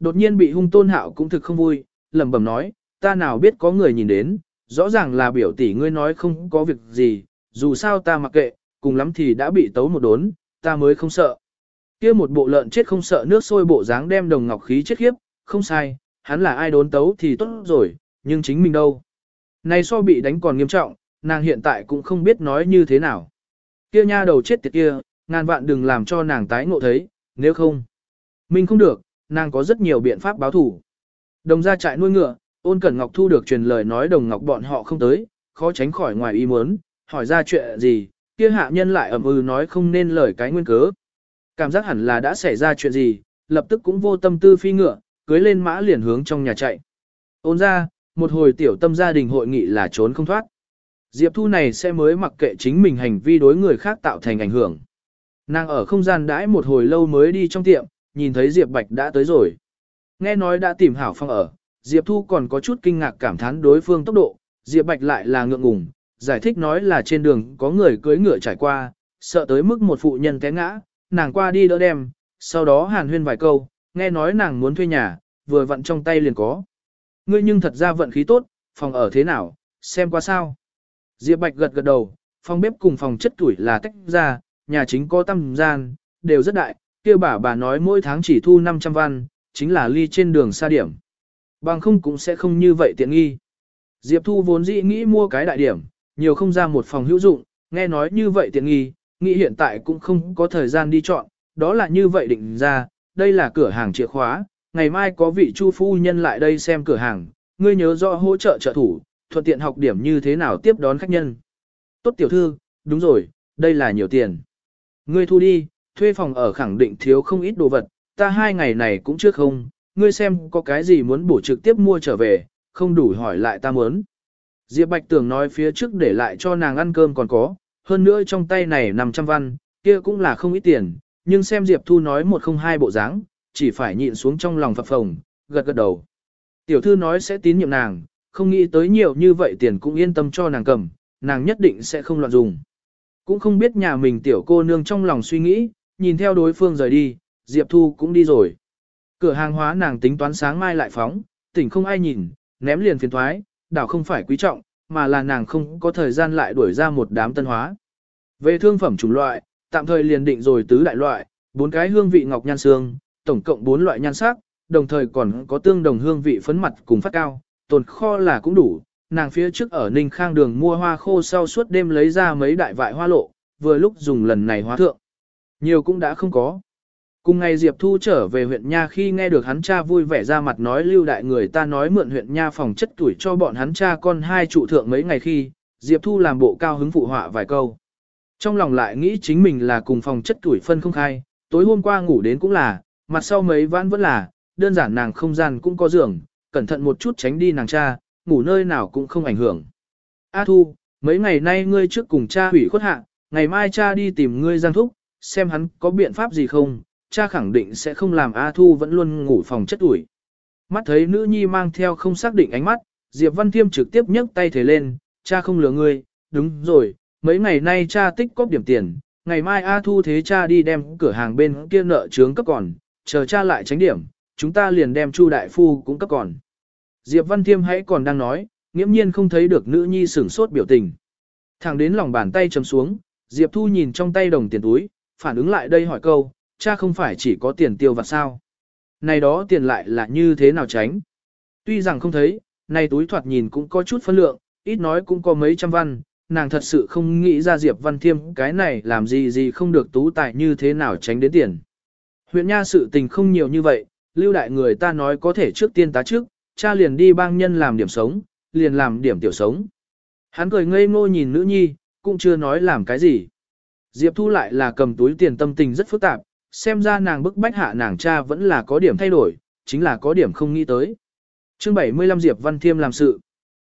Đột nhiên bị hung tôn hạo cũng thực không vui, lẩm bẩm nói, ta nào biết có người nhìn đến, rõ ràng là biểu tỷ ngươi nói không có việc gì, dù sao ta mặc kệ, cùng lắm thì đã bị tấu một đốn, ta mới không sợ. kia một bộ lợn chết không sợ nước sôi bộ dáng đem đồng ngọc khí chết khiếp, không sai, hắn là ai đốn tấu thì tốt rồi, nhưng chính mình đâu. Này so bị đánh còn nghiêm trọng, nàng hiện tại cũng không biết nói như thế nào. Kia nha đầu chết tiệt kia, ngàn vạn đừng làm cho nàng tái ngộ thấy, nếu không. Mình không được, nàng có rất nhiều biện pháp báo thủ. Đồng ra trại nuôi ngựa, ôn cẩn ngọc thu được truyền lời nói đồng ngọc bọn họ không tới, khó tránh khỏi ngoài ý muốn, hỏi ra chuyện gì, kia hạ nhân lại ẩm ư ừ nói không nên lời cái nguyên cớ. Cảm giác hẳn là đã xảy ra chuyện gì, lập tức cũng vô tâm tư phi ngựa, cưới lên mã liền hướng trong nhà chạy. Ôn ra, một hồi tiểu tâm gia đình hội nghị là trốn không thoát. Diệp Thu này sẽ mới mặc kệ chính mình hành vi đối người khác tạo thành ảnh hưởng. Nàng ở không gian đãi một hồi lâu mới đi trong tiệm, nhìn thấy Diệp Bạch đã tới rồi. Nghe nói đã tìm hảo phòng ở, Diệp Thu còn có chút kinh ngạc cảm thán đối phương tốc độ, Diệp Bạch lại là ngượng ngùng, giải thích nói là trên đường có người cưỡi ngựa trải qua, sợ tới mức một phụ nhân té ngã, nàng qua đi đỡ đem, sau đó hàn huyên vài câu, nghe nói nàng muốn thuê nhà, vừa vặn trong tay liền có. Ngươi nhưng thật ra vận khí tốt, phòng ở thế nào, xem qua sao. Diệp Bạch gật gật đầu, phòng bếp cùng phòng chất tuổi là tách ra, nhà chính có tăm gian, đều rất đại, kia bà bà nói mỗi tháng chỉ thu 500 văn, chính là ly trên đường xa điểm. Bằng không cũng sẽ không như vậy tiện nghi. Diệp Thu vốn dĩ nghĩ mua cái đại điểm, nhiều không ra một phòng hữu dụng, nghe nói như vậy tiện nghi, nghĩ hiện tại cũng không có thời gian đi chọn, đó là như vậy định ra, đây là cửa hàng chìa khóa, ngày mai có vị chu phu nhân lại đây xem cửa hàng, ngươi nhớ rõ hỗ trợ trợ thủ, thuận tiện học điểm như thế nào tiếp đón khách nhân. Tốt tiểu thư, đúng rồi, đây là nhiều tiền. Ngươi thu đi, thuê phòng ở khẳng định thiếu không ít đồ vật, ta hai ngày này cũng chưa không, ngươi xem có cái gì muốn bổ trực tiếp mua trở về, không đủ hỏi lại ta muốn. Diệp Bạch tưởng nói phía trước để lại cho nàng ăn cơm còn có, hơn nữa trong tay này 500 văn, kia cũng là không ít tiền, nhưng xem Diệp Thu nói một không hai bộ dáng, chỉ phải nhịn xuống trong lòng phập phồng, gật gật đầu. Tiểu thư nói sẽ tín nhiệm nàng, không nghĩ tới nhiều như vậy tiền cũng yên tâm cho nàng cầm, nàng nhất định sẽ không loạn dùng. Cũng không biết nhà mình tiểu cô nương trong lòng suy nghĩ, nhìn theo đối phương rời đi, Diệp Thu cũng đi rồi. Cửa hàng hóa nàng tính toán sáng mai lại phóng, tỉnh không ai nhìn, ném liền phiền thoái, đảo không phải quý trọng, mà là nàng không có thời gian lại đuổi ra một đám tân hóa. Về thương phẩm chủng loại, tạm thời liền định rồi tứ đại loại, bốn cái hương vị ngọc nhan xương, tổng cộng bốn loại nhan sắc, đồng thời còn có tương đồng hương vị phấn mặt cùng phát cao, tồn kho là cũng đủ. Nàng phía trước ở Ninh Khang đường mua hoa khô sau suốt đêm lấy ra mấy đại vại hoa lộ, vừa lúc dùng lần này hóa thượng. Nhiều cũng đã không có. Cùng ngày Diệp Thu trở về huyện Nha khi nghe được hắn cha vui vẻ ra mặt nói lưu đại người ta nói mượn huyện Nha phòng chất tuổi cho bọn hắn cha con hai trụ thượng mấy ngày khi, Diệp Thu làm bộ cao hứng phụ họa vài câu. Trong lòng lại nghĩ chính mình là cùng phòng chất tuổi phân không khai, tối hôm qua ngủ đến cũng là, mặt sau mấy vãn vẫn là, đơn giản nàng không gian cũng có giường, cẩn thận một chút tránh đi nàng cha, ngủ nơi nào cũng không ảnh hưởng. A Thu, mấy ngày nay ngươi trước cùng cha hủy khuất hạ, ngày mai cha đi tìm ngươi giang thúc, xem hắn có biện pháp gì không, cha khẳng định sẽ không làm A Thu vẫn luôn ngủ phòng chất ủi. Mắt thấy nữ nhi mang theo không xác định ánh mắt, Diệp Văn Thiêm trực tiếp nhấc tay thế lên, cha không lừa ngươi, đúng rồi, mấy ngày nay cha tích cóp điểm tiền, ngày mai A Thu thế cha đi đem cửa hàng bên kia nợ trướng cấp còn, chờ cha lại tránh điểm, chúng ta liền đem Chu đại phu cũng cấp còn. Diệp Văn Thiêm hãy còn đang nói, nghiễm nhiên không thấy được nữ nhi sửng sốt biểu tình. Thẳng đến lòng bàn tay chầm xuống, Diệp Thu nhìn trong tay đồng tiền túi, phản ứng lại đây hỏi câu, cha không phải chỉ có tiền tiêu vặt sao. Này đó tiền lại là như thế nào tránh. Tuy rằng không thấy, này túi thoạt nhìn cũng có chút phân lượng, ít nói cũng có mấy trăm văn, nàng thật sự không nghĩ ra Diệp Văn Thiêm cái này làm gì gì không được tú tài như thế nào tránh đến tiền. Huyện Nha sự tình không nhiều như vậy, lưu đại người ta nói có thể trước tiên tá trước, cha liền đi bang nhân làm điểm sống, liền làm điểm tiểu sống. Hắn cười ngây ngô nhìn nữ nhi, cũng chưa nói làm cái gì. Diệp Thu lại là cầm túi tiền tâm tình rất phức tạp, xem ra nàng bức bách hạ nàng cha vẫn là có điểm thay đổi, chính là có điểm không nghĩ tới. chương 75 Diệp Văn Thiêm làm sự.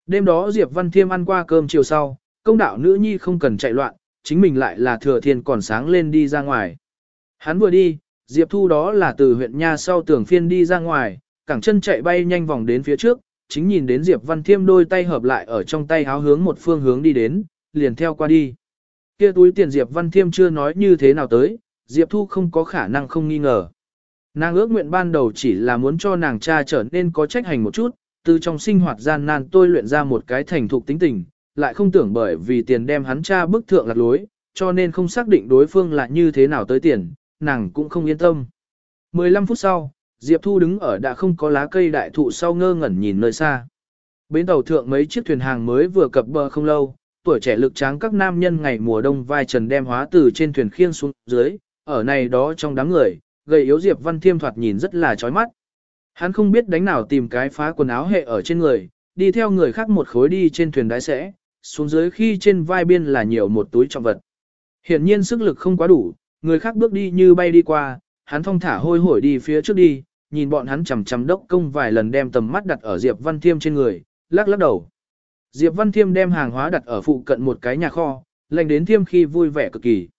Đêm đó Diệp Văn Thiêm ăn qua cơm chiều sau, công đạo nữ nhi không cần chạy loạn, chính mình lại là thừa thiên còn sáng lên đi ra ngoài. Hắn vừa đi, Diệp Thu đó là từ huyện Nha sau tường phiên đi ra ngoài, cẳng chân chạy bay nhanh vòng đến phía trước, chính nhìn đến Diệp Văn Thiêm đôi tay hợp lại ở trong tay háo hướng một phương hướng đi đến, liền theo qua đi. Kia túi tiền Diệp Văn Thiêm chưa nói như thế nào tới, Diệp Thu không có khả năng không nghi ngờ. Nàng ước nguyện ban đầu chỉ là muốn cho nàng cha trở nên có trách hành một chút, từ trong sinh hoạt gian nan tôi luyện ra một cái thành thục tính tình, lại không tưởng bởi vì tiền đem hắn cha bức thượng lạc lối, cho nên không xác định đối phương là như thế nào tới tiền, nàng cũng không yên tâm. 15 phút sau, Diệp Thu đứng ở đã không có lá cây đại thụ sau ngơ ngẩn nhìn nơi xa. Bến tàu thượng mấy chiếc thuyền hàng mới vừa cập bờ không lâu, tuổi trẻ lực tráng các nam nhân ngày mùa đông vai trần đem hóa từ trên thuyền khiêng xuống dưới, ở này đó trong đám người, gầy yếu Diệp Văn Thiêm thoạt nhìn rất là chói mắt. Hắn không biết đánh nào tìm cái phá quần áo hệ ở trên người, đi theo người khác một khối đi trên thuyền đáy sẽ, xuống dưới khi trên vai biên là nhiều một túi trọng vật. Hiển nhiên sức lực không quá đủ, người khác bước đi như bay đi qua, hắn thong thả hôi hổi đi phía trước đi, nhìn bọn hắn chằm chằm đốc công vài lần đem tầm mắt đặt ở Diệp Văn Thiêm trên người, lắc lắc đầu. Diệp Văn Thiêm đem hàng hóa đặt ở phụ cận một cái nhà kho, lành đến Thiêm khi vui vẻ cực kỳ.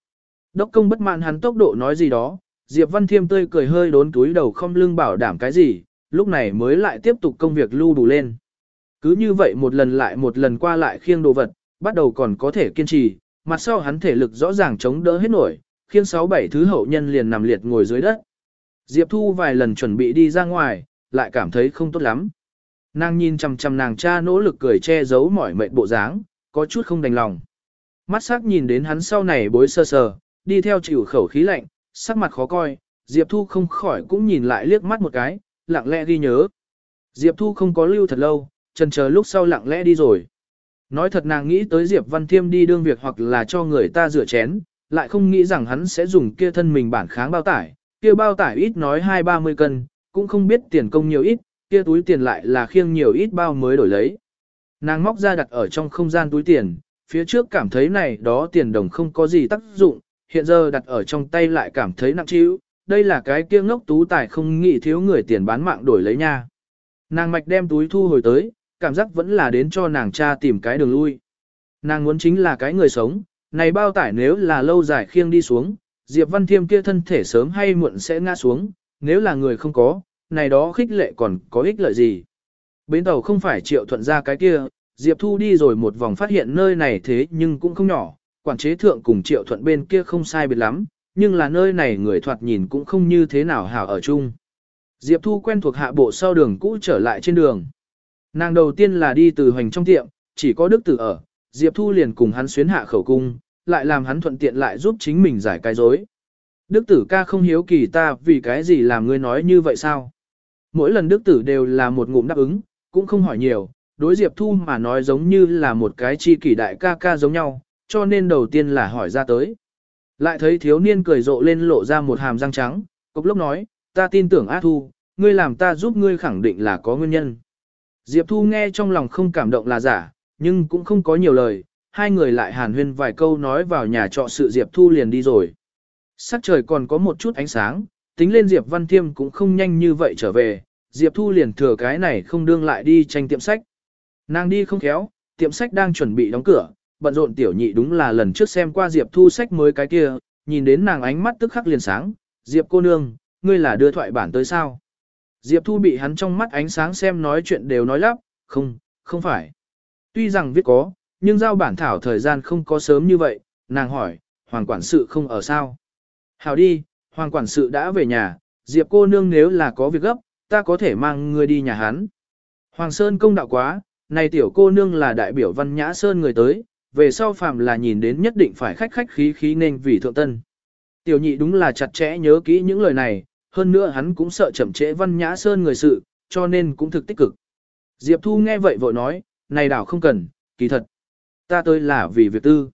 Đốc công bất mãn hắn tốc độ nói gì đó, Diệp Văn Thiêm tươi cười hơi đốn túi đầu không lưng bảo đảm cái gì, lúc này mới lại tiếp tục công việc lưu đủ lên. Cứ như vậy một lần lại một lần qua lại khiêng đồ vật, bắt đầu còn có thể kiên trì, mặt sau hắn thể lực rõ ràng chống đỡ hết nổi, khiêng sáu bảy thứ hậu nhân liền nằm liệt ngồi dưới đất. Diệp Thu vài lần chuẩn bị đi ra ngoài, lại cảm thấy không tốt lắm. Nàng nhìn chằm chằm nàng cha nỗ lực cười che giấu mỏi mệt bộ dáng, có chút không đành lòng. Mắt sắc nhìn đến hắn sau này bối sơ sờ, đi theo chịu khẩu khí lạnh, sắc mặt khó coi, Diệp Thu không khỏi cũng nhìn lại liếc mắt một cái, lặng lẽ ghi nhớ. Diệp Thu không có lưu thật lâu, chân chờ lúc sau lặng lẽ đi rồi. Nói thật nàng nghĩ tới Diệp Văn Thiêm đi đương việc hoặc là cho người ta rửa chén, lại không nghĩ rằng hắn sẽ dùng kia thân mình bản kháng bao tải, kia bao tải ít nói hai ba mươi cân, cũng không biết tiền công nhiều ít, kia túi tiền lại là khiêng nhiều ít bao mới đổi lấy. Nàng móc ra đặt ở trong không gian túi tiền, phía trước cảm thấy này đó tiền đồng không có gì tác dụng, hiện giờ đặt ở trong tay lại cảm thấy nặng trĩu, đây là cái kia ngốc tú tài không nghĩ thiếu người tiền bán mạng đổi lấy nha. Nàng mạch đem túi thu hồi tới, cảm giác vẫn là đến cho nàng cha tìm cái đường lui. Nàng muốn chính là cái người sống, này bao tải nếu là lâu dài khiêng đi xuống, Diệp Văn Thiêm kia thân thể sớm hay muộn sẽ ngã xuống, nếu là người không có, này đó khích lệ còn có ích lợi gì. Bến tàu không phải triệu thuận ra cái kia, Diệp Thu đi rồi một vòng phát hiện nơi này thế nhưng cũng không nhỏ, quản chế thượng cùng triệu thuận bên kia không sai biệt lắm, nhưng là nơi này người thoạt nhìn cũng không như thế nào hảo ở chung. Diệp Thu quen thuộc hạ bộ sau đường cũ trở lại trên đường. Nàng đầu tiên là đi từ hoành trong tiệm, chỉ có đức tử ở, Diệp Thu liền cùng hắn xuyến hạ khẩu cung, lại làm hắn thuận tiện lại giúp chính mình giải cái dối. Đức tử ca không hiếu kỳ ta vì cái gì làm ngươi nói như vậy sao? Mỗi lần đức tử đều là một ngụm đáp ứng, cũng không hỏi nhiều, đối Diệp Thu mà nói giống như là một cái chi kỷ đại ca ca giống nhau, cho nên đầu tiên là hỏi ra tới. Lại thấy thiếu niên cười rộ lên lộ ra một hàm răng trắng, cốc lốc nói, ta tin tưởng A Thu, ngươi làm ta giúp ngươi khẳng định là có nguyên nhân. Diệp Thu nghe trong lòng không cảm động là giả, nhưng cũng không có nhiều lời, hai người lại hàn huyên vài câu nói vào nhà trọ sự Diệp Thu liền đi rồi. Sắc trời còn có một chút ánh sáng, tính lên Diệp Văn Thiêm cũng không nhanh như vậy trở về, Diệp Thu liền thừa cái này không đương lại đi tranh tiệm sách. Nàng đi không khéo, tiệm sách đang chuẩn bị đóng cửa, bận rộn tiểu nhị đúng là lần trước xem qua Diệp Thu sách mới cái kia, nhìn đến nàng ánh mắt tức khắc liền sáng, Diệp cô nương, ngươi là đưa thoại bản tới sao? Diệp Thu bị hắn trong mắt ánh sáng xem nói chuyện đều nói lắp, không, không phải. Tuy rằng viết có, nhưng giao bản thảo thời gian không có sớm như vậy, nàng hỏi, Hoàng quản sự không ở sao? Hảo đi, Hoàng quản sự đã về nhà, Diệp cô nương nếu là có việc gấp, ta có thể mang ngươi đi nhà hắn. Hoàng Sơn công đạo quá, này tiểu cô nương là đại biểu văn nhã Sơn người tới, về sau phạm là nhìn đến nhất định phải khách khách khí khí nên vì thượng tân. Tiểu nhị đúng là chặt chẽ nhớ kỹ những lời này, hơn nữa hắn cũng sợ chậm trễ văn nhã Sơn người sự, cho nên cũng thực tích cực. Diệp Thu nghe vậy vội nói, này đảo không cần, kỳ thật. Ta tới là vì việc tư.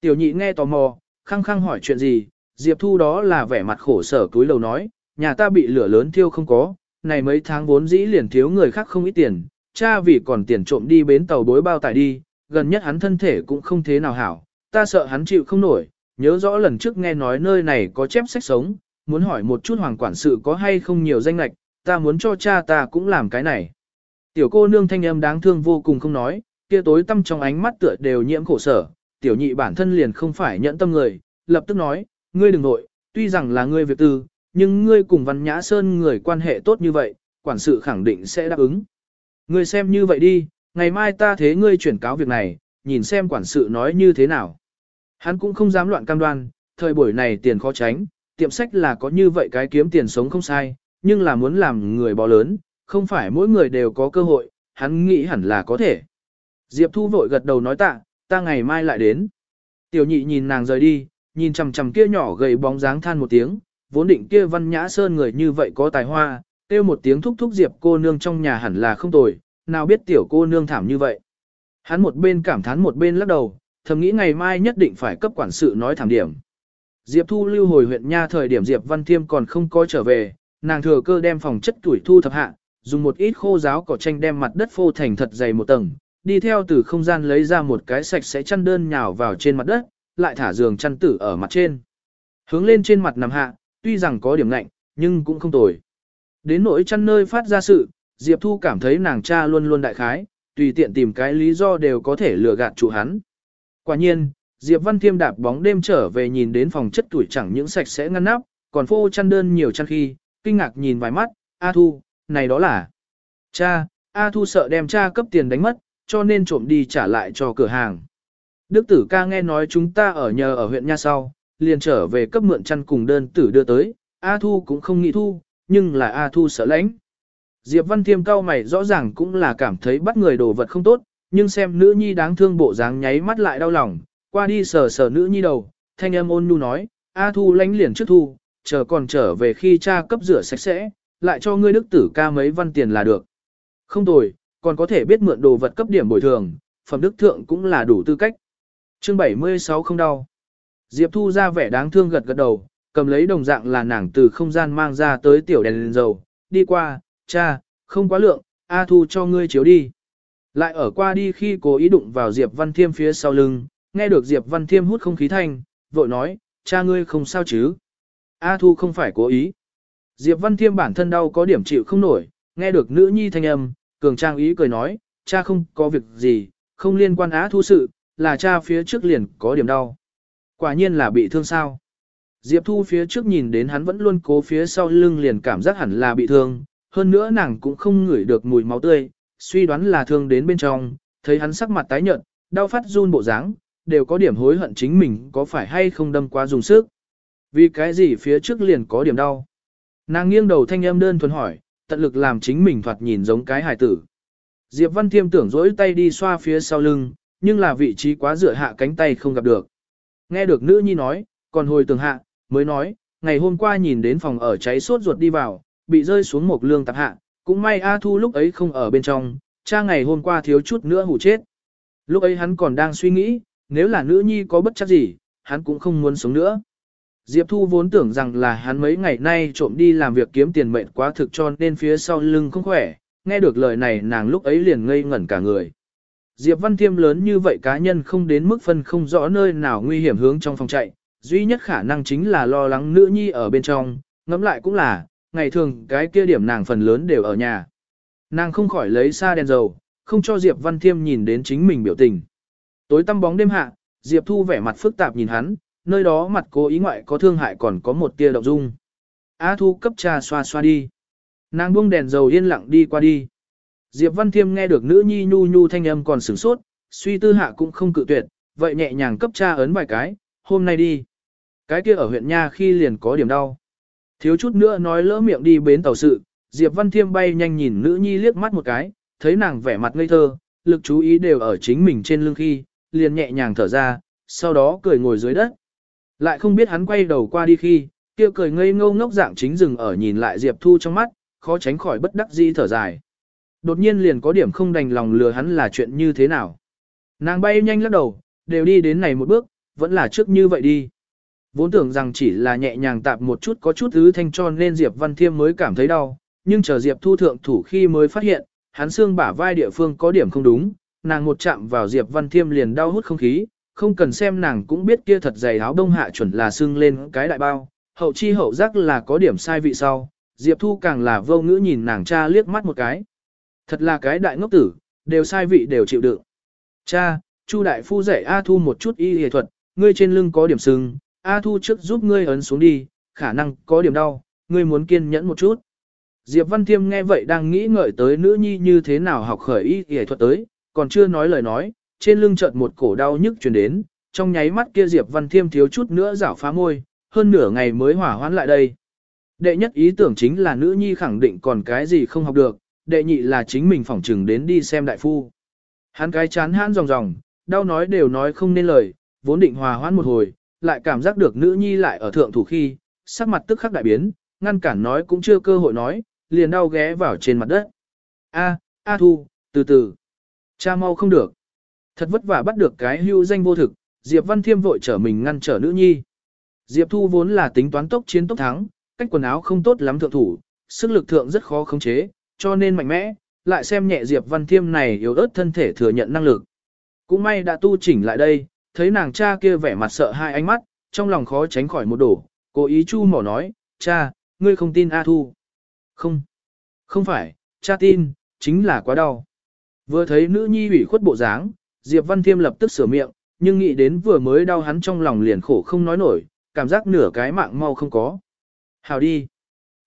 Tiểu nhị nghe tò mò, khăng khăng hỏi chuyện gì, Diệp Thu đó là vẻ mặt khổ sở túi lầu nói, nhà ta bị lửa lớn thiêu không có, này mấy tháng vốn dĩ liền thiếu người khác không ít tiền, cha vì còn tiền trộm đi bến tàu bối bao tải đi, gần nhất hắn thân thể cũng không thế nào hảo, ta sợ hắn chịu không nổi, nhớ rõ lần trước nghe nói nơi này có chép sách sống, muốn hỏi một chút hoàng quản sự có hay không nhiều danh lạch, ta muốn cho cha ta cũng làm cái này. Tiểu cô nương thanh âm đáng thương vô cùng không nói, kia tối tâm trong ánh mắt tựa đều nhiễm khổ sở, tiểu nhị bản thân liền không phải nhẫn tâm người, lập tức nói, ngươi đừng nội, tuy rằng là ngươi việc tư, nhưng ngươi cùng văn nhã sơn người quan hệ tốt như vậy, quản sự khẳng định sẽ đáp ứng. Ngươi xem như vậy đi, ngày mai ta thế ngươi chuyển cáo việc này, nhìn xem quản sự nói như thế nào. Hắn cũng không dám loạn cam đoan, thời buổi này tiền khó tránh, tiệm sách là có như vậy cái kiếm tiền sống không sai, nhưng là muốn làm người bò lớn, không phải mỗi người đều có cơ hội, hắn nghĩ hẳn là có thể. Diệp Thu vội gật đầu nói tạ, ta ngày mai lại đến. Tiểu nhị nhìn nàng rời đi, nhìn chằm chằm kia nhỏ gầy bóng dáng than một tiếng, vốn định kia văn nhã sơn người như vậy có tài hoa, kêu một tiếng thúc thúc Diệp cô nương trong nhà hẳn là không tồi, nào biết tiểu cô nương thảm như vậy. Hắn một bên cảm thán một bên lắc đầu, thầm nghĩ ngày mai nhất định phải cấp quản sự nói thảm điểm. Diệp Thu lưu hồi huyện nha thời điểm Diệp Văn Thiêm còn không có trở về, nàng thừa cơ đem phòng chất tuổi thu thập hạ, dùng một ít khô giáo cỏ tranh đem mặt đất phô thành thật dày một tầng, đi theo từ không gian lấy ra một cái sạch sẽ chăn đơn nhào vào trên mặt đất, lại thả giường chăn tử ở mặt trên. Hướng lên trên mặt nằm hạ, tuy rằng có điểm lạnh, nhưng cũng không tồi. Đến nỗi chăn nơi phát ra sự, Diệp Thu cảm thấy nàng cha luôn luôn đại khái, tùy tiện tìm cái lý do đều có thể lừa gạt chủ hắn. Quả nhiên, Diệp Văn Thiêm đạp bóng đêm trở về nhìn đến phòng chất tuổi chẳng những sạch sẽ ngăn nắp, còn phô chăn đơn nhiều chăn khi, kinh ngạc nhìn vài mắt, A Thu, này đó là cha, A Thu sợ đem cha cấp tiền đánh mất, cho nên trộm đi trả lại cho cửa hàng. Đức tử ca nghe nói chúng ta ở nhờ ở huyện Nha sau, liền trở về cấp mượn chăn cùng đơn tử đưa tới, A Thu cũng không nghĩ thu, nhưng là A Thu sợ lãnh. Diệp Văn Thiêm cao mày rõ ràng cũng là cảm thấy bắt người đồ vật không tốt, nhưng xem nữ nhi đáng thương bộ dáng nháy mắt lại đau lòng, qua đi sờ sờ nữ nhi đầu, thanh âm ôn nhu nói, A Thu lãnh liền trước thu, chờ còn trở về khi cha cấp rửa sạch sẽ, lại cho ngươi đức tử ca mấy văn tiền là được. Không tồi, còn có thể biết mượn đồ vật cấp điểm bồi thường, phẩm đức thượng cũng là đủ tư cách. Chương 76 không đau. Diệp Thu ra vẻ đáng thương gật gật đầu, cầm lấy đồng dạng là nàng từ không gian mang ra tới tiểu đèn lên dầu, đi qua, cha, không quá lượng, A Thu cho ngươi chiếu đi. Lại ở qua đi khi cố ý đụng vào Diệp Văn Thiêm phía sau lưng, nghe được Diệp Văn Thiêm hút không khí thanh, vội nói, cha ngươi không sao chứ. A Thu không phải cố ý. Diệp Văn Thiêm bản thân đau có điểm chịu không nổi, nghe được nữ nhi thanh âm, cường trang ý cười nói, cha không có việc gì, không liên quan á thu sự, là cha phía trước liền có điểm đau. Quả nhiên là bị thương sao. Diệp Thu phía trước nhìn đến hắn vẫn luôn cố phía sau lưng liền cảm giác hẳn là bị thương, hơn nữa nàng cũng không ngửi được mùi máu tươi, suy đoán là thương đến bên trong, thấy hắn sắc mặt tái nhợt, đau phát run bộ dáng, đều có điểm hối hận chính mình có phải hay không đâm quá dùng sức. Vì cái gì phía trước liền có điểm đau. Nàng nghiêng đầu thanh âm đơn thuần hỏi, tận lực làm chính mình thoạt nhìn giống cái hài tử. Diệp Văn Thiêm tưởng dỗi tay đi xoa phía sau lưng, nhưng là vị trí quá dựa hạ cánh tay không gặp được. Nghe được nữ nhi nói, còn hồi tường hạ, mới nói, ngày hôm qua nhìn đến phòng ở cháy sốt ruột đi vào, bị rơi xuống một lương tạp hạ, cũng may A Thu lúc ấy không ở bên trong, cha ngày hôm qua thiếu chút nữa hủ chết. Lúc ấy hắn còn đang suy nghĩ, nếu là nữ nhi có bất chắc gì, hắn cũng không muốn sống nữa. Diệp Thu vốn tưởng rằng là hắn mấy ngày nay trộm đi làm việc kiếm tiền mệnh quá thực cho nên phía sau lưng không khỏe, nghe được lời này nàng lúc ấy liền ngây ngẩn cả người. Diệp Văn Thiêm lớn như vậy cá nhân không đến mức phân không rõ nơi nào nguy hiểm hướng trong phòng chạy, duy nhất khả năng chính là lo lắng nữ nhi ở bên trong, ngẫm lại cũng là, ngày thường cái kia điểm nàng phần lớn đều ở nhà. Nàng không khỏi lấy xa đèn dầu, không cho Diệp Văn Thiêm nhìn đến chính mình biểu tình. Tối tăm bóng đêm hạ, Diệp Thu vẻ mặt phức tạp nhìn hắn, nơi đó mặt cố ý ngoại có thương hại còn có một tia động dung. A Thu cấp trà xoa xoa đi. Nàng buông đèn dầu yên lặng đi qua đi. Diệp Văn Thiêm nghe được nữ nhi nhu nhu thanh âm còn sửng sốt, suy tư hạ cũng không cự tuyệt, vậy nhẹ nhàng cấp cha ấn vài cái, hôm nay đi. Cái kia ở huyện Nha khi liền có điểm đau. Thiếu chút nữa nói lỡ miệng đi bến tàu sự, Diệp Văn Thiêm bay nhanh nhìn nữ nhi liếc mắt một cái, thấy nàng vẻ mặt ngây thơ, lực chú ý đều ở chính mình trên lưng khi, liền nhẹ nhàng thở ra, sau đó cười ngồi dưới đất. Lại không biết hắn quay đầu qua đi khi, kia cười ngây ngô ngốc dạng chính dừng ở nhìn lại Diệp Thu trong mắt, khó tránh khỏi bất đắc dĩ thở dài. Đột nhiên liền có điểm không đành lòng lừa hắn là chuyện như thế nào. Nàng bay nhanh lắc đầu, đều đi đến này một bước, vẫn là trước như vậy đi. Vốn tưởng rằng chỉ là nhẹ nhàng tạp một chút có chút thứ thanh tròn nên Diệp Văn Thiêm mới cảm thấy đau, nhưng chờ Diệp Thu thượng thủ khi mới phát hiện, hắn xương bả vai địa phương có điểm không đúng, nàng một chạm vào Diệp Văn Thiêm liền đau hút không khí, không cần xem nàng cũng biết kia thật dày áo đông hạ chuẩn là xương lên cái đại bao, hậu chi hậu giác là có điểm sai vị sau, Diệp Thu càng là vô ngữ nhìn nàng cha liếc mắt một cái. Thật là cái đại ngốc tử, đều sai vị đều chịu đựng. Cha, Chu đại phu dạy A Thu một chút y y thuật, ngươi trên lưng có điểm sưng, A Thu trước giúp ngươi ấn xuống đi, khả năng có điểm đau, ngươi muốn kiên nhẫn một chút. Diệp Văn Thiêm nghe vậy đang nghĩ ngợi tới nữ nhi như thế nào học khởi y y thuật tới, còn chưa nói lời nói, trên lưng chợt một cổ đau nhức truyền đến, trong nháy mắt kia Diệp Văn Thiêm thiếu chút nữa rảo phá môi, hơn nửa ngày mới hỏa hoãn lại đây. Đệ nhất ý tưởng chính là nữ nhi khẳng định còn cái gì không học được, đệ nhị là chính mình phỏng trừng đến đi xem đại phu. Hắn cái chán hãn ròng ròng, đau nói đều nói không nên lời, vốn định hòa hoãn một hồi, lại cảm giác được nữ nhi lại ở thượng thủ khi, sắc mặt tức khắc đại biến, ngăn cản nói cũng chưa cơ hội nói, liền đau ghé vào trên mặt đất. A, A Thu, từ từ. Cha mau không được. Thật vất vả bắt được cái hưu danh vô thực, Diệp Văn Thiêm vội trở mình ngăn trở nữ nhi. Diệp Thu vốn là tính toán tốc chiến tốc thắng, cách quần áo không tốt lắm thượng thủ, sức lực thượng rất khó khống chế, cho nên mạnh mẽ, lại xem nhẹ Diệp Văn Thiêm này yếu ớt thân thể thừa nhận năng lực. Cũng may đã tu chỉnh lại đây, thấy nàng cha kia vẻ mặt sợ hai ánh mắt, trong lòng khó tránh khỏi một đổ, cố ý chu mỏ nói, cha, ngươi không tin A Thu. Không, không phải, cha tin, chính là quá đau. Vừa thấy nữ nhi ủy khuất bộ dáng, Diệp Văn Thiêm lập tức sửa miệng, nhưng nghĩ đến vừa mới đau hắn trong lòng liền khổ không nói nổi, cảm giác nửa cái mạng mau không có. Hào đi.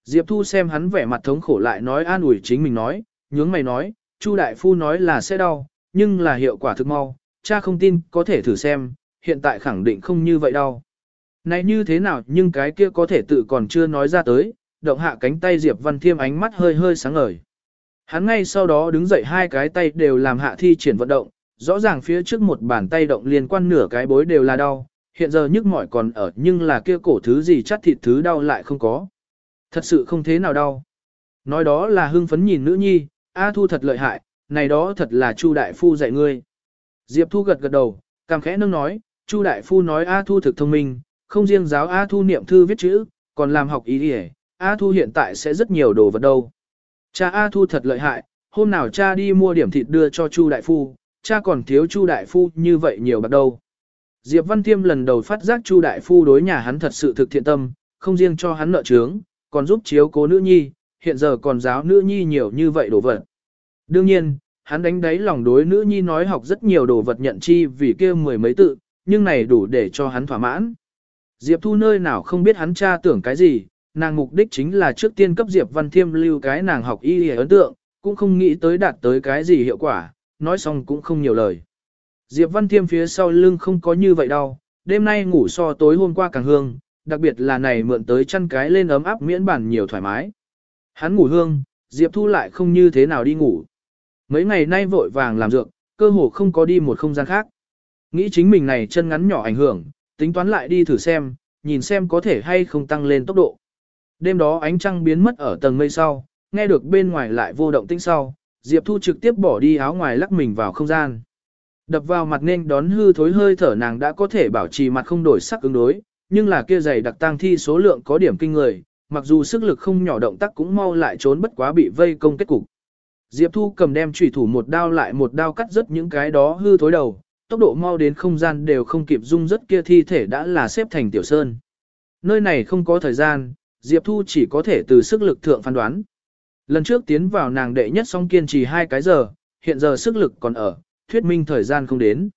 Diệp Thu xem hắn vẻ mặt thống khổ lại nói an ủi chính mình nói, nhướng mày nói, Chu đại phu nói là sẽ đau, nhưng là hiệu quả thực mau, cha không tin có thể thử xem, hiện tại khẳng định không như vậy đâu. Này như thế nào nhưng cái kia có thể tự còn chưa nói ra tới, động hạ cánh tay Diệp Văn Thiêm ánh mắt hơi hơi sáng ngời. Hắn ngay sau đó đứng dậy hai cái tay đều làm hạ thi triển vận động, rõ ràng phía trước một bàn tay động liên quan nửa cái bối đều là đau, hiện giờ nhức mỏi còn ở nhưng là kia cổ thứ gì chắt thịt thứ đau lại không có. Thật sự không thế nào đau. Nói đó là hưng phấn nhìn nữ nhi, A Thu thật lợi hại, này đó thật là Chu đại phu dạy ngươi. Diệp Thu gật gật đầu, cảm khẽ nâng nói, Chu đại phu nói A Thu thực thông minh, không riêng giáo A Thu niệm thư viết chữ, còn làm học ý đi A Thu hiện tại sẽ rất nhiều đồ vật đâu. Cha A Thu thật lợi hại, hôm nào cha đi mua điểm thịt đưa cho Chu đại phu, cha còn thiếu Chu đại phu như vậy nhiều bạc đâu. Diệp Văn Thiêm lần đầu phát giác Chu đại phu đối nhà hắn thật sự thực thiện tâm, không riêng cho hắn nợ trướng, còn giúp chiếu cố nữ nhi, hiện giờ còn giáo nữ nhi nhiều như vậy đồ vật. Đương nhiên, hắn đánh đáy lòng đối nữ nhi nói học rất nhiều đồ vật nhận chi vì kia mười mấy tự, nhưng này đủ để cho hắn thỏa mãn. Diệp Thu nơi nào không biết hắn cha tưởng cái gì, nàng mục đích chính là trước tiên cấp Diệp Văn Thiêm lưu cái nàng học y ấn tượng, cũng không nghĩ tới đạt tới cái gì hiệu quả, nói xong cũng không nhiều lời. Diệp Văn Thiêm phía sau lưng không có như vậy đâu, đêm nay ngủ so tối hôm qua càng hương, đặc biệt là này mượn tới chăn cái lên ấm áp miễn bản nhiều thoải mái. Hắn ngủ hương, Diệp Thu lại không như thế nào đi ngủ. Mấy ngày nay vội vàng làm dược, cơ hồ không có đi một không gian khác. Nghĩ chính mình này chân ngắn nhỏ ảnh hưởng, tính toán lại đi thử xem, nhìn xem có thể hay không tăng lên tốc độ. Đêm đó ánh trăng biến mất ở tầng mây sau, nghe được bên ngoài lại vô động tĩnh sau, Diệp Thu trực tiếp bỏ đi áo ngoài lắc mình vào không gian. Đập vào mặt nên đón hư thối hơi thở nàng đã có thể bảo trì mặt không đổi sắc ứng đối, nhưng là kia giày đặc tang thi số lượng có điểm kinh người, mặc dù sức lực không nhỏ động tác cũng mau lại trốn bất quá bị vây công kết cục. Diệp Thu cầm đem chủy thủ một đao lại một đao cắt rất những cái đó hư thối đầu, tốc độ mau đến không gian đều không kịp dung rất kia thi thể đã là xếp thành tiểu sơn. Nơi này không có thời gian, Diệp Thu chỉ có thể từ sức lực thượng phán đoán. Lần trước tiến vào nàng đệ nhất song kiên trì hai cái giờ, hiện giờ sức lực còn ở, thuyết minh thời gian không đến.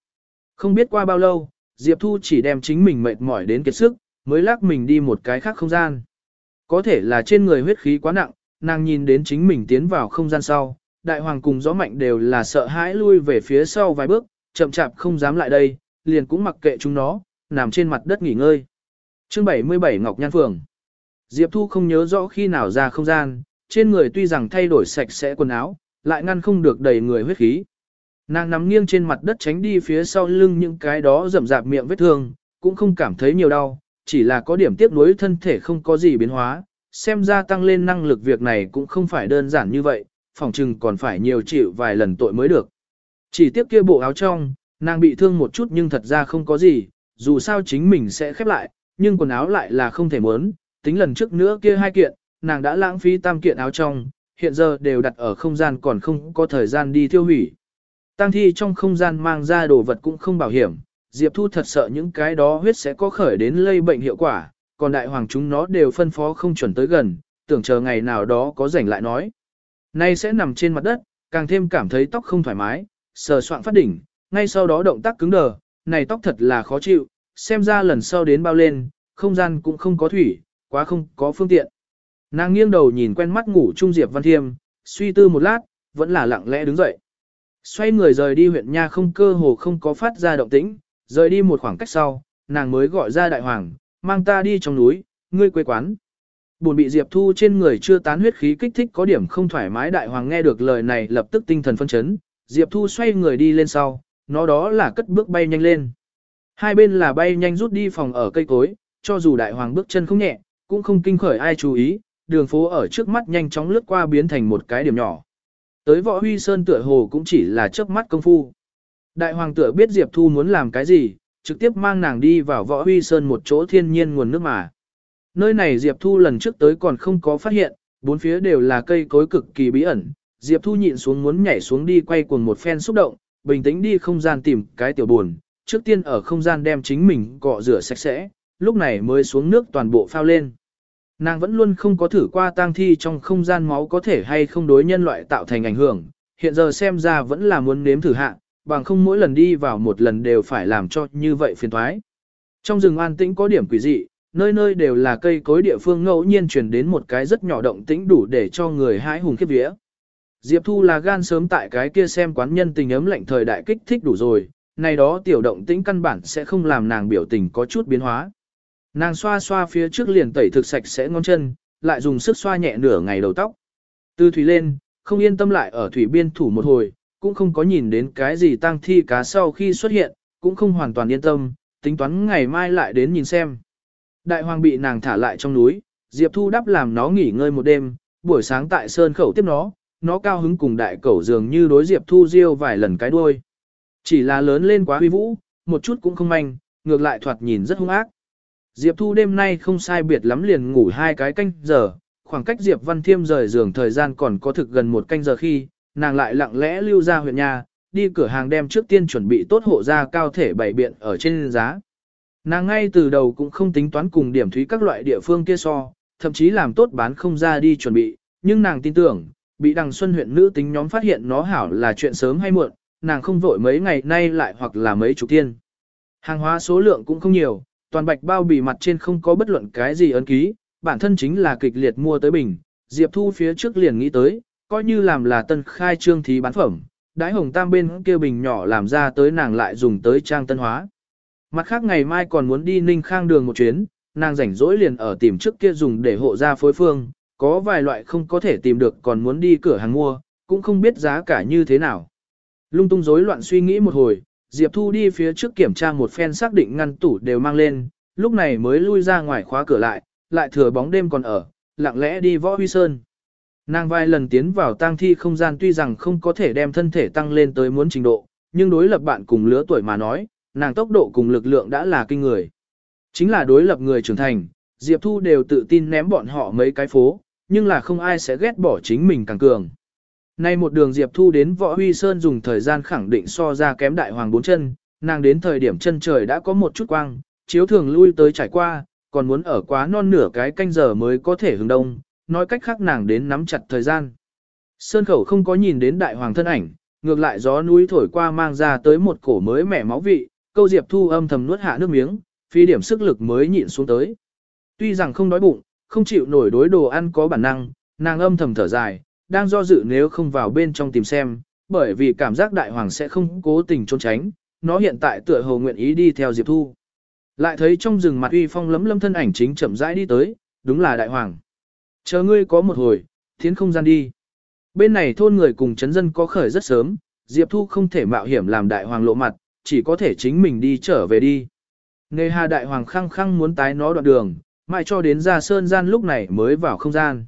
Không biết qua bao lâu, Diệp Thu chỉ đem chính mình mệt mỏi đến kiệt sức, mới lắc mình đi một cái khác không gian. Có thể là trên người huyết khí quá nặng, nàng nhìn đến chính mình tiến vào không gian sau, đại hoàng cùng gió mạnh đều là sợ hãi lui về phía sau vài bước, chậm chạp không dám lại đây, liền cũng mặc kệ chúng nó, nằm trên mặt đất nghỉ ngơi. Chương 77 Ngọc Nhan Phường Diệp Thu không nhớ rõ khi nào ra không gian, trên người tuy rằng thay đổi sạch sẽ quần áo, lại ngăn không được đầy người huyết khí. Nàng nằm nghiêng trên mặt đất tránh đi phía sau lưng những cái đó rậm rạp miệng vết thương, cũng không cảm thấy nhiều đau, chỉ là có điểm tiếp nối thân thể không có gì biến hóa, xem ra tăng lên năng lực việc này cũng không phải đơn giản như vậy, phòng trừng còn phải nhiều chịu vài lần tội mới được. Chỉ tiếp kia bộ áo trong, nàng bị thương một chút nhưng thật ra không có gì, dù sao chính mình sẽ khép lại, nhưng quần áo lại là không thể muốn, tính lần trước nữa kia hai kiện, nàng đã lãng phí tam kiện áo trong, hiện giờ đều đặt ở không gian còn không có thời gian đi tiêu hủy. Tăng thi trong không gian mang ra đồ vật cũng không bảo hiểm, Diệp Thu thật sợ những cái đó huyết sẽ có khởi đến lây bệnh hiệu quả, còn đại hoàng chúng nó đều phân phó không chuẩn tới gần, tưởng chờ ngày nào đó có rảnh lại nói. Nay sẽ nằm trên mặt đất, càng thêm cảm thấy tóc không thoải mái, sờ soạn phát đỉnh, ngay sau đó động tác cứng đờ, này tóc thật là khó chịu, xem ra lần sau đến bao lên, không gian cũng không có thủy, quá không có phương tiện. Nàng nghiêng đầu nhìn quen mắt ngủ Trung Diệp Văn Thiêm, suy tư một lát, vẫn là lặng lẽ đứng dậy. Xoay người rời đi huyện nha không cơ hồ không có phát ra động tĩnh, rời đi một khoảng cách sau, nàng mới gọi ra đại hoàng, mang ta đi trong núi, ngươi quê quán. Buồn bị Diệp Thu trên người chưa tán huyết khí kích thích có điểm không thoải mái đại hoàng nghe được lời này lập tức tinh thần phân chấn, Diệp Thu xoay người đi lên sau, nó đó là cất bước bay nhanh lên. Hai bên là bay nhanh rút đi phòng ở cây cối, cho dù đại hoàng bước chân không nhẹ, cũng không kinh khởi ai chú ý, đường phố ở trước mắt nhanh chóng lướt qua biến thành một cái điểm nhỏ. Tới võ huy sơn tựa hồ cũng chỉ là chớp mắt công phu. Đại hoàng tựa biết Diệp Thu muốn làm cái gì, trực tiếp mang nàng đi vào võ huy sơn một chỗ thiên nhiên nguồn nước mà. Nơi này Diệp Thu lần trước tới còn không có phát hiện, bốn phía đều là cây cối cực kỳ bí ẩn. Diệp Thu nhịn xuống muốn nhảy xuống đi quay cuồng một phen xúc động, bình tĩnh đi không gian tìm cái tiểu buồn. Trước tiên ở không gian đem chính mình cọ rửa sạch sẽ, lúc này mới xuống nước toàn bộ phao lên. Nàng vẫn luôn không có thử qua tang thi trong không gian máu có thể hay không đối nhân loại tạo thành ảnh hưởng, hiện giờ xem ra vẫn là muốn nếm thử hạ, bằng không mỗi lần đi vào một lần đều phải làm cho như vậy phiền thoái. Trong rừng an tĩnh có điểm quỷ dị, nơi nơi đều là cây cối địa phương ngẫu nhiên truyền đến một cái rất nhỏ động tĩnh đủ để cho người hãi hùng khiếp vía. Diệp Thu là gan sớm tại cái kia xem quán nhân tình ấm lạnh thời đại kích thích đủ rồi, này đó tiểu động tĩnh căn bản sẽ không làm nàng biểu tình có chút biến hóa. Nàng xoa xoa phía trước liền tẩy thực sạch sẽ ngón chân, lại dùng sức xoa nhẹ nửa ngày đầu tóc. Từ thủy lên, không yên tâm lại ở thủy biên thủ một hồi, cũng không có nhìn đến cái gì tang thi cá sau khi xuất hiện, cũng không hoàn toàn yên tâm, tính toán ngày mai lại đến nhìn xem. Đại hoàng bị nàng thả lại trong núi, Diệp Thu đắp làm nó nghỉ ngơi một đêm, buổi sáng tại sơn khẩu tiếp nó, nó cao hứng cùng đại cẩu dường như đối Diệp Thu riêu vài lần cái đuôi. Chỉ là lớn lên quá huy vũ, một chút cũng không manh, ngược lại thoạt nhìn rất hung ác. Diệp Thu đêm nay không sai biệt lắm liền ngủ hai cái canh giờ, khoảng cách Diệp Văn Thiêm rời giường thời gian còn có thực gần một canh giờ khi, nàng lại lặng lẽ lưu ra huyện nhà, đi cửa hàng đem trước tiên chuẩn bị tốt hộ ra cao thể bảy biện ở trên giá. Nàng ngay từ đầu cũng không tính toán cùng điểm thúy các loại địa phương kia so, thậm chí làm tốt bán không ra đi chuẩn bị, nhưng nàng tin tưởng, bị đằng xuân huyện nữ tính nhóm phát hiện nó hảo là chuyện sớm hay muộn, nàng không vội mấy ngày nay lại hoặc là mấy chục tiên. Hàng hóa số lượng cũng không nhiều, toàn bạch bao bì mặt trên không có bất luận cái gì ấn ký, bản thân chính là kịch liệt mua tới bình, Diệp Thu phía trước liền nghĩ tới, coi như làm là tân khai trương thí bán phẩm, đái hồng tam bên kia bình nhỏ làm ra tới nàng lại dùng tới trang tân hóa. Mặt khác ngày mai còn muốn đi ninh khang đường một chuyến, nàng rảnh rỗi liền ở tìm trước kia dùng để hộ ra phối phương, có vài loại không có thể tìm được còn muốn đi cửa hàng mua, cũng không biết giá cả như thế nào. Lung tung rối loạn suy nghĩ một hồi, Diệp Thu đi phía trước kiểm tra một phen xác định ngăn tủ đều mang lên, lúc này mới lui ra ngoài khóa cửa lại, lại thừa bóng đêm còn ở, lặng lẽ đi võ huy sơn. Nàng vài lần tiến vào tang thi không gian tuy rằng không có thể đem thân thể tăng lên tới muốn trình độ, nhưng đối lập bạn cùng lứa tuổi mà nói, nàng tốc độ cùng lực lượng đã là kinh người. Chính là đối lập người trưởng thành, Diệp Thu đều tự tin ném bọn họ mấy cái phố, nhưng là không ai sẽ ghét bỏ chính mình càng cường. Nay một đường Diệp Thu đến Võ Huy Sơn dùng thời gian khẳng định so ra kém đại hoàng bốn chân, nàng đến thời điểm chân trời đã có một chút quang, chiếu thường lui tới trải qua, còn muốn ở quá non nửa cái canh giờ mới có thể hướng đông, nói cách khác nàng đến nắm chặt thời gian. Sơn khẩu không có nhìn đến đại hoàng thân ảnh, ngược lại gió núi thổi qua mang ra tới một cổ mới mẻ máu vị, câu Diệp Thu âm thầm nuốt hạ nước miếng, phi điểm sức lực mới nhịn xuống tới. Tuy rằng không đói bụng, không chịu nổi đối đồ ăn có bản năng, nàng âm thầm thở dài, đang do dự nếu không vào bên trong tìm xem, bởi vì cảm giác đại hoàng sẽ không cố tình trốn tránh, nó hiện tại tựa hồ nguyện ý đi theo Diệp Thu. Lại thấy trong rừng mặt uy phong lấm lâm thân ảnh chính chậm rãi đi tới, đúng là đại hoàng. Chờ ngươi có một hồi, thiến không gian đi. Bên này thôn người cùng chấn dân có khởi rất sớm, Diệp Thu không thể mạo hiểm làm đại hoàng lộ mặt, chỉ có thể chính mình đi trở về đi. Nề hà đại hoàng khăng khăng muốn tái nó đoạn đường, mãi cho đến ra sơn gian lúc này mới vào không gian.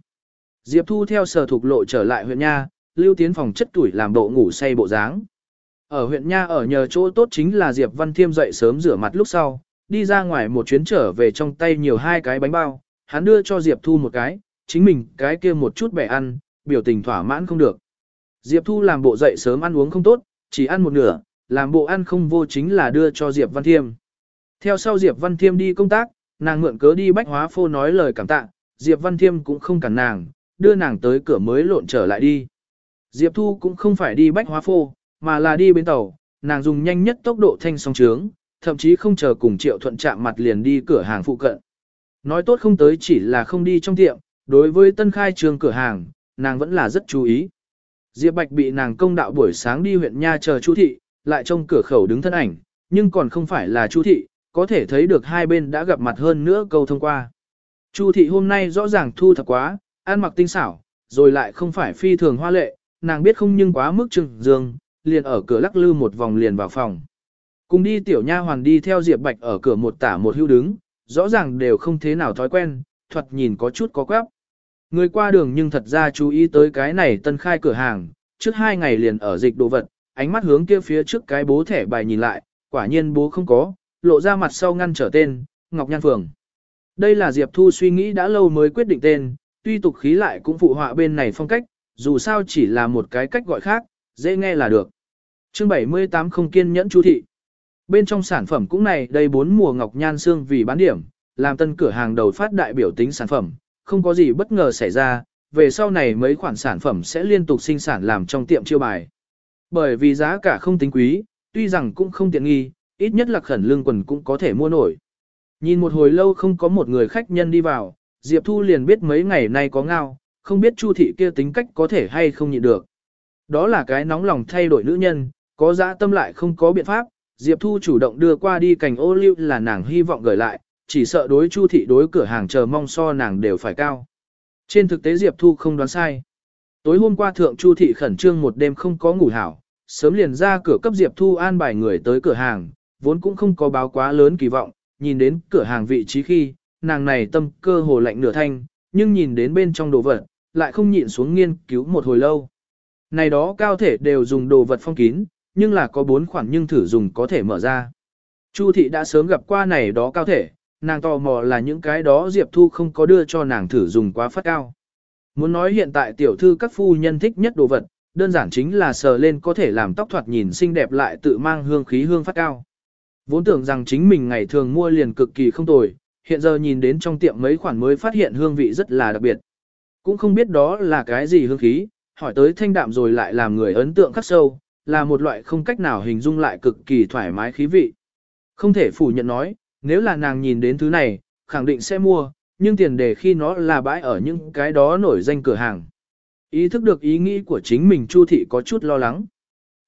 Diệp Thu theo sở thuộc lộ trở lại huyện Nha, lưu tiến phòng chất tuổi làm bộ ngủ say bộ dáng. Ở huyện Nha ở nhờ chỗ tốt chính là Diệp Văn Thiêm dậy sớm rửa mặt lúc sau, đi ra ngoài một chuyến trở về trong tay nhiều hai cái bánh bao, hắn đưa cho Diệp Thu một cái, chính mình cái kia một chút bẻ ăn, biểu tình thỏa mãn không được. Diệp Thu làm bộ dậy sớm ăn uống không tốt, chỉ ăn một nửa, làm bộ ăn không vô chính là đưa cho Diệp Văn Thiêm. Theo sau Diệp Văn Thiêm đi công tác, nàng mượn cớ đi bách hóa phô nói lời cảm tạ, Diệp Văn Thiêm cũng không cản nàng, đưa nàng tới cửa mới lộn trở lại đi. Diệp Thu cũng không phải đi bách hóa phô, mà là đi bên tàu, nàng dùng nhanh nhất tốc độ thanh song trướng, thậm chí không chờ cùng Triệu Thuận chạm mặt liền đi cửa hàng phụ cận. Nói tốt không tới chỉ là không đi trong tiệm, đối với tân khai trường cửa hàng, nàng vẫn là rất chú ý. Diệp Bạch bị nàng công đạo buổi sáng đi huyện Nha chờ chú thị, lại trong cửa khẩu đứng thân ảnh, nhưng còn không phải là chú thị, có thể thấy được hai bên đã gặp mặt hơn nữa câu thông qua. Chu thị hôm nay rõ ràng thu thập quá, ăn mặc tinh xảo, rồi lại không phải phi thường hoa lệ, nàng biết không nhưng quá mức trừng dương, liền ở cửa lắc lư một vòng liền vào phòng. Cùng đi tiểu nha hoàn đi theo Diệp Bạch ở cửa một tả một hưu đứng, rõ ràng đều không thế nào thói quen, thuật nhìn có chút có quép. Người qua đường nhưng thật ra chú ý tới cái này tân khai cửa hàng, trước hai ngày liền ở dịch đồ vật, ánh mắt hướng kia phía trước cái bố thẻ bài nhìn lại, quả nhiên bố không có, lộ ra mặt sau ngăn trở tên, Ngọc Nhan Phường. Đây là Diệp Thu suy nghĩ đã lâu mới quyết định tên, tuy tục khí lại cũng phụ họa bên này phong cách, dù sao chỉ là một cái cách gọi khác, dễ nghe là được. Chương 78 không kiên nhẫn chú thị. Bên trong sản phẩm cũng này đây bốn mùa ngọc nhan xương vì bán điểm, làm tân cửa hàng đầu phát đại biểu tính sản phẩm, không có gì bất ngờ xảy ra, về sau này mấy khoản sản phẩm sẽ liên tục sinh sản làm trong tiệm chiêu bài. Bởi vì giá cả không tính quý, tuy rằng cũng không tiện nghi, ít nhất là khẩn lương quần cũng có thể mua nổi. Nhìn một hồi lâu không có một người khách nhân đi vào, Diệp Thu liền biết mấy ngày nay có ngao, không biết Chu thị kia tính cách có thể hay không nhịn được. Đó là cái nóng lòng thay đổi nữ nhân, có dã tâm lại không có biện pháp, Diệp Thu chủ động đưa qua đi cành ô liu là nàng hy vọng gửi lại, chỉ sợ đối Chu thị đối cửa hàng chờ mong so nàng đều phải cao. Trên thực tế Diệp Thu không đoán sai. Tối hôm qua thượng Chu thị khẩn trương một đêm không có ngủ hảo, sớm liền ra cửa cấp Diệp Thu an bài người tới cửa hàng, vốn cũng không có báo quá lớn kỳ vọng, nhìn đến cửa hàng vị trí khi, nàng này tâm cơ hồ lạnh nửa thanh, nhưng nhìn đến bên trong đồ vật, lại không nhịn xuống nghiên cứu một hồi lâu. Này đó cao thể đều dùng đồ vật phong kín, nhưng là có bốn khoản nhưng thử dùng có thể mở ra. Chu thị đã sớm gặp qua này đó cao thể, nàng tò mò là những cái đó Diệp Thu không có đưa cho nàng thử dùng quá phát cao. Muốn nói hiện tại tiểu thư các phu nhân thích nhất đồ vật, đơn giản chính là sờ lên có thể làm tóc thoạt nhìn xinh đẹp lại tự mang hương khí hương phát cao. Vốn tưởng rằng chính mình ngày thường mua liền cực kỳ không tồi, hiện giờ nhìn đến trong tiệm mấy khoản mới phát hiện hương vị rất là đặc biệt. Cũng không biết đó là cái gì hương khí, hỏi tới thanh đạm rồi lại làm người ấn tượng khắc sâu, là một loại không cách nào hình dung lại cực kỳ thoải mái khí vị. Không thể phủ nhận nói, nếu là nàng nhìn đến thứ này, khẳng định sẽ mua, nhưng tiền đề khi nó là bãi ở những cái đó nổi danh cửa hàng. Ý thức được ý nghĩ của chính mình Chu thị có chút lo lắng.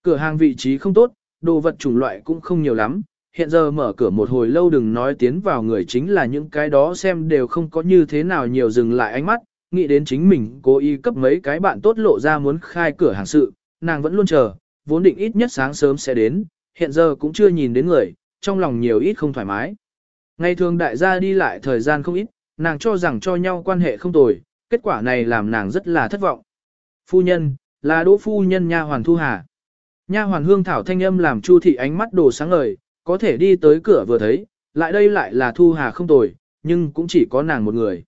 Cửa hàng vị trí không tốt, đồ vật chủng loại cũng không nhiều lắm, hiện giờ mở cửa một hồi lâu đừng nói tiến vào người chính là những cái đó xem đều không có như thế nào nhiều dừng lại ánh mắt, nghĩ đến chính mình cố ý cấp mấy cái bạn tốt lộ ra muốn khai cửa hàng sự, nàng vẫn luôn chờ, vốn định ít nhất sáng sớm sẽ đến, hiện giờ cũng chưa nhìn đến người, trong lòng nhiều ít không thoải mái. Ngày thường đại gia đi lại thời gian không ít, nàng cho rằng cho nhau quan hệ không tồi, kết quả này làm nàng rất là thất vọng. Phu nhân, là đỗ phu nhân nha hoàn thu hà. Nha hoàn hương thảo thanh âm làm chu thị ánh mắt đồ sáng ngời, có thể đi tới cửa vừa thấy, lại đây lại là thu hà không tồi, nhưng cũng chỉ có nàng một người.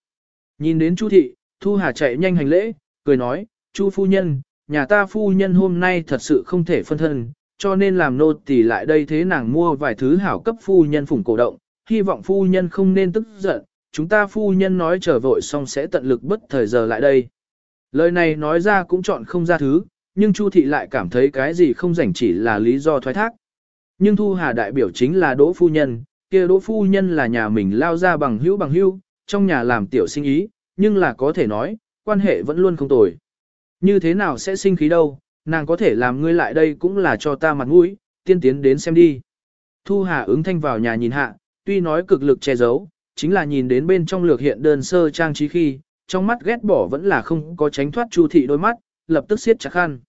Nhìn đến chu thị, thu hà chạy nhanh hành lễ, cười nói, chu phu nhân, nhà ta phu nhân hôm nay thật sự không thể phân thân, cho nên làm nô tỳ lại đây thế nàng mua vài thứ hảo cấp phu nhân phủng cổ động, hy vọng phu nhân không nên tức giận, chúng ta phu nhân nói trở vội xong sẽ tận lực bất thời giờ lại đây. Lời này nói ra cũng chọn không ra thứ, nhưng Chu thị lại cảm thấy cái gì không rảnh chỉ là lý do thoái thác. Nhưng Thu Hà đại biểu chính là Đỗ phu nhân, kia Đỗ phu nhân là nhà mình lao ra bằng hữu bằng hữu, trong nhà làm tiểu sinh ý, nhưng là có thể nói, quan hệ vẫn luôn không tồi. Như thế nào sẽ sinh khí đâu, nàng có thể làm ngươi lại đây cũng là cho ta mặt mũi, tiên tiến đến xem đi. Thu Hà ứng thanh vào nhà nhìn hạ, tuy nói cực lực che giấu, chính là nhìn đến bên trong lược hiện đơn sơ trang trí khi, trong mắt ghét bỏ vẫn là không có tránh thoát Chu thị đôi mắt, lập tức siết chặt khăn.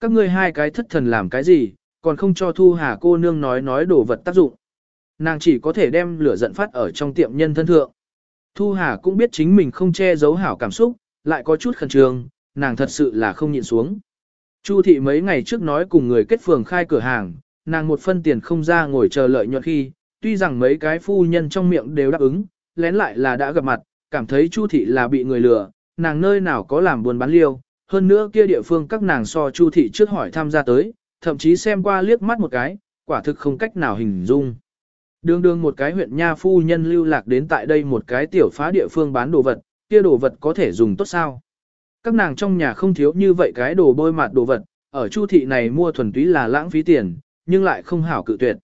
Các ngươi hai cái thất thần làm cái gì, còn không cho Thu Hà cô nương nói nói đồ vật tác dụng. Nàng chỉ có thể đem lửa giận phát ở trong tiệm nhân thân thượng. Thu Hà cũng biết chính mình không che giấu hảo cảm xúc, lại có chút khẩn trương, nàng thật sự là không nhịn xuống. Chu thị mấy ngày trước nói cùng người kết phường khai cửa hàng, nàng một phân tiền không ra ngồi chờ lợi nhuận khi, tuy rằng mấy cái phu nhân trong miệng đều đáp ứng, lén lại là đã gặp mặt, cảm thấy Chu thị là bị người lừa, nàng nơi nào có làm buôn bán liêu, hơn nữa kia địa phương các nàng so Chu thị trước hỏi tham gia tới, thậm chí xem qua liếc mắt một cái, quả thực không cách nào hình dung. Đường đường một cái huyện nha phu nhân lưu lạc đến tại đây một cái tiểu phá địa phương bán đồ vật, kia đồ vật có thể dùng tốt sao? Các nàng trong nhà không thiếu như vậy cái đồ bôi mặt đồ vật, ở chu thị này mua thuần túy là lãng phí tiền, nhưng lại không hảo cự tuyệt.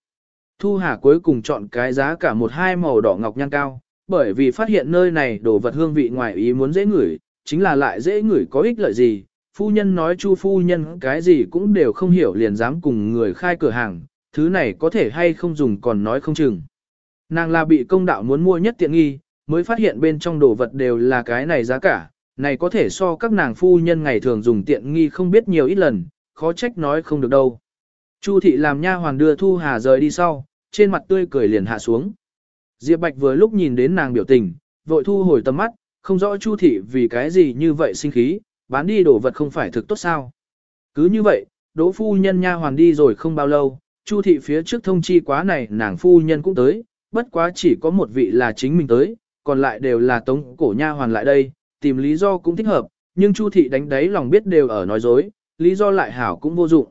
Thu Hà cuối cùng chọn cái giá cả một hai màu đỏ ngọc nhan cao, bởi vì phát hiện nơi này đồ vật hương vị ngoài ý muốn dễ ngửi, chính là lại dễ ngửi có ích lợi gì. Phu nhân nói chu phu nhân cái gì cũng đều không hiểu liền dám cùng người khai cửa hàng, thứ này có thể hay không dùng còn nói không chừng. Nàng là bị công đạo muốn mua nhất tiện nghi, mới phát hiện bên trong đồ vật đều là cái này giá cả, này có thể so các nàng phu nhân ngày thường dùng tiện nghi không biết nhiều ít lần, khó trách nói không được đâu. Chu thị làm nha hoàn đưa Thu Hà rời đi sau, trên mặt tươi cười liền hạ xuống. Diệp Bạch vừa lúc nhìn đến nàng biểu tình, vội thu hồi tầm mắt, không rõ Chu thị vì cái gì như vậy sinh khí, bán đi đồ vật không phải thực tốt sao. Cứ như vậy, đỗ phu nhân nha hoàn đi rồi không bao lâu, Chu thị phía trước thông chi quá này nàng phu nhân cũng tới, bất quá chỉ có một vị là chính mình tới, còn lại đều là tống cổ nha hoàn lại đây, tìm lý do cũng thích hợp, nhưng Chu thị đánh đáy lòng biết đều ở nói dối, lý do lại hảo cũng vô dụng.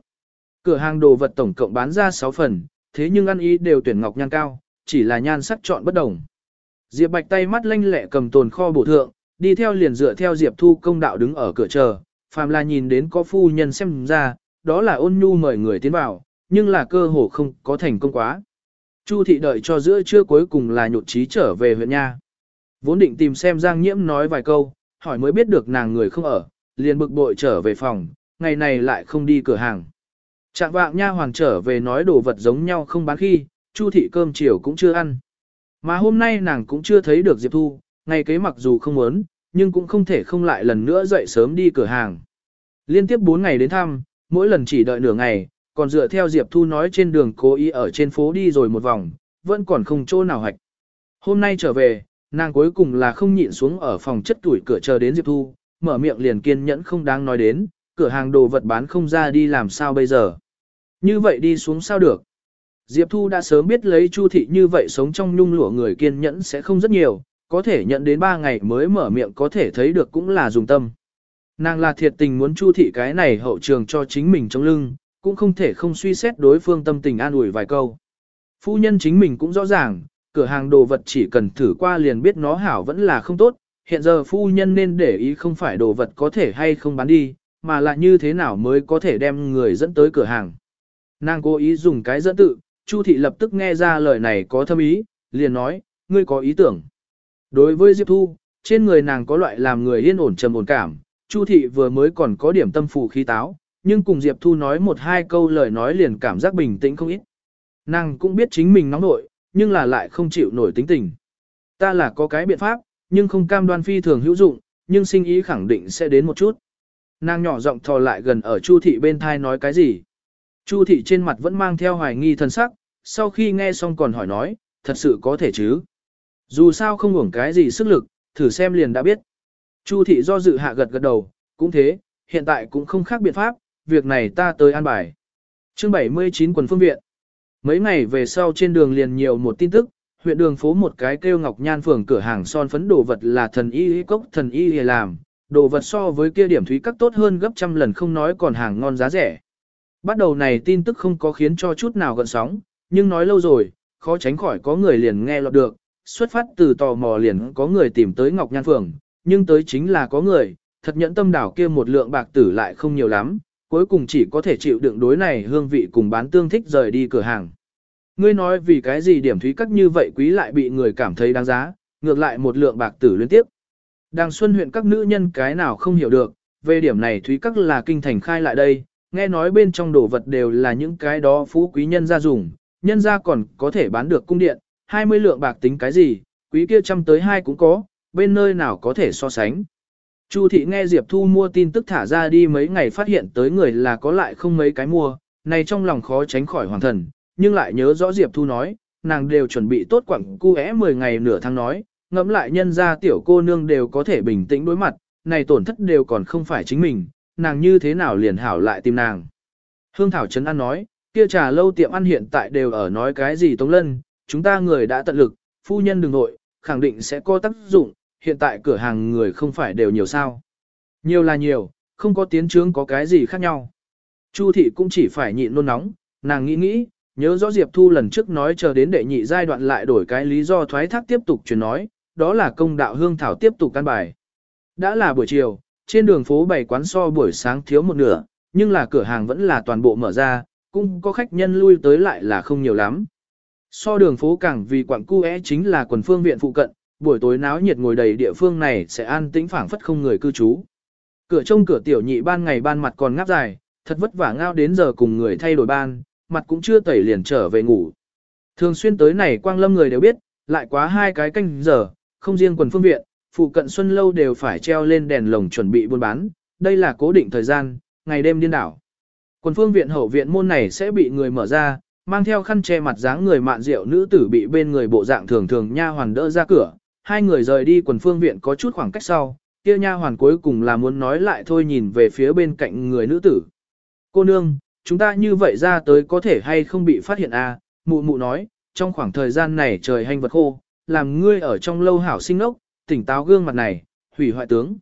Cửa hàng đồ vật tổng cộng bán ra 6 phần, thế nhưng ăn ý đều tuyển ngọc nhan cao, chỉ là nhan sắc chọn bất đồng. Diệp Bạch tay mắt lanh lẹ cầm tồn kho bổ thượng, đi theo liền dựa theo Diệp Thu công đạo đứng ở cửa chờ, phàm là nhìn đến có phu nhân xem ra, đó là ôn nhu mời người tiến vào, nhưng là cơ hồ không có thành công quá. Chu thị đợi cho giữa trưa cuối cùng là nhột trí trở về huyện nha. Vốn định tìm xem Giang Nhiễm nói vài câu, hỏi mới biết được nàng người không ở, liền bực bội trở về phòng, ngày này lại không đi cửa hàng. Trạng vạng nha hoàng trở về nói đồ vật giống nhau không bán khi, Chu thị cơm chiều cũng chưa ăn. Mà hôm nay nàng cũng chưa thấy được Diệp Thu, ngày kế mặc dù không muốn, nhưng cũng không thể không lại lần nữa dậy sớm đi cửa hàng. Liên tiếp 4 ngày đến thăm, mỗi lần chỉ đợi nửa ngày, còn dựa theo Diệp Thu nói trên đường cố ý ở trên phố đi rồi một vòng, vẫn còn không chỗ nào hạch. Hôm nay trở về, nàng cuối cùng là không nhịn xuống ở phòng chất tuổi cửa chờ đến Diệp Thu, mở miệng liền kiên nhẫn không đáng nói đến, cửa hàng đồ vật bán không ra đi làm sao bây giờ. Như vậy đi xuống sao được. Diệp Thu đã sớm biết lấy Chu thị như vậy sống trong nhung lụa người kiên nhẫn sẽ không rất nhiều, có thể nhận đến 3 ngày mới mở miệng có thể thấy được cũng là dùng tâm. Nàng là thiệt tình muốn Chu thị cái này hậu trường cho chính mình trong lưng, cũng không thể không suy xét đối phương tâm tình an ủi vài câu. Phu nhân chính mình cũng rõ ràng, cửa hàng đồ vật chỉ cần thử qua liền biết nó hảo vẫn là không tốt, hiện giờ phu nhân nên để ý không phải đồ vật có thể hay không bán đi, mà là như thế nào mới có thể đem người dẫn tới cửa hàng. Nàng cố ý dùng cái dẫn tự, Chu thị lập tức nghe ra lời này có thâm ý, liền nói, ngươi có ý tưởng. Đối với Diệp Thu, trên người nàng có loại làm người yên ổn trầm ổn cảm, Chu thị vừa mới còn có điểm tâm phù khí táo, nhưng cùng Diệp Thu nói một hai câu lời nói liền cảm giác bình tĩnh không ít. Nàng cũng biết chính mình nóng nội, nhưng là lại không chịu nổi tính tình. Ta là có cái biện pháp, nhưng không cam đoan phi thường hữu dụng, nhưng sinh ý khẳng định sẽ đến một chút. Nàng nhỏ giọng thò lại gần ở Chu thị bên thai nói cái gì. Chu thị trên mặt vẫn mang theo hoài nghi thân sắc, sau khi nghe xong còn hỏi nói, thật sự có thể chứ. Dù sao không hưởng cái gì sức lực, thử xem liền đã biết. Chu thị do dự hạ gật gật đầu, cũng thế, hiện tại cũng không khác biện pháp, việc này ta tới an bài. Chương 79 quần phương viện. Mấy ngày về sau trên đường liền nhiều một tin tức, huyện đường phố một cái kêu ngọc nhan phường cửa hàng son phấn đồ vật là thần y cốc thần y làm, đồ vật so với kia điểm thúy các tốt hơn gấp trăm lần không nói còn hàng ngon giá rẻ. Bắt đầu này tin tức không có khiến cho chút nào gợn sóng, nhưng nói lâu rồi, khó tránh khỏi có người liền nghe lọt được, xuất phát từ tò mò liền có người tìm tới Ngọc Nhan Phường, nhưng tới chính là có người, thật nhẫn tâm đảo kia một lượng bạc tử lại không nhiều lắm, cuối cùng chỉ có thể chịu đựng đối này hương vị cùng bán tương thích rời đi cửa hàng. Ngươi nói vì cái gì điểm thúy cắt như vậy quý lại bị người cảm thấy đáng giá, ngược lại một lượng bạc tử liên tiếp. Đàng Xuân huyện các nữ nhân cái nào không hiểu được, về điểm này thúy cắt là kinh thành khai lại đây, nghe nói bên trong đồ vật đều là những cái đó phú quý nhân gia dùng, nhân gia còn có thể bán được cung điện, 20 lượng bạc tính cái gì, quý kia trăm tới hai cũng có, bên nơi nào có thể so sánh. Chu thị nghe Diệp Thu mua tin tức thả ra đi mấy ngày phát hiện tới người là có lại không mấy cái mua, này trong lòng khó tránh khỏi hoàng thần, nhưng lại nhớ rõ Diệp Thu nói, nàng đều chuẩn bị tốt quẳng cu é 10 ngày nửa tháng nói, ngẫm lại nhân ra tiểu cô nương đều có thể bình tĩnh đối mặt, này tổn thất đều còn không phải chính mình, nàng như thế nào liền hảo lại tìm nàng. Hương Thảo Trấn An nói, kia trà lâu tiệm ăn hiện tại đều ở nói cái gì Tống Lân, chúng ta người đã tận lực, phu nhân đừng nội, khẳng định sẽ có tác dụng, hiện tại cửa hàng người không phải đều nhiều sao. Nhiều là nhiều, không có tiến trướng có cái gì khác nhau. Chu thị cũng chỉ phải nhịn nôn nóng, nàng nghĩ nghĩ, nhớ rõ Diệp Thu lần trước nói chờ đến đệ nhị giai đoạn lại đổi cái lý do thoái thác tiếp tục chuyển nói, đó là công đạo hương thảo tiếp tục căn bài. Đã là buổi chiều, trên đường phố bày quán so buổi sáng thiếu một nửa, nhưng là cửa hàng vẫn là toàn bộ mở ra, cũng có khách nhân lui tới lại là không nhiều lắm. So đường phố càng vì quảng cu é chính là quần phương viện phụ cận, buổi tối náo nhiệt ngồi đầy địa phương này sẽ an tĩnh phảng phất không người cư trú. Cửa trông cửa tiểu nhị ban ngày ban mặt còn ngáp dài, thật vất vả ngao đến giờ cùng người thay đổi ban, mặt cũng chưa tẩy liền trở về ngủ. Thường xuyên tới này quang lâm người đều biết, lại quá hai cái canh giờ, không riêng quần phương viện, phụ cận xuân lâu đều phải treo lên đèn lồng chuẩn bị buôn bán, đây là cố định thời gian, ngày đêm điên đảo. Quần phương viện hậu viện môn này sẽ bị người mở ra, mang theo khăn che mặt dáng người mạn rượu nữ tử bị bên người bộ dạng thường thường nha hoàn đỡ ra cửa, hai người rời đi quần phương viện có chút khoảng cách sau, kia nha hoàn cuối cùng là muốn nói lại thôi nhìn về phía bên cạnh người nữ tử. Cô nương, chúng ta như vậy ra tới có thể hay không bị phát hiện à, mụ mụ nói, trong khoảng thời gian này trời hành vật khô, làm ngươi ở trong lâu hảo sinh ốc, tỉnh táo gương mặt này, hủy hoại tướng.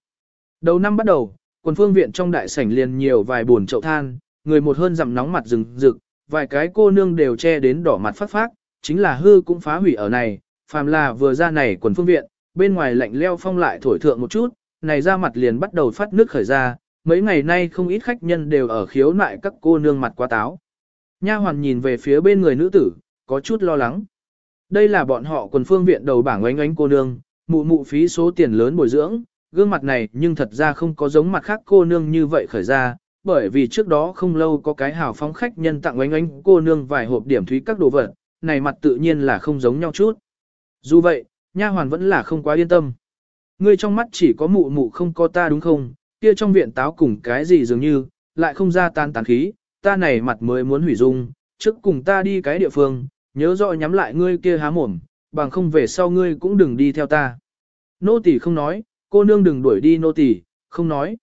Đầu năm bắt đầu, quần phương viện trong đại sảnh liền nhiều vài buồn chậu than, người một hơn dặm nóng mặt rừng rực, vài cái cô nương đều che đến đỏ mặt phát phát, chính là hư cũng phá hủy ở này, phàm là vừa ra này quần phương viện, bên ngoài lạnh leo phong lại thổi thượng một chút, này ra mặt liền bắt đầu phát nước khởi ra, mấy ngày nay không ít khách nhân đều ở khiếu nại các cô nương mặt quá táo. Nha hoàn nhìn về phía bên người nữ tử, có chút lo lắng. Đây là bọn họ quần phương viện đầu bảng oánh oánh cô nương, mụ mụ phí số tiền lớn bồi dưỡng, gương mặt này nhưng thật ra không có giống mặt khác cô nương như vậy khởi ra, bởi vì trước đó không lâu có cái hào phóng khách nhân tặng oánh oánh cô nương vài hộp điểm thúy các đồ vật, này mặt tự nhiên là không giống nhau chút. Dù vậy, nha hoàn vẫn là không quá yên tâm. Ngươi trong mắt chỉ có mụ mụ không có ta đúng không, kia trong viện táo cùng cái gì dường như, lại không ra tan tán khí, ta này mặt mới muốn hủy dung, trước cùng ta đi cái địa phương, nhớ rõ nhắm lại ngươi kia há mồm, bằng không về sau ngươi cũng đừng đi theo ta. Nô tỳ không nói, cô nương đừng đuổi đi nô tỳ, không nói.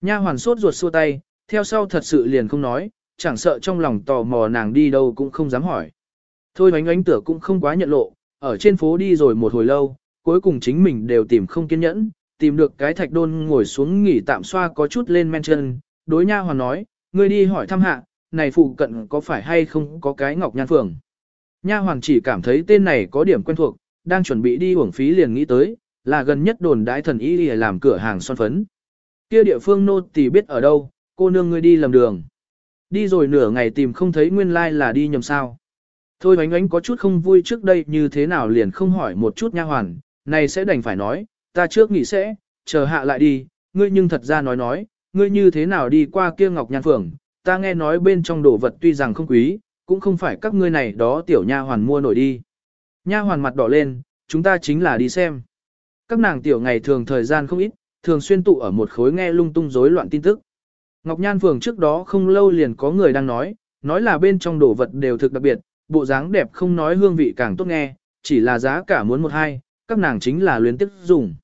Nha hoàn sốt ruột xua tay, theo sau thật sự liền không nói, chẳng sợ trong lòng tò mò nàng đi đâu cũng không dám hỏi. Thôi bánh ánh tửa cũng không quá nhận lộ, ở trên phố đi rồi một hồi lâu, cuối cùng chính mình đều tìm không kiên nhẫn, tìm được cái thạch đôn ngồi xuống nghỉ tạm xoa có chút lên men chân, đối nha hoàn nói, ngươi đi hỏi thăm hạ, này phụ cận có phải hay không có cái ngọc nhan phường. Nha hoàn chỉ cảm thấy tên này có điểm quen thuộc, đang chuẩn bị đi uổng phí liền nghĩ tới, là gần nhất đồn đái thần y để làm cửa hàng son phấn. Kia địa phương nô tỳ biết ở đâu, cô nương ngươi đi lầm đường. Đi rồi nửa ngày tìm không thấy nguyên lai like là đi nhầm sao. Thôi bánh ánh có chút không vui trước đây như thế nào liền không hỏi một chút nha hoàn, này sẽ đành phải nói, ta trước nghỉ sẽ, chờ hạ lại đi, ngươi nhưng thật ra nói nói, ngươi như thế nào đi qua kia ngọc nhan phường, ta nghe nói bên trong đồ vật tuy rằng không quý, cũng không phải các ngươi này đó tiểu nha hoàn mua nổi đi. Nha hoàn mặt đỏ lên, chúng ta chính là đi xem. Các nàng tiểu ngày thường thời gian không ít, thường xuyên tụ ở một khối nghe lung tung rối loạn tin tức. Ngọc Nhan phường trước đó không lâu liền có người đang nói, nói là bên trong đồ vật đều thực đặc biệt, bộ dáng đẹp không nói hương vị càng tốt nghe, chỉ là giá cả muốn một hai, các nàng chính là luyến tiếp dùng.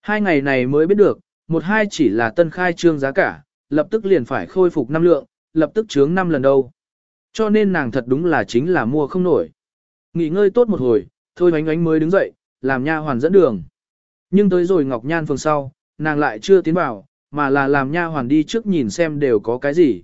Hai ngày này mới biết được, một hai chỉ là tân khai trương giá cả, lập tức liền phải khôi phục năm lượng, lập tức chướng năm lần đâu. Cho nên nàng thật đúng là chính là mua không nổi. Nghỉ ngơi tốt một hồi, thôi Ánh Ánh mới đứng dậy, làm nha hoàn dẫn đường. Nhưng tới rồi Ngọc Nhan phường sau, nàng lại chưa tiến vào, mà là làm nha hoàn đi trước nhìn xem đều có cái gì.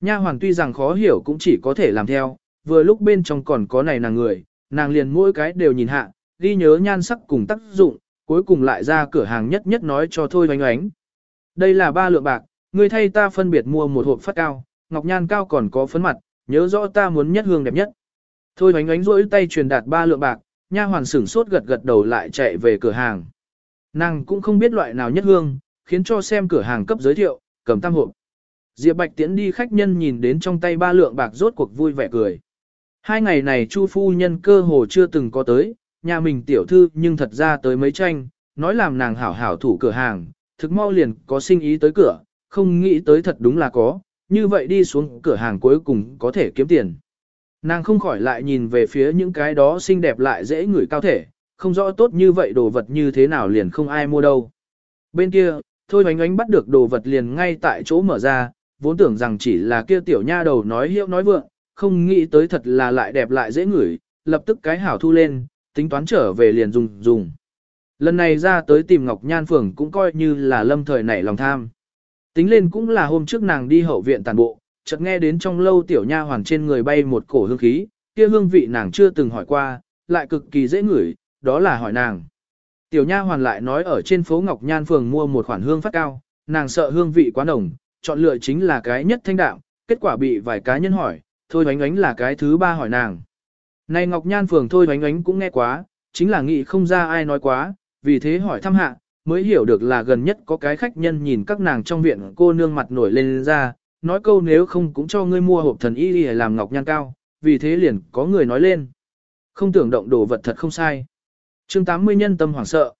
Nha hoàn tuy rằng khó hiểu cũng chỉ có thể làm theo, vừa lúc bên trong còn có này nàng người, nàng liền mỗi cái đều nhìn hạ, ghi nhớ nhan sắc cùng tác dụng, cuối cùng lại ra cửa hàng nhất nhất nói cho thôi oánh oánh. Đây là ba lượng bạc, người thay ta phân biệt mua một hộp phát cao, ngọc nhan cao còn có phấn mặt, nhớ rõ ta muốn nhất hương đẹp nhất. Thôi oánh oánh rỗi tay truyền đạt ba lượng bạc, nha hoàn sửng sốt gật gật đầu lại chạy về cửa hàng. Nàng cũng không biết loại nào nhất hương, khiến cho xem cửa hàng cấp giới thiệu, cầm tam hộp. Diệp Bạch tiễn đi khách nhân nhìn đến trong tay ba lượng bạc rốt cuộc vui vẻ cười. Hai ngày này Chu phu nhân cơ hồ chưa từng có tới, nhà mình tiểu thư nhưng thật ra tới mấy tranh, nói làm nàng hảo hảo thủ cửa hàng, thực mau liền có sinh ý tới cửa, không nghĩ tới thật đúng là có, như vậy đi xuống cửa hàng cuối cùng có thể kiếm tiền. Nàng không khỏi lại nhìn về phía những cái đó xinh đẹp lại dễ ngửi cao thể, không rõ tốt như vậy đồ vật như thế nào liền không ai mua đâu. Bên kia, thôi bánh oánh bắt được đồ vật liền ngay tại chỗ mở ra, vốn tưởng rằng chỉ là kia tiểu nha đầu nói hiệu nói vượng, không nghĩ tới thật là lại đẹp lại dễ ngửi, lập tức cái hảo thu lên, tính toán trở về liền dùng dùng. Lần này ra tới tìm Ngọc Nhan Phường cũng coi như là lâm thời nảy lòng tham. Tính lên cũng là hôm trước nàng đi hậu viện tàn bộ, chợt nghe đến trong lâu tiểu nha hoàn trên người bay một cổ hương khí, kia hương vị nàng chưa từng hỏi qua, lại cực kỳ dễ ngửi, đó là hỏi nàng. Tiểu nha hoàn lại nói ở trên phố Ngọc Nhan Phường mua một khoản hương phát cao, nàng sợ hương vị quá nồng, chọn lựa chính là cái nhất thanh đạm, kết quả bị vài cá nhân hỏi, thôi oánh oánh là cái thứ ba hỏi nàng. Này Ngọc Nhan Phường thôi oánh oánh cũng nghe quá, chính là nghĩ không ra ai nói quá, vì thế hỏi thăm hạ, mới hiểu được là gần nhất có cái khách nhân nhìn các nàng trong viện cô nương mặt nổi lên ra, nói câu nếu không cũng cho ngươi mua hộp thần y để làm Ngọc Nhan cao, vì thế liền có người nói lên. Không tưởng động đồ vật thật không sai chương 80 nhân tâm hoảng sợ.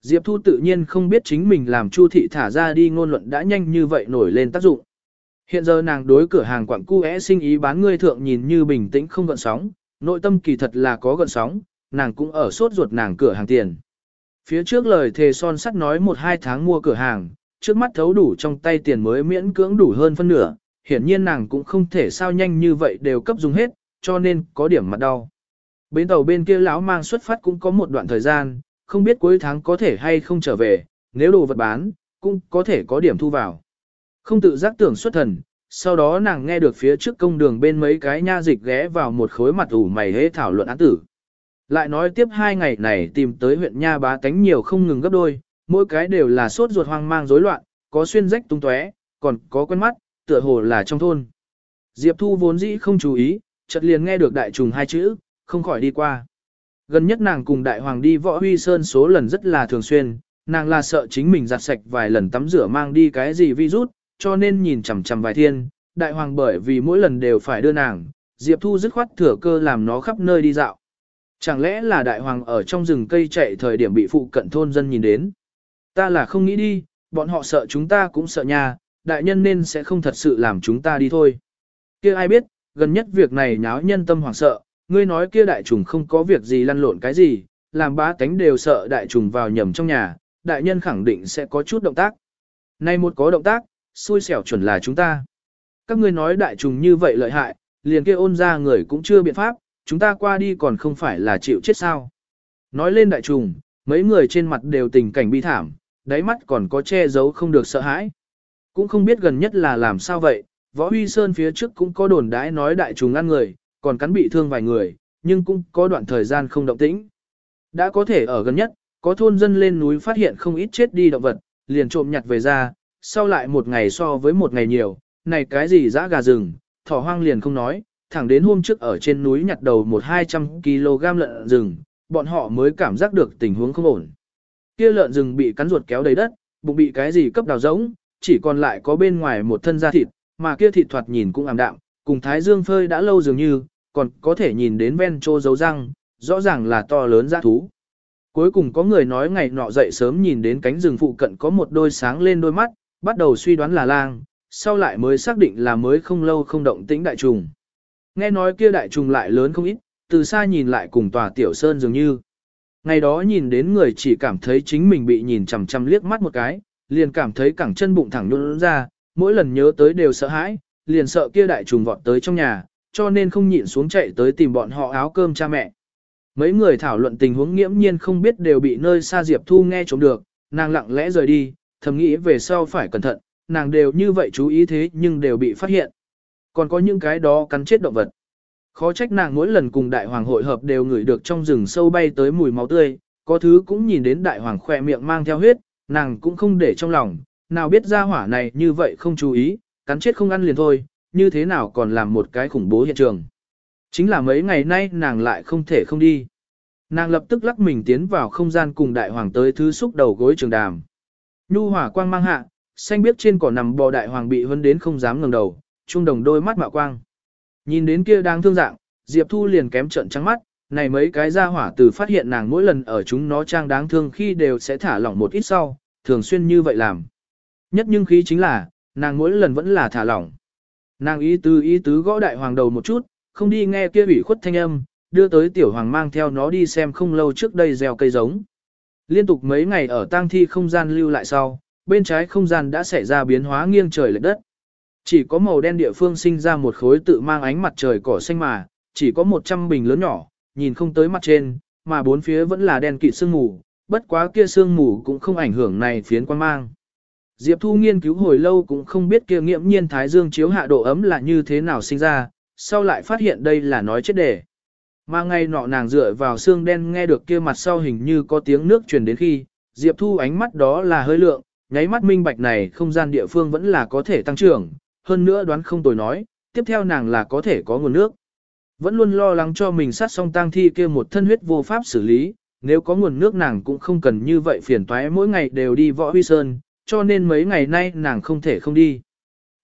Diệp Thu tự nhiên không biết chính mình làm Chu thị thả ra đi ngôn luận đã nhanh như vậy nổi lên tác dụng. Hiện giờ nàng đối cửa hàng quảng cu é sinh ý bán ngươi thượng nhìn như bình tĩnh không gợn sóng, nội tâm kỳ thật là có gợn sóng, nàng cũng ở sốt ruột nàng cửa hàng tiền. Phía trước lời thề son sắt nói một hai tháng mua cửa hàng, trước mắt thấu đủ trong tay tiền mới miễn cưỡng đủ hơn phân nửa, hiển nhiên nàng cũng không thể sao nhanh như vậy đều cấp dùng hết, cho nên có điểm mặt đau. Bến tàu bên kia lão mang xuất phát cũng có một đoạn thời gian, không biết cuối tháng có thể hay không trở về, nếu đồ vật bán, cũng có thể có điểm thu vào. Không tự giác tưởng xuất thần, sau đó nàng nghe được phía trước công đường bên mấy cái nha dịch ghé vào một khối mặt ủ mày hế thảo luận án tử. Lại nói tiếp hai ngày này tìm tới huyện nha bá tánh nhiều không ngừng gấp đôi, mỗi cái đều là sốt ruột hoang mang rối loạn, có xuyên rách tung tóe, còn có quen mắt, tựa hồ là trong thôn. Diệp Thu vốn dĩ không chú ý, chợt liền nghe được đại trùng hai chữ, không khỏi đi qua. Gần nhất nàng cùng đại hoàng đi võ huy sơn số lần rất là thường xuyên, nàng là sợ chính mình giặt sạch vài lần tắm rửa mang đi cái gì virus, cho nên nhìn chằm chằm vài thiên, đại hoàng bởi vì mỗi lần đều phải đưa nàng, Diệp Thu dứt khoát thừa cơ làm nó khắp nơi đi dạo. Chẳng lẽ là đại hoàng ở trong rừng cây chạy thời điểm bị phụ cận thôn dân nhìn đến? Ta là không nghĩ đi, bọn họ sợ chúng ta cũng sợ nha, đại nhân nên sẽ không thật sự làm chúng ta đi thôi. kia ai biết, gần nhất việc này nháo nhân tâm hoảng sợ, ngươi nói kia đại trùng không có việc gì lăn lộn cái gì, làm bá tánh đều sợ đại trùng vào nhầm trong nhà, đại nhân khẳng định sẽ có chút động tác. Nay một có động tác, xui xẻo chuẩn là chúng ta. Các ngươi nói đại trùng như vậy lợi hại, liền kia ôn ra người cũng chưa biện pháp, chúng ta qua đi còn không phải là chịu chết sao. Nói lên đại trùng, mấy người trên mặt đều tình cảnh bi thảm, đáy mắt còn có che giấu không được sợ hãi. Cũng không biết gần nhất là làm sao vậy, võ huy sơn phía trước cũng có đồn đãi nói đại trùng ăn người, còn cắn bị thương vài người, nhưng cũng có đoạn thời gian không động tĩnh. Đã có thể ở gần nhất, có thôn dân lên núi phát hiện không ít chết đi động vật, liền trộm nhặt về ra, sau lại một ngày so với một ngày nhiều, này cái gì dã gà rừng, thỏ hoang liền không nói, thẳng đến hôm trước ở trên núi nhặt đầu một hai trăm kg lợn rừng, bọn họ mới cảm giác được tình huống không ổn. Kia lợn rừng bị cắn ruột kéo đầy đất, bụng bị cái gì cấp đào rỗng, chỉ còn lại có bên ngoài một thân da thịt, mà kia thịt thoạt nhìn cũng ảm đạm, cùng thái dương phơi đã lâu dường như, còn có thể nhìn đến ven trô dấu răng, rõ ràng là to lớn dã thú. Cuối cùng có người nói ngày nọ dậy sớm nhìn đến cánh rừng phụ cận có một đôi sáng lên đôi mắt, bắt đầu suy đoán là lang, sau lại mới xác định là mới không lâu không động tĩnh đại trùng. Nghe nói kia đại trùng lại lớn không ít, từ xa nhìn lại cùng tòa tiểu sơn dường như. Ngày đó nhìn đến người chỉ cảm thấy chính mình bị nhìn chằm chằm liếc mắt một cái, liền cảm thấy cẳng chân bụng thẳng nhún ra, mỗi lần nhớ tới đều sợ hãi, liền sợ kia đại trùng vọt tới trong nhà, cho nên không nhịn xuống chạy tới tìm bọn họ áo cơm cha mẹ. Mấy người thảo luận tình huống nghiễm nhiên không biết đều bị nơi xa Diệp Thu nghe trộm được, nàng lặng lẽ rời đi, thầm nghĩ về sau phải cẩn thận, nàng đều như vậy chú ý thế nhưng đều bị phát hiện. Còn có những cái đó cắn chết động vật. Khó trách nàng mỗi lần cùng đại hoàng hội hợp đều ngửi được trong rừng sâu bay tới mùi máu tươi, có thứ cũng nhìn đến đại hoàng khỏe miệng mang theo huyết, nàng cũng không để trong lòng, nào biết ra hỏa này như vậy không chú ý, cắn chết không ăn liền thôi, như thế nào còn làm một cái khủng bố hiện trường. Chính là mấy ngày nay nàng lại không thể không đi. Nàng lập tức lắc mình tiến vào không gian cùng đại hoàng tới thứ xúc đầu gối trường đàm. Nhu hỏa quang mang hạ, xanh biết trên cỏ nằm bò đại hoàng bị huấn đến không dám ngẩng đầu, trung đồng đôi mắt mạo quang. Nhìn đến kia đang thương dạng, Diệp Thu liền kém trận trắng mắt, này mấy cái ra hỏa từ phát hiện nàng mỗi lần ở chúng nó trang đáng thương khi đều sẽ thả lỏng một ít sau, thường xuyên như vậy làm. Nhất nhưng khí chính là, nàng mỗi lần vẫn là thả lỏng. Nàng ý tứ ý tứ gõ đại hoàng đầu một chút, không đi nghe kia ủy khuất thanh âm, đưa tới tiểu hoàng mang theo nó đi xem không lâu trước đây gieo cây giống. Liên tục mấy ngày ở tang thi không gian lưu lại sau, bên trái không gian đã xảy ra biến hóa nghiêng trời lệch đất. Chỉ có màu đen địa phương sinh ra một khối tự mang ánh mặt trời cỏ xanh mà, chỉ có 100 bình lớn nhỏ, nhìn không tới mặt trên, mà bốn phía vẫn là đen kịt sương mù, bất quá kia sương mù cũng không ảnh hưởng này phiến quan mang. Diệp Thu nghiên cứu hồi lâu cũng không biết kia nghiệm nhiên thái dương chiếu hạ độ ấm là như thế nào sinh ra, sau lại phát hiện đây là nói chết đề. Mà ngay nọ nàng dựa vào xương đen nghe được kia mặt sau hình như có tiếng nước truyền đến khi, Diệp Thu ánh mắt đó là hơi lượng, nháy mắt minh bạch này không gian địa phương vẫn là có thể tăng trưởng, hơn nữa đoán không tồi nói, tiếp theo nàng là có thể có nguồn nước. Vẫn luôn lo lắng cho mình sát xong tang thi kia một thân huyết vô pháp xử lý, nếu có nguồn nước nàng cũng không cần như vậy phiền toái mỗi ngày đều đi võ huy sơn, cho nên mấy ngày nay nàng không thể không đi.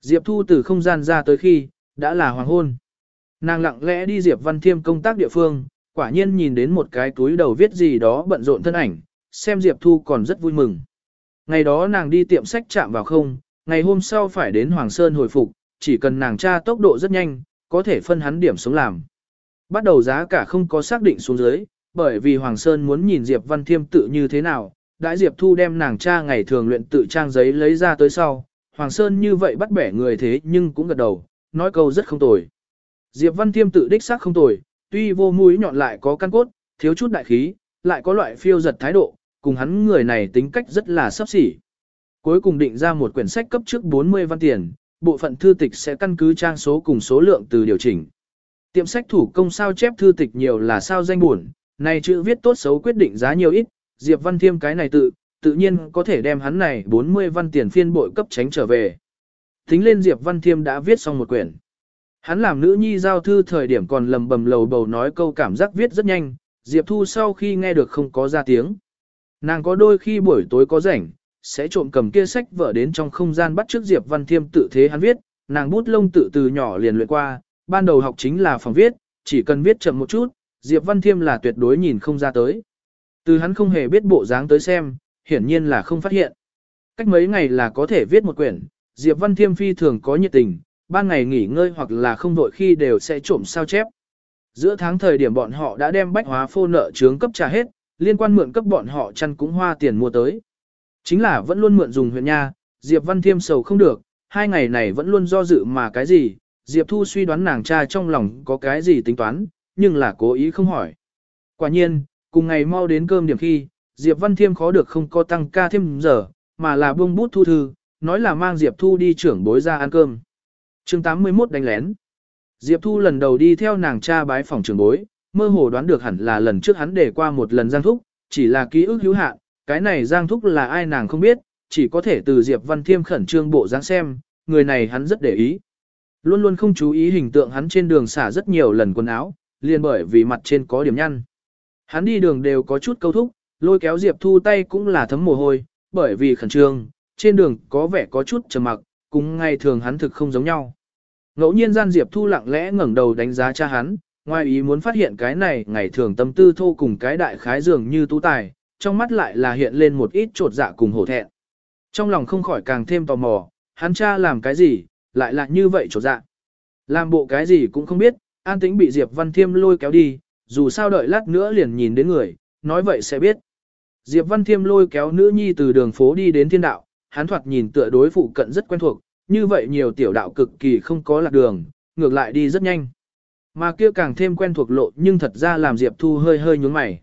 Diệp Thu từ không gian ra tới khi, đã là hoàng hôn. Nàng lặng lẽ đi Diệp Văn Thiêm công tác địa phương, Quả nhiên nhìn đến một cái túi đầu viết gì đó bận rộn thân ảnh, xem Diệp Thu còn rất vui mừng. Ngày đó nàng đi tiệm sách chạm vào không, ngày hôm sau phải đến Hoàng Sơn hồi phục, chỉ cần nàng tra tốc độ rất nhanh, có thể phân hắn điểm sống làm. Bắt đầu giá cả không có xác định xuống dưới, bởi vì Hoàng Sơn muốn nhìn Diệp Văn Thiêm tự như thế nào, đãi Diệp Thu đem nàng cha ngày thường luyện tự trang giấy lấy ra tới sau, Hoàng Sơn như vậy bắt bẻ người thế nhưng cũng gật đầu, nói câu rất không tồi. Diệp Văn Thiêm tự đích xác không tồi, tuy vô mũi nhọn lại có căn cốt, thiếu chút đại khí, lại có loại phiêu giật thái độ, cùng hắn người này tính cách rất là sắp xỉ. Cuối cùng định ra một quyển sách cấp trước 40 văn tiền, bộ phận thư tịch sẽ căn cứ trang số cùng số lượng từ điều chỉnh. Tiệm sách thủ công sao chép thư tịch nhiều là sao danh buồn, này chữ viết tốt xấu quyết định giá nhiều ít, Diệp Văn Thiêm cái này tự, tự nhiên có thể đem hắn này 40 văn tiền phiên bội cấp tránh trở về. Tính lên Diệp Văn Thiêm đã viết xong một quyển. Hắn làm nữ nhi giao thư thời điểm còn lầm bầm lầu bầu nói câu cảm giác viết rất nhanh, Diệp Thu sau khi nghe được không có ra tiếng. Nàng có đôi khi buổi tối có rảnh, sẽ trộm cầm kia sách vở đến trong không gian bắt trước Diệp Văn Thiêm tự thế hắn viết, nàng bút lông tự từ nhỏ liền luyện qua, ban đầu học chính là phòng viết, chỉ cần viết chậm một chút, Diệp Văn Thiêm là tuyệt đối nhìn không ra tới. Từ hắn không hề biết bộ dáng tới xem, hiển nhiên là không phát hiện. Cách mấy ngày là có thể viết một quyển, Diệp Văn Thiêm phi thường có nhiệt tình, ban ngày nghỉ ngơi hoặc là không đội khi đều sẽ trộm sao chép. Giữa tháng thời điểm bọn họ đã đem bách hóa phô nợ trướng cấp trả hết, liên quan mượn cấp bọn họ chăn cũng hoa tiền mua tới. Chính là vẫn luôn mượn dùng huyện nha, Diệp Văn Thiêm sầu không được, hai ngày này vẫn luôn do dự mà cái gì, Diệp Thu suy đoán nàng cha trong lòng có cái gì tính toán, nhưng là cố ý không hỏi. Quả nhiên, cùng ngày mau đến cơm điểm khi, Diệp Văn Thiêm khó được không có tăng ca thêm giờ, mà là buông bút thu thư, nói là mang Diệp Thu đi trưởng bối ra ăn cơm. chương 81 đánh lén. Diệp Thu lần đầu đi theo nàng cha bái phòng trưởng bối, mơ hồ đoán được hẳn là lần trước hắn để qua một lần Giang Thúc, chỉ là ký ức hữu hạn, cái này Giang Thúc là ai nàng không biết, chỉ có thể từ Diệp Văn Thiêm khẩn trương bộ dáng xem, người này hắn rất để ý. Luôn luôn không chú ý hình tượng hắn trên đường xả rất nhiều lần quần áo, liền bởi vì mặt trên có điểm nhăn. Hắn đi đường đều có chút câu thúc, lôi kéo Diệp Thu tay cũng là thấm mồ hôi, bởi vì khẩn trương, trên đường có vẻ có chút trầm mặc, cũng ngày thường hắn thực không giống nhau. Ngẫu nhiên gian Diệp Thu lặng lẽ ngẩng đầu đánh giá cha hắn, ngoài ý muốn phát hiện cái này ngày thường tâm tư thô cùng cái đại khái dường như tú tài, trong mắt lại là hiện lên một ít trột dạ cùng hổ thẹn. Trong lòng không khỏi càng thêm tò mò, hắn cha làm cái gì, lại là như vậy trột dạ. Làm bộ cái gì cũng không biết, an tĩnh bị Diệp Văn Thiêm lôi kéo đi, dù sao đợi lát nữa liền nhìn đến người, nói vậy sẽ biết. Diệp Văn Thiêm lôi kéo nữ nhi từ đường phố đi đến thiên đạo, hắn thoạt nhìn tựa đối phụ cận rất quen thuộc, như vậy nhiều tiểu đạo cực kỳ không có lạc đường, ngược lại đi rất nhanh. Mà kia càng thêm quen thuộc lộ nhưng thật ra làm Diệp Thu hơi hơi nhúng mày.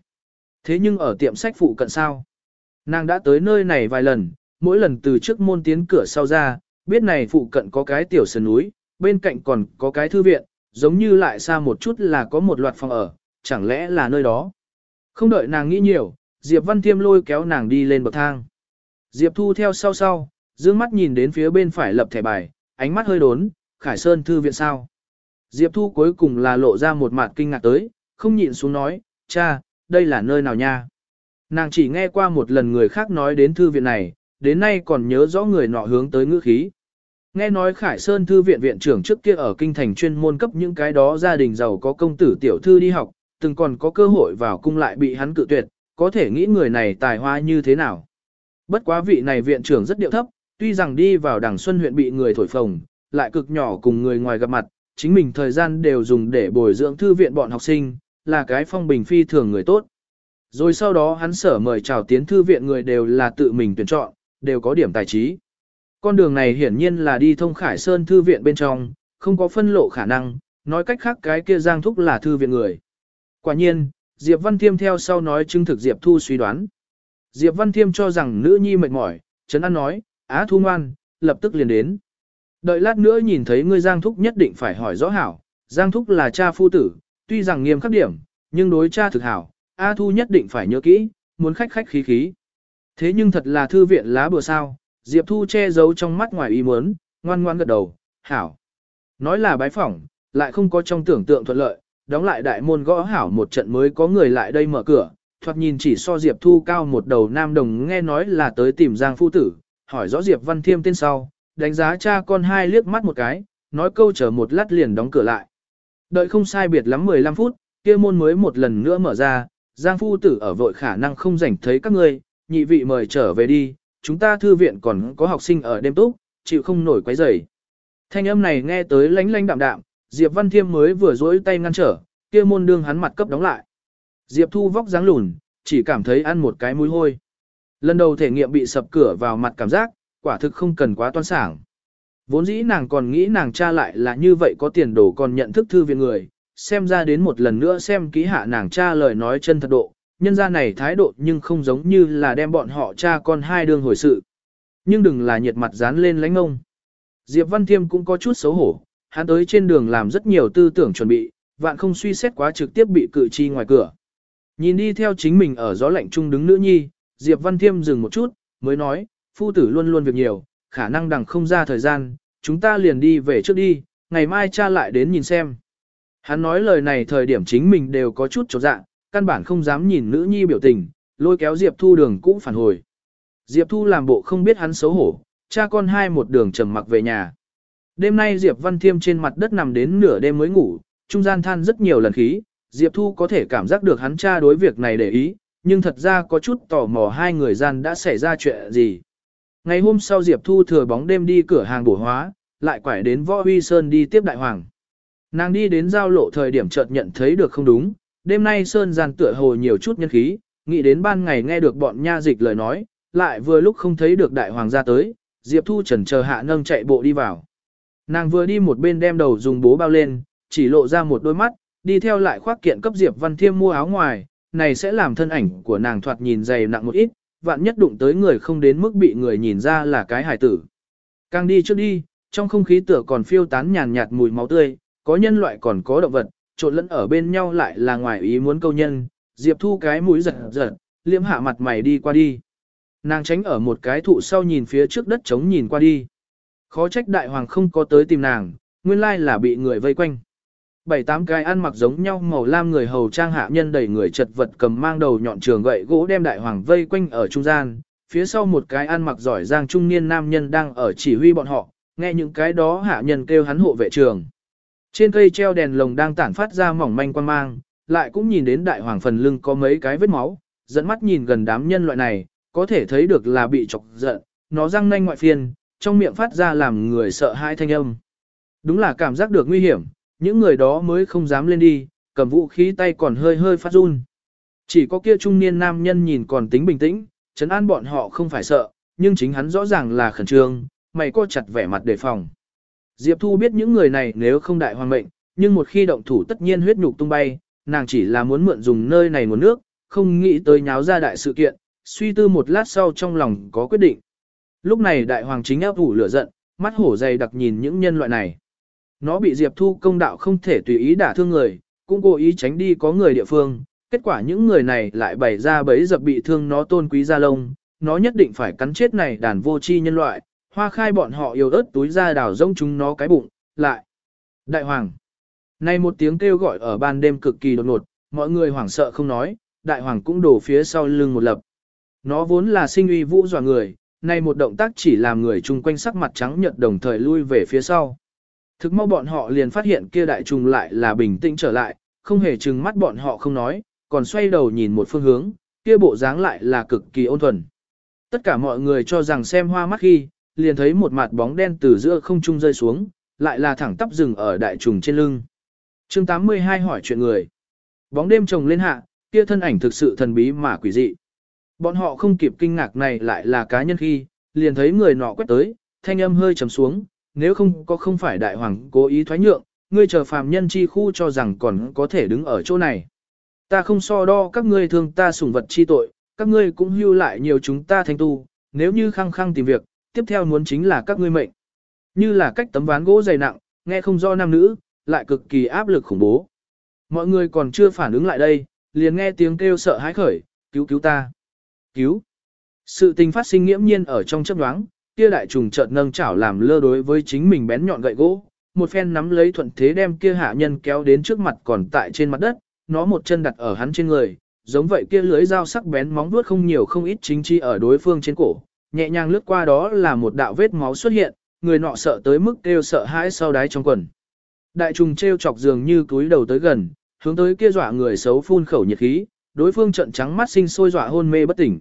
Thế nhưng ở tiệm sách phụ cận sao? Nàng đã tới nơi này vài lần, mỗi lần từ trước môn tiến cửa sau ra, biết này phụ cận có cái tiểu sơn núi, bên cạnh còn có cái thư viện, giống như lại xa một chút là có một loạt phòng ở, chẳng lẽ là nơi đó. Không đợi nàng nghĩ nhiều, Diệp Văn Thiêm lôi kéo nàng đi lên bậc thang. Diệp Thu theo sau sau, dương mắt nhìn đến phía bên phải lập thẻ bài, ánh mắt hơi đốn, Khải Sơn thư viện sao. Diệp Thu cuối cùng là lộ ra một mặt kinh ngạc tới, không nhịn xuống nói, cha, đây là nơi nào nha. Nàng chỉ nghe qua một lần người khác nói đến thư viện này, đến nay còn nhớ rõ người nọ hướng tới ngữ khí. Nghe nói Khải Sơn Thư viện viện trưởng trước kia ở kinh thành chuyên môn cấp những cái đó gia đình giàu có công tử tiểu thư đi học, từng còn có cơ hội vào cung lại bị hắn cự tuyệt, có thể nghĩ người này tài hoa như thế nào. Bất quá vị này viện trưởng rất điệu thấp, tuy rằng đi vào đảng Xuân huyện bị người thổi phồng, lại cực nhỏ cùng người ngoài gặp mặt, chính mình thời gian đều dùng để bồi dưỡng thư viện bọn học sinh, là cái phong bình phi thường người tốt. Rồi sau đó hắn sở mời chào tiến thư viện người đều là tự mình tuyển chọn, đều có điểm tài trí. Con đường này hiển nhiên là đi thông Khải Sơn thư viện bên trong, không có phân lộ khả năng, nói cách khác cái kia Giang Thúc là thư viện người. Quả nhiên, Diệp Văn Thiêm theo sau nói chứng thực Diệp Thu suy đoán. Diệp Văn Thiêm cho rằng nữ nhi mệt mỏi, Trấn An nói, Á Thu ngoan, lập tức liền đến. Đợi lát nữa nhìn thấy ngươi Giang Thúc nhất định phải hỏi rõ hảo, Giang Thúc là cha phu tử, tuy rằng nghiêm khắc điểm, nhưng đối cha thực hảo, A Thu nhất định phải nhớ kỹ, muốn khách khách khí khí. Thế nhưng thật là thư viện lá bừa sao, Diệp Thu che giấu trong mắt ngoài ý muốn, ngoan ngoan gật đầu, hảo. Nói là bái phỏng, lại không có trong tưởng tượng thuận lợi, đóng lại đại môn gõ hảo một trận mới có người lại đây mở cửa, thoạt nhìn chỉ so Diệp Thu cao một đầu nam đồng nghe nói là tới tìm Giang phu tử, hỏi rõ Diệp Văn Thiêm tên sau, đánh giá cha con hai liếc mắt một cái, nói câu chờ một lát liền đóng cửa lại. Đợi không sai biệt lắm 15 phút, kia môn mới một lần nữa mở ra, Giang phu tử ở vội khả năng không rảnh thấy các ngươi, nhị vị mời trở về đi, chúng ta thư viện còn có học sinh ở đêm túc, chịu không nổi quấy rầy. Thanh âm này nghe tới lánh lánh đạm đạm, Diệp Văn Thiêm mới vừa dối tay ngăn trở, kia môn đương hắn mặt cấp đóng lại. Diệp Thu vóc dáng lùn, chỉ cảm thấy ăn một cái mũi hôi. Lần đầu thể nghiệm bị sập cửa vào mặt cảm giác, quả thực không cần quá toan sảng. Vốn dĩ nàng còn nghĩ nàng cha lại là như vậy có tiền đồ còn nhận thức thư viện người, xem ra đến một lần nữa xem kỹ hạ nàng cha lời nói chân thật độ, nhân ra này thái độ nhưng không giống như là đem bọn họ cha con hai đương hồi sự. Nhưng đừng là nhiệt mặt dán lên lánh ông. Diệp Văn Thiêm cũng có chút xấu hổ, hắn tới trên đường làm rất nhiều tư tưởng chuẩn bị, vạn không suy xét quá trực tiếp bị cử chi ngoài cửa. Nhìn đi theo chính mình ở gió lạnh trung đứng nữ nhi, Diệp Văn Thiêm dừng một chút, mới nói, phu tử luôn luôn việc nhiều, khả năng đằng không ra thời gian, chúng ta liền đi về trước đi, ngày mai cha lại đến nhìn xem. Hắn nói lời này thời điểm chính mình đều có chút chột dạ, căn bản không dám nhìn nữ nhi biểu tình, lôi kéo Diệp Thu đường cũng phản hồi. Diệp Thu làm bộ không biết hắn xấu hổ, cha con hai một đường trầm mặc về nhà. Đêm nay Diệp Văn Thiêm trên mặt đất nằm đến nửa đêm mới ngủ, trung gian than rất nhiều lần khí, Diệp Thu có thể cảm giác được hắn cha đối việc này để ý, nhưng thật ra có chút tò mò hai người gian đã xảy ra chuyện gì. Ngày hôm sau Diệp Thu thừa bóng đêm đi cửa hàng bổ hóa, lại quải đến Võ Huy Sơn đi tiếp đại hoàng. Nàng đi đến giao lộ thời điểm chợt nhận thấy được không đúng, đêm nay Sơn gian tựa hồ nhiều chút nhân khí, nghĩ đến ban ngày nghe được bọn nha dịch lời nói, lại vừa lúc không thấy được đại hoàng ra tới, Diệp Thu trần chờ hạ nâng chạy bộ đi vào. Nàng vừa đi một bên đem đầu dùng bố bao lên, chỉ lộ ra một đôi mắt, đi theo lại khoác kiện cấp Diệp Văn Thiêm mua áo ngoài, này sẽ làm thân ảnh của nàng thoạt nhìn dày nặng một ít, vạn nhất đụng tới người không đến mức bị người nhìn ra là cái hải tử. Càng đi trước đi, trong không khí tựa còn phiêu tán nhàn nhạt mùi máu tươi, có nhân loại còn có động vật, trộn lẫn ở bên nhau lại là ngoài ý muốn câu nhân, Diệp Thu cái mũi giật giật, liễm hạ mặt mày đi qua đi. Nàng tránh ở một cái thụ sau nhìn phía trước đất trống nhìn qua đi. Khó trách đại hoàng không có tới tìm nàng, nguyên lai là bị người vây quanh. Bảy tám cái ăn mặc giống nhau màu lam người hầu trang hạ nhân đầy người chật vật cầm mang đầu nhọn trường gậy gỗ đem đại hoàng vây quanh ở trung gian, phía sau một cái ăn mặc giỏi giang trung niên nam nhân đang ở chỉ huy bọn họ, nghe những cái đó hạ nhân kêu hắn hộ vệ trường. Trên cây treo đèn lồng đang tản phát ra mỏng manh quan mang, lại cũng nhìn đến đại hoàng phần lưng có mấy cái vết máu, dẫn mắt nhìn gần đám nhân loại này, có thể thấy được là bị chọc giận, nó răng nanh ngoại phiên, trong miệng phát ra làm người sợ hãi thanh âm. Đúng là cảm giác được nguy hiểm, những người đó mới không dám lên đi, cầm vũ khí tay còn hơi hơi phát run. Chỉ có kia trung niên nam nhân nhìn còn tính bình tĩnh, chấn an bọn họ không phải sợ, nhưng chính hắn rõ ràng là khẩn trương, mày co chặt vẻ mặt đề phòng. Diệp Thu biết những người này nếu không đại hoàng mệnh, nhưng một khi động thủ tất nhiên huyết nhục tung bay, nàng chỉ là muốn mượn dùng nơi này nguồn nước, không nghĩ tới nháo ra đại sự kiện, suy tư một lát sau trong lòng có quyết định. Lúc này đại hoàng chính áp ủ lửa giận, mắt hổ dày đặc nhìn những nhân loại này. Nó bị Diệp Thu công đạo không thể tùy ý đả thương người, cũng cố ý tránh đi có người địa phương, kết quả những người này lại bày ra bấy dập bị thương nó tôn quý ra lông, nó nhất định phải cắn chết này đàn vô tri nhân loại, hoa khai bọn họ yêu ớt túi ra đào rông chúng nó cái bụng, lại. Đại hoàng. nay một tiếng kêu gọi ở ban đêm cực kỳ đột ngột, mọi người hoảng sợ không nói, đại hoàng cũng đổ phía sau lưng một lập. Nó vốn là sinh uy vũ dọa người, này một động tác chỉ làm người chung quanh sắc mặt trắng nhợt đồng thời lui về phía sau. Thực mau bọn họ liền phát hiện kia đại trùng lại là bình tĩnh trở lại, không hề chừng mắt bọn họ không nói, còn xoay đầu nhìn một phương hướng, kia bộ dáng lại là cực kỳ ôn thuần. Tất cả mọi người cho rằng xem hoa mắt khi, liền thấy một mặt bóng đen từ giữa không trung rơi xuống, lại là thẳng tắp rừng ở đại trùng trên lưng. chương 82 hỏi chuyện người. Bóng đêm trồng lên hạ, kia thân ảnh thực sự thần bí mà quỷ dị. Bọn họ không kịp kinh ngạc này lại là cá nhân khi, liền thấy người nọ quét tới, thanh âm hơi trầm xuống, nếu không có không phải đại hoàng cố ý thoái nhượng, ngươi chờ phàm nhân chi khu cho rằng còn có thể đứng ở chỗ này. Ta không so đo các ngươi thương ta sủng vật chi tội, các ngươi cũng hưu lại nhiều chúng ta thanh tu, nếu như khăng khăng tìm việc, tiếp theo muốn chính là các ngươi mệnh. Như là cách tấm ván gỗ dày nặng, nghe không do nam nữ, lại cực kỳ áp lực khủng bố. Mọi người còn chưa phản ứng lại đây, liền nghe tiếng kêu sợ hãi khởi, cứu cứu ta. Cứu. Sự tình phát sinh nghiễm nhiên ở trong chấp đoáng, kia đại trùng chợt nâng chảo làm lơ đối với chính mình bén nhọn gậy gỗ, một phen nắm lấy thuận thế đem kia hạ nhân kéo đến trước mặt còn tại trên mặt đất, nó một chân đặt ở hắn trên người, giống vậy kia lưới dao sắc bén móng vuốt không nhiều không ít chính chi ở đối phương trên cổ, nhẹ nhàng lướt qua đó là một đạo vết máu xuất hiện, người nọ sợ tới mức kêu sợ hãi sau đáy trong quần. Đại trùng treo chọc dường như túi đầu tới gần, Hướng tới kia dọa người xấu phun khẩu nhiệt khí, đối phương trận trắng mắt sinh sôi dọa hôn mê bất tỉnh.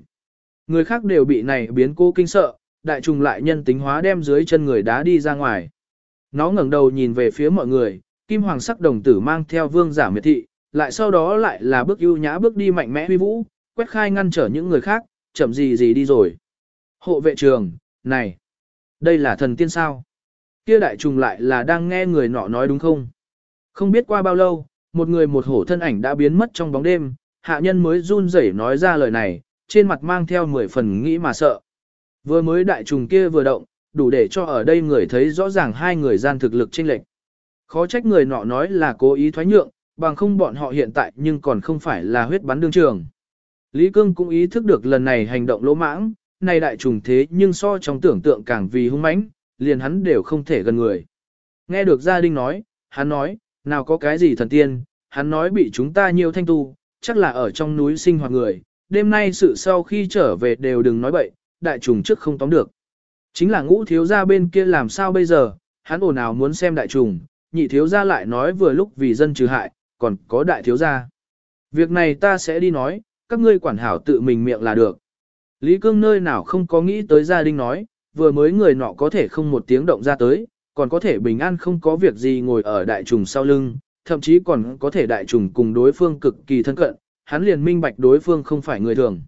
Người khác đều bị này biến cô kinh sợ, đại trùng lại nhân tính hóa đem dưới chân người đá đi ra ngoài. Nó ngẩng đầu nhìn về phía mọi người, kim hoàng sắc đồng tử mang theo vương giả miệt thị, lại sau đó lại là bước ưu nhã bước đi mạnh mẽ huy vũ, quét khai ngăn trở những người khác, chậm gì gì đi rồi. Hộ vệ trường, này, đây là thần tiên sao? Kia đại trùng lại là đang nghe người nọ nói đúng không? Không biết qua bao lâu, một người một hổ thân ảnh đã biến mất trong bóng đêm, hạ nhân mới run rẩy nói ra lời này, trên mặt mang theo mười phần nghĩ mà sợ. Vừa mới đại trùng kia vừa động, đủ để cho ở đây người thấy rõ ràng hai người gian thực lực chênh lệch. Khó trách người nọ nói là cố ý thoái nhượng, bằng không bọn họ hiện tại nhưng còn không phải là huyết bắn đương trường. Lý Cương cũng ý thức được lần này hành động lỗ mãng, này đại trùng thế nhưng so trong tưởng tượng càng vì hung mãnh, liền hắn đều không thể gần người. Nghe được gia đình nói, hắn nói, nào có cái gì thần tiên, hắn nói bị chúng ta nhiều thanh tu, chắc là ở trong núi sinh hoạt người, đêm nay sự sau khi trở về đều đừng nói bậy, đại trùng trước không tóm được. Chính là ngũ thiếu gia bên kia làm sao bây giờ, hắn ồn ào muốn xem đại trùng, nhị thiếu gia lại nói vừa lúc vì dân trừ hại, còn có đại thiếu gia. Việc này ta sẽ đi nói, các ngươi quản hảo tự mình miệng là được. Lý Cương nơi nào không có nghĩ tới gia đình nói, vừa mới người nọ có thể không một tiếng động ra tới, còn có thể bình an không có việc gì ngồi ở đại trùng sau lưng, thậm chí còn có thể đại trùng cùng đối phương cực kỳ thân cận, hắn liền minh bạch đối phương không phải người thường.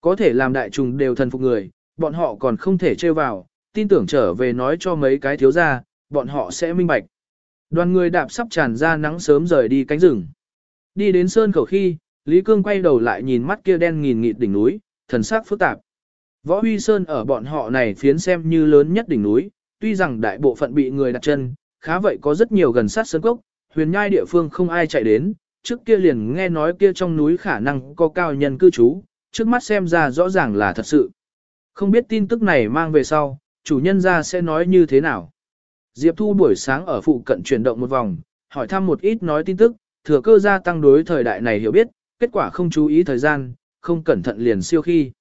Có thể làm đại trùng đều thần phục người, bọn họ còn không thể chơi vào, tin tưởng trở về nói cho mấy cái thiếu gia, bọn họ sẽ minh bạch. Đoàn người đạp sắp tràn ra nắng sớm rời đi cánh rừng. Đi đến sơn khẩu khi, Lý Cương quay đầu lại nhìn mắt kia đen nghìn nghịt đỉnh núi, thần sắc phức tạp. Võ Huy Sơn ở bọn họ này phiến xem như lớn nhất đỉnh núi, tuy rằng đại bộ phận bị người đặt chân, khá vậy có rất nhiều gần sát sơn cốc, huyền nhai địa phương không ai chạy đến, trước kia liền nghe nói kia trong núi khả năng có cao nhân cư trú, trước mắt xem ra rõ ràng là thật sự. Không biết tin tức này mang về sau, chủ nhân ra sẽ nói như thế nào. Diệp Thu buổi sáng ở phụ cận chuyển động một vòng, hỏi thăm một ít nói tin tức, thừa cơ gia tăng đối thời đại này hiểu biết, kết quả không chú ý thời gian, không cẩn thận liền siêu khi.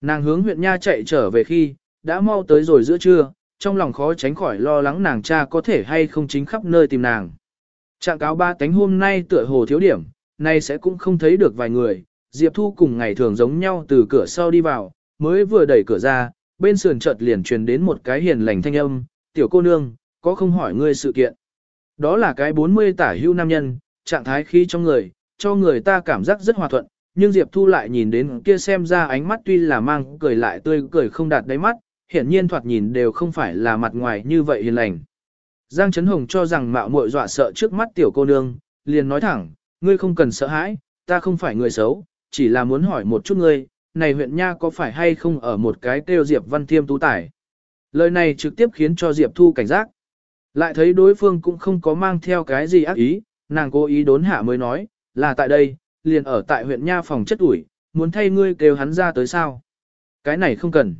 Nàng hướng huyện Nha chạy trở về khi, đã mau tới rồi giữa trưa, trong lòng khó tránh khỏi lo lắng nàng cha có thể hay không chính khắp nơi tìm nàng. Trạng cáo ba cánh hôm nay tựa hồ thiếu điểm, nay sẽ cũng không thấy được vài người, Diệp Thu cùng ngày thường giống nhau từ cửa sau đi vào, mới vừa đẩy cửa ra, bên sườn chợt liền truyền đến một cái hiền lành thanh âm, tiểu cô nương, có không hỏi ngươi sự kiện. Đó là cái 40 tả hưu nam nhân, trạng thái khí trong người, cho người ta cảm giác rất hòa thuận, nhưng Diệp Thu lại nhìn đến kia xem ra ánh mắt tuy là mang cười lại tươi cười không đạt đáy mắt, hiển nhiên thoạt nhìn đều không phải là mặt ngoài như vậy hiền lành. Giang Trấn Hồng cho rằng mạo muội dọa sợ trước mắt tiểu cô nương, liền nói thẳng, ngươi không cần sợ hãi, ta không phải người xấu, chỉ là muốn hỏi một chút ngươi, này huyện Nha có phải hay không ở một cái kêu Diệp Văn Thiêm tú tải. Lời này trực tiếp khiến cho Diệp Thu cảnh giác. Lại thấy đối phương cũng không có mang theo cái gì ác ý, nàng cố ý đốn hạ mới nói, là tại đây, liền ở tại huyện Nha phòng chất ủi, muốn thay ngươi kêu hắn ra tới sao. Cái này không cần.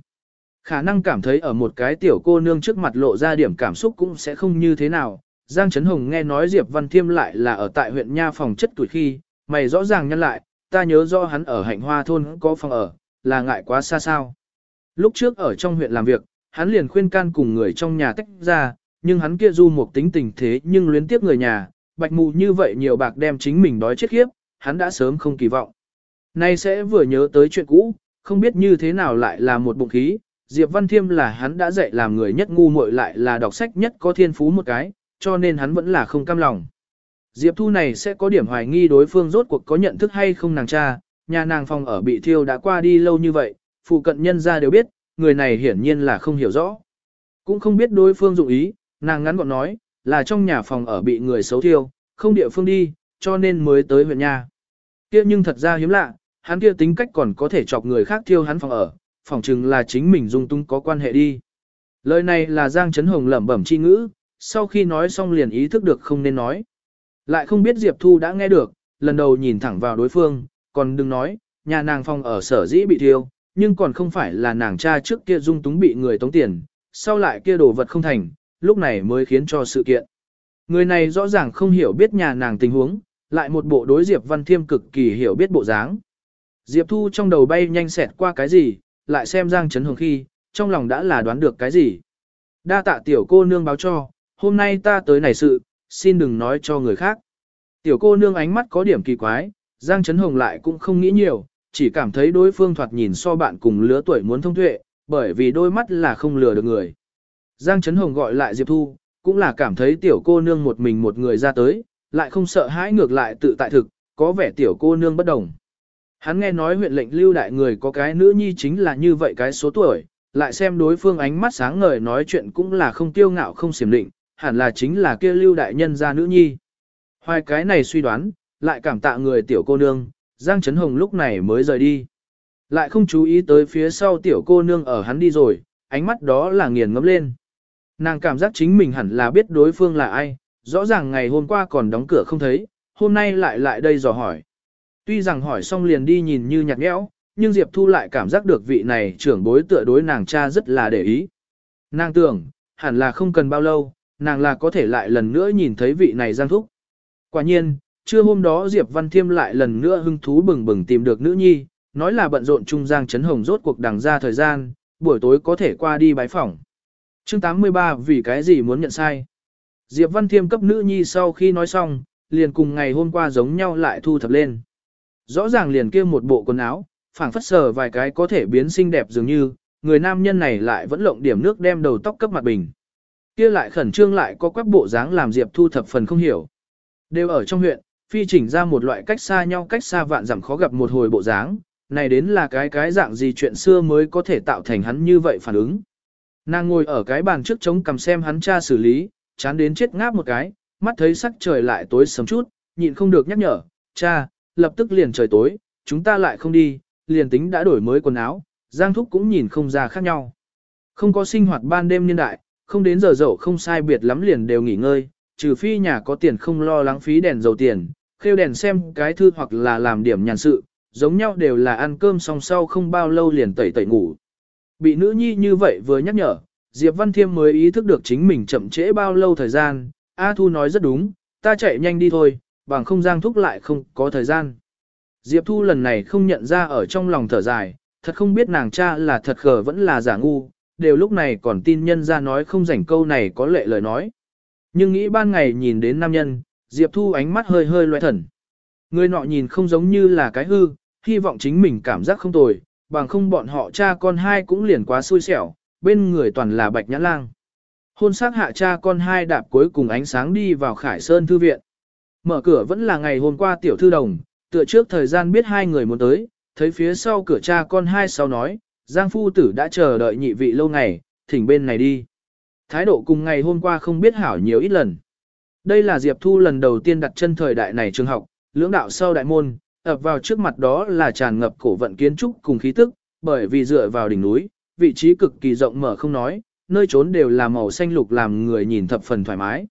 Khả năng cảm thấy ở một cái tiểu cô nương trước mặt lộ ra điểm cảm xúc cũng sẽ không như thế nào. Giang Trấn Hồng nghe nói Diệp Văn Thiêm lại là ở tại huyện Nha phòng chất tuổi khi, mày rõ ràng nhân lại, ta nhớ do hắn ở hạnh hoa thôn có phòng ở, là ngại quá xa sao. Lúc trước ở trong huyện làm việc, hắn liền khuyên can cùng người trong nhà tách ra, nhưng hắn kia du một tính tình thế nhưng luyến tiếp người nhà, bạch mù như vậy nhiều bạc đem chính mình đói chết khiếp, hắn đã sớm không kỳ vọng. Nay sẽ vừa nhớ tới chuyện cũ, không biết như thế nào lại là một bụng khí, Diệp Văn Thiêm là hắn đã dạy làm người nhất ngu muội lại là đọc sách nhất có thiên phú một cái, cho nên hắn vẫn là không cam lòng. Diệp Thu này sẽ có điểm hoài nghi đối phương rốt cuộc có nhận thức hay không nàng cha, nhà nàng phòng ở bị thiêu đã qua đi lâu như vậy, phụ cận nhân ra đều biết, người này hiển nhiên là không hiểu rõ. Cũng không biết đối phương dụng ý, nàng ngắn gọn nói, là trong nhà phòng ở bị người xấu thiêu, không địa phương đi, cho nên mới tới huyện nhà. Kia nhưng thật ra hiếm lạ, hắn kia tính cách còn có thể chọc người khác thiêu hắn phòng ở, phỏng chừng là chính mình dung tung có quan hệ đi. Lời này là Giang Trấn Hồng lẩm bẩm chi ngữ, sau khi nói xong liền ý thức được không nên nói. Lại không biết Diệp Thu đã nghe được, lần đầu nhìn thẳng vào đối phương, còn đừng nói, nhà nàng phòng ở sở dĩ bị thiêu, nhưng còn không phải là nàng cha trước kia dung túng bị người tống tiền, sau lại kia đồ vật không thành, lúc này mới khiến cho sự kiện. Người này rõ ràng không hiểu biết nhà nàng tình huống, lại một bộ đối Diệp Văn Thiêm cực kỳ hiểu biết bộ dáng. Diệp Thu trong đầu bay nhanh xẹt qua cái gì, lại xem Giang Trấn Hồng khi, trong lòng đã là đoán được cái gì. Đa tạ tiểu cô nương báo cho, hôm nay ta tới này sự, xin đừng nói cho người khác. Tiểu cô nương ánh mắt có điểm kỳ quái, Giang Trấn Hồng lại cũng không nghĩ nhiều, chỉ cảm thấy đối phương thoạt nhìn so bạn cùng lứa tuổi muốn thông tuệ, bởi vì đôi mắt là không lừa được người. Giang Trấn Hồng gọi lại Diệp Thu, cũng là cảm thấy tiểu cô nương một mình một người ra tới, lại không sợ hãi ngược lại tự tại thực, có vẻ tiểu cô nương bất đồng. Hắn nghe nói huyện lệnh lưu đại người có cái nữ nhi chính là như vậy cái số tuổi, lại xem đối phương ánh mắt sáng ngời nói chuyện cũng là không tiêu ngạo không xiểm định, hẳn là chính là kia lưu đại nhân gia nữ nhi. Hoài cái này suy đoán, lại cảm tạ người tiểu cô nương, Giang Trấn Hồng lúc này mới rời đi. Lại không chú ý tới phía sau tiểu cô nương ở hắn đi rồi, ánh mắt đó là nghiền ngấm lên. Nàng cảm giác chính mình hẳn là biết đối phương là ai, rõ ràng ngày hôm qua còn đóng cửa không thấy, hôm nay lại lại đây dò hỏi. Tuy rằng hỏi xong liền đi nhìn như nhạt nhẽo, nhưng Diệp Thu lại cảm giác được vị này trưởng bối tựa đối nàng cha rất là để ý. Nàng tưởng, hẳn là không cần bao lâu, nàng là có thể lại lần nữa nhìn thấy vị này giang thúc. Quả nhiên, trưa hôm đó Diệp Văn Thiêm lại lần nữa hưng thú bừng bừng tìm được nữ nhi, nói là bận rộn trung giang chấn hồng rốt cuộc đằng ra thời gian, buổi tối có thể qua đi bái phỏng. Chương 83 vì cái gì muốn nhận sai? Diệp Văn Thiêm cấp nữ nhi sau khi nói xong, liền cùng ngày hôm qua giống nhau lại thu thập lên. Rõ ràng liền kia một bộ quần áo, phảng phất sờ vài cái có thể biến xinh đẹp dường như, người nam nhân này lại vẫn lộng điểm nước đem đầu tóc cấp mặt bình. Kia lại khẩn trương lại có quắc bộ dáng làm Diệp Thu thập phần không hiểu. Đều ở trong huyện, phi chỉnh ra một loại cách xa nhau cách xa vạn dặm khó gặp một hồi bộ dáng, này đến là cái cái dạng gì chuyện xưa mới có thể tạo thành hắn như vậy phản ứng. Nàng ngồi ở cái bàn trước chống cầm xem hắn cha xử lý, chán đến chết ngáp một cái, mắt thấy sắc trời lại tối sớm chút, nhịn không được nhắc nhở, cha, lập tức liền trời tối, chúng ta lại không đi, liền tính đã đổi mới quần áo, Giang Thúc cũng nhìn không ra khác nhau. Không có sinh hoạt ban đêm niên đại, không đến giờ dậu không sai biệt lắm liền đều nghỉ ngơi, trừ phi nhà có tiền không lo lắng phí đèn dầu tiền, khêu đèn xem cái thư hoặc là làm điểm nhàn sự, giống nhau đều là ăn cơm xong sau không bao lâu liền tẩy tẩy ngủ. Bị nữ nhi như vậy vừa nhắc nhở, Diệp Văn Thiêm mới ý thức được chính mình chậm trễ bao lâu thời gian, A Thu nói rất đúng, ta chạy nhanh đi thôi, bằng không giang thúc lại không có thời gian. Diệp Thu lần này không nhận ra ở trong lòng thở dài, thật không biết nàng cha là thật khờ vẫn là giả ngu, đều lúc này còn tin nhân ra nói không rảnh câu này có lệ lời nói. Nhưng nghĩ ban ngày nhìn đến nam nhân, Diệp Thu ánh mắt hơi hơi loe thần. Người nọ nhìn không giống như là cái hư, hy vọng chính mình cảm giác không tồi, bằng không bọn họ cha con hai cũng liền quá xui xẻo, bên người toàn là bạch nhã lang. Hôn sát hạ cha con hai đạp cuối cùng ánh sáng đi vào Khải Sơn Thư Viện. Mở cửa vẫn là ngày hôm qua tiểu thư đồng, tựa trước thời gian biết hai người muốn tới, thấy phía sau cửa cha con hai sau nói, Giang Phu Tử đã chờ đợi nhị vị lâu ngày, thỉnh bên này đi. Thái độ cùng ngày hôm qua không biết hảo nhiều ít lần. Đây là Diệp Thu lần đầu tiên đặt chân thời đại này trường học, lưỡng đạo sau đại môn, ập vào trước mặt đó là tràn ngập cổ vận kiến trúc cùng khí tức, bởi vì dựa vào đỉnh núi, vị trí cực kỳ rộng mở không nói, nơi trốn đều là màu xanh lục làm người nhìn thập phần thoải mái.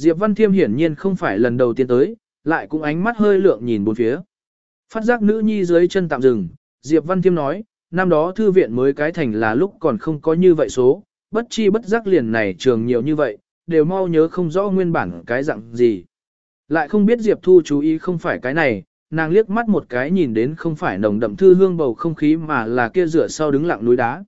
Diệp Văn Thiêm hiển nhiên không phải lần đầu tiên tới, lại cũng ánh mắt hơi lượng nhìn bốn phía. Phát giác nữ nhi dưới chân tạm dừng, Diệp Văn Thiêm nói, năm đó thư viện mới cái thành là lúc còn không có như vậy số, bất chi bất giác liền này trường nhiều như vậy, đều mau nhớ không rõ nguyên bản cái dạng gì. Lại không biết Diệp Thu chú ý không phải cái này, nàng liếc mắt một cái nhìn đến không phải nồng đậm thư hương bầu không khí mà là kia rửa sau đứng lặng núi đá.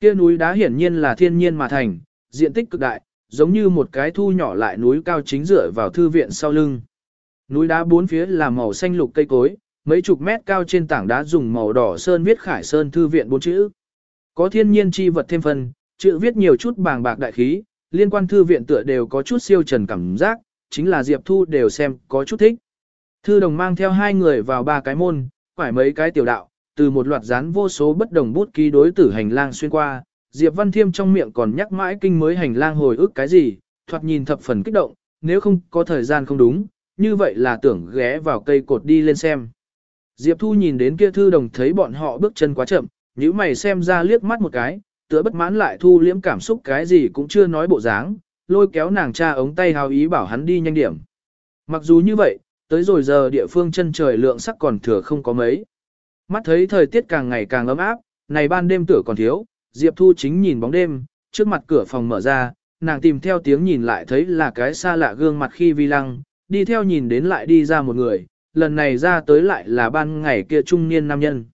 Kia núi đá hiển nhiên là thiên nhiên mà thành, diện tích cực đại, giống như một cái thu nhỏ lại núi cao chính dựa vào thư viện sau lưng. Núi đá bốn phía là màu xanh lục cây cối, mấy chục mét cao trên tảng đá dùng màu đỏ sơn viết Khải Sơn thư viện bốn chữ. Có thiên nhiên chi vật thêm phần, chữ viết nhiều chút bàng bạc đại khí, liên quan thư viện tựa đều có chút siêu trần cảm giác, chính là Diệp Thu đều xem có chút thích. Thư đồng mang theo hai người vào ba cái môn, phải mấy cái tiểu đạo, từ một loạt dán vô số bất đồng bút ký đối tử hành lang xuyên qua, Diệp Văn Thiêm trong miệng còn nhắc mãi kinh mới hành lang hồi ức cái gì, thoạt nhìn thập phần kích động, nếu không có thời gian không đúng, như vậy là tưởng ghé vào cây cột đi lên xem. Diệp Thu nhìn đến kia thư đồng thấy bọn họ bước chân quá chậm, nhíu mày xem ra liếc mắt một cái, tựa bất mãn lại thu liễm cảm xúc cái gì cũng chưa nói bộ dáng, lôi kéo nàng cha ống tay hào ý bảo hắn đi nhanh điểm. Mặc dù như vậy, tới rồi giờ địa phương chân trời lượng sắc còn thừa không có mấy. Mắt thấy thời tiết càng ngày càng ấm áp, này ban đêm tửa còn thiếu, Diệp Thu chính nhìn bóng đêm, trước mặt cửa phòng mở ra, nàng tìm theo tiếng nhìn lại thấy là cái xa lạ gương mặt khi vi lăng, đi theo nhìn đến lại đi ra một người, lần này ra tới lại là ban ngày kia trung niên nam nhân.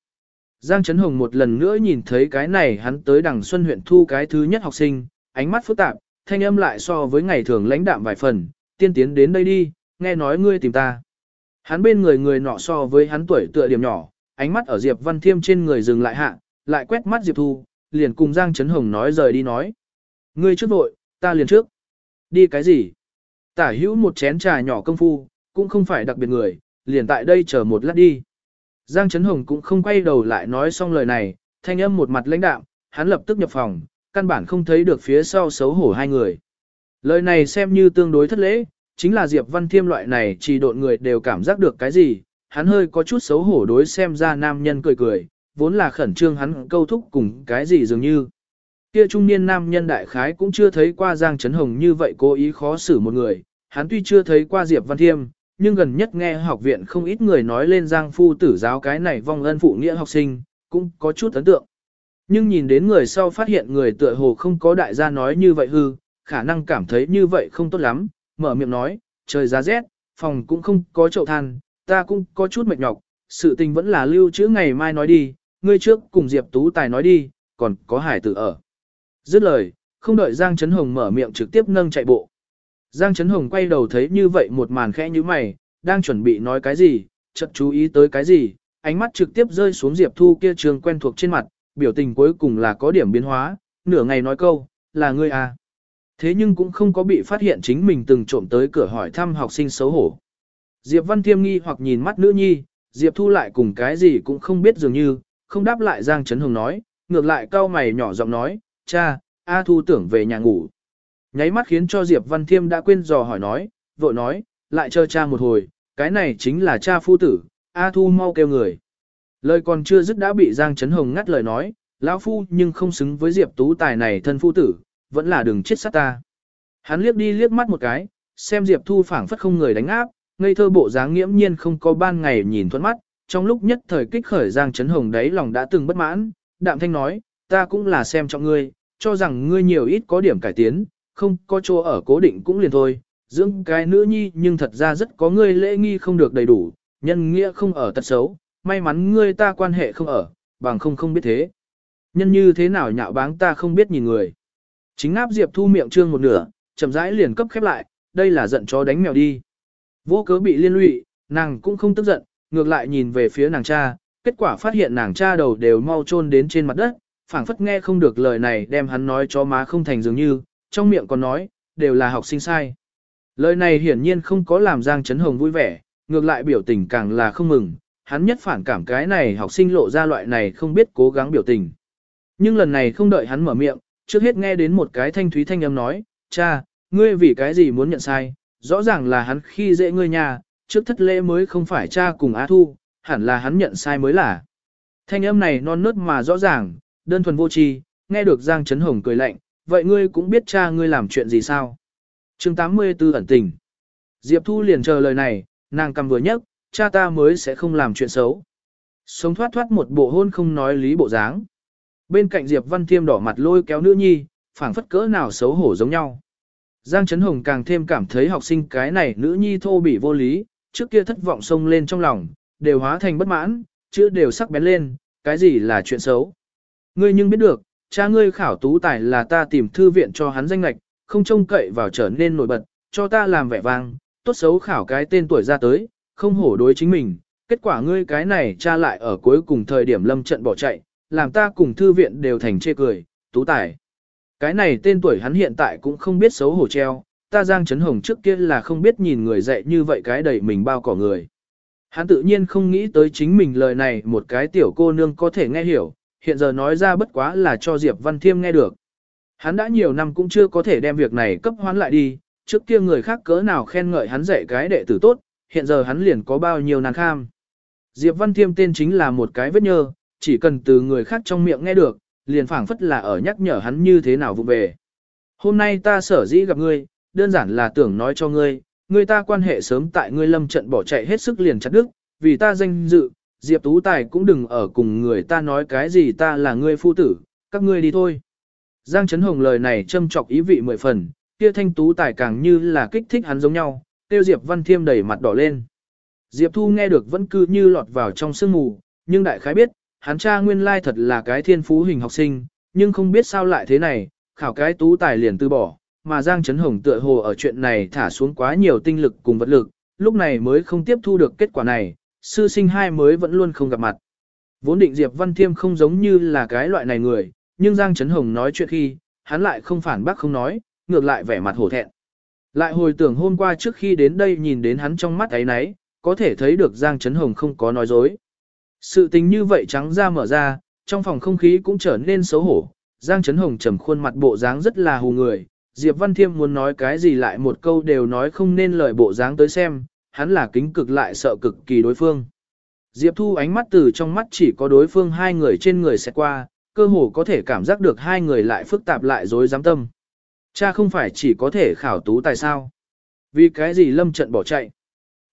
Giang Trấn Hồng một lần nữa nhìn thấy cái này hắn tới đằng Xuân huyện thu cái thứ nhất học sinh, ánh mắt phức tạp, thanh âm lại so với ngày thường lãnh đạm vài phần, tiên tiến đến đây đi, nghe nói ngươi tìm ta. Hắn bên người người nọ so với hắn tuổi tựa điểm nhỏ, ánh mắt ở Diệp Văn Thiêm trên người dừng lại hạ, lại quét mắt Diệp Thu, liền cùng Giang Trấn Hồng nói rời đi nói. Ngươi trước vội, ta liền trước. Đi cái gì? Tả hữu một chén trà nhỏ công phu, cũng không phải đặc biệt người, liền tại đây chờ một lát đi. Giang Trấn Hồng cũng không quay đầu lại nói xong lời này, thanh âm một mặt lãnh đạm, hắn lập tức nhập phòng, căn bản không thấy được phía sau xấu hổ hai người. Lời này xem như tương đối thất lễ, chính là Diệp Văn Thiêm loại này chỉ độn người đều cảm giác được cái gì, hắn hơi có chút xấu hổ đối xem ra nam nhân cười cười, vốn là khẩn trương hắn câu thúc cùng cái gì dường như. Kia trung niên nam nhân đại khái cũng chưa thấy qua Giang Trấn Hồng như vậy cố ý khó xử một người, hắn tuy chưa thấy qua Diệp Văn Thiêm, nhưng gần nhất nghe học viện không ít người nói lên Giang Phu tử giáo cái này vong ân phụ nghĩa học sinh, cũng có chút ấn tượng. Nhưng nhìn đến người sau phát hiện người tựa hồ không có đại gia nói như vậy hư, khả năng cảm thấy như vậy không tốt lắm, mở miệng nói, trời giá rét, phòng cũng không có chậu than, ta cũng có chút mệt nhọc, sự tình vẫn là lưu trữ ngày mai nói đi, ngươi trước cùng Diệp Tú Tài nói đi, còn có hải tử ở. Dứt lời, không đợi Giang Trấn Hồng mở miệng trực tiếp nâng chạy bộ. Giang Trấn Hồng quay đầu thấy như vậy một màn khẽ như mày, đang chuẩn bị nói cái gì, chợt chú ý tới cái gì, ánh mắt trực tiếp rơi xuống Diệp Thu kia trường quen thuộc trên mặt, biểu tình cuối cùng là có điểm biến hóa, nửa ngày nói câu, là ngươi à. Thế nhưng cũng không có bị phát hiện chính mình từng trộm tới cửa hỏi thăm học sinh xấu hổ. Diệp Văn Thiêm nghi hoặc nhìn mắt nữ nhi, Diệp Thu lại cùng cái gì cũng không biết dường như, không đáp lại Giang Trấn Hồng nói, ngược lại cao mày nhỏ giọng nói, cha, A Thu tưởng về nhà ngủ. Nháy mắt khiến cho Diệp Văn Thiêm đã quên dò hỏi nói, vội nói, lại chờ cha một hồi, cái này chính là cha phu tử, A Thu mau kêu người. Lời còn chưa dứt đã bị Giang Trấn Hồng ngắt lời nói, lão phu nhưng không xứng với Diệp Tú Tài này thân phu tử, vẫn là đừng chết sát ta. Hắn liếc đi liếc mắt một cái, xem Diệp Thu phảng phất không người đánh áp, ngây thơ bộ dáng nghiễm nhiên không có ban ngày nhìn thuận mắt, trong lúc nhất thời kích khởi Giang Trấn Hồng đấy lòng đã từng bất mãn, đạm thanh nói, ta cũng là xem trọng ngươi, cho rằng ngươi nhiều ít có điểm cải tiến, không có chỗ ở cố định cũng liền thôi, dưỡng cái nữ nhi nhưng thật ra rất có ngươi lễ nghi không được đầy đủ, nhân nghĩa không ở tật xấu, may mắn ngươi ta quan hệ không ở, bằng không không biết thế. Nhân như thế nào nhạo báng ta không biết nhìn người. Chính áp Diệp Thu miệng trương một nửa, chậm rãi liền cấp khép lại, đây là giận chó đánh mèo đi. Vô cớ bị liên lụy, nàng cũng không tức giận, ngược lại nhìn về phía nàng cha, kết quả phát hiện nàng cha đầu đều mau chôn đến trên mặt đất, phảng phất nghe không được lời này đem hắn nói cho má không thành dường như, trong miệng còn nói, đều là học sinh sai. Lời này hiển nhiên không có làm Giang Trấn Hồng vui vẻ, ngược lại biểu tình càng là không mừng, hắn nhất phản cảm cái này học sinh lộ ra loại này không biết cố gắng biểu tình. Nhưng lần này không đợi hắn mở miệng, trước hết nghe đến một cái thanh thúy thanh âm nói, cha, ngươi vì cái gì muốn nhận sai, rõ ràng là hắn khi dễ ngươi nhà, trước thất lễ mới không phải cha cùng Á Thu, hẳn là hắn nhận sai mới là. Thanh âm này non nớt mà rõ ràng, đơn thuần vô tri, nghe được Giang Trấn Hồng cười lạnh, vậy ngươi cũng biết cha ngươi làm chuyện gì sao? chương 84 ẩn tình. Diệp Thu liền chờ lời này, nàng cầm vừa nhấc, cha ta mới sẽ không làm chuyện xấu. Sống thoát thoát một bộ hôn không nói lý bộ dáng. Bên cạnh Diệp Văn Thiêm đỏ mặt lôi kéo nữ nhi, phảng phất cỡ nào xấu hổ giống nhau. Giang Trấn Hồng càng thêm cảm thấy học sinh cái này nữ nhi thô bỉ vô lý, trước kia thất vọng sông lên trong lòng, đều hóa thành bất mãn, chữ đều sắc bén lên, cái gì là chuyện xấu. Ngươi nhưng biết được, cha ngươi khảo tú tài là ta tìm thư viện cho hắn danh lạch, không trông cậy vào trở nên nổi bật, cho ta làm vẻ vang, tốt xấu khảo cái tên tuổi ra tới, không hổ đối chính mình, kết quả ngươi cái này cha lại ở cuối cùng thời điểm lâm trận bỏ chạy, làm ta cùng thư viện đều thành chê cười, tú tài. Cái này tên tuổi hắn hiện tại cũng không biết xấu hổ treo, ta Giang Trấn Hồng trước kia là không biết nhìn người dạy như vậy cái đầy mình bao cỏ người. Hắn tự nhiên không nghĩ tới chính mình lời này một cái tiểu cô nương có thể nghe hiểu, hiện giờ nói ra bất quá là cho Diệp Văn Thiêm nghe được. Hắn đã nhiều năm cũng chưa có thể đem việc này cấp hoán lại đi, trước kia người khác cỡ nào khen ngợi hắn dạy cái đệ tử tốt, hiện giờ hắn liền có bao nhiêu nàng kham. Diệp Văn Thiêm tên chính là một cái vết nhơ, chỉ cần từ người khác trong miệng nghe được, liền phảng phất là ở nhắc nhở hắn như thế nào vụ về. Hôm nay ta sở dĩ gặp ngươi, đơn giản là tưởng nói cho ngươi, ngươi ta quan hệ sớm tại ngươi lâm trận bỏ chạy hết sức liền chặt đức, vì ta danh dự, Diệp Tú Tài cũng đừng ở cùng người ta nói cái gì ta là ngươi phu tử, các ngươi đi thôi. Giang Trấn Hồng lời này châm chọc ý vị mười phần, kia thanh tú tài càng như là kích thích hắn giống nhau, tiêu Diệp Văn Thiêm đẩy mặt đỏ lên. Diệp Thu nghe được vẫn cứ như lọt vào trong sương mù, nhưng đại khái biết, hắn cha nguyên lai thật là cái thiên phú hình học sinh, nhưng không biết sao lại thế này, khảo cái tú tài liền từ bỏ, mà Giang Trấn Hồng tựa hồ ở chuyện này thả xuống quá nhiều tinh lực cùng vật lực, lúc này mới không tiếp thu được kết quả này, sư sinh hai mới vẫn luôn không gặp mặt. Vốn định Diệp Văn Thiêm không giống như là cái loại này người, nhưng Giang Trấn Hồng nói chuyện khi, hắn lại không phản bác không nói, ngược lại vẻ mặt hổ thẹn. Lại hồi tưởng hôm qua trước khi đến đây nhìn đến hắn trong mắt ấy nấy, có thể thấy được Giang Trấn Hồng không có nói dối. Sự tình như vậy trắng ra mở ra, trong phòng không khí cũng trở nên xấu hổ. Giang Trấn Hồng trầm khuôn mặt bộ dáng rất là hù người, Diệp Văn Thiêm muốn nói cái gì lại một câu đều nói không nên lời bộ dáng tới xem, hắn là kính cực lại sợ cực kỳ đối phương. Diệp Thu ánh mắt từ trong mắt chỉ có đối phương hai người trên người sẽ qua, cơ hồ có thể cảm giác được hai người lại phức tạp lại dối dám tâm. Cha không phải chỉ có thể khảo tú tại sao? Vì cái gì lâm trận bỏ chạy?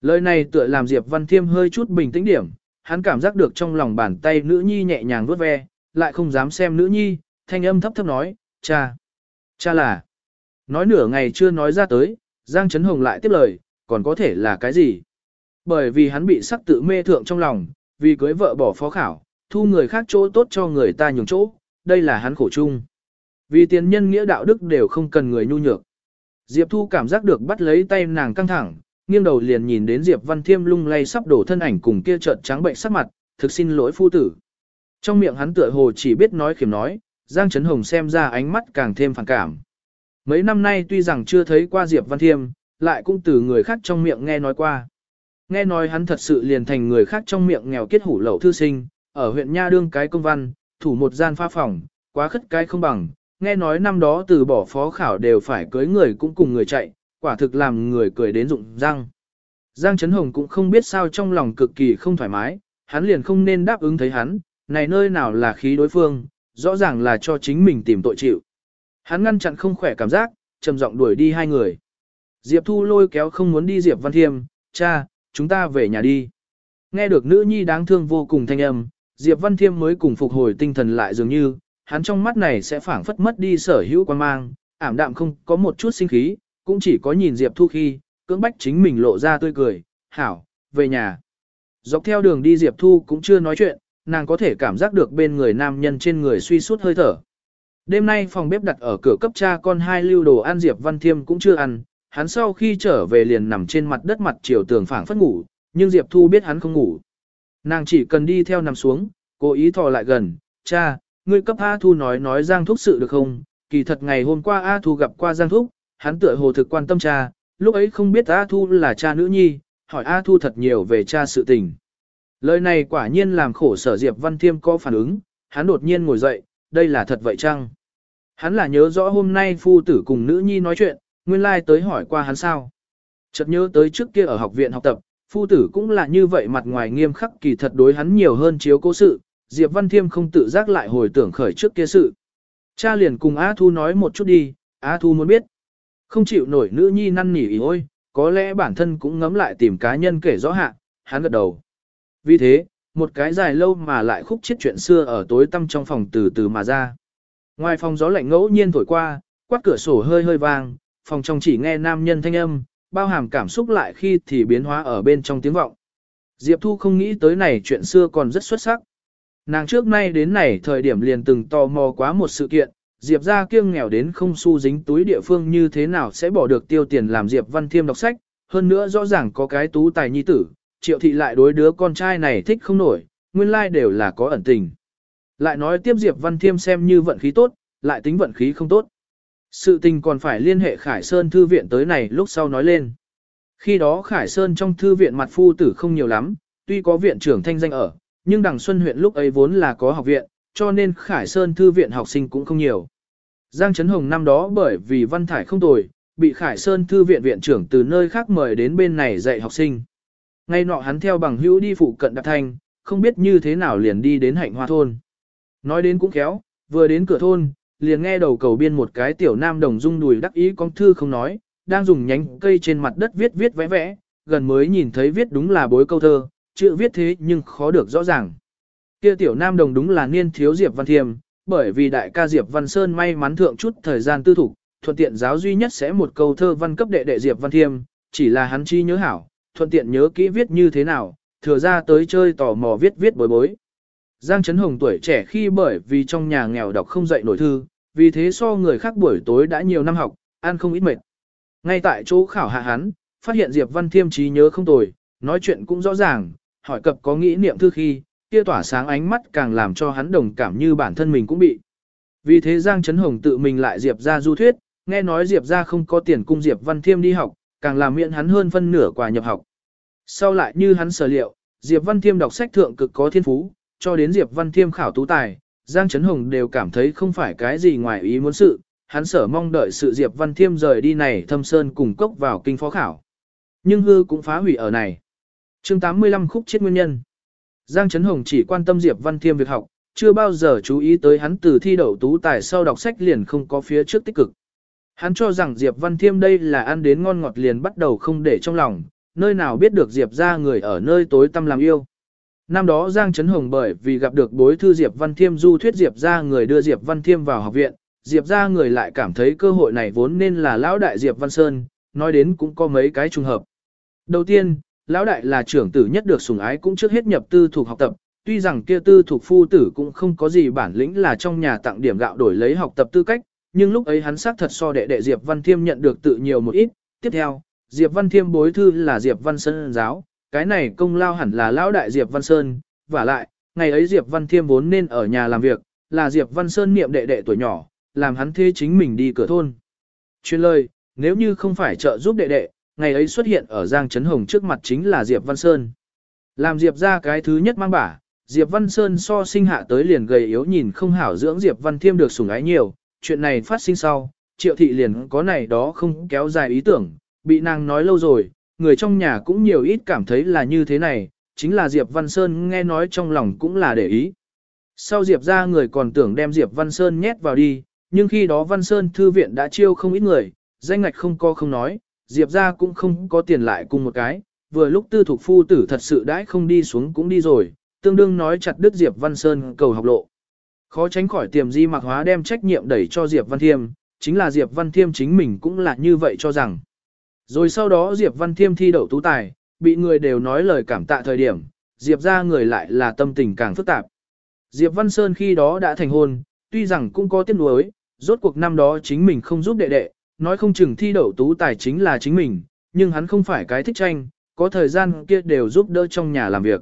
Lời này tựa làm Diệp Văn Thiêm hơi chút bình tĩnh điểm, hắn cảm giác được trong lòng bàn tay nữ nhi nhẹ nhàng vuốt ve, lại không dám xem nữ nhi, thanh âm thấp thấp nói, cha, cha là. Nói nửa ngày chưa nói ra tới, Giang Trấn Hồng lại tiếp lời, còn có thể là cái gì? Bởi vì hắn bị sắc tự mê thượng trong lòng, vì cưới vợ bỏ phó khảo, thu người khác chỗ tốt cho người ta nhường chỗ, đây là hắn khổ chung. Vì tiền nhân nghĩa đạo đức đều không cần người nhu nhược. Diệp Thu cảm giác được bắt lấy tay nàng căng thẳng, nghiêng đầu liền nhìn đến Diệp Văn Thiêm lung lay sắp đổ thân ảnh cùng kia trợn trắng bệnh sắc mặt, thực xin lỗi phu tử. Trong miệng hắn tựa hồ chỉ biết nói khiểm nói, Giang Trấn Hồng xem ra ánh mắt càng thêm phản cảm. Mấy năm nay tuy rằng chưa thấy qua Diệp Văn Thiêm, lại cũng từ người khác trong miệng nghe nói qua. Nghe nói hắn thật sự liền thành người khác trong miệng nghèo kết hủ lậu thư sinh, ở huyện Nha đương cái công văn, thủ một gian pha phòng, quá khất cái không bằng, nghe nói năm đó từ bỏ phó khảo đều phải cưới người cũng cùng người chạy, quả thực làm người cười đến rụng răng. Giang Trấn Hồng cũng không biết sao trong lòng cực kỳ không thoải mái, hắn liền không nên đáp ứng thấy hắn, này nơi nào là khí đối phương, rõ ràng là cho chính mình tìm tội chịu. Hắn ngăn chặn không khỏe cảm giác, trầm giọng đuổi đi hai người. Diệp Thu lôi kéo không muốn đi Diệp Văn Thiêm, cha, chúng ta về nhà đi. Nghe được nữ nhi đáng thương vô cùng thanh âm, Diệp Văn Thiêm mới cùng phục hồi tinh thần lại dường như, hắn trong mắt này sẽ phảng phất mất đi sở hữu quan mang, ảm đạm không có một chút sinh khí, cũng chỉ có nhìn Diệp Thu khi, cưỡng bách chính mình lộ ra tươi cười, hảo, về nhà. Dọc theo đường đi Diệp Thu cũng chưa nói chuyện, nàng có thể cảm giác được bên người nam nhân trên người suy suốt hơi thở. Đêm nay phòng bếp đặt ở cửa cấp cha con hai lưu đồ ăn Diệp Văn Thiêm cũng chưa ăn, hắn sau khi trở về liền nằm trên mặt đất mặt chiều tường phảng phất ngủ, nhưng Diệp Thu biết hắn không ngủ. Nàng chỉ cần đi theo nằm xuống, cố ý thò lại gần, cha, ngươi cấp A Thu nói nói Giang Thúc sự được không? Kỳ thật ngày hôm qua A Thu gặp qua Giang Thúc, hắn tựa hồ thực quan tâm cha, lúc ấy không biết A Thu là cha nữ nhi, hỏi A Thu thật nhiều về cha sự tình. Lời này quả nhiên làm khổ sở Diệp Văn Thiêm có phản ứng, hắn đột nhiên ngồi dậy, đây là thật vậy chăng? Hắn là nhớ rõ hôm nay phu tử cùng nữ nhi nói chuyện, nguyên lai like tới hỏi qua hắn sao. Chợt nhớ tới trước kia ở học viện học tập, phu tử cũng là như vậy mặt ngoài nghiêm khắc kỳ thật đối hắn nhiều hơn chiếu cố sự, Diệp Văn Thiêm không tự giác lại hồi tưởng khởi trước kia sự. Cha liền cùng A Thu nói một chút đi, A Thu muốn biết. Không chịu nổi nữ nhi năn nỉ ý ôi, có lẽ bản thân cũng ngấm lại tìm cá nhân kể rõ hạ, hắn gật đầu. Vì thế, một cái dài lâu mà lại khúc chiết chuyện xưa ở tối tăm trong phòng từ từ mà ra. Ngoài phòng gió lạnh ngẫu nhiên thổi qua, quát cửa sổ hơi hơi vang, phòng trong chỉ nghe nam nhân thanh âm, bao hàm cảm xúc lại khi thì biến hóa ở bên trong tiếng vọng. Diệp Thu không nghĩ tới này chuyện xưa còn rất xuất sắc. Nàng trước nay đến này thời điểm liền từng tò mò quá một sự kiện, Diệp ra kiêng nghèo đến không xu dính túi địa phương như thế nào sẽ bỏ được tiêu tiền làm Diệp Văn Thiêm đọc sách, hơn nữa rõ ràng có cái tú tài nhi tử, triệu thị lại đối đứa con trai này thích không nổi, nguyên lai like đều là có ẩn tình. Lại nói tiếp Diệp Văn Thiêm xem như vận khí tốt, lại tính vận khí không tốt. Sự tình còn phải liên hệ Khải Sơn Thư viện tới này lúc sau nói lên. Khi đó Khải Sơn trong thư viện mặt phu tử không nhiều lắm, tuy có viện trưởng thanh danh ở, nhưng Đằng Xuân huyện lúc ấy vốn là có học viện, cho nên Khải Sơn Thư viện học sinh cũng không nhiều. Giang Trấn Hồng năm đó bởi vì văn thải không tồi, bị Khải Sơn Thư viện viện trưởng từ nơi khác mời đến bên này dạy học sinh. Ngay nọ hắn theo bằng hữu đi phụ cận Đạp Thanh, không biết như thế nào liền đi đến hạnh hoa thôn. Nói đến cũng khéo, vừa đến cửa thôn, liền nghe đầu cầu biên một cái tiểu nam đồng dung đùi đắc ý con thư không nói, đang dùng nhánh cây trên mặt đất viết viết vẽ vẽ, gần mới nhìn thấy viết đúng là bối câu thơ, chữ viết thế nhưng khó được rõ ràng. Kia tiểu nam đồng đúng là niên thiếu Diệp Văn Thiêm, bởi vì đại ca Diệp Văn Sơn may mắn thượng chút thời gian tư thủ, thuận tiện giáo duy nhất sẽ một câu thơ văn cấp đệ đệ Diệp Văn Thiêm, chỉ là hắn chi nhớ hảo, thuận tiện nhớ kỹ viết như thế nào, thừa ra tới chơi tò mò viết viết bối bối. Giang Trấn Hồng tuổi trẻ khi bởi vì trong nhà nghèo đọc không dạy nổi thư, vì thế so người khác buổi tối đã nhiều năm học, ăn không ít mệt. Ngay tại chỗ khảo hạ hắn, phát hiện Diệp Văn Thiêm trí nhớ không tồi, nói chuyện cũng rõ ràng, hỏi cập có nghĩ niệm thư khi, kia tỏa sáng ánh mắt càng làm cho hắn đồng cảm như bản thân mình cũng bị. Vì thế Giang Trấn Hồng tự mình lại Diệp ra du thuyết, nghe nói Diệp ra không có tiền cung Diệp Văn Thiêm đi học, càng làm miệng hắn hơn phân nửa quà nhập học. Sau lại như hắn sở liệu, Diệp Văn Thiêm đọc sách thượng cực có thiên phú, cho đến Diệp Văn Thiêm khảo tú tài, Giang Trấn Hồng đều cảm thấy không phải cái gì ngoài ý muốn sự, hắn sở mong đợi sự Diệp Văn Thiêm rời đi này thâm sơn cùng cốc vào kinh phó khảo. Nhưng hư cũng phá hủy ở này. chương 85 khúc chết nguyên nhân. Giang Trấn Hồng chỉ quan tâm Diệp Văn Thiêm việc học, chưa bao giờ chú ý tới hắn từ thi đậu tú tài sau đọc sách liền không có phía trước tích cực. Hắn cho rằng Diệp Văn Thiêm đây là ăn đến ngon ngọt liền bắt đầu không để trong lòng, nơi nào biết được Diệp ra người ở nơi tối tâm làm yêu. Năm đó Giang Trấn Hồng bởi vì gặp được bối thư Diệp Văn Thiêm du thuyết Diệp ra người đưa Diệp Văn Thiêm vào học viện, Diệp ra người lại cảm thấy cơ hội này vốn nên là lão đại Diệp Văn Sơn, nói đến cũng có mấy cái trùng hợp. Đầu tiên, lão đại là trưởng tử nhất được sủng ái cũng trước hết nhập tư thuộc học tập, tuy rằng kia tư thuộc phu tử cũng không có gì bản lĩnh là trong nhà tặng điểm gạo đổi lấy học tập tư cách, nhưng lúc ấy hắn xác thật so đệ đệ Diệp Văn Thiêm nhận được tự nhiều một ít. Tiếp theo, Diệp Văn Thiêm bối thư là Diệp Văn Sơn giáo, cái này công lao hẳn là lão đại Diệp Văn Sơn, và lại, ngày ấy Diệp Văn Thiêm vốn nên ở nhà làm việc, là Diệp Văn Sơn niệm đệ đệ tuổi nhỏ, làm hắn thế chính mình đi cửa thôn. Chuyên lời, nếu như không phải trợ giúp đệ đệ, ngày ấy xuất hiện ở Giang Trấn Hồng trước mặt chính là Diệp Văn Sơn. Làm Diệp ra cái thứ nhất mang bả, Diệp Văn Sơn so sinh hạ tới liền gầy yếu nhìn không hảo dưỡng Diệp Văn Thiêm được sủng ái nhiều, chuyện này phát sinh sau, triệu thị liền có này đó không kéo dài ý tưởng, bị nàng nói lâu rồi, người trong nhà cũng nhiều ít cảm thấy là như thế này, chính là Diệp Văn Sơn nghe nói trong lòng cũng là để ý. Sau Diệp ra người còn tưởng đem Diệp Văn Sơn nhét vào đi, nhưng khi đó Văn Sơn thư viện đã chiêu không ít người, danh ngạch không co không nói, Diệp ra cũng không có tiền lại cùng một cái, vừa lúc tư thuộc phu tử thật sự đãi không đi xuống cũng đi rồi, tương đương nói chặt đứt Diệp Văn Sơn cầu học lộ. Khó tránh khỏi tiềm di mạc hóa đem trách nhiệm đẩy cho Diệp Văn Thiêm, chính là Diệp Văn Thiêm chính mình cũng là như vậy cho rằng. Rồi sau đó Diệp Văn Thiêm thi đậu tú tài, bị người đều nói lời cảm tạ thời điểm, Diệp ra người lại là tâm tình càng phức tạp. Diệp Văn Sơn khi đó đã thành hôn, tuy rằng cũng có tiếc nuối, rốt cuộc năm đó chính mình không giúp đệ đệ, nói không chừng thi đậu tú tài chính là chính mình, nhưng hắn không phải cái thích tranh, có thời gian kia đều giúp đỡ trong nhà làm việc.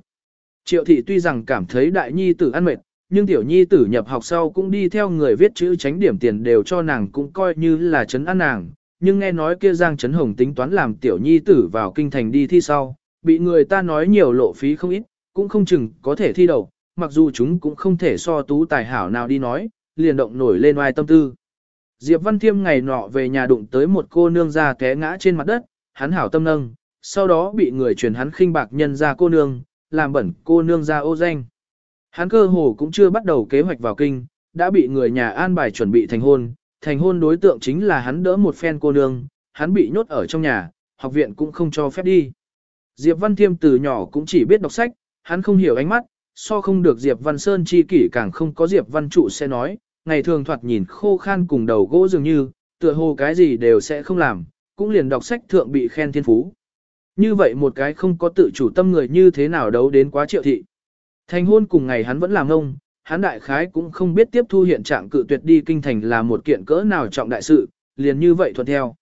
Triệu thị tuy rằng cảm thấy đại nhi tử ăn mệt, nhưng tiểu nhi tử nhập học sau cũng đi theo người viết chữ tránh điểm tiền đều cho nàng cũng coi như là chấn an nàng, nhưng nghe nói kia Giang Trấn Hồng tính toán làm tiểu nhi tử vào kinh thành đi thi sau, bị người ta nói nhiều lộ phí không ít, cũng không chừng có thể thi đậu, mặc dù chúng cũng không thể so tú tài hảo nào đi nói, liền động nổi lên oai tâm tư. Diệp Văn Thiêm ngày nọ về nhà đụng tới một cô nương ra té ngã trên mặt đất, hắn hảo tâm nâng, sau đó bị người truyền hắn khinh bạc nhân ra cô nương, làm bẩn cô nương ra ô danh. Hắn cơ hồ cũng chưa bắt đầu kế hoạch vào kinh, đã bị người nhà an bài chuẩn bị thành hôn, thành hôn đối tượng chính là hắn đỡ một phen cô nương, hắn bị nhốt ở trong nhà, học viện cũng không cho phép đi. Diệp Văn Thiêm từ nhỏ cũng chỉ biết đọc sách, hắn không hiểu ánh mắt, so không được Diệp Văn Sơn chi kỷ càng không có Diệp Văn Trụ sẽ nói, ngày thường thoạt nhìn khô khan cùng đầu gỗ dường như, tựa hồ cái gì đều sẽ không làm, cũng liền đọc sách thượng bị khen thiên phú. Như vậy một cái không có tự chủ tâm người như thế nào đấu đến quá triệu thị. Thành hôn cùng ngày hắn vẫn làm ngông, hắn đại khái cũng không biết tiếp thu hiện trạng cự tuyệt đi kinh thành là một kiện cỡ nào trọng đại sự, liền như vậy thuận theo.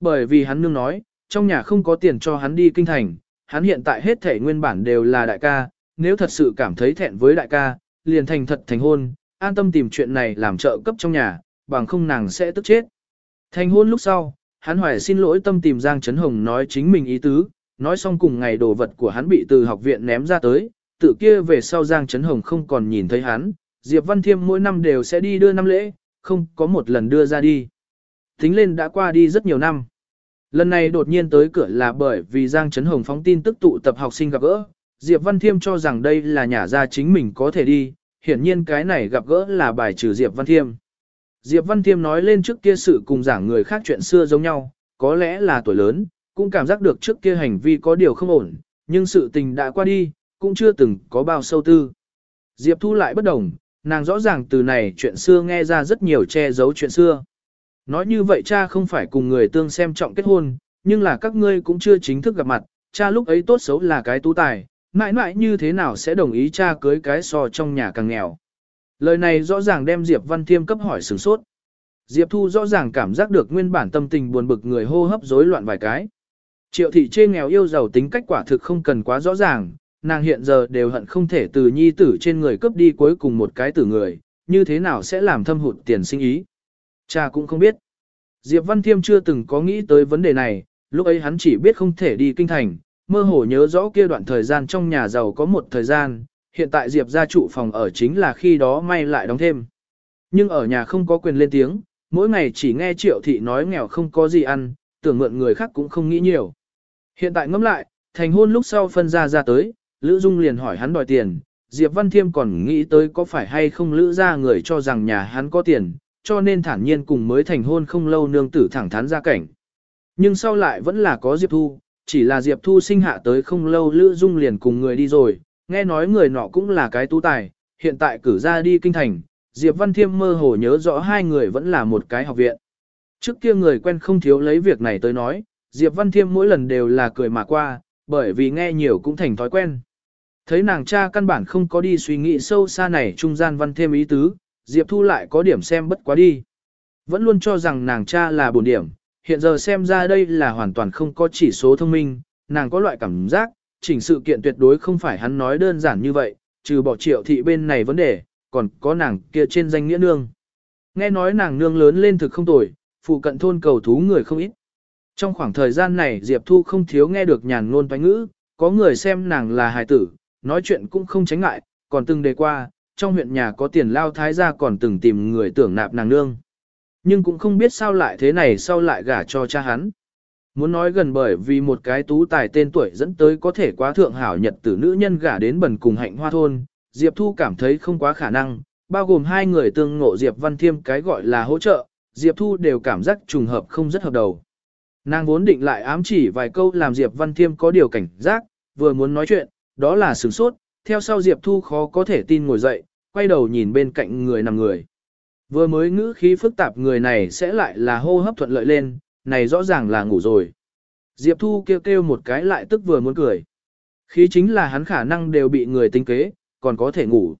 Bởi vì hắn nương nói, trong nhà không có tiền cho hắn đi kinh thành, hắn hiện tại hết thể nguyên bản đều là đại ca, nếu thật sự cảm thấy thẹn với đại ca, liền thành thật thành hôn, an tâm tìm chuyện này làm trợ cấp trong nhà, bằng không nàng sẽ tức chết. Thành hôn lúc sau, hắn hoài xin lỗi tâm tìm Giang Trấn Hồng nói chính mình ý tứ, nói xong cùng ngày đồ vật của hắn bị từ học viện ném ra tới, tự kia về sau Giang Trấn Hồng không còn nhìn thấy hắn, Diệp Văn Thiêm mỗi năm đều sẽ đi đưa năm lễ, không có một lần đưa ra đi. Tính lên đã qua đi rất nhiều năm. Lần này đột nhiên tới cửa là bởi vì Giang Trấn Hồng phóng tin tức tụ tập học sinh gặp gỡ, Diệp Văn Thiêm cho rằng đây là nhà gia chính mình có thể đi, hiển nhiên cái này gặp gỡ là bài trừ Diệp Văn Thiêm. Diệp Văn Thiêm nói lên trước kia sự cùng giảng người khác chuyện xưa giống nhau, có lẽ là tuổi lớn, cũng cảm giác được trước kia hành vi có điều không ổn, nhưng sự tình đã qua đi, cũng chưa từng có bao sâu tư. Diệp Thu lại bất đồng, nàng rõ ràng từ này chuyện xưa nghe ra rất nhiều che giấu chuyện xưa. Nói như vậy cha không phải cùng người tương xem trọng kết hôn, nhưng là các ngươi cũng chưa chính thức gặp mặt, cha lúc ấy tốt xấu là cái tú tài, mãi mãi như thế nào sẽ đồng ý cha cưới cái so trong nhà càng nghèo. Lời này rõ ràng đem Diệp Văn Thiêm cấp hỏi sửng sốt. Diệp Thu rõ ràng cảm giác được nguyên bản tâm tình buồn bực người hô hấp rối loạn vài cái. Triệu thị chê nghèo yêu giàu tính cách quả thực không cần quá rõ ràng, nàng hiện giờ đều hận không thể từ nhi tử trên người cướp đi cuối cùng một cái tử người, như thế nào sẽ làm thâm hụt tiền sinh ý. Cha cũng không biết. Diệp Văn Thiêm chưa từng có nghĩ tới vấn đề này, lúc ấy hắn chỉ biết không thể đi kinh thành, mơ hồ nhớ rõ kia đoạn thời gian trong nhà giàu có một thời gian, hiện tại Diệp gia trụ phòng ở chính là khi đó may lại đóng thêm. Nhưng ở nhà không có quyền lên tiếng, mỗi ngày chỉ nghe triệu thị nói nghèo không có gì ăn, tưởng mượn người khác cũng không nghĩ nhiều. Hiện tại ngẫm lại, thành hôn lúc sau phân ra ra tới, Lữ Dung liền hỏi hắn đòi tiền, Diệp Văn Thiêm còn nghĩ tới có phải hay không Lữ ra người cho rằng nhà hắn có tiền, cho nên thản nhiên cùng mới thành hôn không lâu nương tử thẳng thắn ra cảnh. Nhưng sau lại vẫn là có Diệp Thu, chỉ là Diệp Thu sinh hạ tới không lâu Lữ Dung liền cùng người đi rồi, nghe nói người nọ cũng là cái tú tài, hiện tại cử ra đi kinh thành, Diệp Văn Thiêm mơ hồ nhớ rõ hai người vẫn là một cái học viện. Trước kia người quen không thiếu lấy việc này tới nói, Diệp Văn Thiêm mỗi lần đều là cười mà qua, bởi vì nghe nhiều cũng thành thói quen. Thấy nàng cha căn bản không có đi suy nghĩ sâu xa này trung gian văn thêm ý tứ, Diệp Thu lại có điểm xem bất quá đi. Vẫn luôn cho rằng nàng cha là bổn điểm, hiện giờ xem ra đây là hoàn toàn không có chỉ số thông minh, nàng có loại cảm giác, chỉnh sự kiện tuyệt đối không phải hắn nói đơn giản như vậy, trừ bỏ triệu thị bên này vấn đề, còn có nàng kia trên danh nghĩa nương. Nghe nói nàng nương lớn lên thực không tồi, phụ cận thôn cầu thú người không ít. Trong khoảng thời gian này Diệp Thu không thiếu nghe được nhàn ngôn toán ngữ, có người xem nàng là hài tử, nói chuyện cũng không tránh ngại, còn từng đề qua, trong huyện nhà có tiền lao thái gia còn từng tìm người tưởng nạp nàng nương. Nhưng cũng không biết sao lại thế này sau lại gả cho cha hắn. Muốn nói gần bởi vì một cái tú tài tên tuổi dẫn tới có thể quá thượng hảo nhật tử nữ nhân gả đến bần cùng hạnh hoa thôn, Diệp Thu cảm thấy không quá khả năng, bao gồm hai người tương ngộ Diệp Văn Thiêm cái gọi là hỗ trợ, Diệp Thu đều cảm giác trùng hợp không rất hợp đầu. Nàng vốn định lại ám chỉ vài câu làm Diệp Văn Thiêm có điều cảnh giác, vừa muốn nói chuyện, đó là sửng sốt, theo sau Diệp Thu khó có thể tin ngồi dậy, quay đầu nhìn bên cạnh người nằm người. Vừa mới ngữ khí phức tạp người này sẽ lại là hô hấp thuận lợi lên, này rõ ràng là ngủ rồi. Diệp Thu kêu kêu một cái lại tức vừa muốn cười. Khí chính là hắn khả năng đều bị người tính kế, còn có thể ngủ.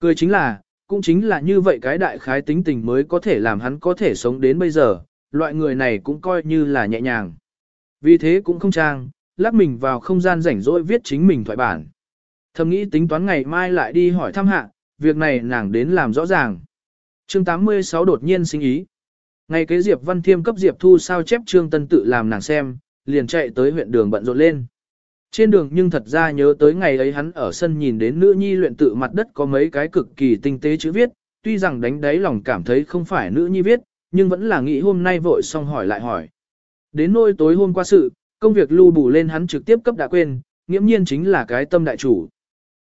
Cười chính là, cũng chính là như vậy cái đại khái tính tình mới có thể làm hắn có thể sống đến bây giờ, loại người này cũng coi như là nhẹ nhàng. Vì thế cũng không trang, lắp mình vào không gian rảnh rỗi viết chính mình thoại bản. Thầm nghĩ tính toán ngày mai lại đi hỏi thăm hạ, việc này nàng đến làm rõ ràng. chương 86 đột nhiên sinh ý. Ngày kế Diệp Văn Thiêm cấp Diệp Thu sao chép trương tân tự làm nàng xem, liền chạy tới huyện đường bận rộn lên. Trên đường nhưng thật ra nhớ tới ngày ấy hắn ở sân nhìn đến nữ nhi luyện tự mặt đất có mấy cái cực kỳ tinh tế chữ viết, tuy rằng đánh đáy lòng cảm thấy không phải nữ nhi viết, nhưng vẫn là nghĩ hôm nay vội xong hỏi lại hỏi. Đến nôi tối hôm qua sự, công việc lưu bù lên hắn trực tiếp cấp đã quên, nghiễm nhiên chính là cái tâm đại chủ.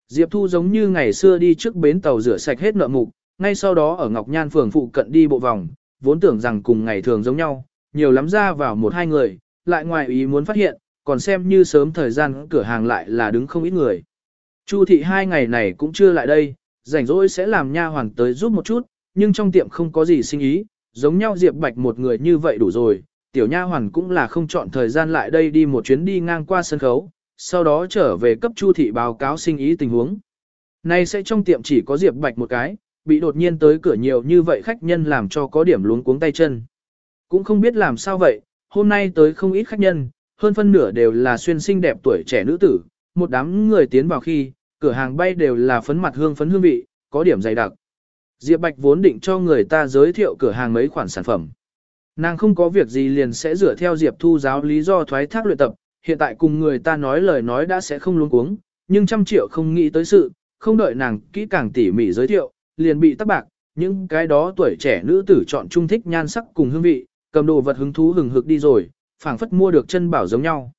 Diệp Thu giống như ngày xưa đi trước bến tàu rửa sạch hết nợ mục, ngay sau đó ở Ngọc Nhan phường phụ cận đi bộ vòng, vốn tưởng rằng cùng ngày thường giống nhau, nhiều lắm ra vào một hai người, lại ngoài ý muốn phát hiện, còn xem như sớm thời gian cửa hàng lại là đứng không ít người. Chu thị hai ngày này cũng chưa lại đây, rảnh rỗi sẽ làm nha hoàn tới giúp một chút, nhưng trong tiệm không có gì sinh ý, giống nhau Diệp Bạch một người như vậy đủ rồi, tiểu nha hoàn cũng là không chọn thời gian lại đây đi một chuyến đi ngang qua sân khấu, sau đó trở về cấp Chu thị báo cáo sinh ý tình huống. Nay sẽ trong tiệm chỉ có Diệp Bạch một cái, bị đột nhiên tới cửa nhiều như vậy khách nhân làm cho có điểm luống cuống tay chân. Cũng không biết làm sao vậy, hôm nay tới không ít khách nhân, hơn phân nửa đều là xuyên xinh đẹp tuổi trẻ nữ tử, một đám người tiến vào khi, cửa hàng bay đều là phấn mặt hương phấn hương vị, có điểm dày đặc. Diệp Bạch vốn định cho người ta giới thiệu cửa hàng mấy khoản sản phẩm. Nàng không có việc gì liền sẽ dựa theo Diệp Thu giáo lý do thoái thác luyện tập, hiện tại cùng người ta nói lời nói đã sẽ không luống cuống, nhưng trăm triệu không nghĩ tới sự, không đợi nàng kỹ càng tỉ mỉ giới thiệu, liền bị tắc bạc, những cái đó tuổi trẻ nữ tử chọn trung thích nhan sắc cùng hương vị, cầm đồ vật hứng thú hừng hực đi rồi, phảng phất mua được chân bảo giống nhau.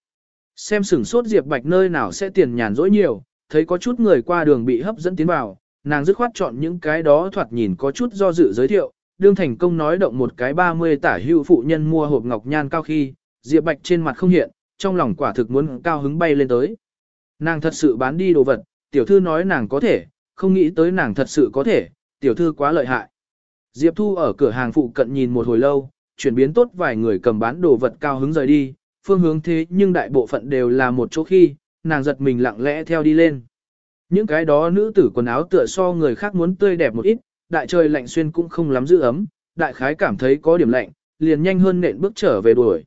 Xem sửng sốt Diệp Bạch nơi nào sẽ tiền nhàn rỗi nhiều, thấy có chút người qua đường bị hấp dẫn tiến vào, nàng dứt khoát chọn những cái đó thoạt nhìn có chút do dự giới thiệu, đương thành công nói động một cái 30 tả hữu phụ nhân mua hộp ngọc nhan cao khi, Diệp Bạch trên mặt không hiện, trong lòng quả thực muốn cao hứng bay lên tới. Nàng thật sự bán đi đồ vật, tiểu thư nói nàng có thể, không nghĩ tới nàng thật sự có thể, tiểu thư quá lợi hại. Diệp Thu ở cửa hàng phụ cận nhìn một hồi lâu, chuyển biến tốt vài người cầm bán đồ vật cao hứng rời đi, phương hướng thế nhưng đại bộ phận đều là một chỗ khi, nàng giật mình lặng lẽ theo đi lên. Những cái đó nữ tử quần áo tựa so người khác muốn tươi đẹp một ít, đại trời lạnh xuyên cũng không lắm giữ ấm, đại khái cảm thấy có điểm lạnh, liền nhanh hơn nện bước trở về đuổi.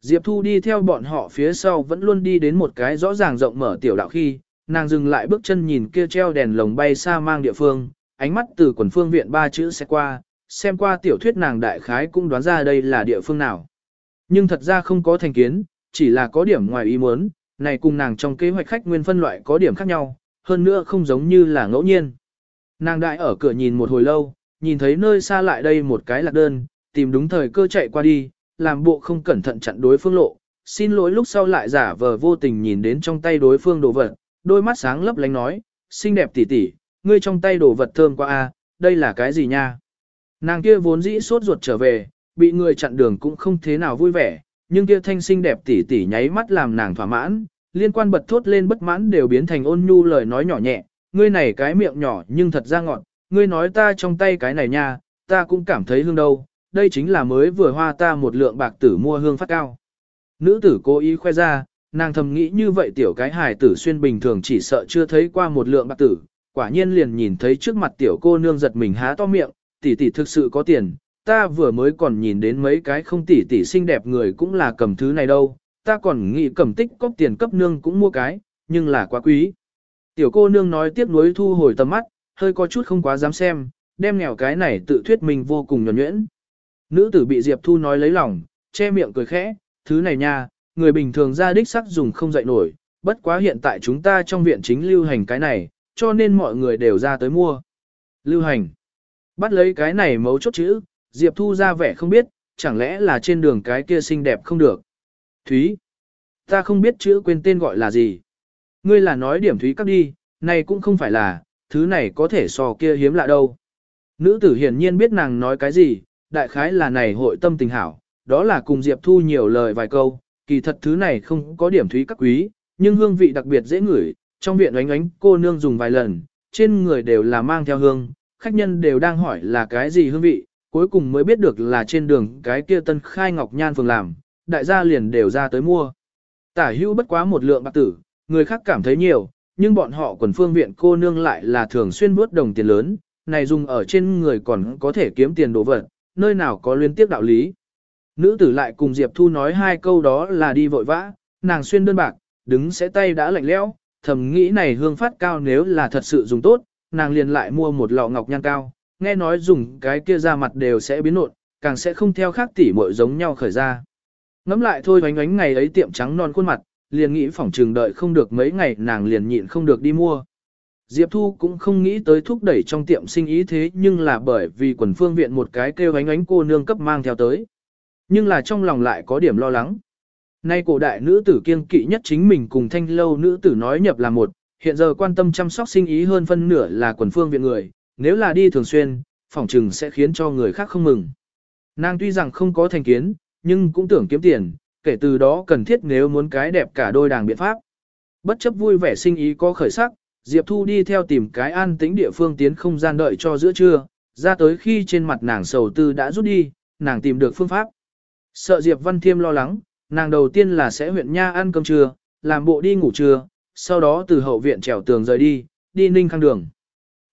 Diệp Thu đi theo bọn họ phía sau vẫn luôn đi đến một cái rõ ràng rộng mở tiểu đạo khi, nàng dừng lại bước chân nhìn kia treo đèn lồng bay xa mang địa phương, ánh mắt từ quần phương viện ba chữ sẽ qua, xem qua tiểu thuyết nàng đại khái cũng đoán ra đây là địa phương nào. Nhưng thật ra không có thành kiến, chỉ là có điểm ngoài ý muốn, này cùng nàng trong kế hoạch khách nguyên phân loại có điểm khác nhau, hơn nữa không giống như là ngẫu nhiên. Nàng đại ở cửa nhìn một hồi lâu, nhìn thấy nơi xa lại đây một cái lạc đơn, tìm đúng thời cơ chạy qua đi, làm bộ không cẩn thận chặn đối phương lộ, xin lỗi lúc sau lại giả vờ vô tình nhìn đến trong tay đối phương đồ vật, đôi mắt sáng lấp lánh nói, xinh đẹp tỉ tỉ, ngươi trong tay đồ vật thơm quá a, đây là cái gì nha? Nàng kia vốn dĩ sốt ruột trở về, bị người chặn đường cũng không thế nào vui vẻ, nhưng kia thanh xinh đẹp tỉ tỉ nháy mắt làm nàng thỏa mãn, liên quan bật thốt lên bất mãn đều biến thành ôn nhu lời nói nhỏ nhẹ, ngươi này cái miệng nhỏ nhưng thật ra ngọn, ngươi nói ta trong tay cái này nha, ta cũng cảm thấy hương đâu, đây chính là mới vừa hoa ta một lượng bạc tử mua hương phát cao. Nữ tử cố ý khoe ra, nàng thầm nghĩ như vậy tiểu cái hài tử xuyên bình thường chỉ sợ chưa thấy qua một lượng bạc tử, quả nhiên liền nhìn thấy trước mặt tiểu cô nương giật mình há to miệng, tỷ tỷ thực sự có tiền, ta vừa mới còn nhìn đến mấy cái không tỷ tỷ xinh đẹp người cũng là cầm thứ này đâu, ta còn nghĩ cầm tích cóp tiền cấp nương cũng mua cái, nhưng là quá quý. Tiểu cô nương nói tiếp nối thu hồi tầm mắt, hơi có chút không quá dám xem, đem nghèo cái này tự thuyết mình vô cùng nhuẩn nhuyễn. Nữ tử bị Diệp Thu nói lấy lòng, che miệng cười khẽ, thứ này nha, người bình thường ra đích sắc dùng không dậy nổi, bất quá hiện tại chúng ta trong viện chính lưu hành cái này, cho nên mọi người đều ra tới mua. Lưu hành. Bắt lấy cái này mấu chốt chữ, Diệp Thu ra vẻ không biết, chẳng lẽ là trên đường cái kia xinh đẹp không được. Thúy. Ta không biết chữ quên tên gọi là gì. Ngươi là nói điểm Thúy cắt đi, này cũng không phải là, thứ này có thể so kia hiếm lạ đâu. Nữ tử hiển nhiên biết nàng nói cái gì, đại khái là này hội tâm tình hảo, đó là cùng Diệp Thu nhiều lời vài câu, kỳ thật thứ này không có điểm thúy các quý, nhưng hương vị đặc biệt dễ ngửi, trong viện ánh ánh cô nương dùng vài lần, trên người đều là mang theo hương, khách nhân đều đang hỏi là cái gì hương vị, cuối cùng mới biết được là trên đường cái kia tân khai ngọc nhan phường làm, đại gia liền đều ra tới mua. Tả hữu bất quá một lượng bạc tử, người khác cảm thấy nhiều, nhưng bọn họ quần phương viện cô nương lại là thường xuyên bước đồng tiền lớn, này dùng ở trên người còn có thể kiếm tiền đồ vật, nơi nào có liên tiếp đạo lý. Nữ tử lại cùng Diệp Thu nói hai câu đó là đi vội vã, nàng xuyên đơn bạc, đứng sẽ tay đã lạnh lẽo, thầm nghĩ này hương phát cao nếu là thật sự dùng tốt, nàng liền lại mua một lọ ngọc nhan cao, nghe nói dùng cái kia ra mặt đều sẽ biến nộn, càng sẽ không theo khác tỉ muội giống nhau khởi ra. Ngắm lại thôi oánh oánh ngày ấy tiệm trắng non khuôn mặt, liền nghĩ phỏng trường đợi không được mấy ngày nàng liền nhịn không được đi mua. Diệp Thu cũng không nghĩ tới thúc đẩy trong tiệm sinh ý thế nhưng là bởi vì quần phương viện một cái kêu ánh ánh cô nương cấp mang theo tới. Nhưng là trong lòng lại có điểm lo lắng. Nay cổ đại nữ tử kiên kỵ nhất chính mình cùng thanh lâu nữ tử nói nhập là một, hiện giờ quan tâm chăm sóc sinh ý hơn phân nửa là quần phương viện người, nếu là đi thường xuyên, phỏng trừng sẽ khiến cho người khác không mừng. Nàng tuy rằng không có thành kiến, nhưng cũng tưởng kiếm tiền, kể từ đó cần thiết nếu muốn cái đẹp cả đôi đàng biện pháp. Bất chấp vui vẻ sinh ý có khởi sắc, Diệp Thu đi theo tìm cái an tĩnh địa phương tiến không gian đợi cho giữa trưa, ra tới khi trên mặt nàng sầu tư đã rút đi, nàng tìm được phương pháp. Sợ Diệp Văn Thiêm lo lắng, nàng đầu tiên là sẽ huyện nha ăn cơm trưa, làm bộ đi ngủ trưa, sau đó từ hậu viện trèo tường rời đi, đi ninh khang đường.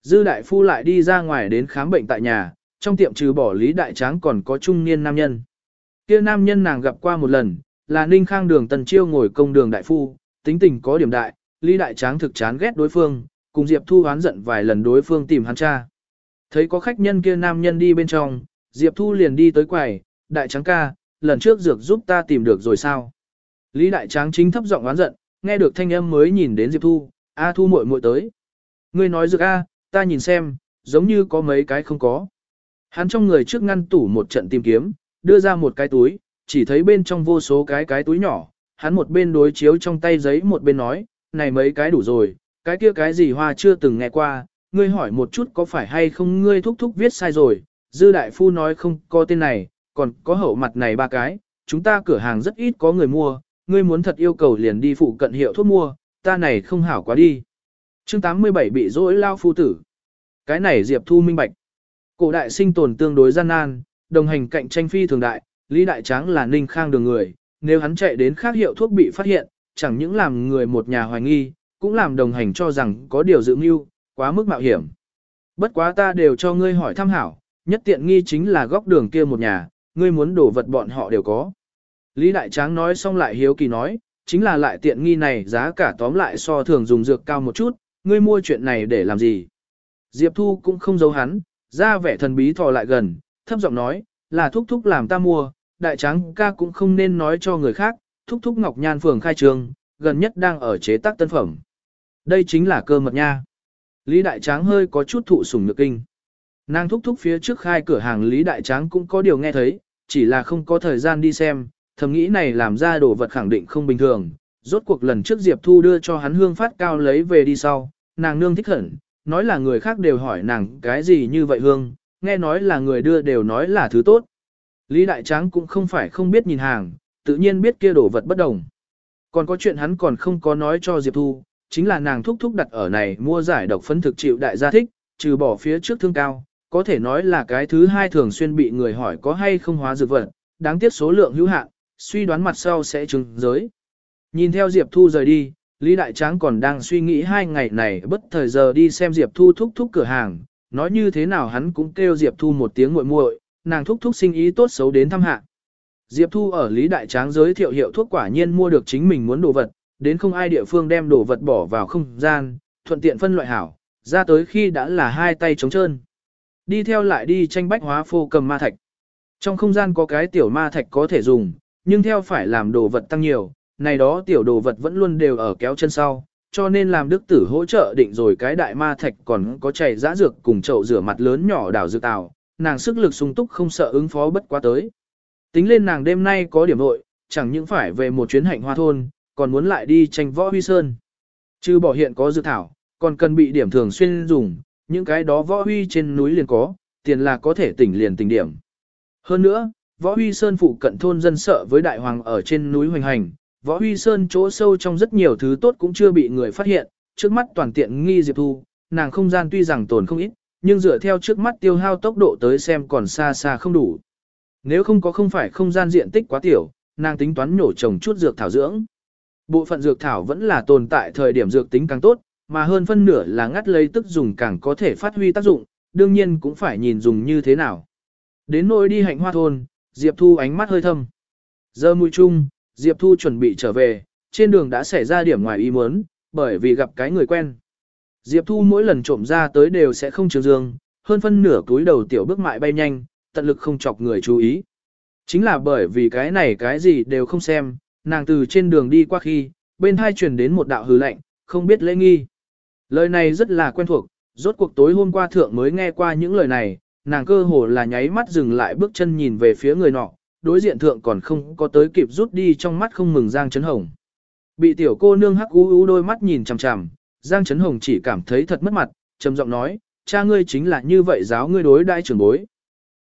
Dư đại phu lại đi ra ngoài đến khám bệnh tại nhà, trong tiệm trừ bỏ lý đại tráng còn có trung niên nam nhân. Kia nam nhân nàng gặp qua một lần, là ninh khang đường tần chiêu ngồi công đường đại phu, tính tình có điểm đại, lý đại tráng thực chán ghét đối phương, cùng Diệp Thu hoán giận vài lần đối phương tìm hắn cha. Thấy có khách nhân kia nam nhân đi bên trong, Diệp Thu liền đi tới quầy, đại tráng ca, lần trước dược giúp ta tìm được rồi sao? Lý Đại Tráng chính thấp giọng oán giận, nghe được thanh âm mới nhìn đến Diệp Thu, A Thu muội muội tới. Ngươi nói dược A, ta nhìn xem, giống như có mấy cái không có. Hắn trong người trước ngăn tủ một trận tìm kiếm, đưa ra một cái túi, chỉ thấy bên trong vô số cái cái túi nhỏ. Hắn một bên đối chiếu trong tay giấy một bên nói, này mấy cái đủ rồi, cái kia cái gì hoa chưa từng nghe qua, ngươi hỏi một chút có phải hay không ngươi thúc thúc viết sai rồi. Dư đại phu nói không có tên này, còn có hậu mặt này ba cái, chúng ta cửa hàng rất ít có người mua, ngươi muốn thật yêu cầu liền đi phụ cận hiệu thuốc mua, ta này không hảo quá đi. chương 87 bị dỗi lao phu tử. Cái này Diệp Thu minh bạch. Cổ đại sinh tồn tương đối gian nan, đồng hành cạnh tranh phi thường đại, Lý Đại Tráng là ninh khang đường người, nếu hắn chạy đến khác hiệu thuốc bị phát hiện, chẳng những làm người một nhà hoài nghi, cũng làm đồng hành cho rằng có điều dự mưu, quá mức mạo hiểm. Bất quá ta đều cho ngươi hỏi thăm hảo, nhất tiện nghi chính là góc đường kia một nhà, ngươi muốn đổ vật bọn họ đều có. Lý Đại Tráng nói xong lại hiếu kỳ nói, chính là lại tiện nghi này giá cả tóm lại so thường dùng dược cao một chút, ngươi mua chuyện này để làm gì? Diệp Thu cũng không giấu hắn, ra vẻ thần bí thò lại gần, thấp giọng nói, là thúc thúc làm ta mua, đại tráng ca cũng không nên nói cho người khác, thúc thúc Ngọc Nhan phường khai trường, gần nhất đang ở chế tác tân phẩm. Đây chính là cơ mật nha. Lý Đại Tráng hơi có chút thụ sủng nhược kinh. Nàng thúc thúc phía trước khai cửa hàng Lý Đại Tráng cũng có điều nghe thấy, chỉ là không có thời gian đi xem, thầm nghĩ này làm ra đồ vật khẳng định không bình thường. Rốt cuộc lần trước Diệp Thu đưa cho hắn hương phát cao lấy về đi sau, nàng nương thích hẳn, nói là người khác đều hỏi nàng cái gì như vậy hương, nghe nói là người đưa đều nói là thứ tốt. Lý Đại Tráng cũng không phải không biết nhìn hàng, tự nhiên biết kia đồ vật bất đồng. Còn có chuyện hắn còn không có nói cho Diệp Thu, chính là nàng thúc thúc đặt ở này mua giải độc phấn thực chịu đại gia thích, trừ bỏ phía trước thương cao, có thể nói là cái thứ hai thường xuyên bị người hỏi có hay không hóa dược vật, đáng tiếc số lượng hữu hạn, suy đoán mặt sau sẽ trừng giới. Nhìn theo Diệp Thu rời đi, Lý Đại Tráng còn đang suy nghĩ hai ngày này bất thời giờ đi xem Diệp Thu thúc thúc cửa hàng, nói như thế nào hắn cũng kêu Diệp Thu một tiếng muội muội, nàng thúc thúc sinh ý tốt xấu đến thăm hạ. Diệp Thu ở Lý Đại Tráng giới thiệu hiệu thuốc quả nhiên mua được chính mình muốn đồ vật, đến không ai địa phương đem đồ vật bỏ vào không gian, thuận tiện phân loại hảo, ra tới khi đã là hai tay trống trơn. Đi theo lại đi tranh bách hóa phô cầm ma thạch. Trong không gian có cái tiểu ma thạch có thể dùng, nhưng theo phải làm đồ vật tăng nhiều, này đó tiểu đồ vật vẫn luôn đều ở kéo chân sau, cho nên làm đức tử hỗ trợ định rồi cái đại ma thạch còn có chảy giã dược cùng chậu rửa mặt lớn nhỏ đảo dược tàu, nàng sức lực sung túc không sợ ứng phó bất quá tới. Tính lên nàng đêm nay có điểm nội, chẳng những phải về một chuyến hạnh hoa thôn, còn muốn lại đi tranh võ huy sơn. Chứ bỏ hiện có dược thảo, còn cần bị điểm thường xuyên dùng, những cái đó võ huy trên núi liền có, tiền là có thể tỉnh liền tỉnh điểm. Hơn nữa, võ huy sơn phụ cận thôn dân sợ với đại hoàng ở trên núi hoành hành, võ huy sơn chỗ sâu trong rất nhiều thứ tốt cũng chưa bị người phát hiện, trước mắt toàn tiện nghi Diệp Thu, nàng không gian tuy rằng tồn không ít, nhưng dựa theo trước mắt tiêu hao tốc độ tới xem còn xa xa không đủ. Nếu không có không phải không gian diện tích quá tiểu, nàng tính toán nhổ trồng chút dược thảo dưỡng. Bộ phận dược thảo vẫn là tồn tại thời điểm dược tính càng tốt, mà hơn phân nửa là ngắt lấy tức dùng càng có thể phát huy tác dụng, đương nhiên cũng phải nhìn dùng như thế nào. Đến nỗi đi hạnh hoa thôn, Diệp Thu ánh mắt hơi thâm. Giờ mùi chung, Diệp Thu chuẩn bị trở về, trên đường đã xảy ra điểm ngoài ý muốn, bởi vì gặp cái người quen. Diệp Thu mỗi lần trộm ra tới đều sẽ không trường dương, hơn phân nửa túi đầu tiểu bước mại bay nhanh, tận lực không chọc người chú ý. Chính là bởi vì cái này cái gì đều không xem, nàng từ trên đường đi qua khi, bên hai truyền đến một đạo hư lạnh, không biết lễ nghi. Lời này rất là quen thuộc, rốt cuộc tối hôm qua thượng mới nghe qua những lời này, nàng cơ hồ là nháy mắt dừng lại bước chân nhìn về phía người nọ, đối diện thượng còn không có tới kịp rút đi trong mắt không mừng Giang Trấn Hồng. Bị tiểu cô nương hắc u u đôi mắt nhìn chằm chằm, Giang Trấn Hồng chỉ cảm thấy thật mất mặt, trầm giọng nói, cha ngươi chính là như vậy giáo ngươi đối đại trưởng bối.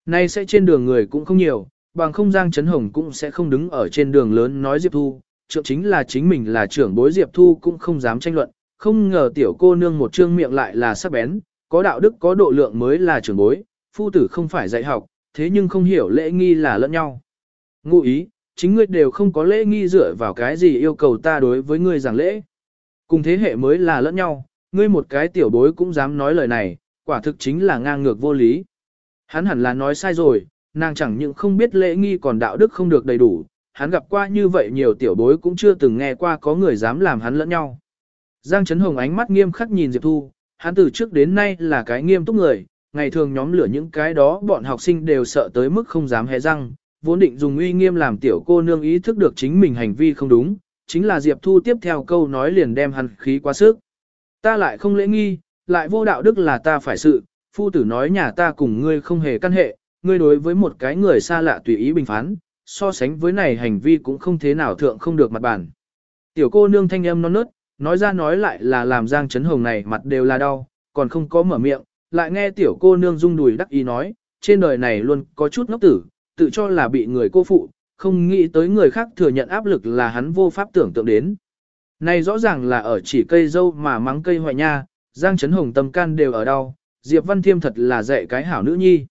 Nay sẽ trên đường người cũng không nhiều, bằng không Giang Trấn Hồng cũng sẽ không đứng ở trên đường lớn nói Diệp Thu, trượng chính là chính mình là trưởng bối Diệp Thu cũng không dám tranh luận, không ngờ tiểu cô nương một trương miệng lại là sắc bén, có đạo đức có độ lượng mới là trưởng bối, phu tử không phải dạy học, thế nhưng không hiểu lễ nghi là lẫn nhau. Ngụ ý, chính ngươi đều không có lễ nghi dựa vào cái gì yêu cầu ta đối với ngươi giảng lễ. Cùng thế hệ mới là lẫn nhau, ngươi một cái tiểu bối cũng dám nói lời này, quả thực chính là ngang ngược vô lý. Hắn hẳn là nói sai rồi, nàng chẳng những không biết lễ nghi còn đạo đức không được đầy đủ, hắn gặp qua như vậy nhiều tiểu bối cũng chưa từng nghe qua có người dám làm hắn lẫn nhau. Giang Trấn Hồng ánh mắt nghiêm khắc nhìn Diệp Thu, hắn từ trước đến nay là cái nghiêm túc người, ngày thường nhóm lửa những cái đó bọn học sinh đều sợ tới mức không dám hé răng, vốn định dùng uy nghiêm làm tiểu cô nương ý thức được chính mình hành vi không đúng, chính là Diệp Thu tiếp theo câu nói liền đem hắn khí quá sức. Ta lại không lễ nghi, lại vô đạo đức là ta phải sự, phu tử nói nhà ta cùng ngươi không hề căn hệ, ngươi đối với một cái người xa lạ tùy ý bình phán, so sánh với này hành vi cũng không thế nào thượng không được mặt bản. Tiểu cô nương thanh âm non nớt, nói ra nói lại là làm Giang Trấn Hồng này mặt đều là đau, còn không có mở miệng, lại nghe tiểu cô nương rung đùi đắc ý nói, trên đời này luôn có chút ngốc tử, tự cho là bị người cô phụ, không nghĩ tới người khác thừa nhận áp lực là hắn vô pháp tưởng tượng đến. Này rõ ràng là ở chỉ cây dâu mà mắng cây hoại nha, Giang Trấn Hồng tâm can đều ở đau, Diệp Văn Thiêm thật là dạy cái hảo nữ nhi.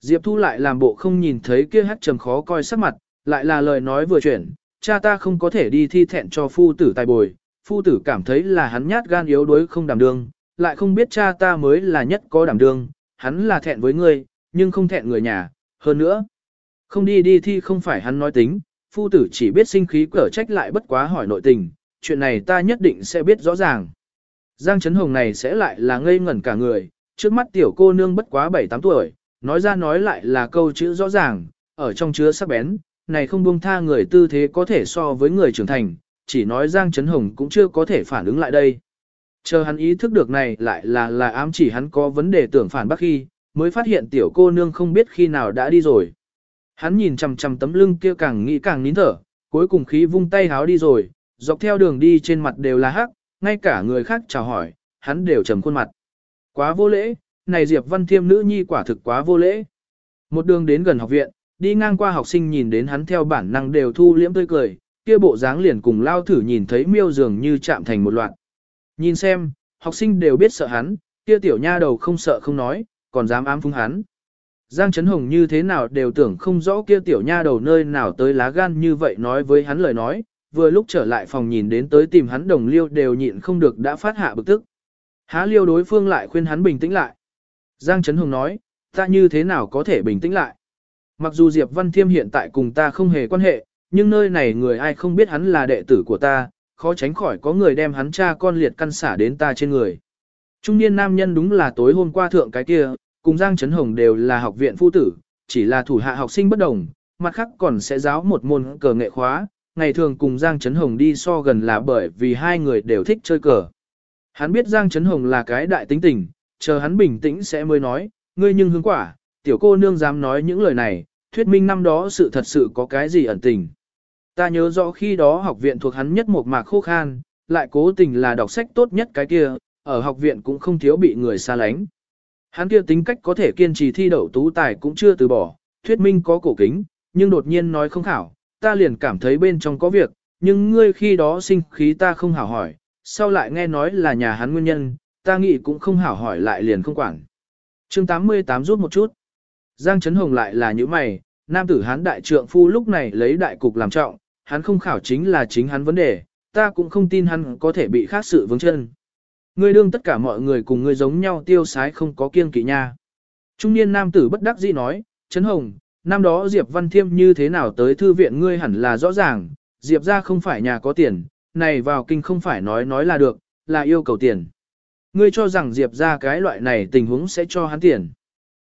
Diệp Thu lại làm bộ không nhìn thấy kia hát trầm khó coi sắc mặt, lại là lời nói vừa chuyển, cha ta không có thể đi thi thẹn cho phu tử tài bồi, phu tử cảm thấy là hắn nhát gan yếu đuối không đảm đương, lại không biết cha ta mới là nhất có đảm đương, hắn là thẹn với ngươi, nhưng không thẹn người nhà, hơn nữa. Không đi đi thi không phải hắn nói tính, phu tử chỉ biết sinh khí cở trách lại bất quá hỏi nội tình, chuyện này ta nhất định sẽ biết rõ ràng. Giang Trấn Hồng này sẽ lại là ngây ngẩn cả người, trước mắt tiểu cô nương bất quá 7-8 tuổi, nói ra nói lại là câu chữ rõ ràng, ở trong chứa sắc bén, này không buông tha người tư thế có thể so với người trưởng thành, chỉ nói Giang Trấn Hồng cũng chưa có thể phản ứng lại đây. Chờ hắn ý thức được này lại là là ám chỉ hắn có vấn đề tưởng phản bác khi, mới phát hiện tiểu cô nương không biết khi nào đã đi rồi. Hắn nhìn chằm chằm tấm lưng kia càng nghĩ càng nín thở, cuối cùng khí vung tay háo đi rồi, dọc theo đường đi trên mặt đều là hắc, ngay cả người khác chào hỏi, hắn đều trầm khuôn mặt. Quá vô lễ, này Diệp Văn Thiêm nữ nhi quả thực quá vô lễ. Một đường đến gần học viện, đi ngang qua học sinh nhìn đến hắn theo bản năng đều thu liễm tươi cười, kia bộ dáng liền cùng lao thử nhìn thấy miêu dường như chạm thành một loạt. Nhìn xem, học sinh đều biết sợ hắn, kia tiểu nha đầu không sợ không nói, còn dám ám phúng hắn. Giang Trấn Hồng như thế nào đều tưởng không rõ kia tiểu nha đầu nơi nào tới lá gan như vậy nói với hắn lời nói, vừa lúc trở lại phòng nhìn đến tới tìm hắn đồng liêu đều nhịn không được đã phát hạ bực tức. Há liêu đối phương lại khuyên hắn bình tĩnh lại. Giang Trấn Hồng nói, ta như thế nào có thể bình tĩnh lại. Mặc dù Diệp Văn Thiêm hiện tại cùng ta không hề quan hệ, nhưng nơi này người ai không biết hắn là đệ tử của ta, khó tránh khỏi có người đem hắn cha con liệt căn xả đến ta trên người. Trung niên nam nhân đúng là tối hôm qua thượng cái kia, cùng Giang Trấn Hồng đều là học viện phu tử, chỉ là thủ hạ học sinh bất đồng, mặt khác còn sẽ giáo một môn cờ nghệ khóa, ngày thường cùng Giang Trấn Hồng đi so gần là bởi vì hai người đều thích chơi cờ. Hắn biết Giang Trấn Hồng là cái đại tính tình, chờ hắn bình tĩnh sẽ mới nói, ngươi nhưng hướng quả, tiểu cô nương dám nói những lời này, thuyết minh năm đó sự thật sự có cái gì ẩn tình. Ta nhớ rõ khi đó học viện thuộc hắn nhất một mạc khô khan, lại cố tình là đọc sách tốt nhất cái kia, ở học viện cũng không thiếu bị người xa lánh. Hắn kia tính cách có thể kiên trì thi đậu tú tài cũng chưa từ bỏ, thuyết minh có cổ kính, nhưng đột nhiên nói không khảo, ta liền cảm thấy bên trong có việc, nhưng ngươi khi đó sinh khí ta không hảo hỏi, sau lại nghe nói là nhà hắn nguyên nhân, ta nghĩ cũng không hảo hỏi lại liền không quản. chương 88 rút một chút. Giang Trấn Hồng lại là những mày, nam tử hắn đại trượng phu lúc này lấy đại cục làm trọng, hắn không khảo chính là chính hắn vấn đề, ta cũng không tin hắn có thể bị khác sự vướng chân. Ngươi đương tất cả mọi người cùng ngươi giống nhau tiêu sái không có kiêng kỵ nha. Trung niên nam tử bất đắc dĩ nói, Trấn Hồng, năm đó Diệp Văn Thiêm như thế nào tới thư viện ngươi hẳn là rõ ràng, Diệp ra không phải nhà có tiền, này vào kinh không phải nói nói là được, là yêu cầu tiền. Ngươi cho rằng Diệp ra cái loại này tình huống sẽ cho hắn tiền.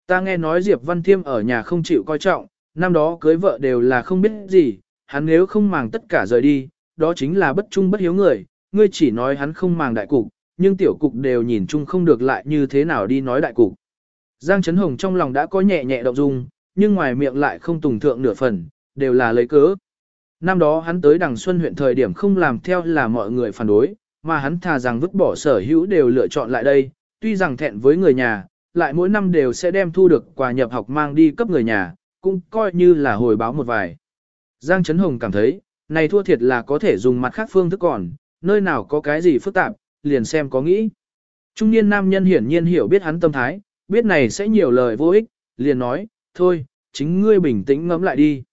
Ta nghe nói Diệp Văn Thiêm ở nhà không chịu coi trọng, năm đó cưới vợ đều là không biết gì, hắn nếu không màng tất cả rời đi, đó chính là bất trung bất hiếu người, ngươi chỉ nói hắn không màng đại cục, nhưng tiểu cục đều nhìn chung không được lại như thế nào đi nói đại cục. Giang Trấn Hồng trong lòng đã có nhẹ nhẹ động dung, nhưng ngoài miệng lại không tùng thượng nửa phần, đều là lấy cớ. Năm đó hắn tới Đằng Xuân huyện thời điểm không làm theo là mọi người phản đối, mà hắn thà rằng vứt bỏ sở hữu đều lựa chọn lại đây, tuy rằng thẹn với người nhà, lại mỗi năm đều sẽ đem thu được quà nhập học mang đi cấp người nhà, cũng coi như là hồi báo một vài. Giang Trấn Hồng cảm thấy, này thua thiệt là có thể dùng mặt khác phương thức còn, nơi nào có cái gì phức tạp, liền xem có nghĩ. Trung niên nam nhân hiển nhiên hiểu biết hắn tâm thái, biết này sẽ nhiều lời vô ích, liền nói, thôi, chính ngươi bình tĩnh ngẫm lại đi.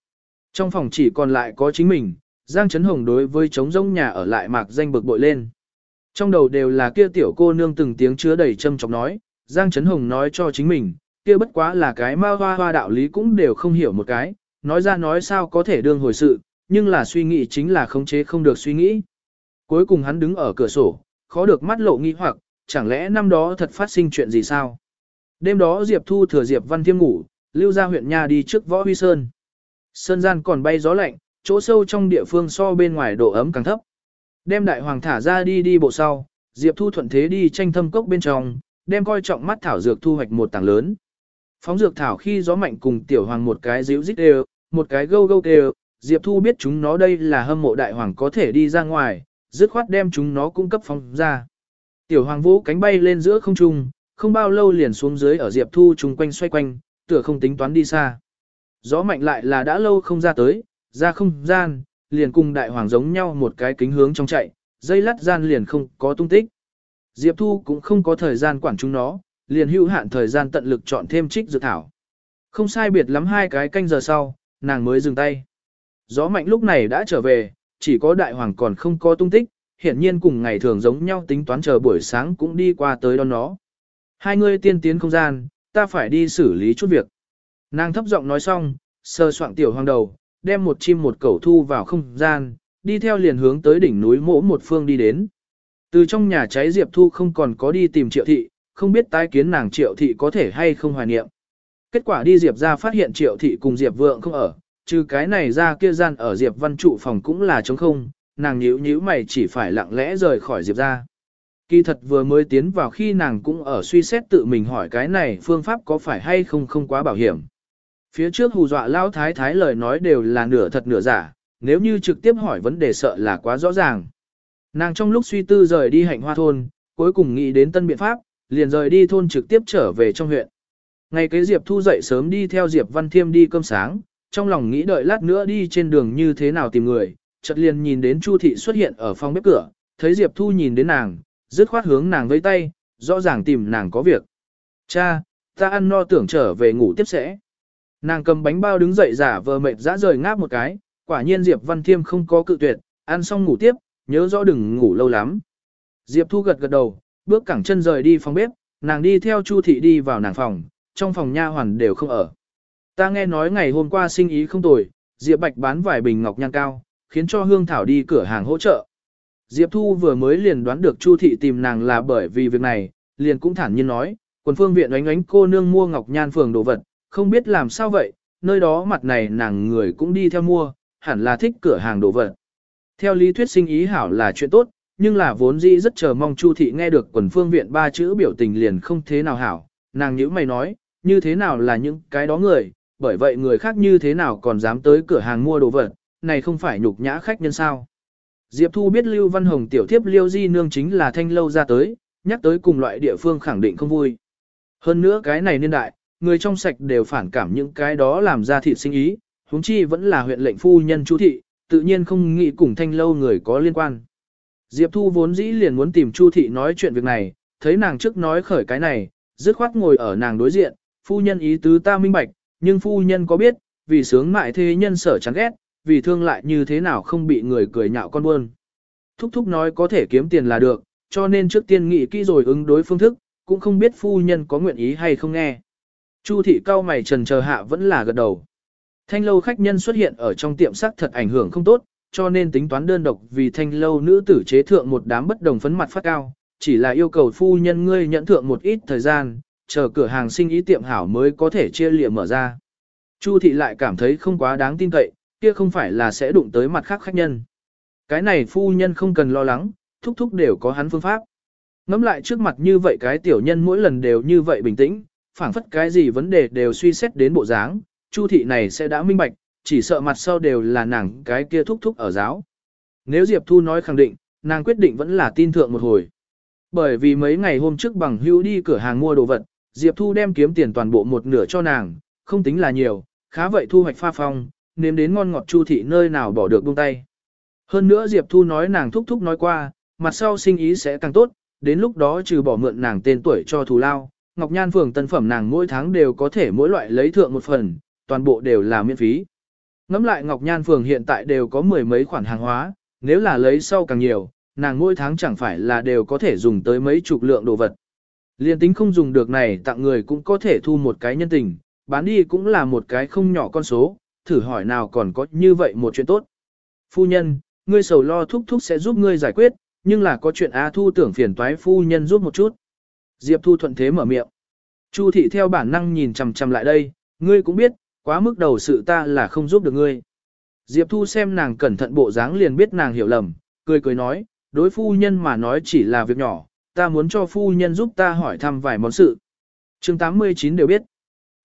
Trong phòng chỉ còn lại có chính mình, Giang Trấn Hồng đối với trống rỗng nhà ở lại mạc danh bực bội lên. Trong đầu đều là kia tiểu cô nương từng tiếng chứa đầy châm chọc nói, Giang Trấn Hồng nói cho chính mình, kia bất quá là cái ma hoa hoa đạo lý cũng đều không hiểu một cái, nói ra nói sao có thể đương hồi sự, nhưng là suy nghĩ chính là khống chế không được suy nghĩ. Cuối cùng hắn đứng ở cửa sổ, khó được mắt lộ nghi hoặc, chẳng lẽ năm đó thật phát sinh chuyện gì sao? Đêm đó Diệp Thu thừa Diệp Văn Thiêm ngủ, lưu ra huyện nhà đi trước võ huy sơn. Sơn gian còn bay gió lạnh, chỗ sâu trong địa phương so bên ngoài độ ấm càng thấp. Đem đại hoàng thả ra đi đi bộ sau, Diệp Thu thuận thế đi tranh thâm cốc bên trong, đem coi trọng mắt thảo dược thu hoạch một tảng lớn. Phóng dược thảo khi gió mạnh cùng tiểu hoàng một cái díu dít đều, một cái gâu gâu đều, Diệp Thu biết chúng nó đây là hâm mộ đại hoàng có thể đi ra ngoài, dứt khoát đem chúng nó cung cấp phóng ra. Tiểu hoàng vũ cánh bay lên giữa không trung, không bao lâu liền xuống dưới ở Diệp Thu chung quanh xoay quanh, tựa không tính toán đi xa. Gió mạnh lại là đã lâu không ra tới, ra không gian, liền cùng đại hoàng giống nhau một cái kính hướng trong chạy, dây lắt gian liền không có tung tích. Diệp Thu cũng không có thời gian quản chúng nó, liền hữu hạn thời gian tận lực chọn thêm trích dược thảo. Không sai biệt lắm hai cái canh giờ sau, nàng mới dừng tay. Gió mạnh lúc này đã trở về, chỉ có đại hoàng còn không có tung tích, hiển nhiên cùng ngày thường giống nhau tính toán chờ buổi sáng cũng đi qua tới đón nó. Hai người tiên tiến không gian, ta phải đi xử lý chút việc. Nàng thấp giọng nói xong, sơ soạn tiểu hoàng đầu, đem một chim một cẩu thu vào không gian, đi theo liền hướng tới đỉnh núi mỗ một phương đi đến. Từ trong nhà cháy Diệp Thu không còn có đi tìm triệu thị, không biết tái kiến nàng triệu thị có thể hay không hoài niệm. Kết quả đi Diệp ra phát hiện triệu thị cùng Diệp vượng không ở, trừ cái này ra kia gian ở Diệp văn trụ phòng cũng là trống không, nàng nhíu nhíu mày chỉ phải lặng lẽ rời khỏi Diệp ra. Kỳ thật vừa mới tiến vào khi nàng cũng ở suy xét tự mình hỏi cái này phương pháp có phải hay không không quá bảo hiểm. Phía trước hù dọa lao thái thái lời nói đều là nửa thật nửa giả, nếu như trực tiếp hỏi vấn đề sợ là quá rõ ràng. Nàng trong lúc suy tư rời đi hạnh hoa thôn, cuối cùng nghĩ đến tân biện pháp, liền rời đi thôn trực tiếp trở về trong huyện. Ngày kế Diệp Thu dậy sớm đi theo Diệp Văn Thiêm đi cơm sáng, trong lòng nghĩ đợi lát nữa đi trên đường như thế nào tìm người, chợt liền nhìn đến Chu thị xuất hiện ở phòng bếp cửa, thấy Diệp Thu nhìn đến nàng, dứt khoát hướng nàng vẫy tay, rõ ràng tìm nàng có việc. Cha, ta ăn no tưởng trở về ngủ tiếp sẽ. Nàng cầm bánh bao đứng dậy giả vờ mệt dã rời ngáp một cái, quả nhiên Diệp Văn Thiêm không có cự tuyệt, ăn xong ngủ tiếp, nhớ rõ đừng ngủ lâu lắm. Diệp Thu gật gật đầu, bước cẳng chân rời đi phòng bếp, nàng đi theo Chu thị đi vào nàng phòng, trong phòng nha hoàn đều không ở. Ta nghe nói ngày hôm qua sinh ý không tồi, Diệp Bạch bán vài bình ngọc nhan cao, khiến cho Hương Thảo đi cửa hàng hỗ trợ. Diệp Thu vừa mới liền đoán được Chu thị tìm nàng là bởi vì việc này, liền cũng thản nhiên nói, quần phương viện oánh oánh cô nương mua ngọc nhan phường đồ vật, không biết làm sao vậy, nơi đó mặt này nàng người cũng đi theo mua, hẳn là thích cửa hàng đồ vật. Theo lý thuyết sinh ý hảo là chuyện tốt, nhưng là vốn dĩ rất chờ mong Chu thị nghe được quần phương viện ba chữ biểu tình liền không thế nào hảo, nàng nhữ mày nói, như thế nào là những cái đó người, bởi vậy người khác như thế nào còn dám tới cửa hàng mua đồ vật, này không phải nhục nhã khách nhân sao. Diệp Thu biết Lưu Văn Hồng tiểu thiếp Liêu Di Nương chính là thanh lâu ra tới, nhắc tới cùng loại địa phương khẳng định không vui. Hơn nữa cái này niên đại, người trong sạch đều phản cảm những cái đó làm ra thịt sinh ý, huống chi vẫn là huyện lệnh phu nhân chú thị, tự nhiên không nghĩ cùng thanh lâu người có liên quan. Diệp Thu vốn dĩ liền muốn tìm Chu thị nói chuyện việc này, thấy nàng trước nói khởi cái này, dứt khoát ngồi ở nàng đối diện, phu nhân ý tứ ta minh bạch, nhưng phu nhân có biết, vì sướng mại thế nhân sở chán ghét, vì thương lại như thế nào không bị người cười nhạo con buôn. Thúc thúc nói có thể kiếm tiền là được, cho nên trước tiên nghĩ kỹ rồi ứng đối phương thức, cũng không biết phu nhân có nguyện ý hay không nghe. Chu thị cao mày trần chờ hạ vẫn là gật đầu. Thanh lâu khách nhân xuất hiện ở trong tiệm sắc thật ảnh hưởng không tốt, cho nên tính toán đơn độc vì thanh lâu nữ tử chế thượng một đám bất đồng phấn mặt phát cao, chỉ là yêu cầu phu nhân ngươi nhận thượng một ít thời gian, chờ cửa hàng sinh ý tiệm hảo mới có thể chia lịa mở ra. Chu thị lại cảm thấy không quá đáng tin cậy, kia không phải là sẽ đụng tới mặt khác khách nhân. Cái này phu nhân không cần lo lắng, thúc thúc đều có hắn phương pháp. Ngắm lại trước mặt như vậy cái tiểu nhân mỗi lần đều như vậy bình tĩnh, phảng phất cái gì vấn đề đều suy xét đến bộ dáng, Chu thị này sẽ đã minh bạch, chỉ sợ mặt sau đều là nàng cái kia thúc thúc ở giáo. Nếu Diệp Thu nói khẳng định, nàng quyết định vẫn là tin thượng một hồi. Bởi vì mấy ngày hôm trước bằng hữu đi cửa hàng mua đồ vật, Diệp Thu đem kiếm tiền toàn bộ một nửa cho nàng, không tính là nhiều, khá vậy thu hoạch pha phong, nếm đến ngon ngọt Chu thị nơi nào bỏ được buông tay. Hơn nữa Diệp Thu nói nàng thúc thúc nói qua, mặt sau sinh ý sẽ càng tốt, đến lúc đó trừ bỏ mượn nàng tên tuổi cho thù lao, Ngọc Nhan phường tân phẩm nàng mỗi tháng đều có thể mỗi loại lấy thượng một phần, toàn bộ đều là miễn phí. Ngắm lại Ngọc Nhan phường hiện tại đều có mười mấy khoản hàng hóa, nếu là lấy sau càng nhiều, nàng mỗi tháng chẳng phải là đều có thể dùng tới mấy chục lượng đồ vật. Liên tính không dùng được này tặng người cũng có thể thu một cái nhân tình, bán đi cũng là một cái không nhỏ con số, thử hỏi nào còn có như vậy một chuyện tốt. Phu nhân, ngươi sầu lo thúc thúc sẽ giúp ngươi giải quyết, nhưng là có chuyện A Thu tưởng phiền toái phu nhân giúp một chút. Diệp Thu thuận thế mở miệng. Chu thị theo bản năng nhìn chằm chằm lại đây, ngươi cũng biết, quá mức đầu sự ta là không giúp được ngươi. Diệp Thu xem nàng cẩn thận bộ dáng liền biết nàng hiểu lầm, cười cười nói, đối phu nhân mà nói chỉ là việc nhỏ, ta muốn cho phu nhân giúp ta hỏi thăm vài món sự. chương 89 đều biết.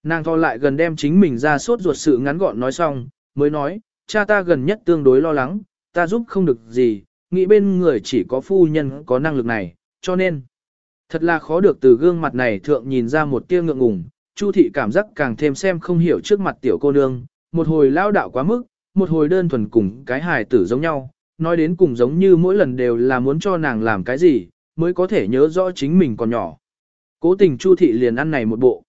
Nàng thò lại gần đem chính mình ra suốt ruột sự ngắn gọn nói xong, mới nói, cha ta gần nhất tương đối lo lắng, ta giúp không được gì, nghĩ bên người chỉ có phu nhân có năng lực này, cho nên. Thật là khó được từ gương mặt này thượng nhìn ra một tia ngượng ngùng, Chu thị cảm giác càng thêm xem không hiểu trước mặt tiểu cô nương, một hồi lao đạo quá mức, một hồi đơn thuần cùng cái hài tử giống nhau, nói đến cùng giống như mỗi lần đều là muốn cho nàng làm cái gì, mới có thể nhớ rõ chính mình còn nhỏ. Cố tình Chu thị liền ăn này một bộ.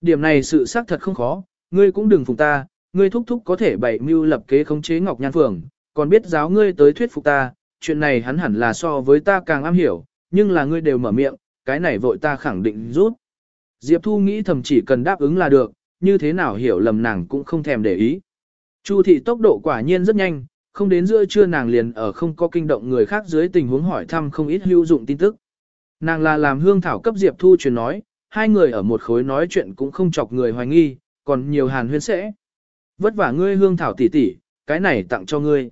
Điểm này sự xác thật không khó, ngươi cũng đừng phục ta, ngươi thúc thúc có thể bày mưu lập kế khống chế Ngọc Nhan Phường, còn biết giáo ngươi tới thuyết phục ta, chuyện này hắn hẳn là so với ta càng am hiểu, nhưng là ngươi đều mở miệng, cái này vội ta khẳng định rút. Diệp Thu nghĩ thầm chỉ cần đáp ứng là được, như thế nào hiểu lầm nàng cũng không thèm để ý. Chu thị tốc độ quả nhiên rất nhanh, không đến giữa trưa nàng liền ở không có kinh động người khác dưới tình huống hỏi thăm không ít hữu dụng tin tức. Nàng là làm hương thảo cấp Diệp Thu truyền nói, hai người ở một khối nói chuyện cũng không chọc người hoài nghi, còn nhiều hàn huyên sẽ. Vất vả ngươi hương thảo tỷ tỷ, cái này tặng cho ngươi.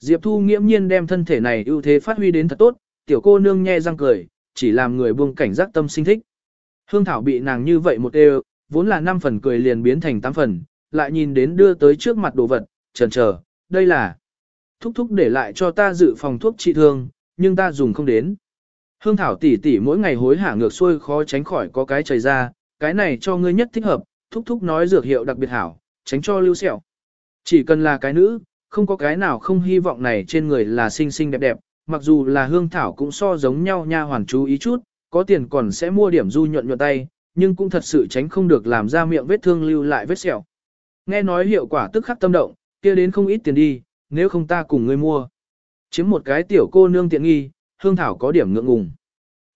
Diệp Thu nghiễm nhiên đem thân thể này ưu thế phát huy đến thật tốt, tiểu cô nương nhe răng cười, chỉ làm người buông cảnh giác tâm sinh thích. Hương thảo bị nàng như vậy một đều, vốn là 5 phần cười liền biến thành 8 phần, lại nhìn đến đưa tới trước mặt đồ vật, chần chờ, đây là thúc thúc để lại cho ta dự phòng thuốc trị thương, nhưng ta dùng không đến. Hương thảo tỷ tỷ mỗi ngày hối hả ngược xuôi khó tránh khỏi có cái chảy ra, cái này cho ngươi nhất thích hợp, thúc thúc nói dược hiệu đặc biệt hảo, tránh cho lưu sẹo. Chỉ cần là cái nữ, không có cái nào không hy vọng này trên người là xinh xinh đẹp đẹp, mặc dù là hương thảo cũng so giống nhau nha hoàn chú ý chút, có tiền còn sẽ mua điểm du nhuận nhuận tay, nhưng cũng thật sự tránh không được làm ra miệng vết thương lưu lại vết sẹo. Nghe nói hiệu quả tức khắc tâm động, kia đến không ít tiền đi, nếu không ta cùng ngươi mua. Chiếm một cái tiểu cô nương tiện nghi, hương thảo có điểm ngượng ngùng.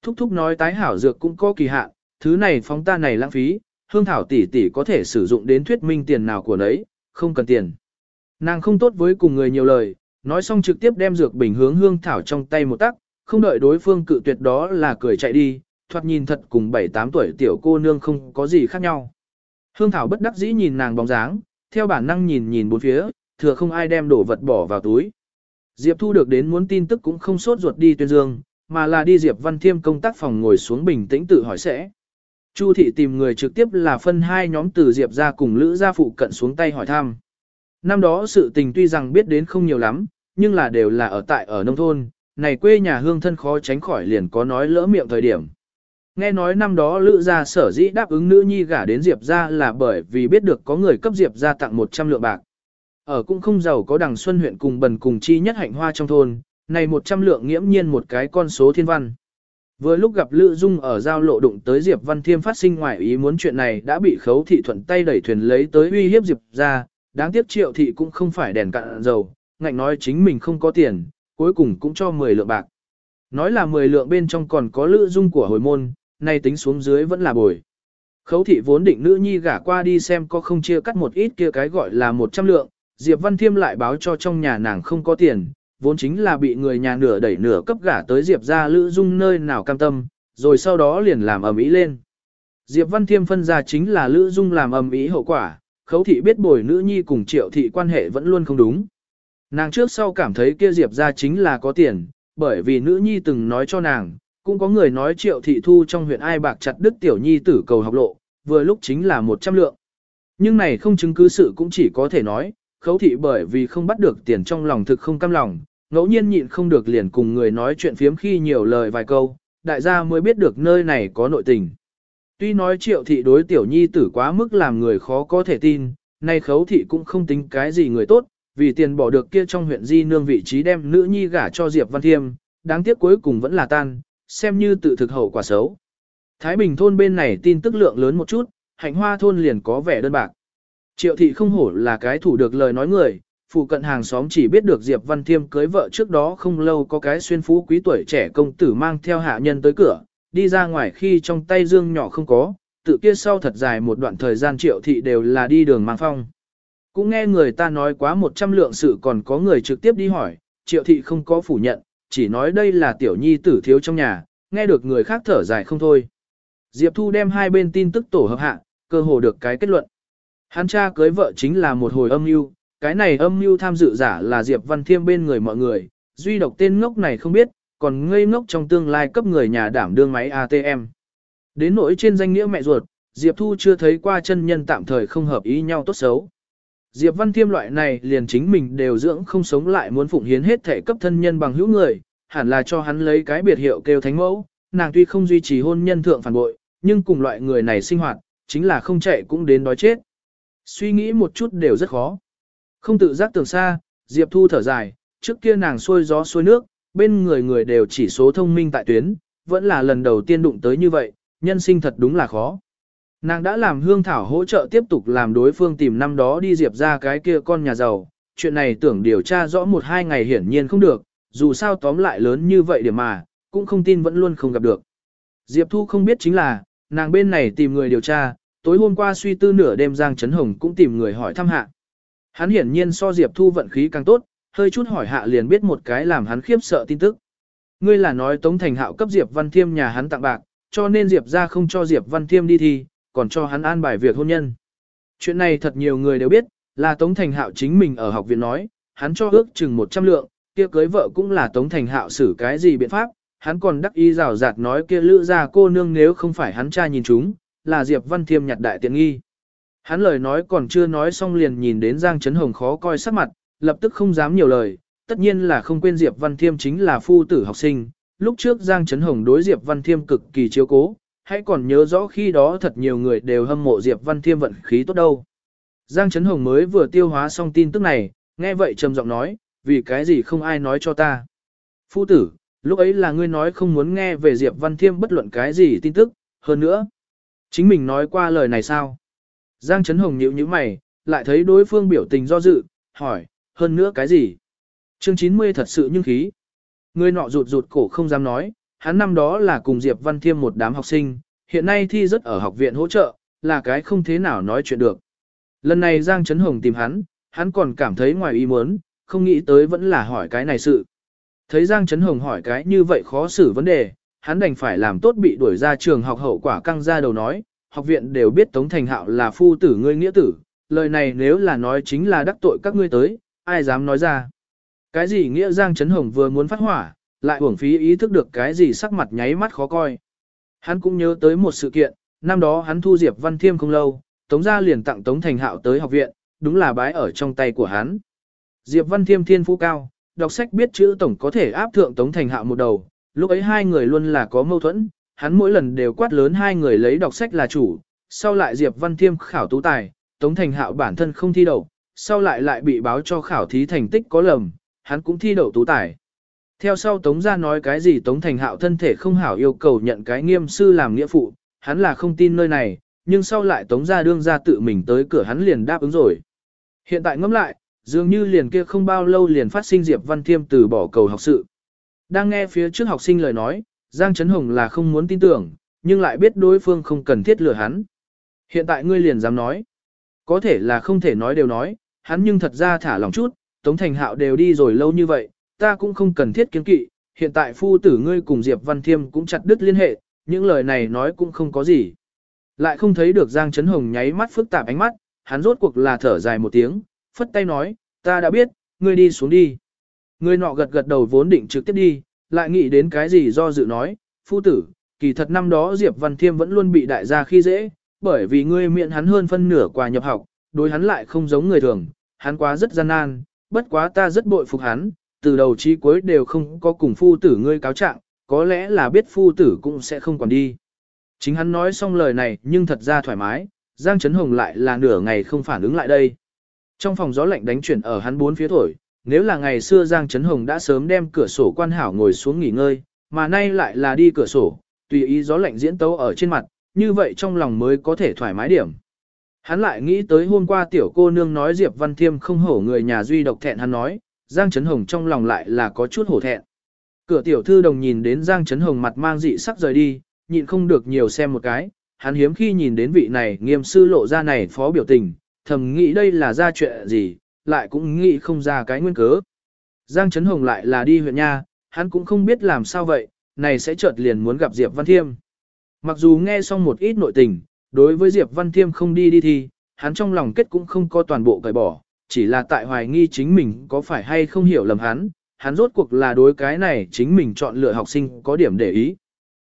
Thúc thúc nói tái hảo dược cũng có kỳ hạn, thứ này phóng ta này lãng phí, hương thảo tỷ tỷ có thể sử dụng đến thuyết minh tiền nào của nấy, không cần tiền. Nàng không tốt với cùng người nhiều lời, nói xong trực tiếp đem dược bình hướng hương thảo trong tay một tắc, không đợi đối phương cự tuyệt đó là cười chạy đi, thoạt nhìn thật cùng 7-8 tuổi tiểu cô nương không có gì khác nhau. Hương thảo bất đắc dĩ nhìn nàng bóng dáng, theo bản năng nhìn nhìn bốn phía, thừa không ai đem đổ vật bỏ vào túi. Diệp Thu được đến muốn tin tức cũng không sốt ruột đi tuyên dương, mà là đi Diệp Văn Thiêm công tác phòng ngồi xuống bình tĩnh tự hỏi sẽ. Chu thị tìm người trực tiếp là phân hai nhóm từ Diệp ra cùng Lữ gia phụ cận xuống tay hỏi thăm. Năm đó sự tình tuy rằng biết đến không nhiều lắm, nhưng là đều là ở tại ở nông thôn, này quê nhà hương thân khó tránh khỏi liền có nói lỡ miệng thời điểm. Nghe nói năm đó Lữ gia sở dĩ đáp ứng nữ nhi gả đến Diệp gia là bởi vì biết được có người cấp Diệp gia tặng 100 lượng bạc. Ở cũng không giàu có đằng xuân huyện cùng bần cùng chi nhất hạnh hoa trong thôn, này 100 lượng nghiễm nhiên một cái con số thiên văn. Vừa lúc gặp Lữ Dung ở giao lộ đụng tới Diệp Văn Thiêm phát sinh ngoài ý muốn chuyện này đã bị khấu thị thuận tay đẩy thuyền lấy tới uy hiếp Diệp ra, đáng tiếc triệu thị cũng không phải đèn cạn dầu, ngạnh nói chính mình không có tiền, cuối cùng cũng cho 10 lượng bạc. Nói là 10 lượng bên trong còn có Lữ Dung của hồi môn, nay tính xuống dưới vẫn là bồi. Khấu thị vốn định nữ nhi gả qua đi xem có không chia cắt một ít kia cái gọi là 100 lượng, Diệp Văn Thiêm lại báo cho trong nhà nàng không có tiền, vốn chính là bị người nhà nửa đẩy nửa cấp gả tới Diệp ra Lữ Dung nơi nào cam tâm, rồi sau đó liền làm ầm ĩ lên. Diệp Văn Thiêm phân ra chính là Lữ Dung làm ầm ĩ hậu quả, khấu thị biết bồi nữ nhi cùng triệu thị quan hệ vẫn luôn không đúng. Nàng trước sau cảm thấy kia Diệp ra chính là có tiền, bởi vì nữ nhi từng nói cho nàng, cũng có người nói triệu thị thu trong huyện ai bạc chặt đức tiểu nhi tử cầu học lộ, vừa lúc chính là 100 lượng. Nhưng này không chứng cứ sự cũng chỉ có thể nói, khấu thị bởi vì không bắt được tiền trong lòng thực không cam lòng, ngẫu nhiên nhịn không được liền cùng người nói chuyện phiếm khi nhiều lời vài câu, đại gia mới biết được nơi này có nội tình. Tuy nói triệu thị đối tiểu nhi tử quá mức làm người khó có thể tin, nay khấu thị cũng không tính cái gì người tốt, vì tiền bỏ được kia trong huyện di nương vị trí đem nữ nhi gả cho Diệp Văn Thiêm, đáng tiếc cuối cùng vẫn là tan, xem như tự thực hậu quả xấu. Thái Bình thôn bên này tin tức lượng lớn một chút, hạnh hoa thôn liền có vẻ đơn bạc. Triệu thị không hổ là cái thủ được lời nói người, phụ cận hàng xóm chỉ biết được Diệp Văn Thiêm cưới vợ trước đó không lâu có cái xuyên phú quý tuổi trẻ công tử mang theo hạ nhân tới cửa, đi ra ngoài khi trong tay dương nhỏ không có, tự kia sau thật dài một đoạn thời gian triệu thị đều là đi đường mang phong. Cũng nghe người ta nói quá một trăm lượng sự còn có người trực tiếp đi hỏi, triệu thị không có phủ nhận, chỉ nói đây là tiểu nhi tử thiếu trong nhà, nghe được người khác thở dài không thôi. Diệp Thu đem hai bên tin tức tổ hợp hạ, cơ hồ được cái kết luận. Hắn cha cưới vợ chính là một hồi âm mưu, cái này âm mưu tham dự giả là Diệp Văn Thiêm bên người mọi người, duy độc tên ngốc này không biết, còn ngây ngốc trong tương lai cấp người nhà đảm đương máy ATM. Đến nỗi trên danh nghĩa mẹ ruột, Diệp Thu chưa thấy qua chân nhân tạm thời không hợp ý nhau tốt xấu. Diệp Văn Thiêm loại này liền chính mình đều dưỡng không sống lại muốn phụng hiến hết thể cấp thân nhân bằng hữu người, hẳn là cho hắn lấy cái biệt hiệu kêu thánh mẫu, nàng tuy không duy trì hôn nhân thượng phản bội, nhưng cùng loại người này sinh hoạt, chính là không chạy cũng đến đói chết. Suy nghĩ một chút đều rất khó. Không tự giác tưởng xa, Diệp Thu thở dài, trước kia nàng xuôi gió xuôi nước, bên người người đều chỉ số thông minh tại tuyến, vẫn là lần đầu tiên đụng tới như vậy, nhân sinh thật đúng là khó. Nàng đã làm hương thảo hỗ trợ tiếp tục làm đối phương tìm năm đó đi Diệp ra cái kia con nhà giàu, chuyện này tưởng điều tra rõ một hai ngày hiển nhiên không được, dù sao tóm lại lớn như vậy điểm mà, cũng không tin vẫn luôn không gặp được. Diệp Thu không biết chính là, nàng bên này tìm người điều tra, tối hôm qua suy tư nửa đêm Giang Trấn Hồng cũng tìm người hỏi thăm hạ. Hắn hiển nhiên so Diệp Thu vận khí càng tốt, hơi chút hỏi hạ liền biết một cái làm hắn khiếp sợ tin tức. Ngươi là nói Tống Thành Hạo cấp Diệp Văn Thiêm nhà hắn tặng bạc, cho nên Diệp ra không cho Diệp Văn Thiêm đi thi, còn cho hắn an bài việc hôn nhân. Chuyện này thật nhiều người đều biết, là Tống Thành Hạo chính mình ở học viện nói, hắn cho ước chừng 100 lượng, kia cưới vợ cũng là Tống Thành Hạo xử cái gì biện pháp, hắn còn đắc ý rào rạt nói kia lữ ra cô nương nếu không phải hắn cha nhìn chúng, là Diệp Văn Thiêm nhặt đại tiện nghi. Hắn lời nói còn chưa nói xong liền nhìn đến Giang Trấn Hồng khó coi sắc mặt, lập tức không dám nhiều lời, tất nhiên là không quên Diệp Văn Thiêm chính là phu tử học sinh. Lúc trước Giang Trấn Hồng đối Diệp Văn Thiêm cực kỳ chiếu cố, hãy còn nhớ rõ khi đó thật nhiều người đều hâm mộ Diệp Văn Thiêm vận khí tốt đâu. Giang Trấn Hồng mới vừa tiêu hóa xong tin tức này, nghe vậy trầm giọng nói, vì cái gì không ai nói cho ta. Phu tử, lúc ấy là ngươi nói không muốn nghe về Diệp Văn Thiêm bất luận cái gì tin tức, hơn nữa. Chính mình nói qua lời này sao? Giang Trấn Hồng nhíu nhíu mày, lại thấy đối phương biểu tình do dự, hỏi, hơn nữa cái gì? Chương 90 thật sự nhưng khí. Người nọ rụt rụt cổ không dám nói, hắn năm đó là cùng Diệp Văn Thiêm một đám học sinh, hiện nay thi rất ở học viện hỗ trợ, là cái không thế nào nói chuyện được. Lần này Giang Trấn Hồng tìm hắn, hắn còn cảm thấy ngoài ý muốn, không nghĩ tới vẫn là hỏi cái này sự. Thấy Giang Trấn Hồng hỏi cái như vậy khó xử vấn đề, hắn đành phải làm tốt bị đuổi ra trường học hậu quả căng ra đầu nói, học viện đều biết Tống Thành Hạo là phu tử ngươi nghĩa tử, lời này nếu là nói chính là đắc tội các ngươi tới, ai dám nói ra. Cái gì nghĩa Giang Trấn Hồng vừa muốn phát hỏa, lại uổng phí ý thức được cái gì sắc mặt nháy mắt khó coi. Hắn cũng nhớ tới một sự kiện, năm đó hắn thu Diệp Văn Thiêm không lâu, Tống gia liền tặng Tống Thành Hạo tới học viện, đúng là bái ở trong tay của hắn. Diệp Văn Thiêm thiên phú cao, đọc sách biết chữ tổng có thể áp thượng Tống Thành Hạo một đầu, lúc ấy hai người luôn là có mâu thuẫn, hắn mỗi lần đều quát lớn hai người lấy đọc sách là chủ, sau lại Diệp Văn Thiêm khảo tú tài, Tống Thành Hạo bản thân không thi đậu, sau lại lại bị báo cho khảo thí thành tích có lầm, hắn cũng thi đậu tú tài. Theo sau Tống gia nói cái gì Tống Thành Hạo thân thể không hảo yêu cầu nhận cái nghiêm sư làm nghĩa phụ, hắn là không tin nơi này, nhưng sau lại Tống gia đương ra tự mình tới cửa hắn liền đáp ứng rồi. Hiện tại ngẫm lại, dường như liền kia không bao lâu liền phát sinh Diệp Văn Thiêm từ bỏ cầu học sự. Đang nghe phía trước học sinh lời nói, Giang Trấn Hồng là không muốn tin tưởng, nhưng lại biết đối phương không cần thiết lừa hắn. Hiện tại ngươi liền dám nói. Có thể là không thể nói đều nói, hắn nhưng thật ra thả lòng chút, Tống Thành Hạo đều đi rồi lâu như vậy, ta cũng không cần thiết kiến kỵ, hiện tại phu tử ngươi cùng Diệp Văn Thiêm cũng chặt đứt liên hệ, những lời này nói cũng không có gì. Lại không thấy được Giang Trấn Hồng nháy mắt phức tạp ánh mắt, hắn rốt cuộc là thở dài một tiếng, phất tay nói, ta đã biết, ngươi đi xuống đi. Ngươi nọ gật gật đầu vốn định trực tiếp đi, lại nghĩ đến cái gì do dự nói, phu tử, kỳ thật năm đó Diệp Văn Thiêm vẫn luôn bị đại gia khi dễ, bởi vì ngươi miệng hắn hơn phân nửa quà nhập học, đối hắn lại không giống người thường, hắn quá rất gian nan, bất quá ta rất bội phục hắn, từ đầu chí cuối đều không có cùng phu tử ngươi cáo trạng, có lẽ là biết phu tử cũng sẽ không còn đi. Chính hắn nói xong lời này nhưng thật ra thoải mái, Giang Trấn Hồng lại là nửa ngày không phản ứng lại đây. Trong phòng gió lạnh đánh chuyển ở hắn bốn phía thổi, nếu là ngày xưa Giang Trấn Hồng đã sớm đem cửa sổ quan hảo ngồi xuống nghỉ ngơi, mà nay lại là đi cửa sổ, tùy ý gió lạnh diễn tấu ở trên mặt, như vậy trong lòng mới có thể thoải mái điểm. Hắn lại nghĩ tới hôm qua tiểu cô nương nói Diệp Văn Thiêm không hổ người nhà duy độc thẹn hắn nói, Giang Trấn Hồng trong lòng lại là có chút hổ thẹn. Cửa tiểu thư đồng nhìn đến Giang Trấn Hồng mặt mang dị sắc rời đi, nhịn không được nhiều xem một cái, hắn hiếm khi nhìn đến vị này nghiêm sư lộ ra này phó biểu tình, thầm nghĩ đây là ra chuyện gì, lại cũng nghĩ không ra cái nguyên cớ. Giang Trấn Hồng lại là đi huyện nha, hắn cũng không biết làm sao vậy, này sẽ chợt liền muốn gặp Diệp Văn Thiêm. Mặc dù nghe xong một ít nội tình, đối với Diệp Văn Thiêm không đi đi thì, hắn trong lòng kết cũng không có toàn bộ cởi bỏ, chỉ là tại hoài nghi chính mình có phải hay không hiểu lầm hắn, hắn rốt cuộc là đối cái này chính mình chọn lựa học sinh có điểm để ý.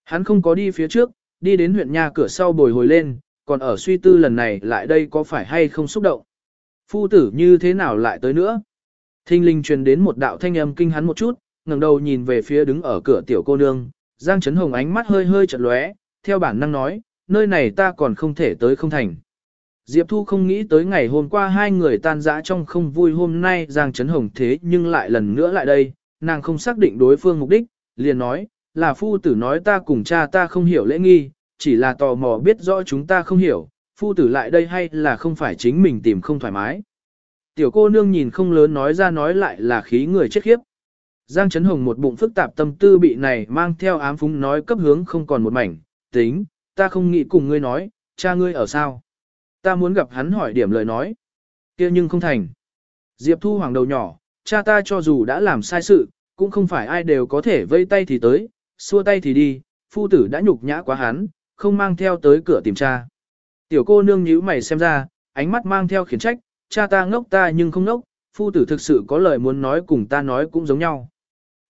Hắn không có đi phía trước, đi đến huyện nha cửa sau bồi hồi lên, còn ở suy tư lần này lại đây có phải hay không xúc động. Phu tử như thế nào lại tới nữa? Thinh linh truyền đến một đạo thanh âm kinh hắn một chút, ngẩng đầu nhìn về phía đứng ở cửa tiểu cô nương, Giang Trấn Hồng ánh mắt hơi hơi chật lóe, theo bản năng nói, nơi này ta còn không thể tới không thành. Diệp Thu không nghĩ tới ngày hôm qua hai người tan rã trong không vui hôm nay Giang Trấn Hồng thế nhưng lại lần nữa lại đây, nàng không xác định đối phương mục đích, liền nói, là phu tử nói ta cùng cha ta không hiểu lễ nghi, chỉ là tò mò biết rõ chúng ta không hiểu, phu tử lại đây hay là không phải chính mình tìm không thoải mái. Tiểu cô nương nhìn không lớn nói ra nói lại là khí người chết khiếp. Giang Trấn Hồng một bụng phức tạp tâm tư bị này mang theo ám phúng nói cấp hướng không còn một mảnh, tính, ta không nghĩ cùng ngươi nói, cha ngươi ở sao. Ta muốn gặp hắn hỏi điểm lời nói. kia nhưng không thành. Diệp Thu hoàng đầu nhỏ, cha ta cho dù đã làm sai sự, cũng không phải ai đều có thể vây tay thì tới, xua tay thì đi, phu tử đã nhục nhã quá hắn, không mang theo tới cửa tìm cha. Tiểu cô nương nhíu mày xem ra, ánh mắt mang theo khiển trách, cha ta ngốc ta nhưng không ngốc, phu tử thực sự có lời muốn nói cùng ta nói cũng giống nhau.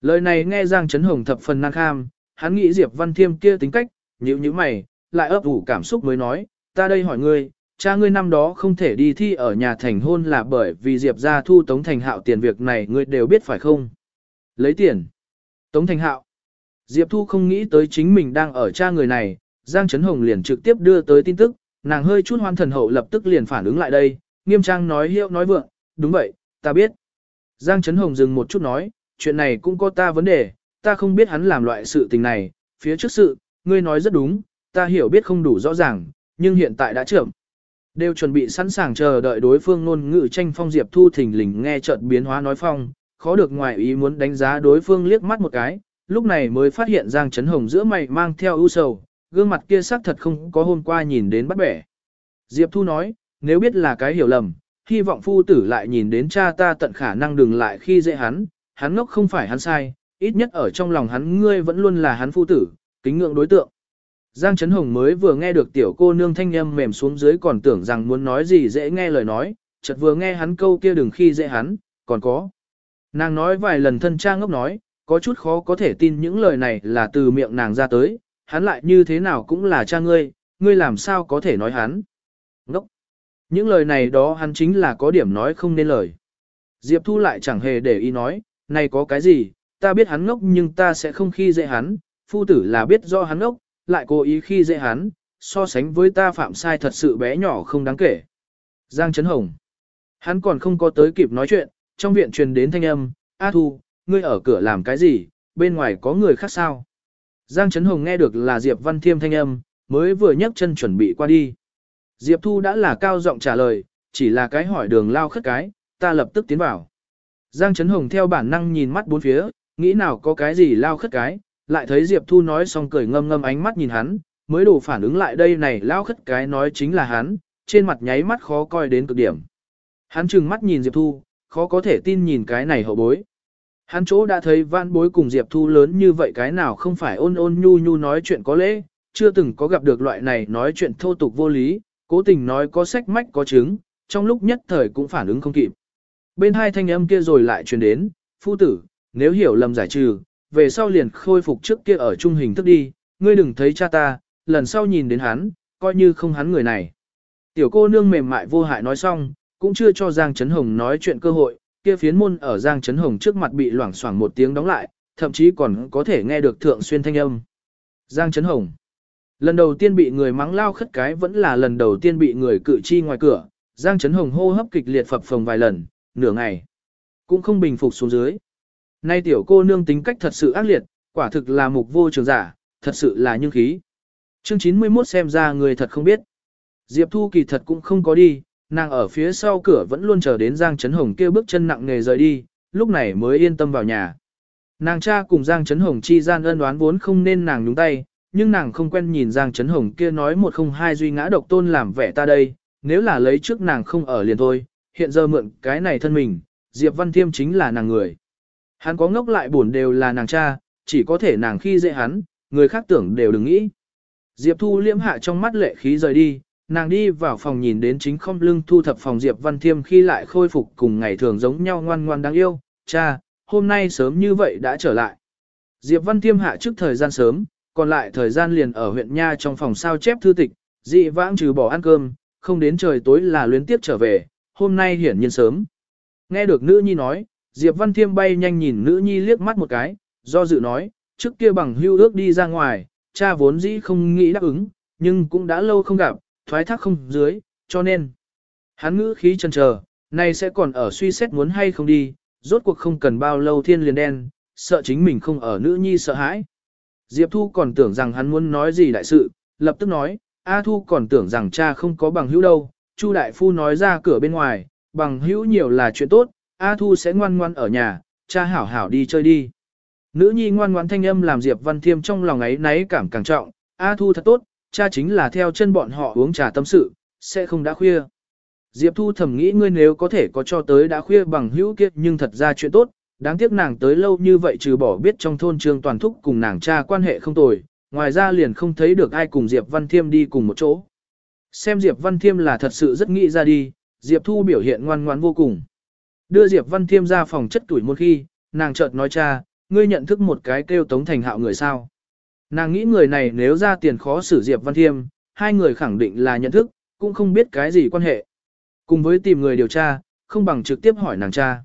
Lời này nghe Giang Trấn Hồng thập phần năng kham, hắn nghĩ Diệp Văn Thiêm kia tính cách, nhíu nhíu mày, lại ấp ủ cảm xúc mới nói, ta đây hỏi ngươi, cha ngươi năm đó không thể đi thi ở nhà thành hôn là bởi vì Diệp ra thu Tống Thành Hạo tiền việc này ngươi đều biết phải không? Lấy tiền. Tống Thành Hạo. Diệp Thu không nghĩ tới chính mình đang ở cha người này, Giang Trấn Hồng liền trực tiếp đưa tới tin tức, nàng hơi chút hoan thần hậu lập tức liền phản ứng lại đây, nghiêm trang nói hiệu nói vượng, đúng vậy, ta biết. Giang Trấn Hồng dừng một chút nói, chuyện này cũng có ta vấn đề, ta không biết hắn làm loại sự tình này, phía trước sự, ngươi nói rất đúng, ta hiểu biết không đủ rõ ràng, nhưng hiện tại đã trưởng. Đều chuẩn bị sẵn sàng chờ đợi đối phương ngôn ngữ tranh phong Diệp Thu thình lình nghe chợt biến hóa nói phong, khó được ngoài ý muốn đánh giá đối phương liếc mắt một cái, lúc này mới phát hiện Giang Trấn Hồng giữa mày mang theo ưu sầu, gương mặt kia sắc thật không có hôm qua nhìn đến bắt bẻ. Diệp Thu nói, nếu biết là cái hiểu lầm, hy vọng phu tử lại nhìn đến cha ta tận khả năng đừng lại khi dễ hắn, hắn ngốc không phải hắn sai, ít nhất ở trong lòng hắn ngươi vẫn luôn là hắn phu tử, kính ngưỡng đối tượng. Giang Trấn Hồng mới vừa nghe được tiểu cô nương thanh âm mềm xuống dưới còn tưởng rằng muốn nói gì dễ nghe lời nói, chợt vừa nghe hắn câu kia đừng khi dễ hắn, còn có. Nàng nói vài lần thân cha ngốc nói, có chút khó có thể tin những lời này là từ miệng nàng ra tới, hắn lại như thế nào cũng là cha ngươi, ngươi làm sao có thể nói hắn. Ngốc. Những lời này đó hắn chính là có điểm nói không nên lời. Diệp Thu lại chẳng hề để ý nói, này có cái gì, ta biết hắn ngốc nhưng ta sẽ không khi dễ hắn, phu tử là biết do hắn ngốc, lại cố ý khi dễ hắn, so sánh với ta phạm sai thật sự bé nhỏ không đáng kể. Giang Trấn Hồng. Hắn còn không có tới kịp nói chuyện, trong viện truyền đến thanh âm, A Thu, ngươi ở cửa làm cái gì, bên ngoài có người khác sao? Giang Trấn Hồng nghe được là Diệp Văn Thiêm thanh âm, mới vừa nhấc chân chuẩn bị qua đi. Diệp Thu đã là cao giọng trả lời, chỉ là cái hỏi đường lao khất cái, ta lập tức tiến vào. Giang Trấn Hồng theo bản năng nhìn mắt bốn phía, nghĩ nào có cái gì lao khất cái, lại thấy Diệp Thu nói xong cười ngâm ngâm ánh mắt nhìn hắn, mới đủ phản ứng lại đây này lao khất cái nói chính là hắn, trên mặt nháy mắt khó coi đến cực điểm. Hắn trừng mắt nhìn Diệp Thu, khó có thể tin nhìn cái này hậu bối. Hắn chỗ đã thấy văn bối cùng Diệp Thu lớn như vậy cái nào không phải ôn ôn nhu nhu nói chuyện có lễ, chưa từng có gặp được loại này nói chuyện thô tục vô lý, cố tình nói có sách mách có chứng, trong lúc nhất thời cũng phản ứng không kịp. Bên hai thanh âm kia rồi lại truyền đến, phu tử, nếu hiểu lầm giải trừ, về sau liền khôi phục trước kia ở trung hình thức đi, ngươi đừng thấy cha ta, lần sau nhìn đến hắn, coi như không hắn người này. Tiểu cô nương mềm mại vô hại nói xong, cũng chưa cho Giang Trấn Hồng nói chuyện cơ hội, kia phiến môn ở Giang Trấn Hồng trước mặt bị loảng xoảng một tiếng đóng lại, thậm chí còn có thể nghe được thượng xuyên thanh âm. Giang Trấn Hồng Lần đầu tiên bị người mắng lao khất cái vẫn là lần đầu tiên bị người cự chi ngoài cửa, Giang Trấn Hồng hô hấp kịch liệt phập phồng vài lần, nửa ngày. Cũng không bình phục xuống dưới. Nay tiểu cô nương tính cách thật sự ác liệt, quả thực là mục vô trường giả, thật sự là nhưng khí. Chương 91 xem ra người thật không biết. Diệp Thu kỳ thật cũng không có đi, nàng ở phía sau cửa vẫn luôn chờ đến Giang Trấn Hồng kêu bước chân nặng nề rời đi, lúc này mới yên tâm vào nhà. Nàng cha cùng Giang Trấn Hồng chi gian ân đoán vốn không nên nàng nhúng tay, nhưng nàng không quen nhìn Giang Trấn Hồng kia nói một không hai duy ngã độc tôn làm vẻ ta đây, nếu là lấy trước nàng không ở liền thôi, hiện giờ mượn cái này thân mình, Diệp Văn Thiêm chính là nàng người. Hắn có ngốc lại buồn đều là nàng cha, chỉ có thể nàng khi dễ hắn, người khác tưởng đều đừng nghĩ. Diệp Thu liễm hạ trong mắt lệ khí rời đi, nàng đi vào phòng nhìn đến chính không lưng thu thập phòng Diệp Văn Thiêm khi lại khôi phục cùng ngày thường giống nhau ngoan ngoan đáng yêu, cha, hôm nay sớm như vậy đã trở lại. Diệp Văn Thiêm hạ trước thời gian sớm, còn lại thời gian liền ở huyện Nha trong phòng sao chép thư tịch, dị vãng trừ bỏ ăn cơm, không đến trời tối là luyến tiếp trở về, hôm nay hiển nhiên sớm. Nghe được nữ nhi nói, Diệp Văn Thiêm bay nhanh nhìn nữ nhi liếc mắt một cái, do dự nói, trước kia bằng hưu ước đi ra ngoài, cha vốn dĩ không nghĩ đáp ứng, nhưng cũng đã lâu không gặp, thoái thác không dưới, cho nên. Hắn ngữ khí chần chờ, nay sẽ còn ở suy xét muốn hay không đi, rốt cuộc không cần bao lâu thiên liền đen, sợ chính mình không ở nữ nhi sợ hãi. Diệp Thu còn tưởng rằng hắn muốn nói gì đại sự, lập tức nói, A Thu còn tưởng rằng cha không có bằng hữu đâu, Chu Đại Phu nói ra cửa bên ngoài, bằng hữu nhiều là chuyện tốt, A Thu sẽ ngoan ngoan ở nhà, cha hảo hảo đi chơi đi. Nữ nhi ngoan ngoan thanh âm làm Diệp Văn Thiêm trong lòng ấy náy cảm càng trọng, A Thu thật tốt, cha chính là theo chân bọn họ uống trà tâm sự, sẽ không đã khuya. Diệp Thu thầm nghĩ ngươi nếu có thể có cho tới đã khuya bằng hữu kiếp nhưng thật ra chuyện tốt, đáng tiếc nàng tới lâu như vậy trừ bỏ biết trong thôn trường toàn thúc cùng nàng cha quan hệ không tồi, ngoài ra liền không thấy được ai cùng Diệp Văn Thiêm đi cùng một chỗ. Xem Diệp Văn Thiêm là thật sự rất nghĩ ra đi, Diệp Thu biểu hiện ngoan ngoãn vô cùng. Đưa Diệp Văn Thiêm ra phòng chất tuổi một khi, nàng chợt nói cha, ngươi nhận thức một cái kêu Tống Thành Hạo người sao. Nàng nghĩ người này nếu ra tiền khó xử Diệp Văn Thiêm, hai người khẳng định là nhận thức, cũng không biết cái gì quan hệ. Cùng với tìm người điều tra, không bằng trực tiếp hỏi nàng cha.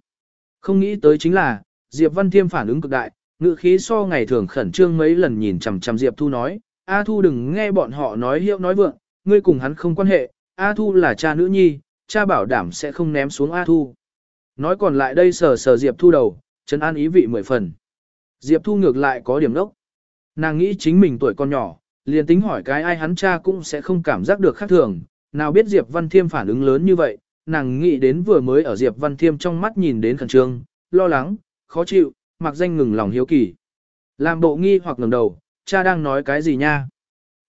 Không nghĩ tới chính là, Diệp Văn Thiêm phản ứng cực đại, ngữ khí so ngày thường khẩn trương mấy lần nhìn chằm chằm Diệp Thu nói, A Thu đừng nghe bọn họ nói hiệu nói vượng, ngươi cùng hắn không quan hệ, A Thu là cha nữ nhi, cha bảo đảm sẽ không ném xuống A Thu. Nói còn lại đây sờ sờ Diệp Thu đầu, chân an ý vị mười phần. Diệp Thu ngược lại có điểm đốc. Nàng nghĩ chính mình tuổi còn nhỏ, liền tính hỏi cái ai hắn cha cũng sẽ không cảm giác được khác thường, nào biết Diệp Văn Thiêm phản ứng lớn như vậy, nàng nghĩ đến vừa mới ở Diệp Văn Thiêm trong mắt nhìn đến khẩn trương, lo lắng, khó chịu, mặc danh ngừng lòng hiếu kỳ. Làm bộ nghi hoặc ngẩng đầu, cha đang nói cái gì nha?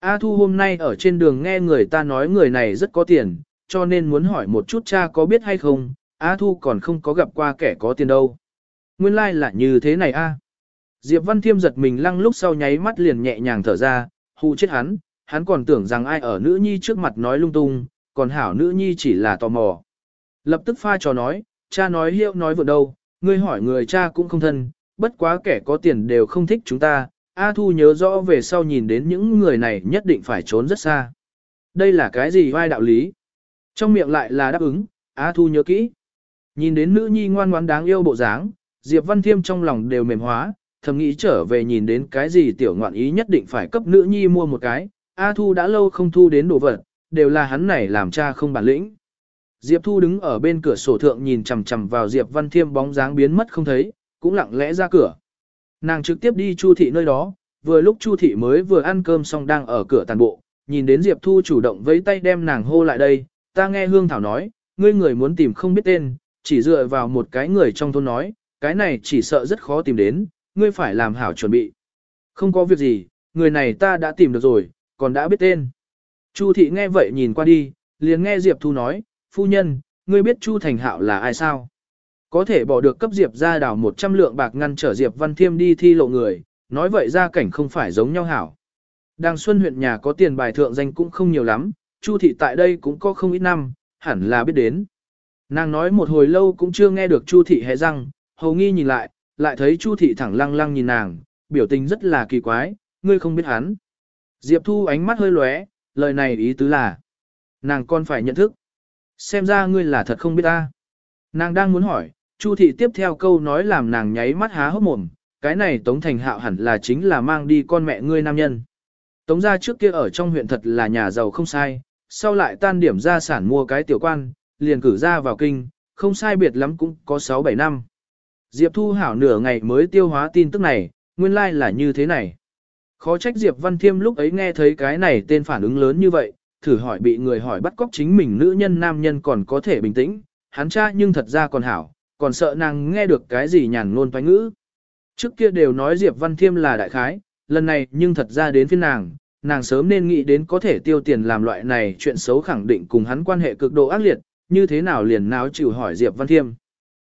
A Thu hôm nay ở trên đường nghe người ta nói người này rất có tiền, cho nên muốn hỏi một chút cha có biết hay không, A Thu còn không có gặp qua kẻ có tiền đâu. Nguyên lai like là như thế này a. Diệp Văn Thiêm giật mình lăng lúc sau nháy mắt liền nhẹ nhàng thở ra, hù chết hắn, hắn còn tưởng rằng ai ở nữ nhi trước mặt nói lung tung, còn hảo nữ nhi chỉ là tò mò. Lập tức pha trò nói, cha nói hiệu nói vượt đâu, ngươi hỏi người cha cũng không thân, bất quá kẻ có tiền đều không thích chúng ta, A Thu nhớ rõ về sau nhìn đến những người này nhất định phải trốn rất xa. Đây là cái gì vai đạo lý? Trong miệng lại là đáp ứng, A Thu nhớ kỹ. Nhìn đến nữ nhi ngoan ngoãn đáng yêu bộ dáng, Diệp Văn Thiêm trong lòng đều mềm hóa, thầm nghĩ trở về nhìn đến cái gì tiểu ngoạn ý nhất định phải cấp nữ nhi mua một cái, A Thu đã lâu không thu đến đồ vật, đều là hắn này làm cha không bản lĩnh. Diệp Thu đứng ở bên cửa sổ thượng nhìn chằm chằm vào Diệp Văn Thiêm bóng dáng biến mất không thấy, cũng lặng lẽ ra cửa. Nàng trực tiếp đi Chu thị nơi đó, vừa lúc Chu thị mới vừa ăn cơm xong đang ở cửa tàn bộ, nhìn đến Diệp Thu chủ động vẫy tay đem nàng hô lại đây, ta nghe Hương Thảo nói, ngươi người muốn tìm không biết tên, chỉ dựa vào một cái người trong thôn nói, cái này chỉ sợ rất khó tìm đến, ngươi phải làm hảo chuẩn bị. Không có việc gì, người này ta đã tìm được rồi, còn đã biết tên. Chu thị nghe vậy nhìn qua đi, liền nghe Diệp Thu nói, phu nhân, ngươi biết Chu Thành Hạo là ai sao? Có thể bỏ được cấp Diệp ra đảo 100 lượng bạc ngăn trở Diệp Văn Thiêm đi thi lộ người, nói vậy ra cảnh không phải giống nhau hảo. Đàng Xuân huyện nhà có tiền bài thượng danh cũng không nhiều lắm, Chu thị tại đây cũng có không ít năm, hẳn là biết đến. Nàng nói một hồi lâu cũng chưa nghe được Chu thị hé răng, hầu nghi nhìn lại, lại thấy Chu thị thẳng lăng lăng nhìn nàng, biểu tình rất là kỳ quái, ngươi không biết hắn. Diệp Thu ánh mắt hơi lóe, lời này ý tứ là, nàng còn phải nhận thức. Xem ra ngươi là thật không biết ta. Nàng đang muốn hỏi, Chu thị tiếp theo câu nói làm nàng nháy mắt há hốc mồm, cái này Tống Thành Hạo hẳn là chính là mang đi con mẹ ngươi nam nhân. Tống gia trước kia ở trong huyện thật là nhà giàu không sai, sau lại tan điểm gia sản mua cái tiểu quan, liền cử ra vào kinh, không sai biệt lắm cũng có 6-7 năm. Diệp Thu hảo nửa ngày mới tiêu hóa tin tức này, nguyên lai like là như thế này. Khó trách Diệp Văn Thiêm lúc ấy nghe thấy cái này tên phản ứng lớn như vậy, thử hỏi bị người hỏi bắt cóc chính mình nữ nhân nam nhân còn có thể bình tĩnh, hắn cha nhưng thật ra còn hảo, còn sợ nàng nghe được cái gì nhàn ngôn toái ngữ. Trước kia đều nói Diệp Văn Thiêm là đại khái, lần này nhưng thật ra đến phiên nàng, nàng sớm nên nghĩ đến có thể tiêu tiền làm loại này chuyện xấu khẳng định cùng hắn quan hệ cực độ ác liệt, như thế nào liền náo chịu hỏi Diệp Văn Thiêm.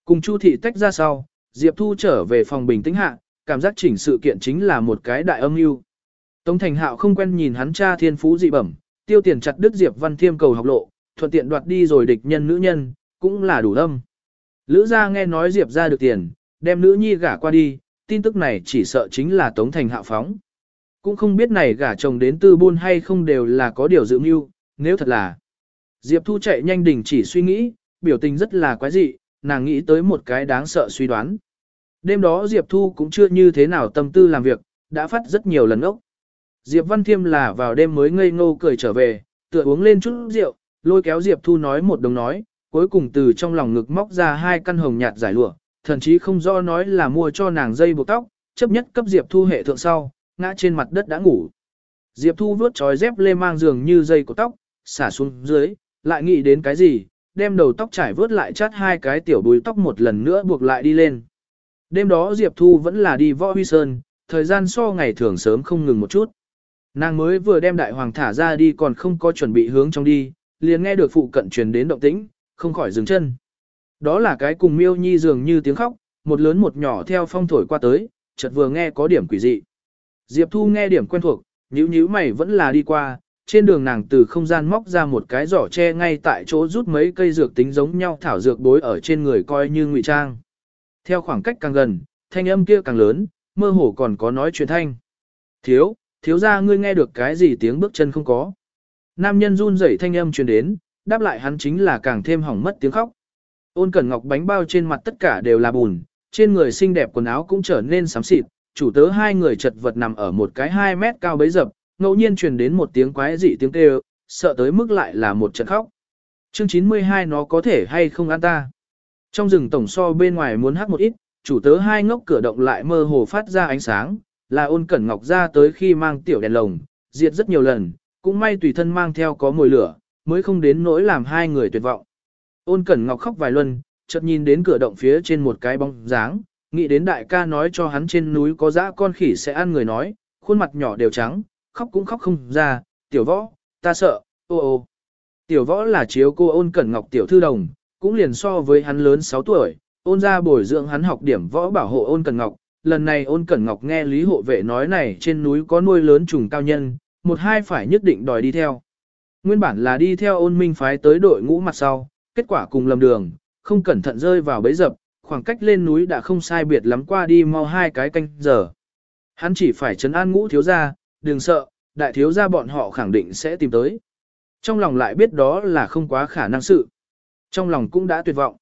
Cùng Chu thị tách ra sau, Diệp Thu trở về phòng bình tĩnh hạ, cảm giác chỉnh sự kiện chính là một cái đại âm mưu. Tống Thành Hạo không quen nhìn hắn cha thiên phú dị bẩm, tiêu tiền chặt đứt Diệp Văn Thiêm cầu học lộ, thuận tiện đoạt đi rồi địch nhân nữ nhân, cũng là đủ âm. Lữ gia nghe nói Diệp ra được tiền, đem nữ nhi gả qua đi, tin tức này chỉ sợ chính là Tống Thành Hạo phóng. Cũng không biết này gả chồng đến tư buôn hay không đều là có điều dự mưu, nếu thật là. Diệp Thu chạy nhanh đình chỉ suy nghĩ, biểu tình rất là quái dị, nàng nghĩ tới một cái đáng sợ suy đoán. Đêm đó Diệp Thu cũng chưa như thế nào tâm tư làm việc, đã phát rất nhiều lần ốc. Diệp Văn Thiêm là vào đêm mới ngây ngô cười trở về, tựa uống lên chút rượu, lôi kéo Diệp Thu nói một đồng nói, cuối cùng từ trong lòng ngực móc ra hai căn hồng nhạt giải lụa, thậm chí không do nói là mua cho nàng dây buộc tóc, chấp nhất cấp Diệp Thu hệ thượng sau, ngã trên mặt đất đã ngủ. Diệp Thu vuốt trói dép lê mang giường như dây của tóc, xả xuống dưới, lại nghĩ đến cái gì, đem đầu tóc trải vớt lại chát hai cái tiểu đuôi tóc một lần nữa buộc lại đi lên. Đêm đó Diệp Thu vẫn là đi võ huy sơn, thời gian so ngày thường sớm không ngừng một chút. Nàng mới vừa đem đại hoàng thả ra đi còn không có chuẩn bị hướng trong đi, liền nghe được phụ cận truyền đến động tĩnh, không khỏi dừng chân. Đó là cái cùng miêu nhi dường như tiếng khóc, một lớn một nhỏ theo phong thổi qua tới, chợt vừa nghe có điểm quỷ dị. Diệp Thu nghe điểm quen thuộc, nhíu nhíu mày vẫn là đi qua, trên đường nàng từ không gian móc ra một cái giỏ tre ngay tại chỗ rút mấy cây dược tính giống nhau thảo dược bối ở trên người coi như ngụy trang. Theo khoảng cách càng gần, thanh âm kia càng lớn, mơ hồ còn có nói chuyện thanh. Thiếu, thiếu ra ngươi nghe được cái gì tiếng bước chân không có. Nam nhân run rẩy thanh âm truyền đến, đáp lại hắn chính là càng thêm hỏng mất tiếng khóc. Ôn cẩn ngọc bánh bao trên mặt tất cả đều là bùn, trên người xinh đẹp quần áo cũng trở nên xám xịt, chủ tớ hai người chật vật nằm ở một cái 2 mét cao bấy dập, ngẫu nhiên truyền đến một tiếng quái dị tiếng kêu, sợ tới mức lại là một trận khóc. Chương 92 nó có thể hay không ăn ta. Trong rừng tổng so bên ngoài muốn hát một ít, chủ tớ hai ngốc cửa động lại mơ hồ phát ra ánh sáng, là ôn cẩn ngọc ra tới khi mang tiểu đèn lồng, diệt rất nhiều lần, cũng may tùy thân mang theo có mồi lửa, mới không đến nỗi làm hai người tuyệt vọng. Ôn cẩn ngọc khóc vài luân, chợt nhìn đến cửa động phía trên một cái bóng dáng, nghĩ đến đại ca nói cho hắn trên núi có dã con khỉ sẽ ăn người nói, khuôn mặt nhỏ đều trắng, khóc cũng khóc không ra, tiểu võ, ta sợ, ô ô. Tiểu võ là chiếu cô ôn cẩn ngọc tiểu thư đồng, cũng liền so với hắn lớn 6 tuổi, ôn ra bồi dưỡng hắn học điểm võ bảo hộ ôn cẩn ngọc. Lần này ôn cẩn ngọc nghe lý hộ vệ nói này trên núi có nuôi lớn trùng cao nhân, một hai phải nhất định đòi đi theo. Nguyên bản là đi theo ôn minh phái tới đội ngũ mặt sau, kết quả cùng lầm đường, không cẩn thận rơi vào bẫy dập, khoảng cách lên núi đã không sai biệt lắm qua đi mau hai cái canh giờ. Hắn chỉ phải chấn an ngũ thiếu gia, đừng sợ, đại thiếu gia bọn họ khẳng định sẽ tìm tới. Trong lòng lại biết đó là không quá khả năng sự. Trong lòng cũng đã tuyệt vọng.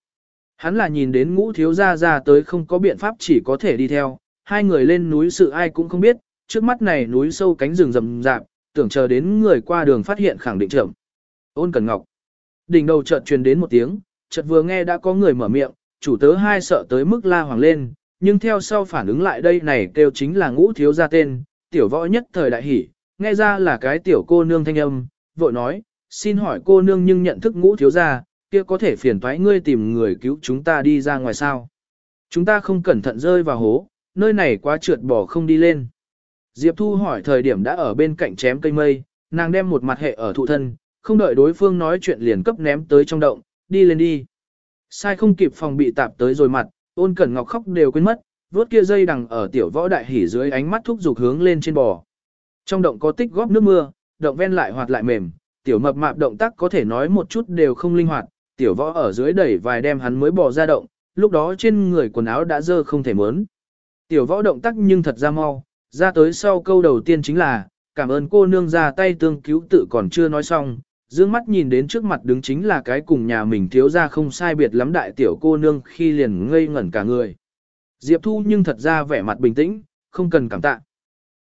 Hắn là nhìn đến ngũ thiếu gia ra tới không có biện pháp chỉ có thể đi theo, hai người lên núi sự ai cũng không biết, trước mắt này núi sâu cánh rừng rậm rạp, tưởng chờ đến người qua đường phát hiện khẳng định chậm. Ôn Cần Ngọc. Đỉnh đầu chợt truyền đến một tiếng, chợt vừa nghe đã có người mở miệng, chủ tớ hai sợ tới mức la hoàng lên, nhưng theo sau phản ứng lại đây này kêu chính là ngũ thiếu gia tên, tiểu võ nhất thời đại hỉ, nghe ra là cái tiểu cô nương thanh âm, vội nói, xin hỏi cô nương nhưng nhận thức ngũ thiếu gia, kia có thể phiền toái ngươi tìm người cứu chúng ta đi ra ngoài sao. Chúng ta không cẩn thận rơi vào hố, nơi này quá trượt bỏ không đi lên. Diệp Thu hỏi thời điểm đã ở bên cạnh chém cây mây, nàng đem một mặt hệ ở thụ thân, không đợi đối phương nói chuyện liền cấp ném tới trong động, đi lên đi. Sai không kịp phòng bị tạp tới rồi mặt, ôn cẩn ngọc khóc đều quên mất, vốt kia dây đằng ở tiểu võ đại hỉ dưới ánh mắt thúc giục hướng lên trên bò. Trong động có tích góp nước mưa, động ven lại hoạt lại mềm, tiểu mập mạp động tác có thể nói một chút đều không linh hoạt, tiểu võ ở dưới đẩy vài đem hắn mới bò ra động, lúc đó trên người quần áo đã dơ không thể mớn. Tiểu võ động tác nhưng thật ra mau, ra tới sau câu đầu tiên chính là, cảm ơn cô nương ra tay tương cứu tự còn chưa nói xong, dương mắt nhìn đến trước mặt đứng chính là cái cùng nhà mình thiếu ra không sai biệt lắm đại tiểu cô nương khi liền ngây ngẩn cả người. Diệp Thu nhưng thật ra vẻ mặt bình tĩnh, không cần cảm tạ.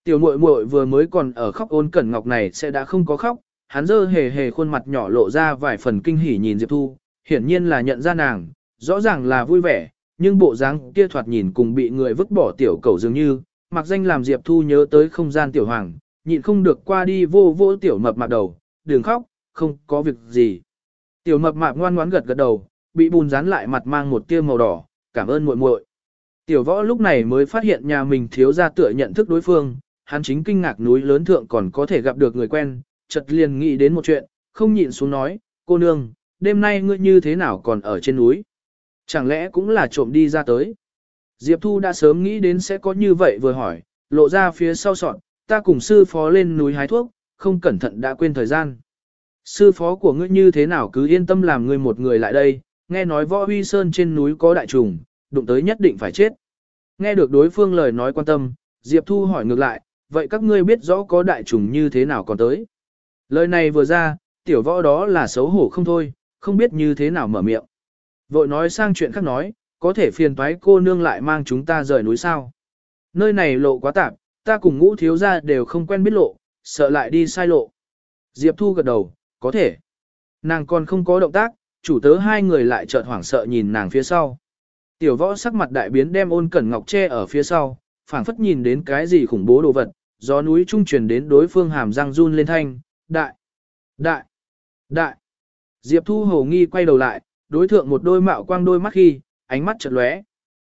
Tiểu muội muội vừa mới còn ở khóc ôn cẩn ngọc này sẽ đã không có khóc, hắn dơ hề hề khuôn mặt nhỏ lộ ra vài phần kinh hỉ nhìn Diệp Thu, hiển nhiên là nhận ra nàng, rõ ràng là vui vẻ, nhưng bộ dáng kia thoạt nhìn cùng bị người vứt bỏ tiểu cầu dường như, mặc danh làm Diệp Thu nhớ tới không gian tiểu hoàng, nhịn không được qua đi vô vô tiểu mập mạp đầu, đừng khóc, không có việc gì. Tiểu mập mạp ngoan ngoãn gật gật đầu, bị bùn dán lại mặt mang một tia màu đỏ, cảm ơn muội muội. Tiểu võ lúc này mới phát hiện nhà mình thiếu ra tựa nhận thức đối phương, hắn chính kinh ngạc núi lớn thượng còn có thể gặp được người quen, chợt liền nghĩ đến một chuyện, không nhịn xuống nói, cô nương, đêm nay ngươi như thế nào còn ở trên núi? Chẳng lẽ cũng là trộm đi ra tới? Diệp Thu đã sớm nghĩ đến sẽ có như vậy vừa hỏi, lộ ra phía sau sọn, ta cùng sư phó lên núi hái thuốc, không cẩn thận đã quên thời gian. Sư phó của ngươi như thế nào cứ yên tâm làm ngươi một người lại đây, nghe nói võ huy sơn trên núi có đại trùng, đụng tới nhất định phải chết. Nghe được đối phương lời nói quan tâm, Diệp Thu hỏi ngược lại, vậy các ngươi biết rõ có đại trùng như thế nào còn tới. Lời này vừa ra, tiểu võ đó là xấu hổ không thôi, không biết như thế nào mở miệng. Vội nói sang chuyện khác nói, có thể phiền toái cô nương lại mang chúng ta rời núi sao. Nơi này lộ quá tạp, ta cùng ngũ thiếu gia đều không quen biết lộ, sợ lại đi sai lộ. Diệp Thu gật đầu, có thể. Nàng còn không có động tác, chủ tớ hai người lại chợt hoảng sợ nhìn nàng phía sau. Tiểu võ sắc mặt đại biến đem ôn cẩn ngọc tre ở phía sau, phảng phất nhìn đến cái gì khủng bố đồ vật, gió núi trung truyền đến đối phương hàm răng run lên thanh, đại, đại, đại. Diệp Thu hồ nghi quay đầu lại, đối thượng một đôi mạo quang đôi mắt khi, ánh mắt chợt lóe.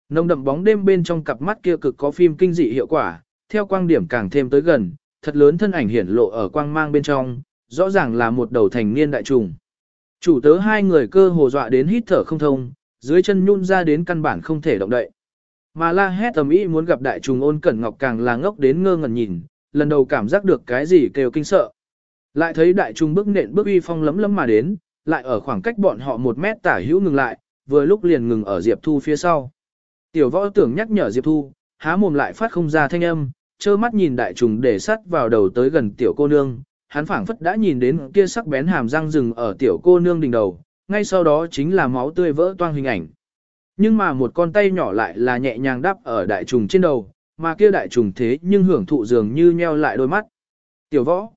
Nông đậm bóng đêm bên trong cặp mắt kia cực có phim kinh dị hiệu quả, theo quang điểm càng thêm tới gần, thật lớn thân ảnh hiển lộ ở quang mang bên trong, rõ ràng là một đầu thành niên đại trùng. Chủ tớ hai người cơ hồ dọa đến hít thở không thông, dưới chân nhún ra đến căn bản không thể động đậy. Mà la hét tầm ý muốn gặp đại trùng ôn cẩn ngọc càng là ngốc đến ngơ ngẩn nhìn, lần đầu cảm giác được cái gì kêu kinh sợ. Lại thấy đại trùng bước nện bước uy phong lấm lấm mà đến, lại ở khoảng cách bọn họ một mét tả hữu ngừng lại, vừa lúc liền ngừng ở Diệp Thu phía sau. Tiểu võ tưởng nhắc nhở Diệp Thu, há mồm lại phát không ra thanh âm, trơ mắt nhìn đại trùng để sắt vào đầu tới gần tiểu cô nương, hắn phảng phất đã nhìn đến kia sắc bén hàm răng rừng ở tiểu cô nương đỉnh đầu, ngay sau đó chính là máu tươi vỡ toang hình ảnh. Nhưng mà một con tay nhỏ lại là nhẹ nhàng đắp ở đại trùng trên đầu, mà kia đại trùng thế nhưng hưởng thụ dường như nheo lại đôi mắt. Tiểu võ.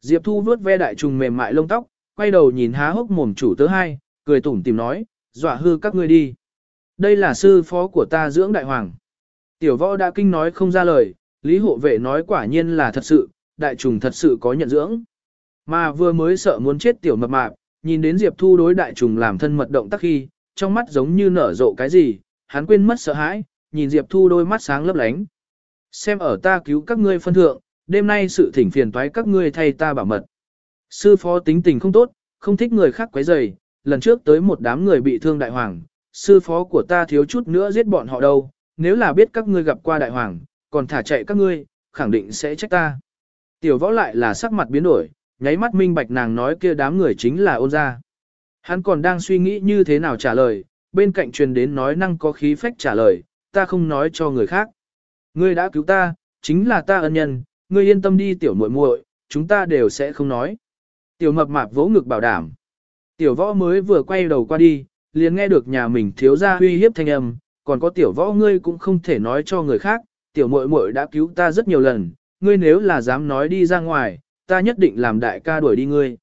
Diệp Thu vuốt ve đại trùng mềm mại lông tóc, quay đầu nhìn há hốc mồm chủ tớ hai, cười tủm tìm nói, dọa hư các ngươi đi. Đây là sư phó của ta dưỡng đại hoàng. Tiểu võ đã kinh nói không ra lời, lý hộ vệ nói quả nhiên là thật sự, đại trùng thật sự có nhận dưỡng. Mà vừa mới sợ muốn chết tiểu mập mạp, nhìn đến Diệp Thu đối đại trùng làm thân mật động tác khi, trong mắt giống như nở rộ cái gì, hắn quên mất sợ hãi, nhìn Diệp Thu đôi mắt sáng lấp lánh. Xem ở ta cứu các ngươi phân thượng, đêm nay sự thỉnh phiền toái các ngươi thay ta bảo mật. Sư phó tính tình không tốt, không thích người khác quấy rầy, lần trước tới một đám người bị thương đại hoàng, sư phó của ta thiếu chút nữa giết bọn họ đâu, nếu là biết các ngươi gặp qua đại hoàng, còn thả chạy các ngươi, khẳng định sẽ trách ta. Tiểu võ lại là sắc mặt biến đổi, nháy mắt minh bạch nàng nói kia đám người chính là ôn gia. Hắn còn đang suy nghĩ như thế nào trả lời, bên cạnh truyền đến nói năng có khí phách trả lời, ta không nói cho người khác. Ngươi đã cứu ta, chính là ta ân nhân, ngươi yên tâm đi tiểu muội muội, chúng ta đều sẽ không nói. Tiểu mập mạp vỗ ngực bảo đảm. Tiểu võ mới vừa quay đầu qua đi, liền nghe được nhà mình thiếu gia uy hiếp thanh âm, còn có tiểu võ ngươi cũng không thể nói cho người khác, tiểu muội muội đã cứu ta rất nhiều lần, ngươi nếu là dám nói đi ra ngoài, ta nhất định làm đại ca đuổi đi ngươi.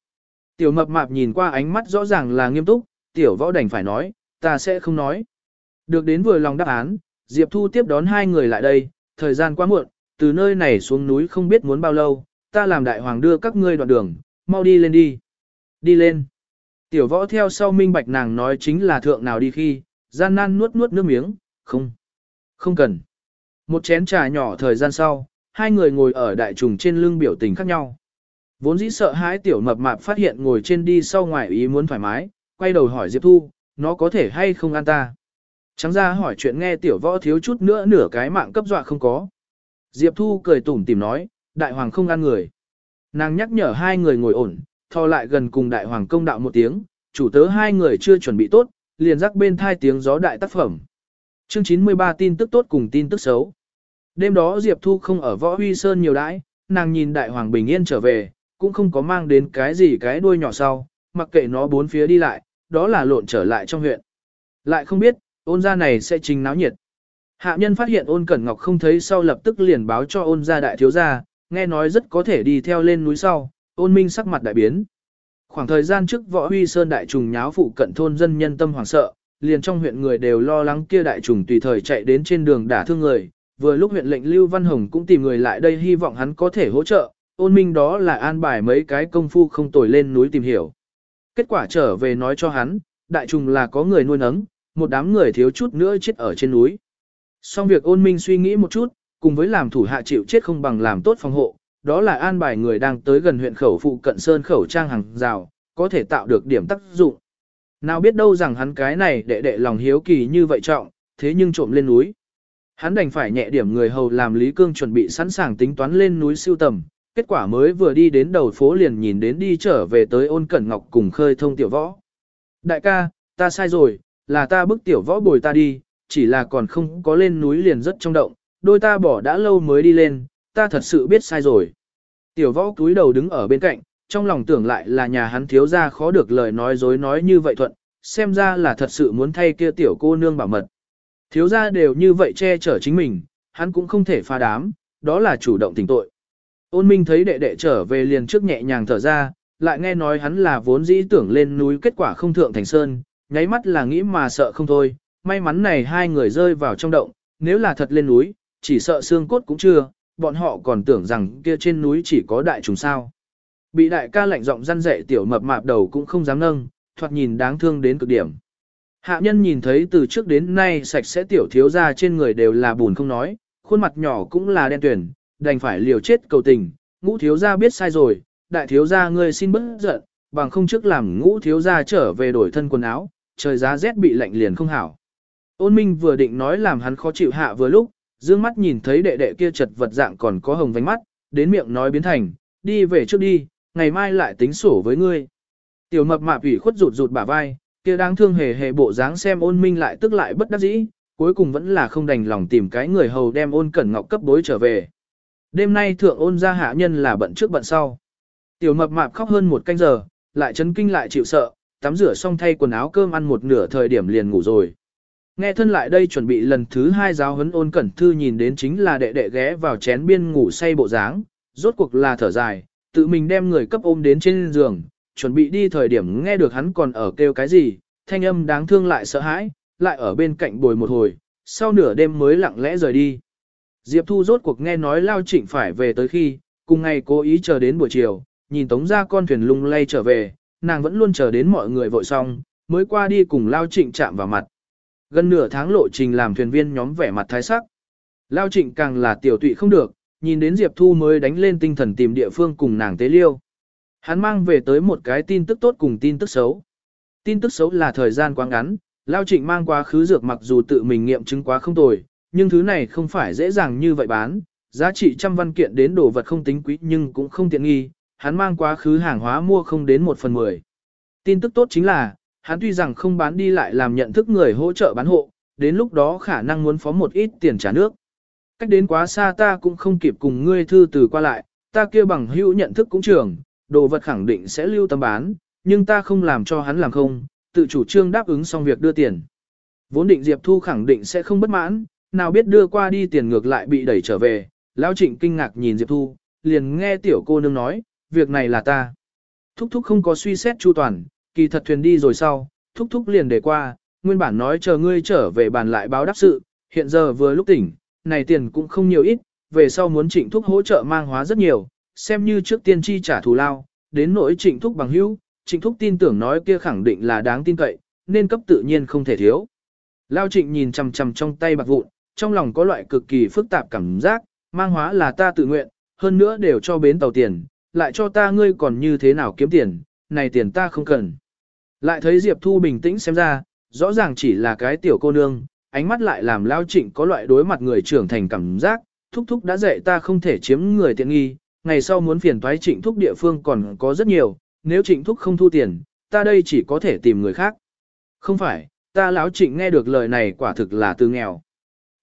Tiểu mập mạp nhìn qua ánh mắt rõ ràng là nghiêm túc, tiểu võ đành phải nói, ta sẽ không nói. Được đến vừa lòng đáp án, Diệp Thu tiếp đón hai người lại đây, thời gian quá muộn, từ nơi này xuống núi không biết muốn bao lâu, ta làm đại hoàng đưa các ngươi đoạn đường, mau đi lên đi. Đi lên. Tiểu võ theo sau minh bạch nàng nói chính là thượng nào đi khi, gian nan nuốt nuốt nước miếng, không, không cần. Một chén trà nhỏ thời gian sau, hai người ngồi ở đại trùng trên lưng biểu tình khác nhau. Vốn dĩ sợ hãi tiểu mập mạp phát hiện ngồi trên đi sau ngoài ý muốn thoải mái, quay đầu hỏi Diệp Thu, nó có thể hay không ăn ta. Trắng ra hỏi chuyện nghe tiểu võ thiếu chút nữa nửa cái mạng cấp dọa không có. Diệp Thu cười tủm tìm nói, đại hoàng không ăn người. Nàng nhắc nhở hai người ngồi ổn, thò lại gần cùng đại hoàng công đạo một tiếng, chủ tớ hai người chưa chuẩn bị tốt, liền rắc bên thai tiếng gió đại tác phẩm. Chương 93 tin tức tốt cùng tin tức xấu. Đêm đó Diệp Thu không ở võ huy sơn nhiều đãi, nàng nhìn đại hoàng bình yên trở về, cũng không có mang đến cái gì cái đuôi nhỏ sau, mặc kệ nó bốn phía đi lại, đó là lộn trở lại trong huyện. Lại không biết, ôn gia này sẽ trình náo nhiệt. Hạ nhân phát hiện ôn cẩn ngọc không thấy sau lập tức liền báo cho ôn gia đại thiếu gia, nghe nói rất có thể đi theo lên núi sau, ôn minh sắc mặt đại biến. Khoảng thời gian trước võ huy sơn đại trùng nháo phụ cận thôn dân nhân tâm hoảng sợ, liền trong huyện người đều lo lắng kia đại trùng tùy thời chạy đến trên đường đả thương người. Vừa lúc huyện lệnh Lưu Văn Hồng cũng tìm người lại đây hy vọng hắn có thể hỗ trợ, ôn minh đó là an bài mấy cái công phu không tồi lên núi tìm hiểu. Kết quả trở về nói cho hắn, đại trùng là có người nuôi nấng, một đám người thiếu chút nữa chết ở trên núi. Xong việc ôn minh suy nghĩ một chút, cùng với làm thủ hạ chịu chết không bằng làm tốt phòng hộ, đó là an bài người đang tới gần huyện khẩu phụ cận sơn khẩu trang hàng rào, có thể tạo được điểm tác dụng. Nào biết đâu rằng hắn cái này đệ đệ lòng hiếu kỳ như vậy trọng, thế nhưng trộm lên núi. Hắn đành phải nhẹ điểm người hầu làm Lý Cương chuẩn bị sẵn sàng tính toán lên núi siêu tầm, kết quả mới vừa đi đến đầu phố liền nhìn đến đi trở về tới ôn cẩn ngọc cùng khơi thông tiểu võ. Đại ca, ta sai rồi, là ta bức tiểu võ bồi ta đi, chỉ là còn không có lên núi liền rất trong động, đôi ta bỏ đã lâu mới đi lên, ta thật sự biết sai rồi. Tiểu võ cúi đầu đứng ở bên cạnh, trong lòng tưởng lại là nhà hắn thiếu ra khó được lời nói dối nói như vậy thuận, xem ra là thật sự muốn thay kia tiểu cô nương bảo mật. Thiếu ra đều như vậy che chở chính mình, hắn cũng không thể pha đám, đó là chủ động tình tội. Ôn minh thấy đệ đệ trở về liền trước nhẹ nhàng thở ra, lại nghe nói hắn là vốn dĩ tưởng lên núi kết quả không thượng thành sơn, nháy mắt là nghĩ mà sợ không thôi, may mắn này hai người rơi vào trong động, nếu là thật lên núi, chỉ sợ xương cốt cũng chưa, bọn họ còn tưởng rằng kia trên núi chỉ có đại trùng sao. Bị đại ca lạnh giọng răn dạy tiểu mập mạp đầu cũng không dám nâng, thoạt nhìn đáng thương đến cực điểm. Hạ nhân nhìn thấy từ trước đến nay sạch sẽ tiểu thiếu ra trên người đều là bùn không nói, khuôn mặt nhỏ cũng là đen tuyển, đành phải liều chết cầu tình, ngũ thiếu gia biết sai rồi, đại thiếu gia ngươi xin bớt giận, bằng không trước làm ngũ thiếu gia trở về đổi thân quần áo, trời giá rét bị lạnh liền không hảo. Ôn minh vừa định nói làm hắn khó chịu hạ vừa lúc, dương mắt nhìn thấy đệ đệ kia chật vật dạng còn có hồng vánh mắt, đến miệng nói biến thành, đi về trước đi, ngày mai lại tính sổ với ngươi. Tiểu mập mạp ủy khuất rụt rụt bả vai, kia đáng thương hề hề bộ dáng xem ôn minh lại tức lại bất đắc dĩ, cuối cùng vẫn là không đành lòng tìm cái người hầu đem ôn cẩn ngọc cấp bối trở về. Đêm nay thượng ôn ra hạ nhân là bận trước bận sau. Tiểu mập mạp khóc hơn một canh giờ, lại chấn kinh lại chịu sợ, tắm rửa xong thay quần áo cơm ăn một nửa thời điểm liền ngủ rồi. Nghe thân lại đây chuẩn bị lần thứ hai giáo huấn ôn cẩn thư nhìn đến chính là đệ đệ ghé vào chén biên ngủ say bộ dáng, rốt cuộc là thở dài, tự mình đem người cấp ôm đến trên giường, chuẩn bị đi thời điểm nghe được hắn còn ở kêu cái gì, thanh âm đáng thương lại sợ hãi, lại ở bên cạnh bồi một hồi, sau nửa đêm mới lặng lẽ rời đi. Diệp Thu rốt cuộc nghe nói Lao Trịnh phải về tới khi, cùng ngày cố ý chờ đến buổi chiều, nhìn tống ra con thuyền lung lay trở về, nàng vẫn luôn chờ đến mọi người vội xong, mới qua đi cùng Lao Trịnh chạm vào mặt. Gần nửa tháng lộ trình làm thuyền viên nhóm vẻ mặt thái sắc. Lao Trịnh càng là tiểu tụy không được, nhìn đến Diệp Thu mới đánh lên tinh thần tìm địa phương cùng nàng tế liêu. Hắn mang về tới một cái tin tức tốt cùng tin tức xấu. Tin tức xấu là thời gian quá ngắn, Lao Trịnh mang quá khứ dược mặc dù tự mình nghiệm chứng quá không tồi, nhưng thứ này không phải dễ dàng như vậy bán, giá trị trăm văn kiện đến đồ vật không tính quý nhưng cũng không tiện nghi, hắn mang quá khứ hàng hóa mua không đến một phần mười. Tin tức tốt chính là, hắn tuy rằng không bán đi lại làm nhận thức người hỗ trợ bán hộ, đến lúc đó khả năng muốn phó một ít tiền trả nước. Cách đến quá xa ta cũng không kịp cùng ngươi thư từ qua lại, ta kia bằng hữu nhận thức cũng trường, đồ vật khẳng định sẽ lưu tâm bán, nhưng ta không làm cho hắn làm không, tự chủ trương đáp ứng xong việc đưa tiền. Vốn định Diệp Thu khẳng định sẽ không bất mãn, nào biết đưa qua đi tiền ngược lại bị đẩy trở về, Lão Trịnh kinh ngạc nhìn Diệp Thu, liền nghe tiểu cô nương nói, việc này là ta. Thúc thúc không có suy xét chu toàn, kỳ thật thuyền đi rồi sau, thúc thúc liền để qua, nguyên bản nói chờ ngươi trở về bàn lại báo đáp sự, hiện giờ vừa lúc tỉnh, này tiền cũng không nhiều ít, về sau muốn trịnh thúc hỗ trợ mang hóa rất nhiều, xem như trước tiên chi trả thù lao, đến nỗi trịnh thúc bằng hữu, trịnh thúc tin tưởng nói kia khẳng định là đáng tin cậy, nên cấp tự nhiên không thể thiếu. Lao trịnh nhìn chằm chằm trong tay bạc vụn, trong lòng có loại cực kỳ phức tạp cảm giác, mang hóa là ta tự nguyện, hơn nữa đều cho bến tàu tiền, lại cho ta ngươi còn như thế nào kiếm tiền, này tiền ta không cần. Lại thấy Diệp Thu bình tĩnh xem ra, rõ ràng chỉ là cái tiểu cô nương, ánh mắt lại làm Lao Trịnh có loại đối mặt người trưởng thành cảm giác, thúc thúc đã dạy ta không thể chiếm người tiện nghi, ngày sau muốn phiền toái trịnh thúc địa phương còn có rất nhiều, nếu trịnh thúc không thu tiền, ta đây chỉ có thể tìm người khác. Không phải, ta lão trịnh nghe được lời này quả thực là từ nghèo.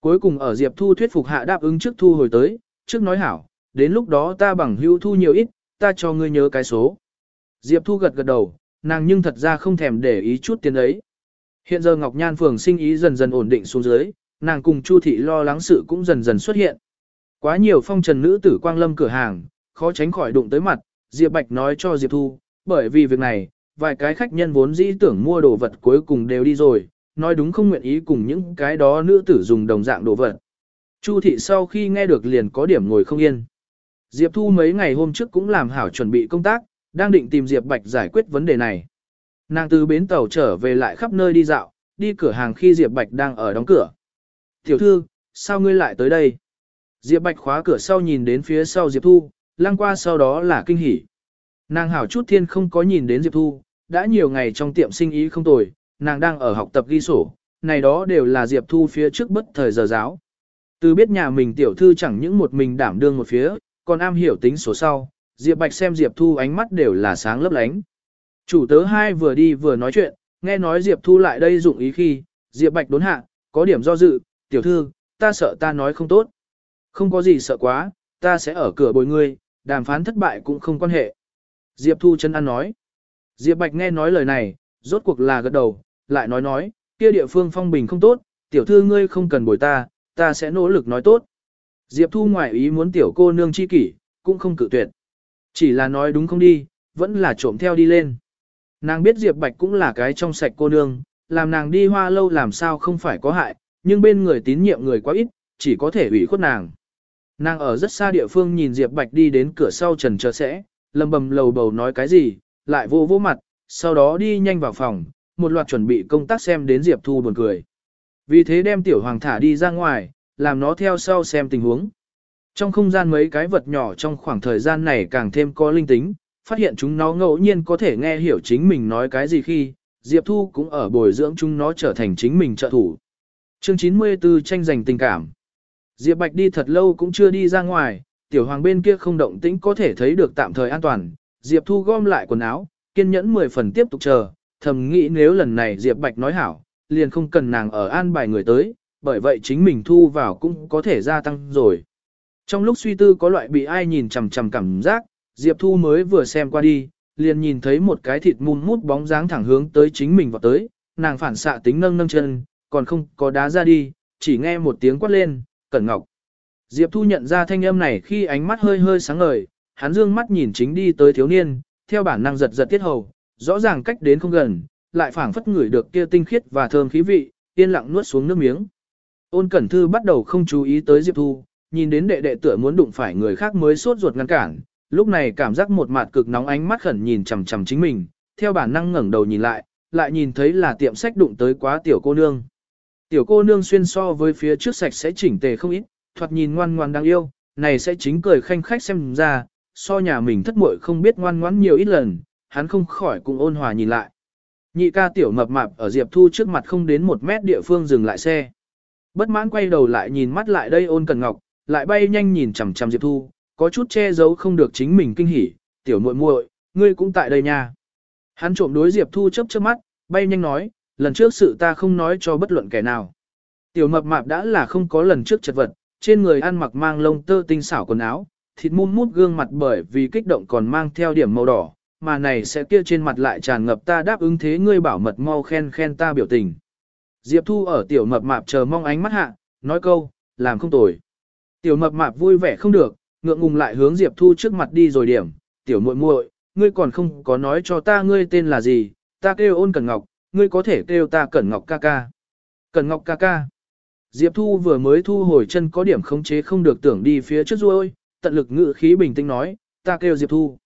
Cuối cùng ở Diệp Thu thuyết phục hạ đáp ứng trước thu hồi tới, trước nói hảo, đến lúc đó ta bằng hưu thu nhiều ít, ta cho ngươi nhớ cái số. Diệp Thu gật gật đầu, nàng nhưng thật ra không thèm để ý chút tiền ấy. Hiện giờ Ngọc Nhan phường sinh ý dần dần ổn định xuống dưới, nàng cùng Chu thị lo lắng sự cũng dần dần xuất hiện. Quá nhiều phong trần nữ tử quang lâm cửa hàng, khó tránh khỏi đụng tới mặt, Diệp Bạch nói cho Diệp Thu, bởi vì việc này, vài cái khách nhân vốn dĩ tưởng mua đồ vật cuối cùng đều đi rồi, nói đúng không nguyện ý cùng những cái đó nữ tử dùng đồng dạng đồ vật. Chu thị sau khi nghe được liền có điểm ngồi không yên. Diệp Thu mấy ngày hôm trước cũng làm hảo chuẩn bị công tác, đang định tìm Diệp Bạch giải quyết vấn đề này. Nàng từ bến tàu trở về lại khắp nơi đi dạo, đi cửa hàng khi Diệp Bạch đang ở đóng cửa. Tiểu thư, sao ngươi lại tới đây? Diệp Bạch khóa cửa sau nhìn đến phía sau Diệp Thu, lăng qua sau đó là kinh hỉ. Nàng hảo chút thiên không có nhìn đến Diệp Thu, đã nhiều ngày trong tiệm sinh ý không tồi, nàng đang ở học tập ghi sổ, này đó đều là Diệp Thu phía trước bất thời giờ giáo. Từ biết nhà mình tiểu thư chẳng những một mình đảm đương một phía, còn am hiểu tính số sau, Diệp Bạch xem Diệp Thu ánh mắt đều là sáng lấp lánh. Chủ tớ hai vừa đi vừa nói chuyện, nghe nói Diệp Thu lại đây dụng ý khi, Diệp Bạch đốn hạ, có điểm do dự, tiểu thư, ta sợ ta nói không tốt. Không có gì sợ quá, ta sẽ ở cửa bồi ngươi, đàm phán thất bại cũng không quan hệ. Diệp Thu chân ăn nói. Diệp Bạch nghe nói lời này, rốt cuộc là gật đầu, lại nói nói, kia địa phương phong bình không tốt, tiểu thư ngươi không cần bồi ta, ta sẽ nỗ lực nói tốt. Diệp Thu ngoại ý muốn tiểu cô nương chi kỷ, cũng không cự tuyệt. Chỉ là nói đúng không đi, vẫn là trộm theo đi lên. Nàng biết Diệp Bạch cũng là cái trong sạch cô nương, làm nàng đi hoa lâu làm sao không phải có hại, nhưng bên người tín nhiệm người quá ít, chỉ có thể ủy khuất nàng. Nàng ở rất xa địa phương nhìn Diệp Bạch đi đến cửa sau trần chờ sẽ, lầm bầm lầu bầu nói cái gì, lại vô vô mặt, sau đó đi nhanh vào phòng, một loạt chuẩn bị công tác xem đến Diệp Thu buồn cười. Vì thế đem tiểu hoàng thả đi ra ngoài, làm nó theo sau xem tình huống. Trong không gian mấy cái vật nhỏ trong khoảng thời gian này càng thêm có linh tính, phát hiện chúng nó ngẫu nhiên có thể nghe hiểu chính mình nói cái gì khi, Diệp Thu cũng ở bồi dưỡng chúng nó trở thành chính mình trợ thủ. Chương 94 tranh giành tình cảm. Diệp Bạch đi thật lâu cũng chưa đi ra ngoài, tiểu hoàng bên kia không động tĩnh có thể thấy được tạm thời an toàn. Diệp Thu gom lại quần áo, kiên nhẫn 10 phần tiếp tục chờ, thầm nghĩ nếu lần này Diệp Bạch nói hảo, liền không cần nàng ở an bài người tới, bởi vậy chính mình thu vào cũng có thể gia tăng rồi. Trong lúc suy tư có loại bị ai nhìn chằm chằm cảm giác, Diệp Thu mới vừa xem qua đi, liền nhìn thấy một cái thịt mùn mút bóng dáng thẳng hướng tới chính mình vào tới, nàng phản xạ tính nâng nâng chân, còn không có đá ra đi, chỉ nghe một tiếng quát lên, cẩn ngọc. Diệp Thu nhận ra thanh âm này khi ánh mắt hơi hơi sáng ngời, hắn dương mắt nhìn chính đi tới thiếu niên, theo bản năng giật giật tiết hầu, rõ ràng cách đến không gần, lại phảng phất ngửi được kia tinh khiết và thơm khí vị, yên lặng nuốt xuống nước miếng. Ôn Cẩn Thư bắt đầu không chú ý tới Diệp Thu, nhìn đến đệ đệ tựa muốn đụng phải người khác mới sốt ruột ngăn cản, lúc này cảm giác một mặt cực nóng ánh mắt khẩn nhìn chằm chằm chính mình, theo bản năng ngẩng đầu nhìn lại, lại nhìn thấy là tiệm sách đụng tới quá tiểu cô nương. Tiểu cô nương xuyên so với phía trước sạch sẽ chỉnh tề không ít, thoạt nhìn ngoan ngoan đáng yêu, này sẽ chính cười khanh khách xem ra, so nhà mình thất muội không biết ngoan ngoãn nhiều ít lần, hắn không khỏi cùng ôn hòa nhìn lại. Nhị ca tiểu mập mạp ở Diệp Thu trước mặt không đến một mét địa phương dừng lại xe. Bất mãn quay đầu lại nhìn mắt lại đây ôn cần ngọc, lại bay nhanh nhìn chằm chằm Diệp Thu, có chút che giấu không được chính mình kinh hỉ, tiểu muội muội, ngươi cũng tại đây nha. Hắn trộm đối Diệp Thu chớp chớp mắt, bay nhanh nói, lần trước sự ta không nói cho bất luận kẻ nào. Tiểu mập mạp đã là không có lần trước chật vật, trên người ăn mặc mang lông tơ tinh xảo quần áo, thịt mum mút gương mặt bởi vì kích động còn mang theo điểm màu đỏ, mà này sẽ kia trên mặt lại tràn ngập ta đáp ứng thế ngươi bảo mật mau khen khen ta biểu tình. Diệp Thu ở tiểu mập mạp chờ mong ánh mắt hạ, nói câu, làm không tồi. Tiểu mập mạp vui vẻ không được, ngượng ngùng lại hướng Diệp Thu trước mặt đi rồi điểm, tiểu muội muội, ngươi còn không có nói cho ta ngươi tên là gì, ta kêu ôn Cẩn Ngọc, ngươi có thể kêu ta Cẩn Ngọc ca ca. Cẩn Ngọc ca ca. Diệp Thu vừa mới thu hồi chân có điểm khống chế không được tưởng đi phía trước ruôi, tận lực ngự khí bình tĩnh nói, ta kêu Diệp Thu.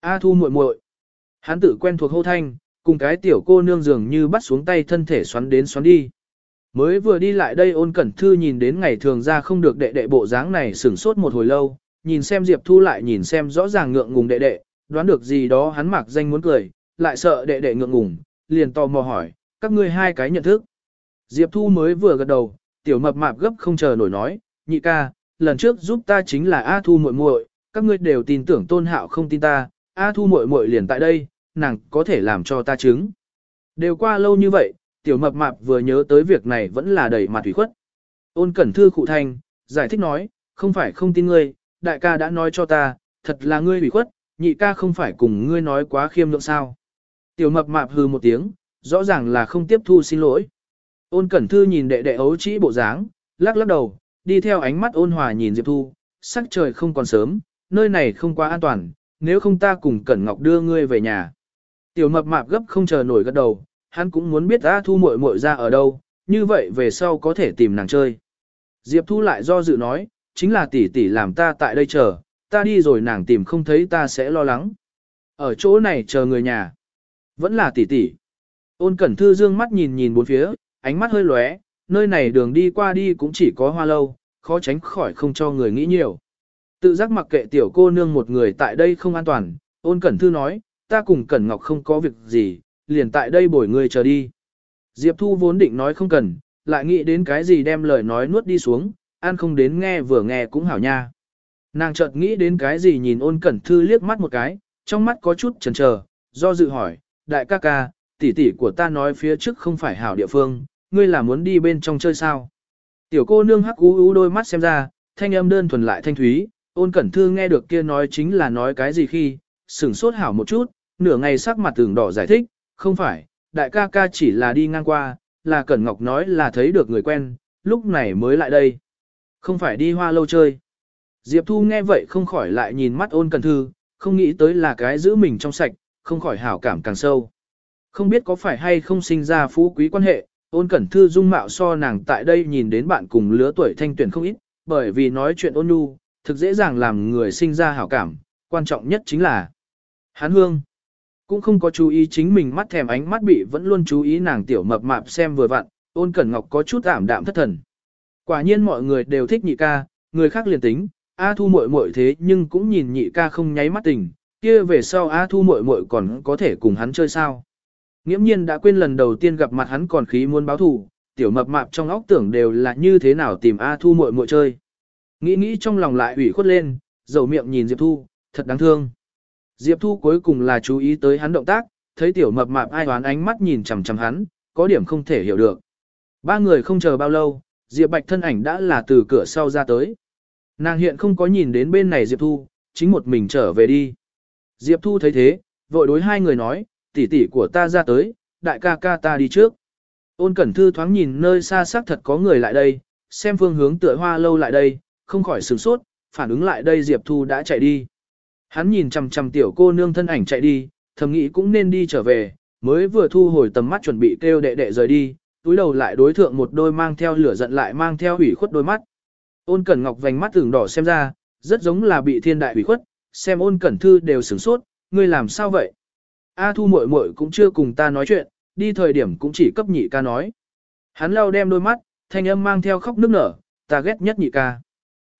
A Thu muội muội. Hắn tự quen thuộc hô thanh, cùng cái tiểu cô nương dường như bắt xuống tay thân thể xoắn đến xoắn đi. Mới vừa đi lại đây ôn cẩn thư nhìn đến ngày thường ra không được đệ đệ bộ dáng này sửng sốt một hồi lâu, nhìn xem Diệp Thu lại nhìn xem rõ ràng ngượng ngùng đệ đệ, đoán được gì đó hắn mặc danh muốn cười, lại sợ đệ đệ ngượng ngùng, liền tò mò hỏi, các ngươi hai cái nhận thức. Diệp Thu mới vừa gật đầu, tiểu mập mạp gấp không chờ nổi nói, nhị ca, lần trước giúp ta chính là A Thu muội muội, các ngươi đều tin tưởng tôn hạo không tin ta, A Thu muội muội liền tại đây, nàng có thể làm cho ta chứng. Đều qua lâu như vậy, tiểu mập mạp vừa nhớ tới việc này vẫn là đầy mặt thủy khuất. Ôn cẩn thư khụ thanh, giải thích nói, không phải không tin ngươi, đại ca đã nói cho ta, thật là ngươi hủy khuất, nhị ca không phải cùng ngươi nói quá khiêm lượng sao. Tiểu mập mạp hừ một tiếng, rõ ràng là không tiếp thu xin lỗi. Ôn cẩn thư nhìn đệ đệ ấu trĩ bộ dáng, lắc lắc đầu, đi theo ánh mắt ôn hòa nhìn Diệp Thu, sắc trời không còn sớm, nơi này không quá an toàn, nếu không ta cùng Cẩn Ngọc đưa ngươi về nhà. Tiểu mập mạp gấp không chờ nổi gật đầu, hắn cũng muốn biết A Thu muội muội ra ở đâu, như vậy về sau có thể tìm nàng chơi. Diệp Thu lại do dự nói, chính là tỷ tỷ làm ta tại đây chờ, ta đi rồi nàng tìm không thấy ta sẽ lo lắng. Ở chỗ này chờ người nhà. Vẫn là tỷ tỷ. Ôn Cẩn Thư dương mắt nhìn nhìn bốn phía, ánh mắt hơi lóe, nơi này đường đi qua đi cũng chỉ có hoa lâu, khó tránh khỏi không cho người nghĩ nhiều. Tự giác mặc kệ tiểu cô nương một người tại đây không an toàn, ôn Cẩn Thư nói, ta cùng Cẩn Ngọc không có việc gì, liền tại đây bồi người chờ đi. Diệp Thu vốn định nói không cần, lại nghĩ đến cái gì đem lời nói nuốt đi xuống, ăn không đến nghe vừa nghe cũng hảo nha. Nàng chợt nghĩ đến cái gì nhìn ôn cẩn thư liếc mắt một cái, trong mắt có chút chần chờ, do dự hỏi, đại ca ca, tỷ tỷ của ta nói phía trước không phải hảo địa phương, ngươi là muốn đi bên trong chơi sao? Tiểu cô nương hắc ú ú đôi mắt xem ra, thanh âm đơn thuần lại thanh thúy, ôn cẩn thư nghe được kia nói chính là nói cái gì khi, sửng sốt hảo một chút, nửa ngày sắc mặt tường đỏ giải thích, không phải, đại ca ca chỉ là đi ngang qua, là Cẩn Ngọc nói là thấy được người quen, lúc này mới lại đây. Không phải đi hoa lâu chơi. Diệp Thu nghe vậy không khỏi lại nhìn mắt ôn cẩn thư, không nghĩ tới là cái giữ mình trong sạch, không khỏi hảo cảm càng sâu. Không biết có phải hay không sinh ra phú quý quan hệ, ôn cẩn thư dung mạo so nàng tại đây nhìn đến bạn cùng lứa tuổi thanh tuyển không ít, bởi vì nói chuyện ôn nhu, thực dễ dàng làm người sinh ra hảo cảm, quan trọng nhất chính là hán hương. Cũng không có chú ý chính mình mắt thèm ánh mắt bị vẫn luôn chú ý nàng tiểu mập mạp xem vừa vặn, ôn cẩn ngọc có chút ảm đạm thất thần. Quả nhiên mọi người đều thích nhị ca, người khác liền tính, A thu muội muội thế nhưng cũng nhìn nhị ca không nháy mắt tình, kia về sau A Thu muội muội còn có thể cùng hắn chơi sao? Nghiễm nhiên đã quên lần đầu tiên gặp mặt hắn còn khí muốn báo thù, tiểu mập mạp trong óc tưởng đều là như thế nào tìm A Thu muội muội chơi. Nghĩ nghĩ trong lòng lại ủy khuất lên, dầu miệng nhìn Diệp Thu, thật đáng thương. Diệp Thu cuối cùng là chú ý tới hắn động tác, thấy tiểu mập mạp ai hoán ánh mắt nhìn chằm chằm hắn, có điểm không thể hiểu được. Ba người không chờ bao lâu, Diệp Bạch thân ảnh đã là từ cửa sau ra tới. Nàng hiện không có nhìn đến bên này Diệp Thu, chính một mình trở về đi. Diệp Thu thấy thế, vội đối hai người nói, tỷ tỷ của ta ra tới, đại ca ca ta đi trước. Ôn Cẩn Thư thoáng nhìn nơi xa xác thật có người lại đây, xem phương hướng tựa hoa lâu lại đây, không khỏi sửng sốt, phản ứng lại đây Diệp Thu đã chạy đi. Hắn nhìn chằm chằm tiểu cô nương thân ảnh chạy đi, thầm nghĩ cũng nên đi trở về, mới vừa thu hồi tầm mắt chuẩn bị kêu đệ đệ rời đi, túi đầu lại đối thượng một đôi mang theo lửa giận lại mang theo hủy khuất đôi mắt. Ôn Cẩn Ngọc vành mắt tưởng đỏ xem ra, rất giống là bị thiên đại hủy khuất, xem ôn Cẩn Thư đều sửng sốt, ngươi làm sao vậy? A Thu muội muội cũng chưa cùng ta nói chuyện, đi thời điểm cũng chỉ cấp nhị ca nói. Hắn lau đem đôi mắt, thanh âm mang theo khóc nức nở, ta ghét nhất nhị ca.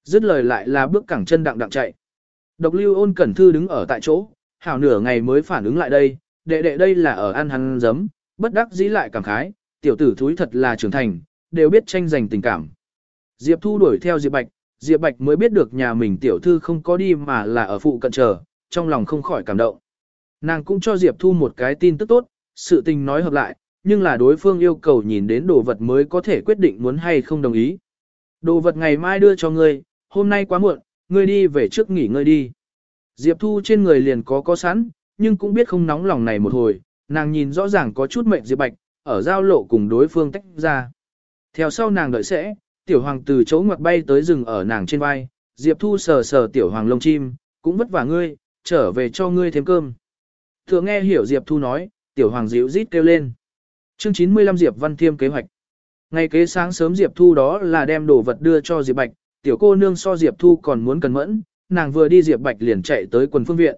Dứt lời lại là bước cẳng chân đặng đặng chạy. Độc lưu ôn cẩn thư đứng ở tại chỗ, hảo nửa ngày mới phản ứng lại đây, đệ đệ đây là ở ăn hắn giấm, bất đắc dĩ lại cảm khái, tiểu tử thúi thật là trưởng thành, đều biết tranh giành tình cảm. Diệp Thu đuổi theo Diệp Bạch, Diệp Bạch mới biết được nhà mình tiểu thư không có đi mà là ở phụ cận chờ, trong lòng không khỏi cảm động. Nàng cũng cho Diệp Thu một cái tin tức tốt, sự tình nói hợp lại, nhưng là đối phương yêu cầu nhìn đến đồ vật mới có thể quyết định muốn hay không đồng ý. Đồ vật ngày mai đưa cho ngươi, hôm nay quá muộn, ngươi đi về trước nghỉ ngơi đi. Diệp Thu trên người liền có có sẵn, nhưng cũng biết không nóng lòng này một hồi, nàng nhìn rõ ràng có chút mệnh Diệp Bạch, ở giao lộ cùng đối phương tách ra. Theo sau nàng đợi sẽ, tiểu hoàng từ chỗ ngoặt bay tới rừng ở nàng trên vai, Diệp Thu sờ sờ tiểu hoàng lông chim, cũng vất vả ngươi, trở về cho ngươi thêm cơm. Thừa nghe hiểu Diệp Thu nói, tiểu hoàng dịu rít kêu lên. Chương 95 Diệp Văn Thiêm kế hoạch. Ngày kế sáng sớm Diệp Thu đó là đem đồ vật đưa cho Diệp Bạch, tiểu cô nương so Diệp Thu còn muốn cẩn mẫn, nàng vừa đi Diệp Bạch liền chạy tới quần phương viện.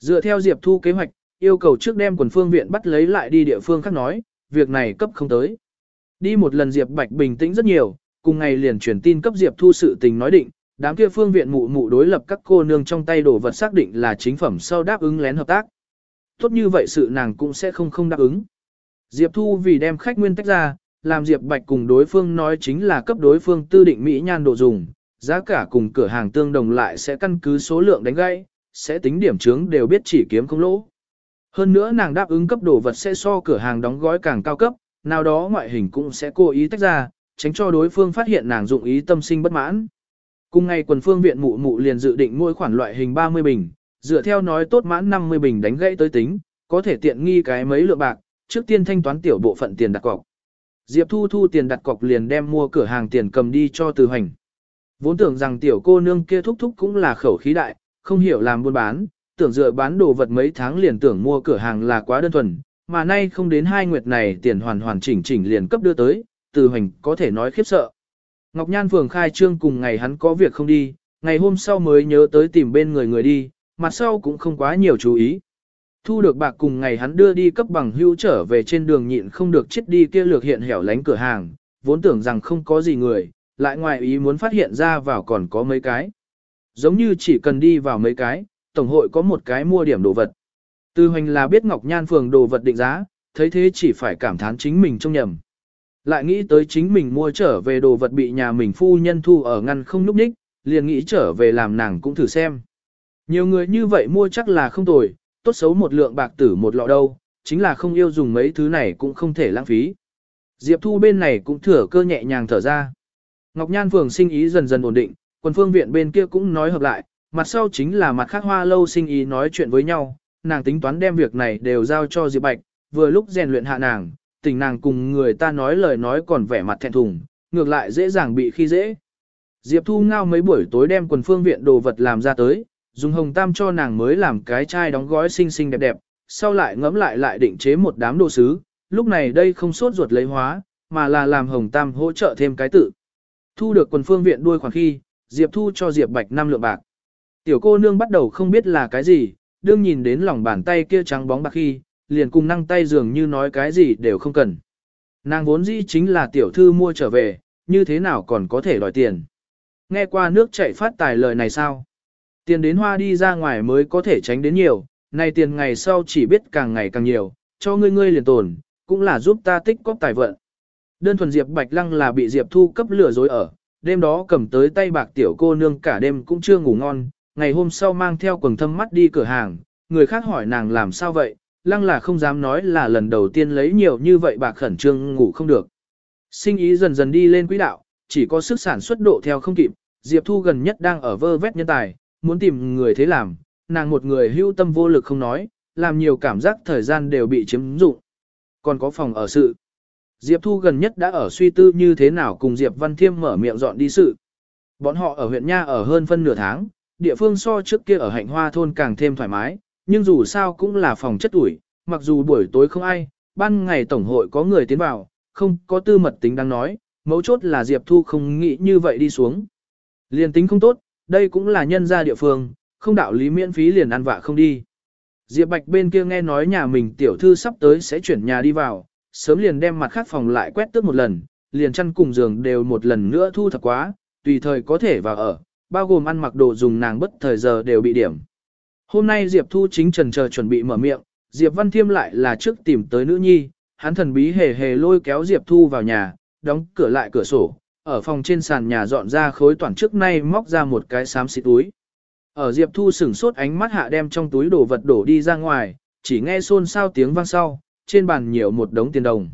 Dựa theo Diệp Thu kế hoạch, yêu cầu trước đem quần phương viện bắt lấy lại đi địa phương khác nói, việc này cấp không tới. Đi một lần Diệp Bạch bình tĩnh rất nhiều, cùng ngày liền truyền tin cấp Diệp Thu sự tình nói định, đám kia phương viện mụ mụ đối lập các cô nương trong tay đồ vật xác định là chính phẩm sau đáp ứng lén hợp tác. Tốt như vậy sự nàng cũng sẽ không không đáp ứng. Diệp Thu vì đem khách nguyên tách ra, làm Diệp Bạch cùng đối phương nói chính là cấp đối phương tư định Mỹ nhan độ dùng, giá cả cùng cửa hàng tương đồng lại sẽ căn cứ số lượng đánh gãy, sẽ tính điểm chướng đều biết chỉ kiếm không lỗ. Hơn nữa nàng đáp ứng cấp đồ vật sẽ so cửa hàng đóng gói càng cao cấp, nào đó ngoại hình cũng sẽ cố ý tách ra, tránh cho đối phương phát hiện nàng dụng ý tâm sinh bất mãn. Cùng ngày quần phương viện mụ mụ liền dự định mỗi khoản loại hình 30 bình, dựa theo nói tốt mãn 50 bình đánh gãy tới tính, có thể tiện nghi cái mấy lượng bạc, trước tiên thanh toán tiểu bộ phận tiền đặt cọc. Diệp Thu thu tiền đặt cọc liền đem mua cửa hàng tiền cầm đi cho Từ Hành. Vốn tưởng rằng tiểu cô nương kia thúc thúc cũng là khẩu khí đại, không hiểu làm buôn bán, tưởng dựa bán đồ vật mấy tháng liền tưởng mua cửa hàng là quá đơn thuần, mà nay không đến hai nguyệt này tiền hoàn hoàn chỉnh chỉnh liền cấp đưa tới, Từ Hành có thể nói khiếp sợ. Ngọc Nhan phường khai trương cùng ngày hắn có việc không đi, ngày hôm sau mới nhớ tới tìm bên người người đi, mặt sau cũng không quá nhiều chú ý. Thu được bạc cùng ngày hắn đưa đi cấp bằng hưu trở về trên đường nhịn không được chết đi kia lược hiện hẻo lánh cửa hàng, vốn tưởng rằng không có gì người, lại ngoài ý muốn phát hiện ra vào còn có mấy cái. Giống như chỉ cần đi vào mấy cái, tổng hội có một cái mua điểm đồ vật. Tư hoành là biết Ngọc Nhan phường đồ vật định giá, thấy thế chỉ phải cảm thán chính mình trong nhầm. Lại nghĩ tới chính mình mua trở về đồ vật bị nhà mình phu nhân thu ở ngăn không núp ních, liền nghĩ trở về làm nàng cũng thử xem. Nhiều người như vậy mua chắc là không tồi, tốt xấu một lượng bạc tử một lọ đâu, chính là không yêu dùng mấy thứ này cũng không thể lãng phí. Diệp Thu bên này cũng thừa cơ nhẹ nhàng thở ra. Ngọc Nhan phường sinh ý dần dần ổn định, quần phương viện bên kia cũng nói hợp lại, mặt sau chính là mặt khác hoa lâu sinh ý nói chuyện với nhau, nàng tính toán đem việc này đều giao cho Diệp Bạch, vừa lúc rèn luyện hạ nàng, tình nàng cùng người ta nói lời nói còn vẻ mặt thẹn thùng, ngược lại dễ dàng bị khi dễ. Diệp Thu ngao mấy buổi tối đem quần phương viện đồ vật làm ra tới, dùng hồng tam cho nàng mới làm cái chai đóng gói xinh xinh đẹp đẹp, sau lại ngẫm lại lại định chế một đám đồ sứ, lúc này đây không sốt ruột lấy hóa, mà là làm hồng tam hỗ trợ thêm cái tự. Thu được quần phương viện đuôi khoảng khi, Diệp Thu cho Diệp Bạch năm lượng bạc. Tiểu cô nương bắt đầu không biết là cái gì, đương nhìn đến lòng bàn tay kia trắng bóng bạc khi, liền cùng năng tay dường như nói cái gì đều không cần. Nàng vốn dĩ chính là tiểu thư mua trở về, như thế nào còn có thể đòi tiền. Nghe qua nước chạy phát tài lời này sao? Tiền đến hoa đi ra ngoài mới có thể tránh đến nhiều, này tiền ngày sau chỉ biết càng ngày càng nhiều, cho ngươi ngươi liền tồn, cũng là giúp ta tích cóp tài vận. Đơn thuần Diệp Bạch Lăng là bị Diệp Thu cấp lửa dối ở, đêm đó cầm tới tay bạc tiểu cô nương cả đêm cũng chưa ngủ ngon, ngày hôm sau mang theo quần thâm mắt đi cửa hàng, người khác hỏi nàng làm sao vậy, Lăng là không dám nói là lần đầu tiên lấy nhiều như vậy bạc khẩn trương ngủ không được. Sinh ý dần dần đi lên quỹ đạo, chỉ có sức sản xuất độ theo không kịp, Diệp Thu gần nhất đang ở vơ vét nhân tài, muốn tìm người thế làm, nàng một người hưu tâm vô lực không nói, làm nhiều cảm giác thời gian đều bị chiếm dụng. Còn có phòng ở sự. Diệp Thu gần nhất đã ở suy tư như thế nào cùng Diệp Văn Thiêm mở miệng dọn đi sự. Bọn họ ở huyện Nha ở hơn phân nửa tháng, địa phương so trước kia ở hạnh hoa thôn càng thêm thoải mái, nhưng dù sao cũng là phòng chất ủi, mặc dù buổi tối không ai, ban ngày tổng hội có người tiến vào, không có tư mật tính đang nói, mấu chốt là Diệp Thu không nghĩ như vậy đi xuống. Liền tính không tốt, đây cũng là nhân gia địa phương, không đạo lý miễn phí liền ăn vạ không đi. Diệp Bạch bên kia nghe nói nhà mình tiểu thư sắp tới sẽ chuyển nhà đi vào, sớm liền đem mặt khác phòng lại quét tước một lần, liền chăn cùng giường đều một lần nữa thu thập quá, tùy thời có thể vào ở, bao gồm ăn mặc đồ dùng nàng bất thời giờ đều bị điểm. Hôm nay Diệp Thu chính trần chờ chuẩn bị mở miệng, Diệp Văn Thiêm lại là trước tìm tới nữ nhi, hắn thần bí hề hề lôi kéo Diệp Thu vào nhà, đóng cửa lại cửa sổ, ở phòng trên sàn nhà dọn ra khối toàn trước nay móc ra một cái xám xịt túi. Ở Diệp Thu sửng sốt ánh mắt hạ đem trong túi đồ vật đổ đi ra ngoài, chỉ nghe xôn xao tiếng vang sau, trên bàn nhiều một đống tiền đồng.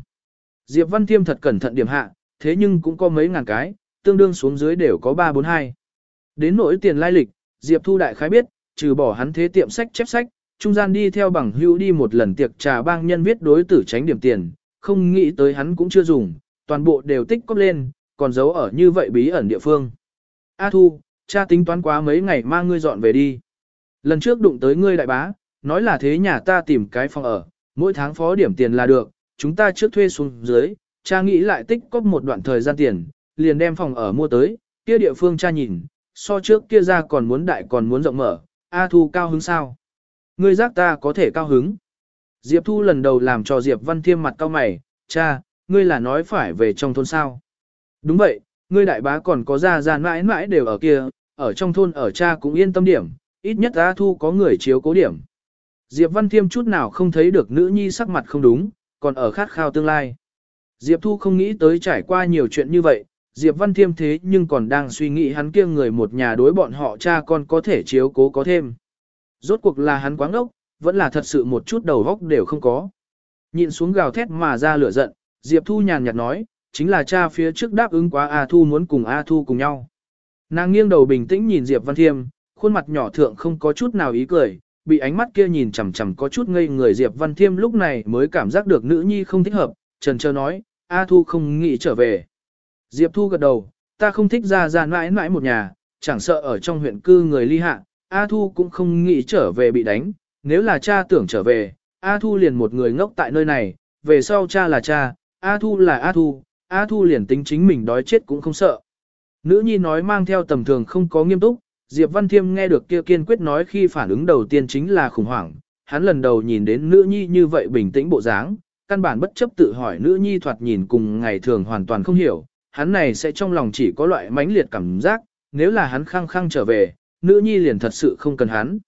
Diệp Văn Thiêm thật cẩn thận điểm hạ, thế nhưng cũng có mấy ngàn cái, tương đương xuống dưới đều có 342. Đến nỗi tiền lai lịch, Diệp Thu đại khái biết, trừ bỏ hắn thế tiệm sách chép sách, trung gian đi theo bằng hữu đi một lần tiệc trà bang nhân viết đối tử tránh điểm tiền, không nghĩ tới hắn cũng chưa dùng, toàn bộ đều tích cóp lên, còn giấu ở như vậy bí ẩn địa phương. A Thu, cha tính toán quá mấy ngày mang ngươi dọn về đi. Lần trước đụng tới ngươi đại bá, nói là thế nhà ta tìm cái phòng ở, mỗi tháng phó điểm tiền là được, chúng ta trước thuê xuống dưới, cha nghĩ lại tích cóp một đoạn thời gian tiền, liền đem phòng ở mua tới, kia địa phương cha nhìn, so trước kia ra còn muốn đại còn muốn rộng mở, A Thu cao hứng sao? Ngươi giác ta có thể cao hứng. Diệp Thu lần đầu làm cho Diệp Văn Thiêm mặt cao mày, cha, ngươi là nói phải về trong thôn sao? Đúng vậy, ngươi đại bá còn có gia gia mãi mãi đều ở kia, ở trong thôn ở cha cũng yên tâm điểm, ít nhất A Thu có người chiếu cố điểm. Diệp Văn Thiêm chút nào không thấy được nữ nhi sắc mặt không đúng, còn ở khát khao tương lai. Diệp Thu không nghĩ tới trải qua nhiều chuyện như vậy, Diệp Văn Thiêm thế nhưng còn đang suy nghĩ hắn kia người một nhà đối bọn họ cha con có thể chiếu cố có thêm. Rốt cuộc là hắn quáng ốc, vẫn là thật sự một chút đầu góc đều không có. Nhìn xuống gào thét mà ra lửa giận, Diệp Thu nhàn nhạt nói, chính là cha phía trước đáp ứng quá A Thu muốn cùng A Thu cùng nhau. Nàng nghiêng đầu bình tĩnh nhìn Diệp Văn Thiêm, khuôn mặt nhỏ thượng không có chút nào ý cười, bị ánh mắt kia nhìn chằm chằm có chút ngây người Diệp Văn Thiêm lúc này mới cảm giác được nữ nhi không thích hợp, trần trơ nói, A Thu không nghĩ trở về. Diệp Thu gật đầu, ta không thích ra ra mãi mãi một nhà, chẳng sợ ở trong huyện cư người ly hạ, A Thu cũng không nghĩ trở về bị đánh, nếu là cha tưởng trở về, A Thu liền một người ngốc tại nơi này, về sau cha là cha, A Thu là A Thu, A Thu liền tính chính mình đói chết cũng không sợ. Nữ nhi nói mang theo tầm thường không có nghiêm túc, Diệp Văn Thiêm nghe được kia kiên quyết nói khi phản ứng đầu tiên chính là khủng hoảng, hắn lần đầu nhìn đến nữ nhi như vậy bình tĩnh bộ dáng, căn bản bất chấp tự hỏi nữ nhi thoạt nhìn cùng ngày thường hoàn toàn không hiểu, hắn này sẽ trong lòng chỉ có loại mãnh liệt cảm giác, nếu là hắn khăng khăng trở về, nữ nhi liền thật sự không cần hắn.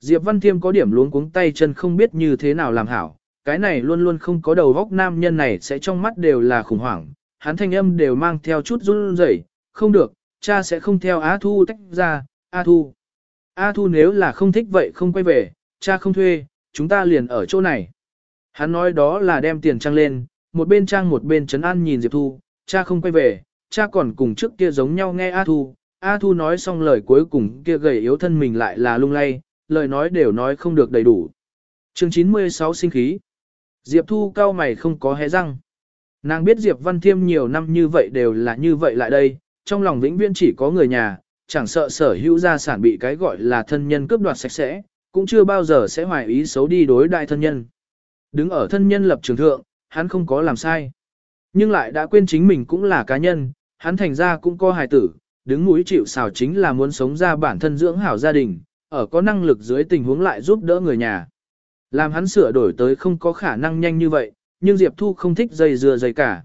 Diệp Văn Thiêm có điểm luống cuống tay chân không biết như thế nào làm hảo, cái này luôn luôn không có đầu góc nam nhân này sẽ trong mắt đều là khủng hoảng, hắn thanh âm đều mang theo chút run rẩy, không được, cha sẽ không theo Á Thu tách ra, A Thu. A Thu nếu là không thích vậy không quay về, cha không thuê, chúng ta liền ở chỗ này. Hắn nói đó là đem tiền trang lên, một bên trang một bên trấn an nhìn Diệp Thu, cha không quay về, cha còn cùng trước kia giống nhau nghe A Thu. A Thu nói xong lời cuối cùng kia gầy yếu thân mình lại là lung lay, lời nói đều nói không được đầy đủ. chương 96 sinh khí. Diệp Thu cao mày không có hé răng. Nàng biết Diệp Văn Thiêm nhiều năm như vậy đều là như vậy lại đây, trong lòng vĩnh viễn chỉ có người nhà, chẳng sợ sở hữu gia sản bị cái gọi là thân nhân cướp đoạt sạch sẽ, cũng chưa bao giờ sẽ hoài ý xấu đi đối đại thân nhân. Đứng ở thân nhân lập trường thượng, hắn không có làm sai. Nhưng lại đã quên chính mình cũng là cá nhân, hắn thành ra cũng có hài tử, đứng mũi chịu xào chính là muốn sống ra bản thân dưỡng hảo gia đình, ở có năng lực dưới tình huống lại giúp đỡ người nhà. Làm hắn sửa đổi tới không có khả năng nhanh như vậy, nhưng Diệp Thu không thích dây dưa dây cả.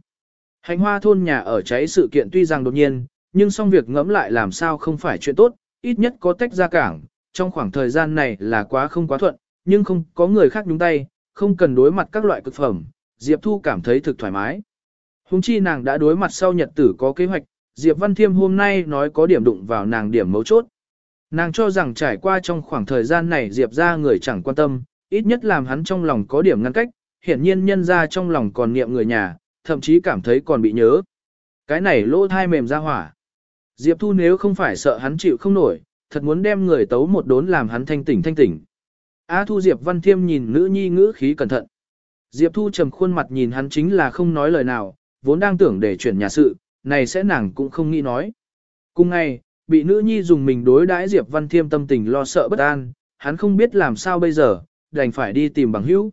Hành hoa thôn nhà ở cháy sự kiện tuy rằng đột nhiên, nhưng xong việc ngẫm lại làm sao không phải chuyện tốt, ít nhất có tách ra cảng, trong khoảng thời gian này là quá không quá thuận, nhưng không có người khác nhúng tay, không cần đối mặt các loại cực phẩm, Diệp Thu cảm thấy thực thoải mái. Hùng chi nàng đã đối mặt sau nhật tử có kế hoạch, Diệp Văn Thiêm hôm nay nói có điểm đụng vào nàng điểm mấu chốt. Nàng cho rằng trải qua trong khoảng thời gian này Diệp ra người chẳng quan tâm, ít nhất làm hắn trong lòng có điểm ngăn cách, hiển nhiên nhân ra trong lòng còn niệm người nhà, thậm chí cảm thấy còn bị nhớ. Cái này lỗ thai mềm ra hỏa. Diệp Thu nếu không phải sợ hắn chịu không nổi, thật muốn đem người tấu một đốn làm hắn thanh tỉnh thanh tỉnh. A Thu Diệp Văn Thiêm nhìn nữ nhi ngữ khí cẩn thận. Diệp Thu trầm khuôn mặt nhìn hắn chính là không nói lời nào, vốn đang tưởng để chuyển nhà sự, này sẽ nàng cũng không nghĩ nói. Cùng ngày, bị nữ nhi dùng mình đối đãi Diệp Văn Thiêm tâm tình lo sợ bất an, hắn không biết làm sao bây giờ, đành phải đi tìm bằng hữu.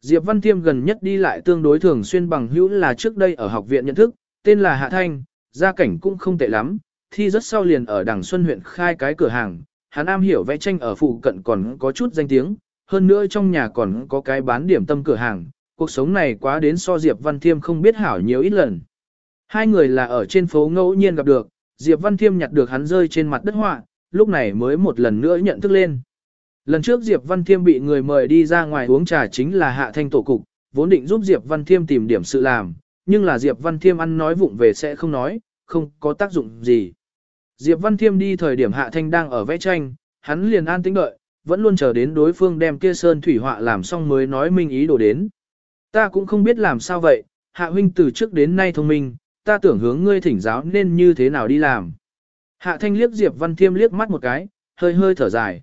Diệp Văn Thiêm gần nhất đi lại tương đối thường xuyên bằng hữu là trước đây ở học viện nhận thức, tên là Hạ Thanh, gia cảnh cũng không tệ lắm, thi rất sau liền ở đằng Xuân huyện khai cái cửa hàng, hắn am hiểu vẽ tranh ở phụ cận còn có chút danh tiếng, hơn nữa trong nhà còn có cái bán điểm tâm cửa hàng, cuộc sống này quá đến so Diệp Văn Thiêm không biết hảo nhiều ít lần. Hai người là ở trên phố ngẫu nhiên gặp được, Diệp Văn Thiêm nhặt được hắn rơi trên mặt đất họa, lúc này mới một lần nữa nhận thức lên. Lần trước Diệp Văn Thiêm bị người mời đi ra ngoài uống trà chính là Hạ Thanh tổ cục, vốn định giúp Diệp Văn Thiêm tìm điểm sự làm, nhưng là Diệp Văn Thiêm ăn nói vụng về sẽ không nói, không có tác dụng gì. Diệp Văn Thiêm đi thời điểm Hạ Thanh đang ở vẽ tranh, hắn liền an tĩnh đợi, vẫn luôn chờ đến đối phương đem kia sơn thủy họa làm xong mới nói minh ý đồ đến. Ta cũng không biết làm sao vậy, Hạ huynh từ trước đến nay thông minh, ta tưởng hướng ngươi thỉnh giáo nên như thế nào đi làm. Hạ Thanh liếc Diệp Văn Thiêm liếc mắt một cái, hơi hơi thở dài.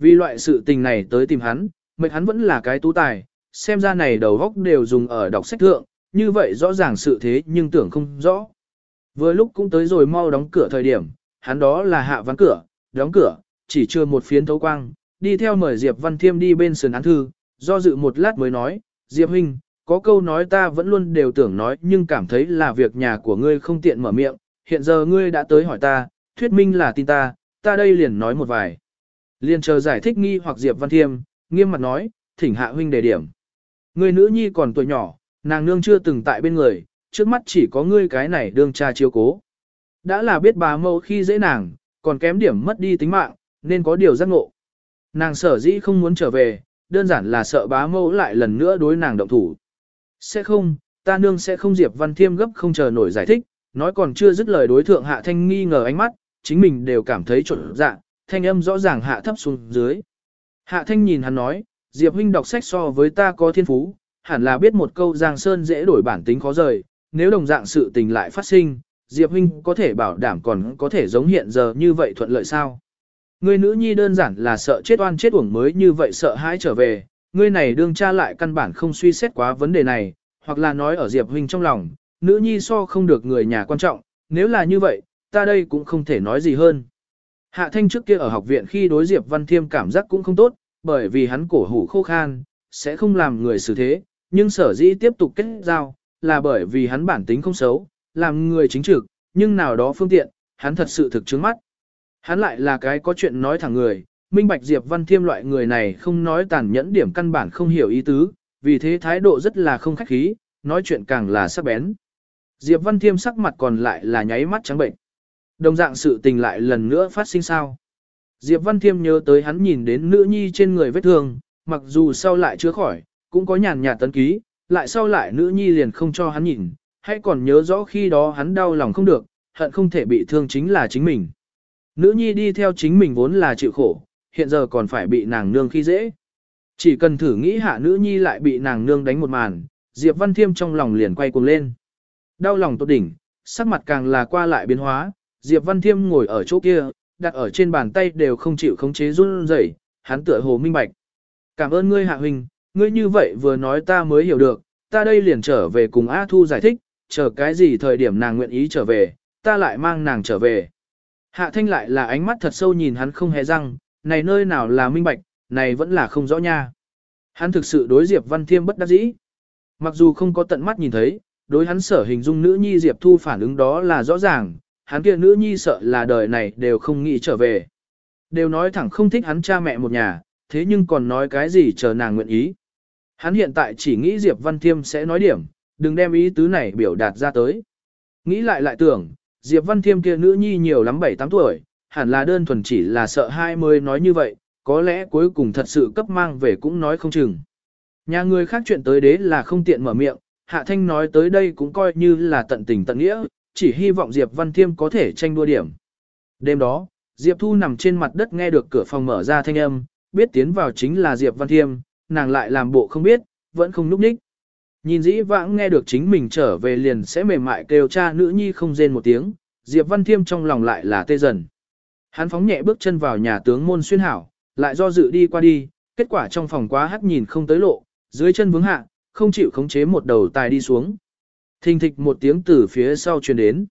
Vì loại sự tình này tới tìm hắn, mệt hắn vẫn là cái tú tài, xem ra này đầu góc đều dùng ở đọc sách thượng, như vậy rõ ràng sự thế nhưng tưởng không rõ. Vừa lúc cũng tới rồi mau đóng cửa thời điểm, hắn đó là hạ ván cửa, đóng cửa, chỉ chưa một phiến thấu quang, đi theo mời Diệp Văn Thiêm đi bên sườn án thư, do dự một lát mới nói, Diệp Huynh, có câu nói ta vẫn luôn đều tưởng nói nhưng cảm thấy là việc nhà của ngươi không tiện mở miệng, hiện giờ ngươi đã tới hỏi ta, thuyết minh là tin ta, ta đây liền nói một vài. Liền chờ giải thích nghi hoặc Diệp Văn Thiêm, nghiêm mặt nói, thỉnh hạ huynh đề điểm. Người nữ nhi còn tuổi nhỏ, nàng nương chưa từng tại bên người, trước mắt chỉ có ngươi cái này đương cha chiếu cố. Đã là biết bà mẫu khi dễ nàng, còn kém điểm mất đi tính mạng, nên có điều giác ngộ. Nàng sở dĩ không muốn trở về, đơn giản là sợ bá mẫu lại lần nữa đối nàng động thủ. Sẽ không, ta nương sẽ không Diệp Văn Thiêm gấp không chờ nổi giải thích, nói còn chưa dứt lời đối thượng Hạ Thanh nghi ngờ ánh mắt, chính mình đều cảm thấy trộn dạ, thanh âm rõ ràng hạ thấp xuống dưới. Hạ Thanh nhìn hắn nói, Diệp huynh đọc sách so với ta có thiên phú, hẳn là biết một câu Giang Sơn dễ đổi bản tính khó rời, nếu đồng dạng sự tình lại phát sinh, Diệp huynh có thể bảo đảm còn có thể giống hiện giờ như vậy thuận lợi sao? Người nữ nhi đơn giản là sợ chết oan chết uổng mới như vậy sợ hãi trở về, ngươi này đương cha lại căn bản không suy xét quá vấn đề này, hoặc là nói ở Diệp huynh trong lòng, nữ nhi so không được người nhà quan trọng, nếu là như vậy, ta đây cũng không thể nói gì hơn. Hạ Thanh trước kia ở học viện khi đối Diệp Văn Thiêm cảm giác cũng không tốt, bởi vì hắn cổ hủ khô khan, sẽ không làm người xử thế, nhưng sở dĩ tiếp tục kết giao, là bởi vì hắn bản tính không xấu, làm người chính trực, nhưng nào đó phương tiện, hắn thật sự thực trướng mắt. Hắn lại là cái có chuyện nói thẳng người, minh bạch Diệp Văn Thiêm loại người này không nói tàn nhẫn điểm căn bản không hiểu ý tứ, vì thế thái độ rất là không khách khí, nói chuyện càng là sắc bén. Diệp Văn Thiêm sắc mặt còn lại là nháy mắt trắng bệnh. Đồng dạng sự tình lại lần nữa phát sinh sao. Diệp Văn Thiêm nhớ tới hắn nhìn đến nữ nhi trên người vết thương, mặc dù sau lại chữa khỏi, cũng có nhàn nhạt tấn ký, lại sau lại nữ nhi liền không cho hắn nhìn, hay còn nhớ rõ khi đó hắn đau lòng không được, hận không thể bị thương chính là chính mình. Nữ nhi đi theo chính mình vốn là chịu khổ, hiện giờ còn phải bị nàng nương khi dễ. Chỉ cần thử nghĩ hạ nữ nhi lại bị nàng nương đánh một màn, Diệp Văn Thiêm trong lòng liền quay cuồng lên. Đau lòng tốt đỉnh, sắc mặt càng là qua lại biến hóa, Diệp Văn Thiêm ngồi ở chỗ kia, đặt ở trên bàn tay đều không chịu khống chế run rẩy, hắn tựa hồ minh bạch. Cảm ơn ngươi hạ huynh, ngươi như vậy vừa nói ta mới hiểu được, ta đây liền trở về cùng A Thu giải thích, chờ cái gì thời điểm nàng nguyện ý trở về, ta lại mang nàng trở về. Hạ thanh lại là ánh mắt thật sâu nhìn hắn không hề răng, này nơi nào là minh bạch, này vẫn là không rõ nha. Hắn thực sự đối Diệp Văn Thiêm bất đắc dĩ. Mặc dù không có tận mắt nhìn thấy, đối hắn sở hình dung nữ nhi Diệp Thu phản ứng đó là rõ ràng, hắn kia nữ nhi sợ là đời này đều không nghĩ trở về. Đều nói thẳng không thích hắn cha mẹ một nhà, thế nhưng còn nói cái gì chờ nàng nguyện ý. Hắn hiện tại chỉ nghĩ Diệp Văn Thiêm sẽ nói điểm, đừng đem ý tứ này biểu đạt ra tới. Nghĩ lại lại tưởng, Diệp Văn Thiêm kia nữ nhi nhiều lắm 7-8 tuổi, hẳn là đơn thuần chỉ là sợ hai mươi nói như vậy, có lẽ cuối cùng thật sự cấp mang về cũng nói không chừng. Nhà người khác chuyện tới đế là không tiện mở miệng, Hạ Thanh nói tới đây cũng coi như là tận tình tận nghĩa, chỉ hy vọng Diệp Văn Thiêm có thể tranh đua điểm. Đêm đó, Diệp Thu nằm trên mặt đất nghe được cửa phòng mở ra thanh âm, biết tiến vào chính là Diệp Văn Thiêm, nàng lại làm bộ không biết, vẫn không núp ních. Nhìn dĩ vãng nghe được chính mình trở về liền sẽ mềm mại kêu cha nữ nhi không rên một tiếng, Diệp Văn Thiêm trong lòng lại là tê dần. Hắn phóng nhẹ bước chân vào nhà tướng môn xuyên hảo, lại do dự đi qua đi, kết quả trong phòng quá hắt nhìn không tới lộ, dưới chân vướng hạ, không chịu khống chế một đầu tài đi xuống. Thình thịch một tiếng từ phía sau truyền đến.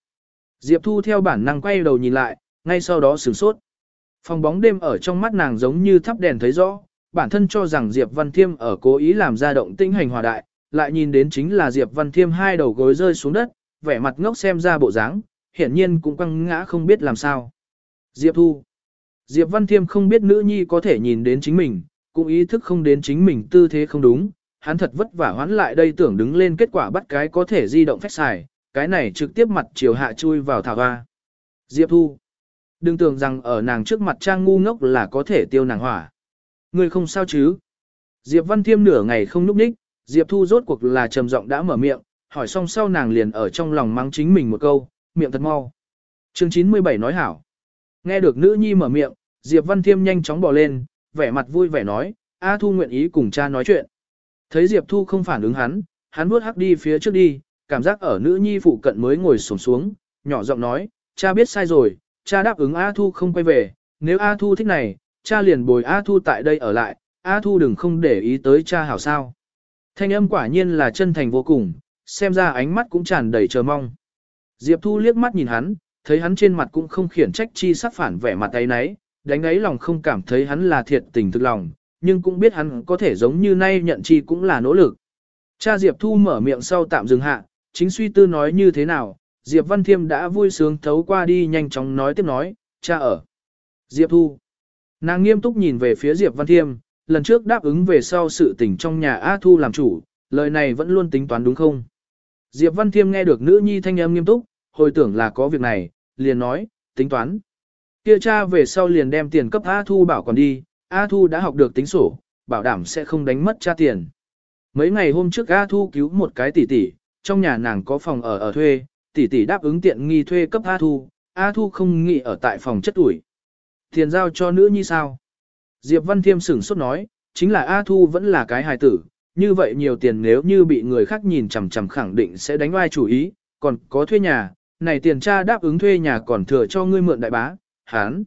Diệp Thu theo bản năng quay đầu nhìn lại, ngay sau đó sửng sốt. Phòng bóng đêm ở trong mắt nàng giống như thắp đèn thấy rõ, bản thân cho rằng Diệp Văn Thiêm ở cố ý làm ra động tinh hành hòa đại, lại nhìn đến chính là Diệp Văn Thiêm hai đầu gối rơi xuống đất, vẻ mặt ngốc xem ra bộ dáng, hiển nhiên cũng quăng ngã không biết làm sao. Diệp Thu Diệp Văn Thiêm không biết nữ nhi có thể nhìn đến chính mình, cũng ý thức không đến chính mình tư thế không đúng, hắn thật vất vả hoán lại đây tưởng đứng lên kết quả bắt cái có thể di động phách xài, cái này trực tiếp mặt chiều hạ chui vào thảo hoa. Diệp Thu Đừng tưởng rằng ở nàng trước mặt trang ngu ngốc là có thể tiêu nàng hỏa. Người không sao chứ? Diệp Văn Thiêm nửa ngày không núp đích, Diệp Thu rốt cuộc là trầm giọng đã mở miệng, hỏi xong sau nàng liền ở trong lòng mắng chính mình một câu, miệng thật mau. Chương 97 nói hảo. Nghe được nữ nhi mở miệng, Diệp Văn Thiêm nhanh chóng bỏ lên, vẻ mặt vui vẻ nói, A Thu nguyện ý cùng cha nói chuyện. Thấy Diệp Thu không phản ứng hắn, hắn bước hắc đi phía trước đi, cảm giác ở nữ nhi phụ cận mới ngồi xổm xuống, nhỏ giọng nói, cha biết sai rồi, cha đáp ứng A Thu không quay về, nếu A Thu thích này, cha liền bồi A Thu tại đây ở lại, A Thu đừng không để ý tới cha hảo sao. Thanh âm quả nhiên là chân thành vô cùng, xem ra ánh mắt cũng tràn đầy chờ mong. Diệp Thu liếc mắt nhìn hắn, thấy hắn trên mặt cũng không khiển trách chi sắc phản vẻ mặt ấy nấy, đánh ấy lòng không cảm thấy hắn là thiệt tình thực lòng, nhưng cũng biết hắn có thể giống như nay nhận chi cũng là nỗ lực. Cha Diệp Thu mở miệng sau tạm dừng hạ, chính suy tư nói như thế nào, Diệp Văn Thiêm đã vui sướng thấu qua đi nhanh chóng nói tiếp nói, cha ở. Diệp Thu. Nàng nghiêm túc nhìn về phía Diệp Văn Thiêm, lần trước đáp ứng về sau sự tình trong nhà A Thu làm chủ, lời này vẫn luôn tính toán đúng không? Diệp Văn Thiêm nghe được nữ nhi thanh âm nghiêm túc, hồi tưởng là có việc này, liền nói, tính toán. Kia cha về sau liền đem tiền cấp A Thu bảo còn đi, A Thu đã học được tính sổ, bảo đảm sẽ không đánh mất cha tiền. Mấy ngày hôm trước A Thu cứu một cái tỷ tỷ, trong nhà nàng có phòng ở ở thuê, tỷ tỷ đáp ứng tiện nghi thuê cấp A Thu, A Thu không nghĩ ở tại phòng chất ủi. Tiền giao cho nữ nhi sao? Diệp Văn Thiêm sửng sốt nói, chính là A Thu vẫn là cái hài tử, như vậy nhiều tiền nếu như bị người khác nhìn chằm chằm khẳng định sẽ đánh oai chủ ý, còn có thuê nhà, này tiền cha đáp ứng thuê nhà còn thừa cho ngươi mượn đại bá, hắn.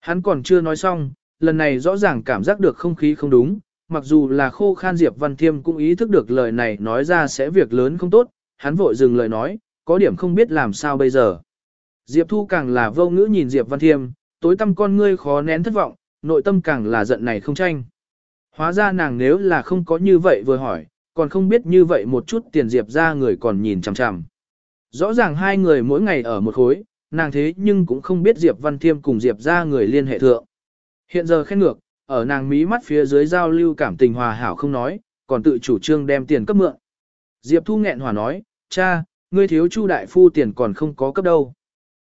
Hắn còn chưa nói xong, lần này rõ ràng cảm giác được không khí không đúng, mặc dù là khô khan Diệp Văn Thiêm cũng ý thức được lời này nói ra sẽ việc lớn không tốt, hắn vội dừng lời nói, có điểm không biết làm sao bây giờ. Diệp Thu càng là vô ngữ nhìn Diệp Văn Thiêm, tối tâm con ngươi khó nén thất vọng, nội tâm càng là giận này không tranh. Hóa ra nàng nếu là không có như vậy vừa hỏi, còn không biết như vậy một chút tiền Diệp ra người còn nhìn chằm chằm. Rõ ràng hai người mỗi ngày ở một khối, nàng thế nhưng cũng không biết Diệp Văn Thiêm cùng Diệp ra người liên hệ thượng. Hiện giờ khen ngược, ở nàng mí mắt phía dưới giao lưu cảm tình hòa hảo không nói, còn tự chủ trương đem tiền cấp mượn. Diệp Thu nghẹn hòa nói, cha, ngươi thiếu Chu đại phu tiền còn không có cấp đâu.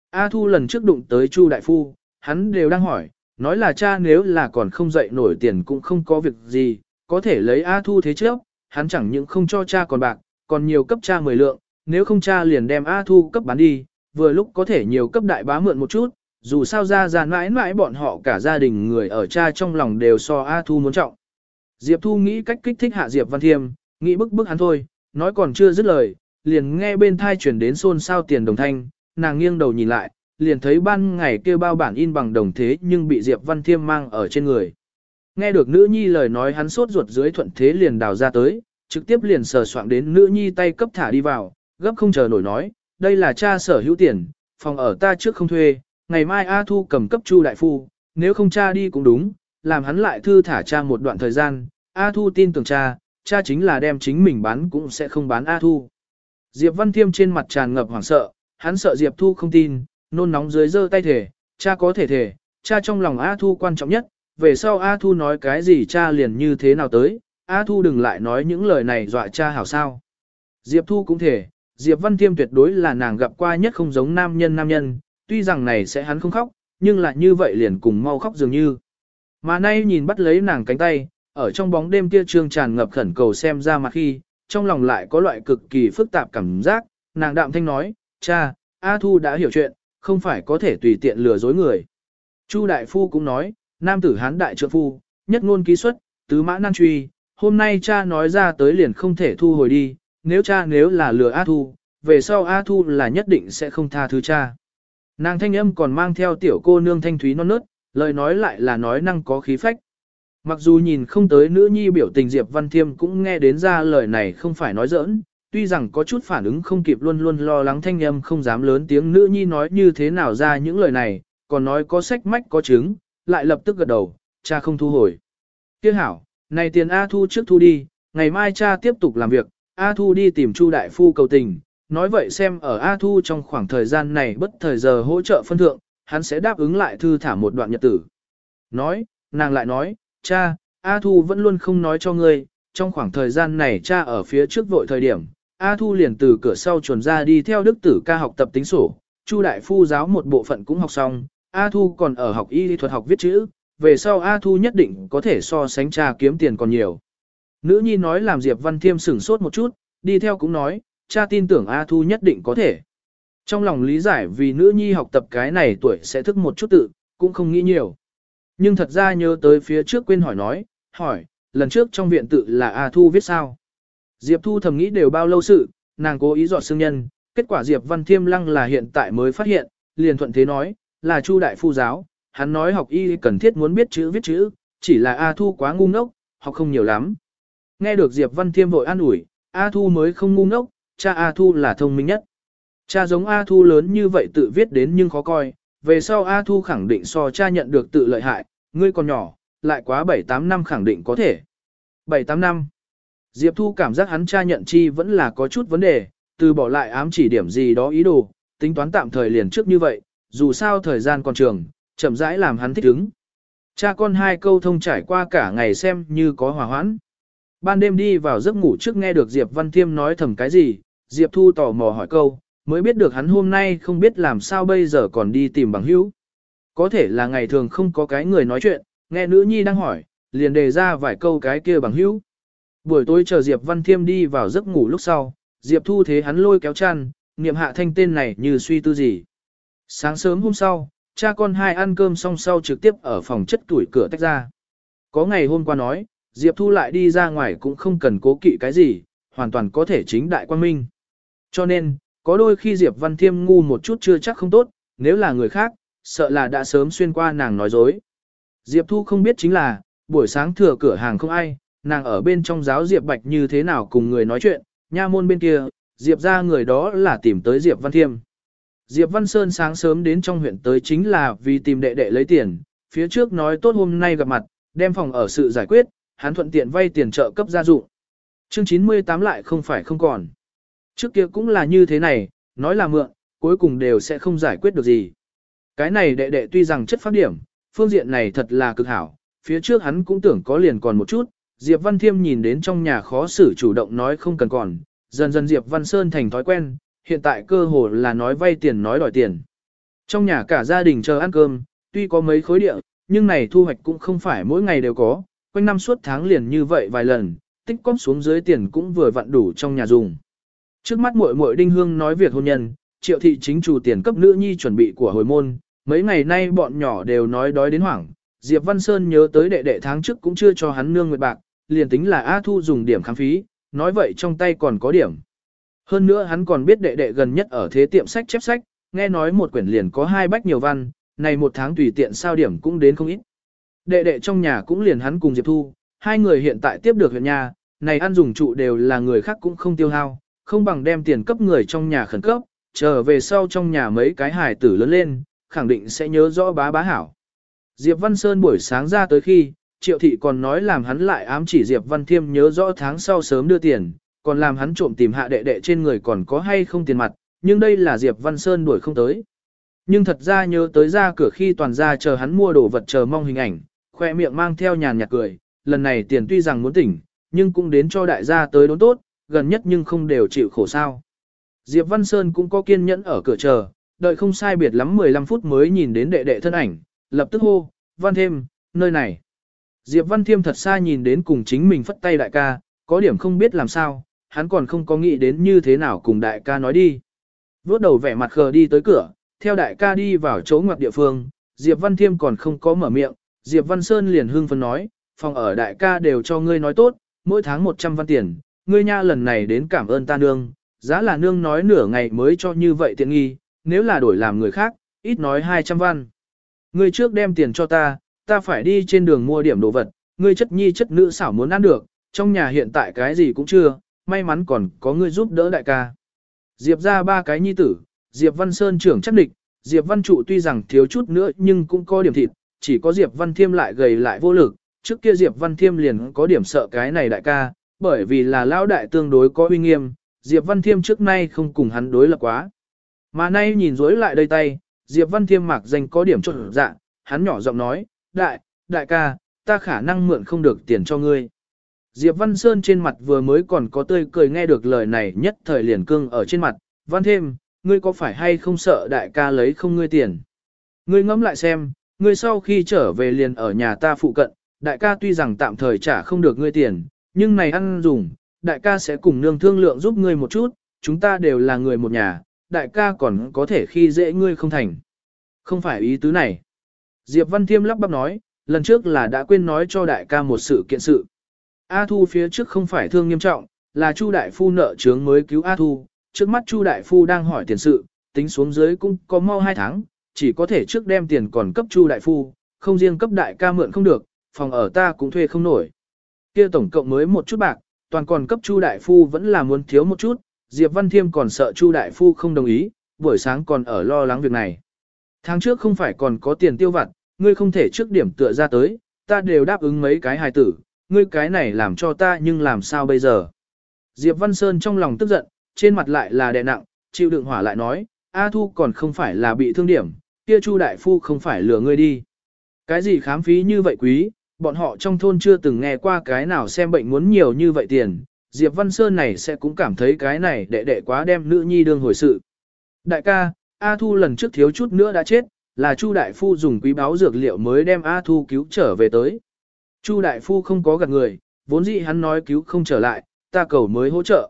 A Thu lần trước đụng tới Chu đại phu, hắn đều đang hỏi, nói là cha nếu là còn không dậy nổi tiền cũng không có việc gì, có thể lấy A Thu thế trước, hắn chẳng những không cho cha còn bạc, còn nhiều cấp cha 10 lượng, nếu không cha liền đem A Thu cấp bán đi, vừa lúc có thể nhiều cấp đại bá mượn một chút, dù sao ra ra mãi mãi bọn họ cả gia đình người ở cha trong lòng đều so A Thu muốn trọng. Diệp Thu nghĩ cách kích thích hạ Diệp Văn Thiêm, nghĩ bức bức hắn thôi, nói còn chưa dứt lời, liền nghe bên thai chuyển đến xôn xao tiền đồng thanh, nàng nghiêng đầu nhìn lại, liền thấy ban ngày kêu bao bản in bằng đồng thế nhưng bị Diệp Văn Thiêm mang ở trên người. Nghe được nữ nhi lời nói hắn sốt ruột dưới thuận thế liền đào ra tới, trực tiếp liền sờ soạn đến nữ nhi tay cấp thả đi vào, gấp không chờ nổi nói, đây là cha sở hữu tiền, phòng ở ta trước không thuê, ngày mai A Thu cầm cấp Chu đại phu, nếu không cha đi cũng đúng, làm hắn lại thư thả cha một đoạn thời gian, A Thu tin tưởng cha, cha chính là đem chính mình bán cũng sẽ không bán A Thu. Diệp Văn Thiêm trên mặt tràn ngập hoảng sợ, hắn sợ Diệp Thu không tin, nôn nóng dưới giơ tay thể, cha có thể thể, cha trong lòng A Thu quan trọng nhất, về sau A Thu nói cái gì cha liền như thế nào tới, A Thu đừng lại nói những lời này dọa cha hảo sao. Diệp Thu cũng thể, Diệp Văn Thiêm tuyệt đối là nàng gặp qua nhất không giống nam nhân nam nhân, tuy rằng này sẽ hắn không khóc, nhưng lại như vậy liền cùng mau khóc dường như. Mà nay nhìn bắt lấy nàng cánh tay, ở trong bóng đêm kia trương tràn ngập khẩn cầu xem ra mặt khi, trong lòng lại có loại cực kỳ phức tạp cảm giác, nàng đạm thanh nói, cha, A Thu đã hiểu chuyện, không phải có thể tùy tiện lừa dối người. Chu Đại Phu cũng nói, nam tử hán đại trượng phu, nhất ngôn ký xuất, tứ mã nan truy, hôm nay cha nói ra tới liền không thể thu hồi đi, nếu cha nếu là lừa A Thu, về sau A Thu là nhất định sẽ không tha thứ cha. Nàng thanh âm còn mang theo tiểu cô nương thanh thúy non nớt, lời nói lại là nói năng có khí phách. Mặc dù nhìn không tới nữ nhi biểu tình Diệp Văn Thiêm cũng nghe đến ra lời này không phải nói giỡn, tuy rằng có chút phản ứng không kịp luôn luôn lo lắng thanh âm không dám lớn tiếng nữ nhi nói như thế nào ra những lời này, còn nói có sách mách có chứng, lại lập tức gật đầu, cha không thu hồi. Tiếc hảo, này tiền A Thu trước thu đi, ngày mai cha tiếp tục làm việc, A Thu đi tìm Chu Đại Phu cầu tình, nói vậy xem ở A Thu trong khoảng thời gian này bất thời giờ hỗ trợ phân thượng, hắn sẽ đáp ứng lại thư thả một đoạn nhật tử. Nói, nàng lại nói, cha, A Thu vẫn luôn không nói cho ngươi, trong khoảng thời gian này cha ở phía trước vội thời điểm, A Thu liền từ cửa sau chuồn ra đi theo đức tử ca học tập tính sổ, Chu Đại Phu giáo một bộ phận cũng học xong, A Thu còn ở học y thuật học viết chữ, về sau A Thu nhất định có thể so sánh cha kiếm tiền còn nhiều. Nữ nhi nói làm Diệp Văn Thiêm sửng sốt một chút, đi theo cũng nói, cha tin tưởng A Thu nhất định có thể. Trong lòng lý giải vì nữ nhi học tập cái này tuổi sẽ thức một chút tự, cũng không nghĩ nhiều. Nhưng thật ra nhớ tới phía trước quên hỏi nói, hỏi, lần trước trong viện tự là A Thu viết sao? Diệp Thu thầm nghĩ đều bao lâu sự, nàng cố ý dọa xương nhân, kết quả Diệp Văn Thiêm Lăng là hiện tại mới phát hiện, liền thuận thế nói, là Chu Đại Phu Giáo, hắn nói học y cần thiết muốn biết chữ viết chữ, chỉ là A Thu quá ngu ngốc, học không nhiều lắm. Nghe được Diệp Văn Thiêm vội an ủi, A Thu mới không ngu ngốc, cha A Thu là thông minh nhất. Cha giống A Thu lớn như vậy tự viết đến nhưng khó coi, về sau A Thu khẳng định so cha nhận được tự lợi hại, ngươi còn nhỏ, lại quá 7-8 năm khẳng định có thể. 7-8 năm. Diệp Thu cảm giác hắn cha nhận chi vẫn là có chút vấn đề, từ bỏ lại ám chỉ điểm gì đó ý đồ, tính toán tạm thời liền trước như vậy, dù sao thời gian còn trường, chậm rãi làm hắn thích ứng. Cha con hai câu thông trải qua cả ngày xem như có hòa hoãn. Ban đêm đi vào giấc ngủ trước nghe được Diệp Văn Thiêm nói thầm cái gì, Diệp Thu tò mò hỏi câu, mới biết được hắn hôm nay không biết làm sao bây giờ còn đi tìm bằng hữu. Có thể là ngày thường không có cái người nói chuyện, nghe nữ nhi đang hỏi, liền đề ra vài câu cái kia bằng hữu. Buổi tối chờ Diệp Văn Thiêm đi vào giấc ngủ lúc sau, Diệp Thu thế hắn lôi kéo chăn, niệm hạ thanh tên này như suy tư gì. Sáng sớm hôm sau, cha con hai ăn cơm xong sau trực tiếp ở phòng chất tuổi cửa tách ra. Có ngày hôm qua nói, Diệp Thu lại đi ra ngoài cũng không cần cố kỵ cái gì, hoàn toàn có thể chính đại quan minh. Cho nên, có đôi khi Diệp Văn Thiêm ngu một chút chưa chắc không tốt, nếu là người khác, sợ là đã sớm xuyên qua nàng nói dối. Diệp Thu không biết chính là, buổi sáng thừa cửa hàng không ai, nàng ở bên trong giáo Diệp Bạch như thế nào cùng người nói chuyện, nha môn bên kia, Diệp ra người đó là tìm tới Diệp Văn Thiêm. Diệp Văn Sơn sáng sớm đến trong huyện tới chính là vì tìm đệ đệ lấy tiền, phía trước nói tốt hôm nay gặp mặt, đem phòng ở sự giải quyết, hắn thuận tiện vay tiền trợ cấp gia dụng. Chương 98 lại không phải không còn. Trước kia cũng là như thế này, nói là mượn, cuối cùng đều sẽ không giải quyết được gì. Cái này đệ đệ tuy rằng chất phát điểm, phương diện này thật là cực hảo, phía trước hắn cũng tưởng có liền còn một chút, Diệp Văn Thiêm nhìn đến trong nhà khó xử chủ động nói không cần còn, dần dần Diệp Văn Sơn thành thói quen, hiện tại cơ hồ là nói vay tiền nói đòi tiền. Trong nhà cả gia đình chờ ăn cơm, tuy có mấy khối địa, nhưng này thu hoạch cũng không phải mỗi ngày đều có, quanh năm suốt tháng liền như vậy vài lần, tích cóp xuống dưới tiền cũng vừa vặn đủ trong nhà dùng. Trước mắt muội muội Đinh Hương nói việc hôn nhân, Triệu thị chính chủ tiền cấp nữ nhi chuẩn bị của hồi môn, mấy ngày nay bọn nhỏ đều nói đói đến hoảng, Diệp Văn Sơn nhớ tới đệ đệ tháng trước cũng chưa cho hắn nương nguyệt bạc, liền tính là A Thu dùng điểm khám phí, nói vậy trong tay còn có điểm. Hơn nữa hắn còn biết đệ đệ gần nhất ở thế tiệm sách chép sách, nghe nói một quyển liền có hai bách nhiều văn, này một tháng tùy tiện sao điểm cũng đến không ít. Đệ đệ trong nhà cũng liền hắn cùng Diệp Thu, hai người hiện tại tiếp được huyện nhà, này ăn dùng trụ đều là người khác cũng không tiêu hao, không bằng đem tiền cấp người trong nhà khẩn cấp, trở về sau trong nhà mấy cái hài tử lớn lên, khẳng định sẽ nhớ rõ bá bá hảo. Diệp Văn Sơn buổi sáng ra tới khi, Triệu Thị còn nói làm hắn lại ám chỉ Diệp Văn Thiêm nhớ rõ tháng sau sớm đưa tiền, còn làm hắn trộm tìm hạ đệ đệ trên người còn có hay không tiền mặt, nhưng đây là Diệp Văn Sơn đuổi không tới. Nhưng thật ra nhớ tới ra cửa khi toàn ra chờ hắn mua đồ vật chờ mong hình ảnh, khoe miệng mang theo nhàn nhạt cười, lần này tiền tuy rằng muốn tỉnh, nhưng cũng đến cho đại gia tới đốn tốt, gần nhất nhưng không đều chịu khổ sao. Diệp Văn Sơn cũng có kiên nhẫn ở cửa chờ, đợi không sai biệt lắm 15 phút mới nhìn đến đệ đệ thân ảnh, lập tức hô, văn thêm, nơi này. Diệp Văn Thiêm thật xa nhìn đến cùng chính mình phất tay đại ca, có điểm không biết làm sao, hắn còn không có nghĩ đến như thế nào cùng đại ca nói đi. Vốt đầu vẻ mặt khờ đi tới cửa, theo đại ca đi vào chỗ ngoặc địa phương, Diệp Văn Thiêm còn không có mở miệng, Diệp Văn Sơn liền hưng phấn nói, phòng ở đại ca đều cho ngươi nói tốt, mỗi tháng 100 văn tiền, ngươi nha lần này đến cảm ơn ta nương, giá là nương nói nửa ngày mới cho như vậy tiện nghi, nếu là đổi làm người khác, ít nói 200 văn. Ngươi trước đem tiền cho ta, ta phải đi trên đường mua điểm đồ vật, ngươi chất nhi chất nữ xảo muốn ăn được, trong nhà hiện tại cái gì cũng chưa, may mắn còn có ngươi giúp đỡ đại ca. Diệp ra ba cái nhi tử, Diệp Văn Sơn trưởng chắc địch, Diệp Văn Trụ tuy rằng thiếu chút nữa nhưng cũng có điểm thịt, chỉ có Diệp Văn Thiêm lại gầy lại vô lực, trước kia Diệp Văn Thiêm liền có điểm sợ cái này đại ca, bởi vì là lão đại tương đối có uy nghiêm, Diệp Văn Thiêm trước nay không cùng hắn đối lập quá. Mà nay nhìn dối lại đây tay, Diệp Văn Thiêm mặc danh có điểm trộn dạ, hắn nhỏ giọng nói, đại, đại ca, ta khả năng mượn không được tiền cho ngươi. Diệp Văn Sơn trên mặt vừa mới còn có tươi cười nghe được lời này nhất thời liền cương ở trên mặt, Văn Thiêm, ngươi có phải hay không sợ đại ca lấy không ngươi tiền? Ngươi ngẫm lại xem, ngươi sau khi trở về liền ở nhà ta phụ cận, đại ca tuy rằng tạm thời trả không được ngươi tiền, nhưng này ăn dùng, đại ca sẽ cùng nương thương lượng giúp ngươi một chút, chúng ta đều là người một nhà, đại ca còn có thể khi dễ ngươi không thành. Không phải ý tứ này. Diệp Văn Thiêm lắp bắp nói, lần trước là đã quên nói cho đại ca một sự kiện sự. A Thu phía trước không phải thương nghiêm trọng, là Chu đại phu nợ trướng mới cứu A Thu, trước mắt Chu đại phu đang hỏi tiền sự, tính xuống dưới cũng có mau 2 tháng, chỉ có thể trước đem tiền còn cấp Chu đại phu, không riêng cấp đại ca mượn không được, phòng ở ta cũng thuê không nổi. Kia tổng cộng mới một chút bạc, toàn còn cấp Chu đại phu vẫn là muốn thiếu một chút, Diệp Văn Thiêm còn sợ Chu đại phu không đồng ý, buổi sáng còn ở lo lắng việc này. Tháng trước không phải còn có tiền tiêu vặt, ngươi không thể trước điểm tựa ra tới, ta đều đáp ứng mấy cái hài tử, ngươi cái này làm cho ta nhưng làm sao bây giờ. Diệp Văn Sơn trong lòng tức giận, trên mặt lại là đè nặng, chịu đựng hỏa lại nói, A Thu còn không phải là bị thương điểm, kia Chu đại phu không phải lừa ngươi đi. Cái gì khám phí như vậy quý, bọn họ trong thôn chưa từng nghe qua cái nào xem bệnh muốn nhiều như vậy tiền, Diệp Văn Sơn này sẽ cũng cảm thấy cái này đệ đệ quá đem nữ nhi đương hồi sự. Đại ca, A Thu lần trước thiếu chút nữa đã chết, là Chu đại phu dùng quý báo dược liệu mới đem A Thu cứu trở về tới. Chu đại phu không có gạt người, vốn dĩ hắn nói cứu không trở lại, ta cầu mới hỗ trợ.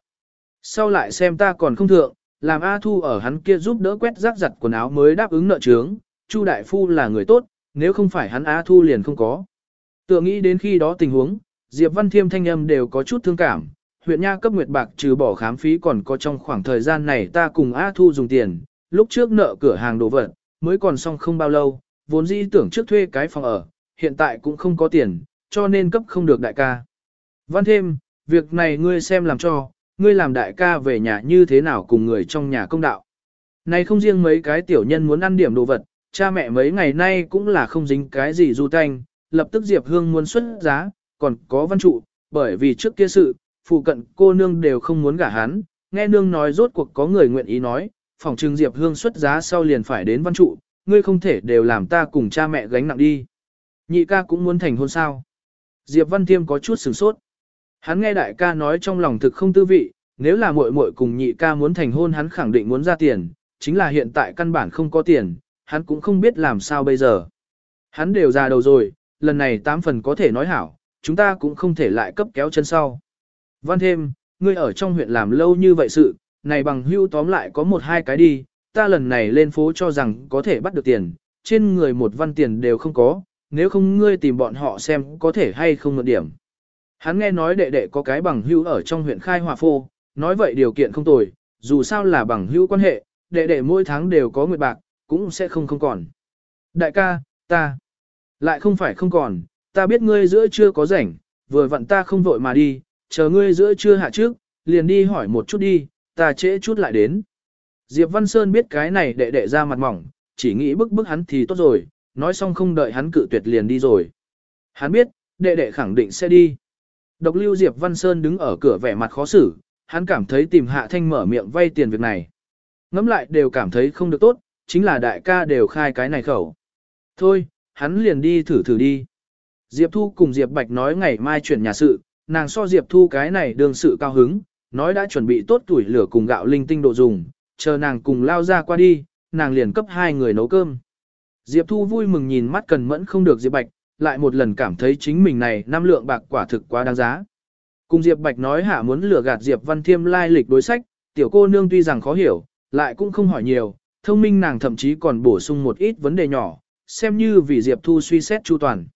Sau lại xem ta còn không thượng, làm A Thu ở hắn kia giúp đỡ quét rác giặt quần áo mới đáp ứng nợ trướng, Chu đại phu là người tốt, nếu không phải hắn A Thu liền không có. Tựa nghĩ đến khi đó tình huống, Diệp Văn Thiêm thanh âm đều có chút thương cảm, huyện nha cấp nguyệt bạc trừ bỏ khám phí còn có trong khoảng thời gian này ta cùng A Thu dùng tiền, lúc trước nợ cửa hàng đồ vật, mới còn xong không bao lâu, vốn dĩ tưởng trước thuê cái phòng ở, hiện tại cũng không có tiền, cho nên cấp không được đại ca. Văn thêm, việc này ngươi xem làm cho, ngươi làm đại ca về nhà như thế nào cùng người trong nhà công đạo. Này không riêng mấy cái tiểu nhân muốn ăn điểm đồ vật, cha mẹ mấy ngày nay cũng là không dính cái gì du tanh, lập tức Diệp Hương muốn xuất giá, còn có văn trụ, bởi vì trước kia sự, phụ cận cô nương đều không muốn gả hắn, nghe nương nói rốt cuộc có người nguyện ý nói, phòng trừng Diệp Hương xuất giá sau liền phải đến văn trụ, ngươi không thể đều làm ta cùng cha mẹ gánh nặng đi. Nhị ca cũng muốn thành hôn sao. Diệp Văn Thiêm có chút sửng sốt. Hắn nghe đại ca nói trong lòng thực không tư vị, nếu là muội muội cùng nhị ca muốn thành hôn hắn khẳng định muốn ra tiền, chính là hiện tại căn bản không có tiền, hắn cũng không biết làm sao bây giờ. Hắn đều già đầu rồi, lần này tám phần có thể nói hảo, chúng ta cũng không thể lại cấp kéo chân sau. Văn thêm, ngươi ở trong huyện làm lâu như vậy sự, này bằng hưu tóm lại có một hai cái đi, ta lần này lên phố cho rằng có thể bắt được tiền, trên người một văn tiền đều không có, nếu không ngươi tìm bọn họ xem có thể hay không một điểm. Hắn nghe nói đệ đệ có cái bằng hưu ở trong huyện khai hòa phô, nói vậy điều kiện không tồi, dù sao là bằng hưu quan hệ, đệ đệ mỗi tháng đều có nguyệt bạc, cũng sẽ không không còn. Đại ca, ta, lại không phải không còn, ta biết ngươi giữa chưa có rảnh, vừa vặn ta không vội mà đi, chờ ngươi giữa trưa hạ trước, liền đi hỏi một chút đi, ta trễ chút lại đến. Diệp Văn Sơn biết cái này đệ đệ ra mặt mỏng, chỉ nghĩ bức bức hắn thì tốt rồi, nói xong không đợi hắn cự tuyệt liền đi rồi. Hắn biết, đệ đệ khẳng định sẽ đi. Độc lưu Diệp Văn Sơn đứng ở cửa vẻ mặt khó xử, hắn cảm thấy tìm hạ thanh mở miệng vay tiền việc này. Ngắm lại đều cảm thấy không được tốt, chính là đại ca đều khai cái này khẩu. Thôi, hắn liền đi thử thử đi. Diệp Thu cùng Diệp Bạch nói ngày mai chuyển nhà sự, nàng so Diệp Thu cái này đương sự cao hứng, nói đã chuẩn bị tốt tuổi lửa cùng gạo linh tinh độ dùng, chờ nàng cùng lao ra qua đi, nàng liền cấp hai người nấu cơm. Diệp Thu vui mừng nhìn mắt cần mẫn không được Diệp Bạch, lại một lần cảm thấy chính mình này năm lượng bạc quả thực quá đáng giá. Cùng Diệp Bạch nói hạ muốn lừa gạt Diệp Văn Thiêm lai lịch đối sách, tiểu cô nương tuy rằng khó hiểu, lại cũng không hỏi nhiều, thông minh nàng thậm chí còn bổ sung một ít vấn đề nhỏ, xem như vì Diệp Thu suy xét chu toàn.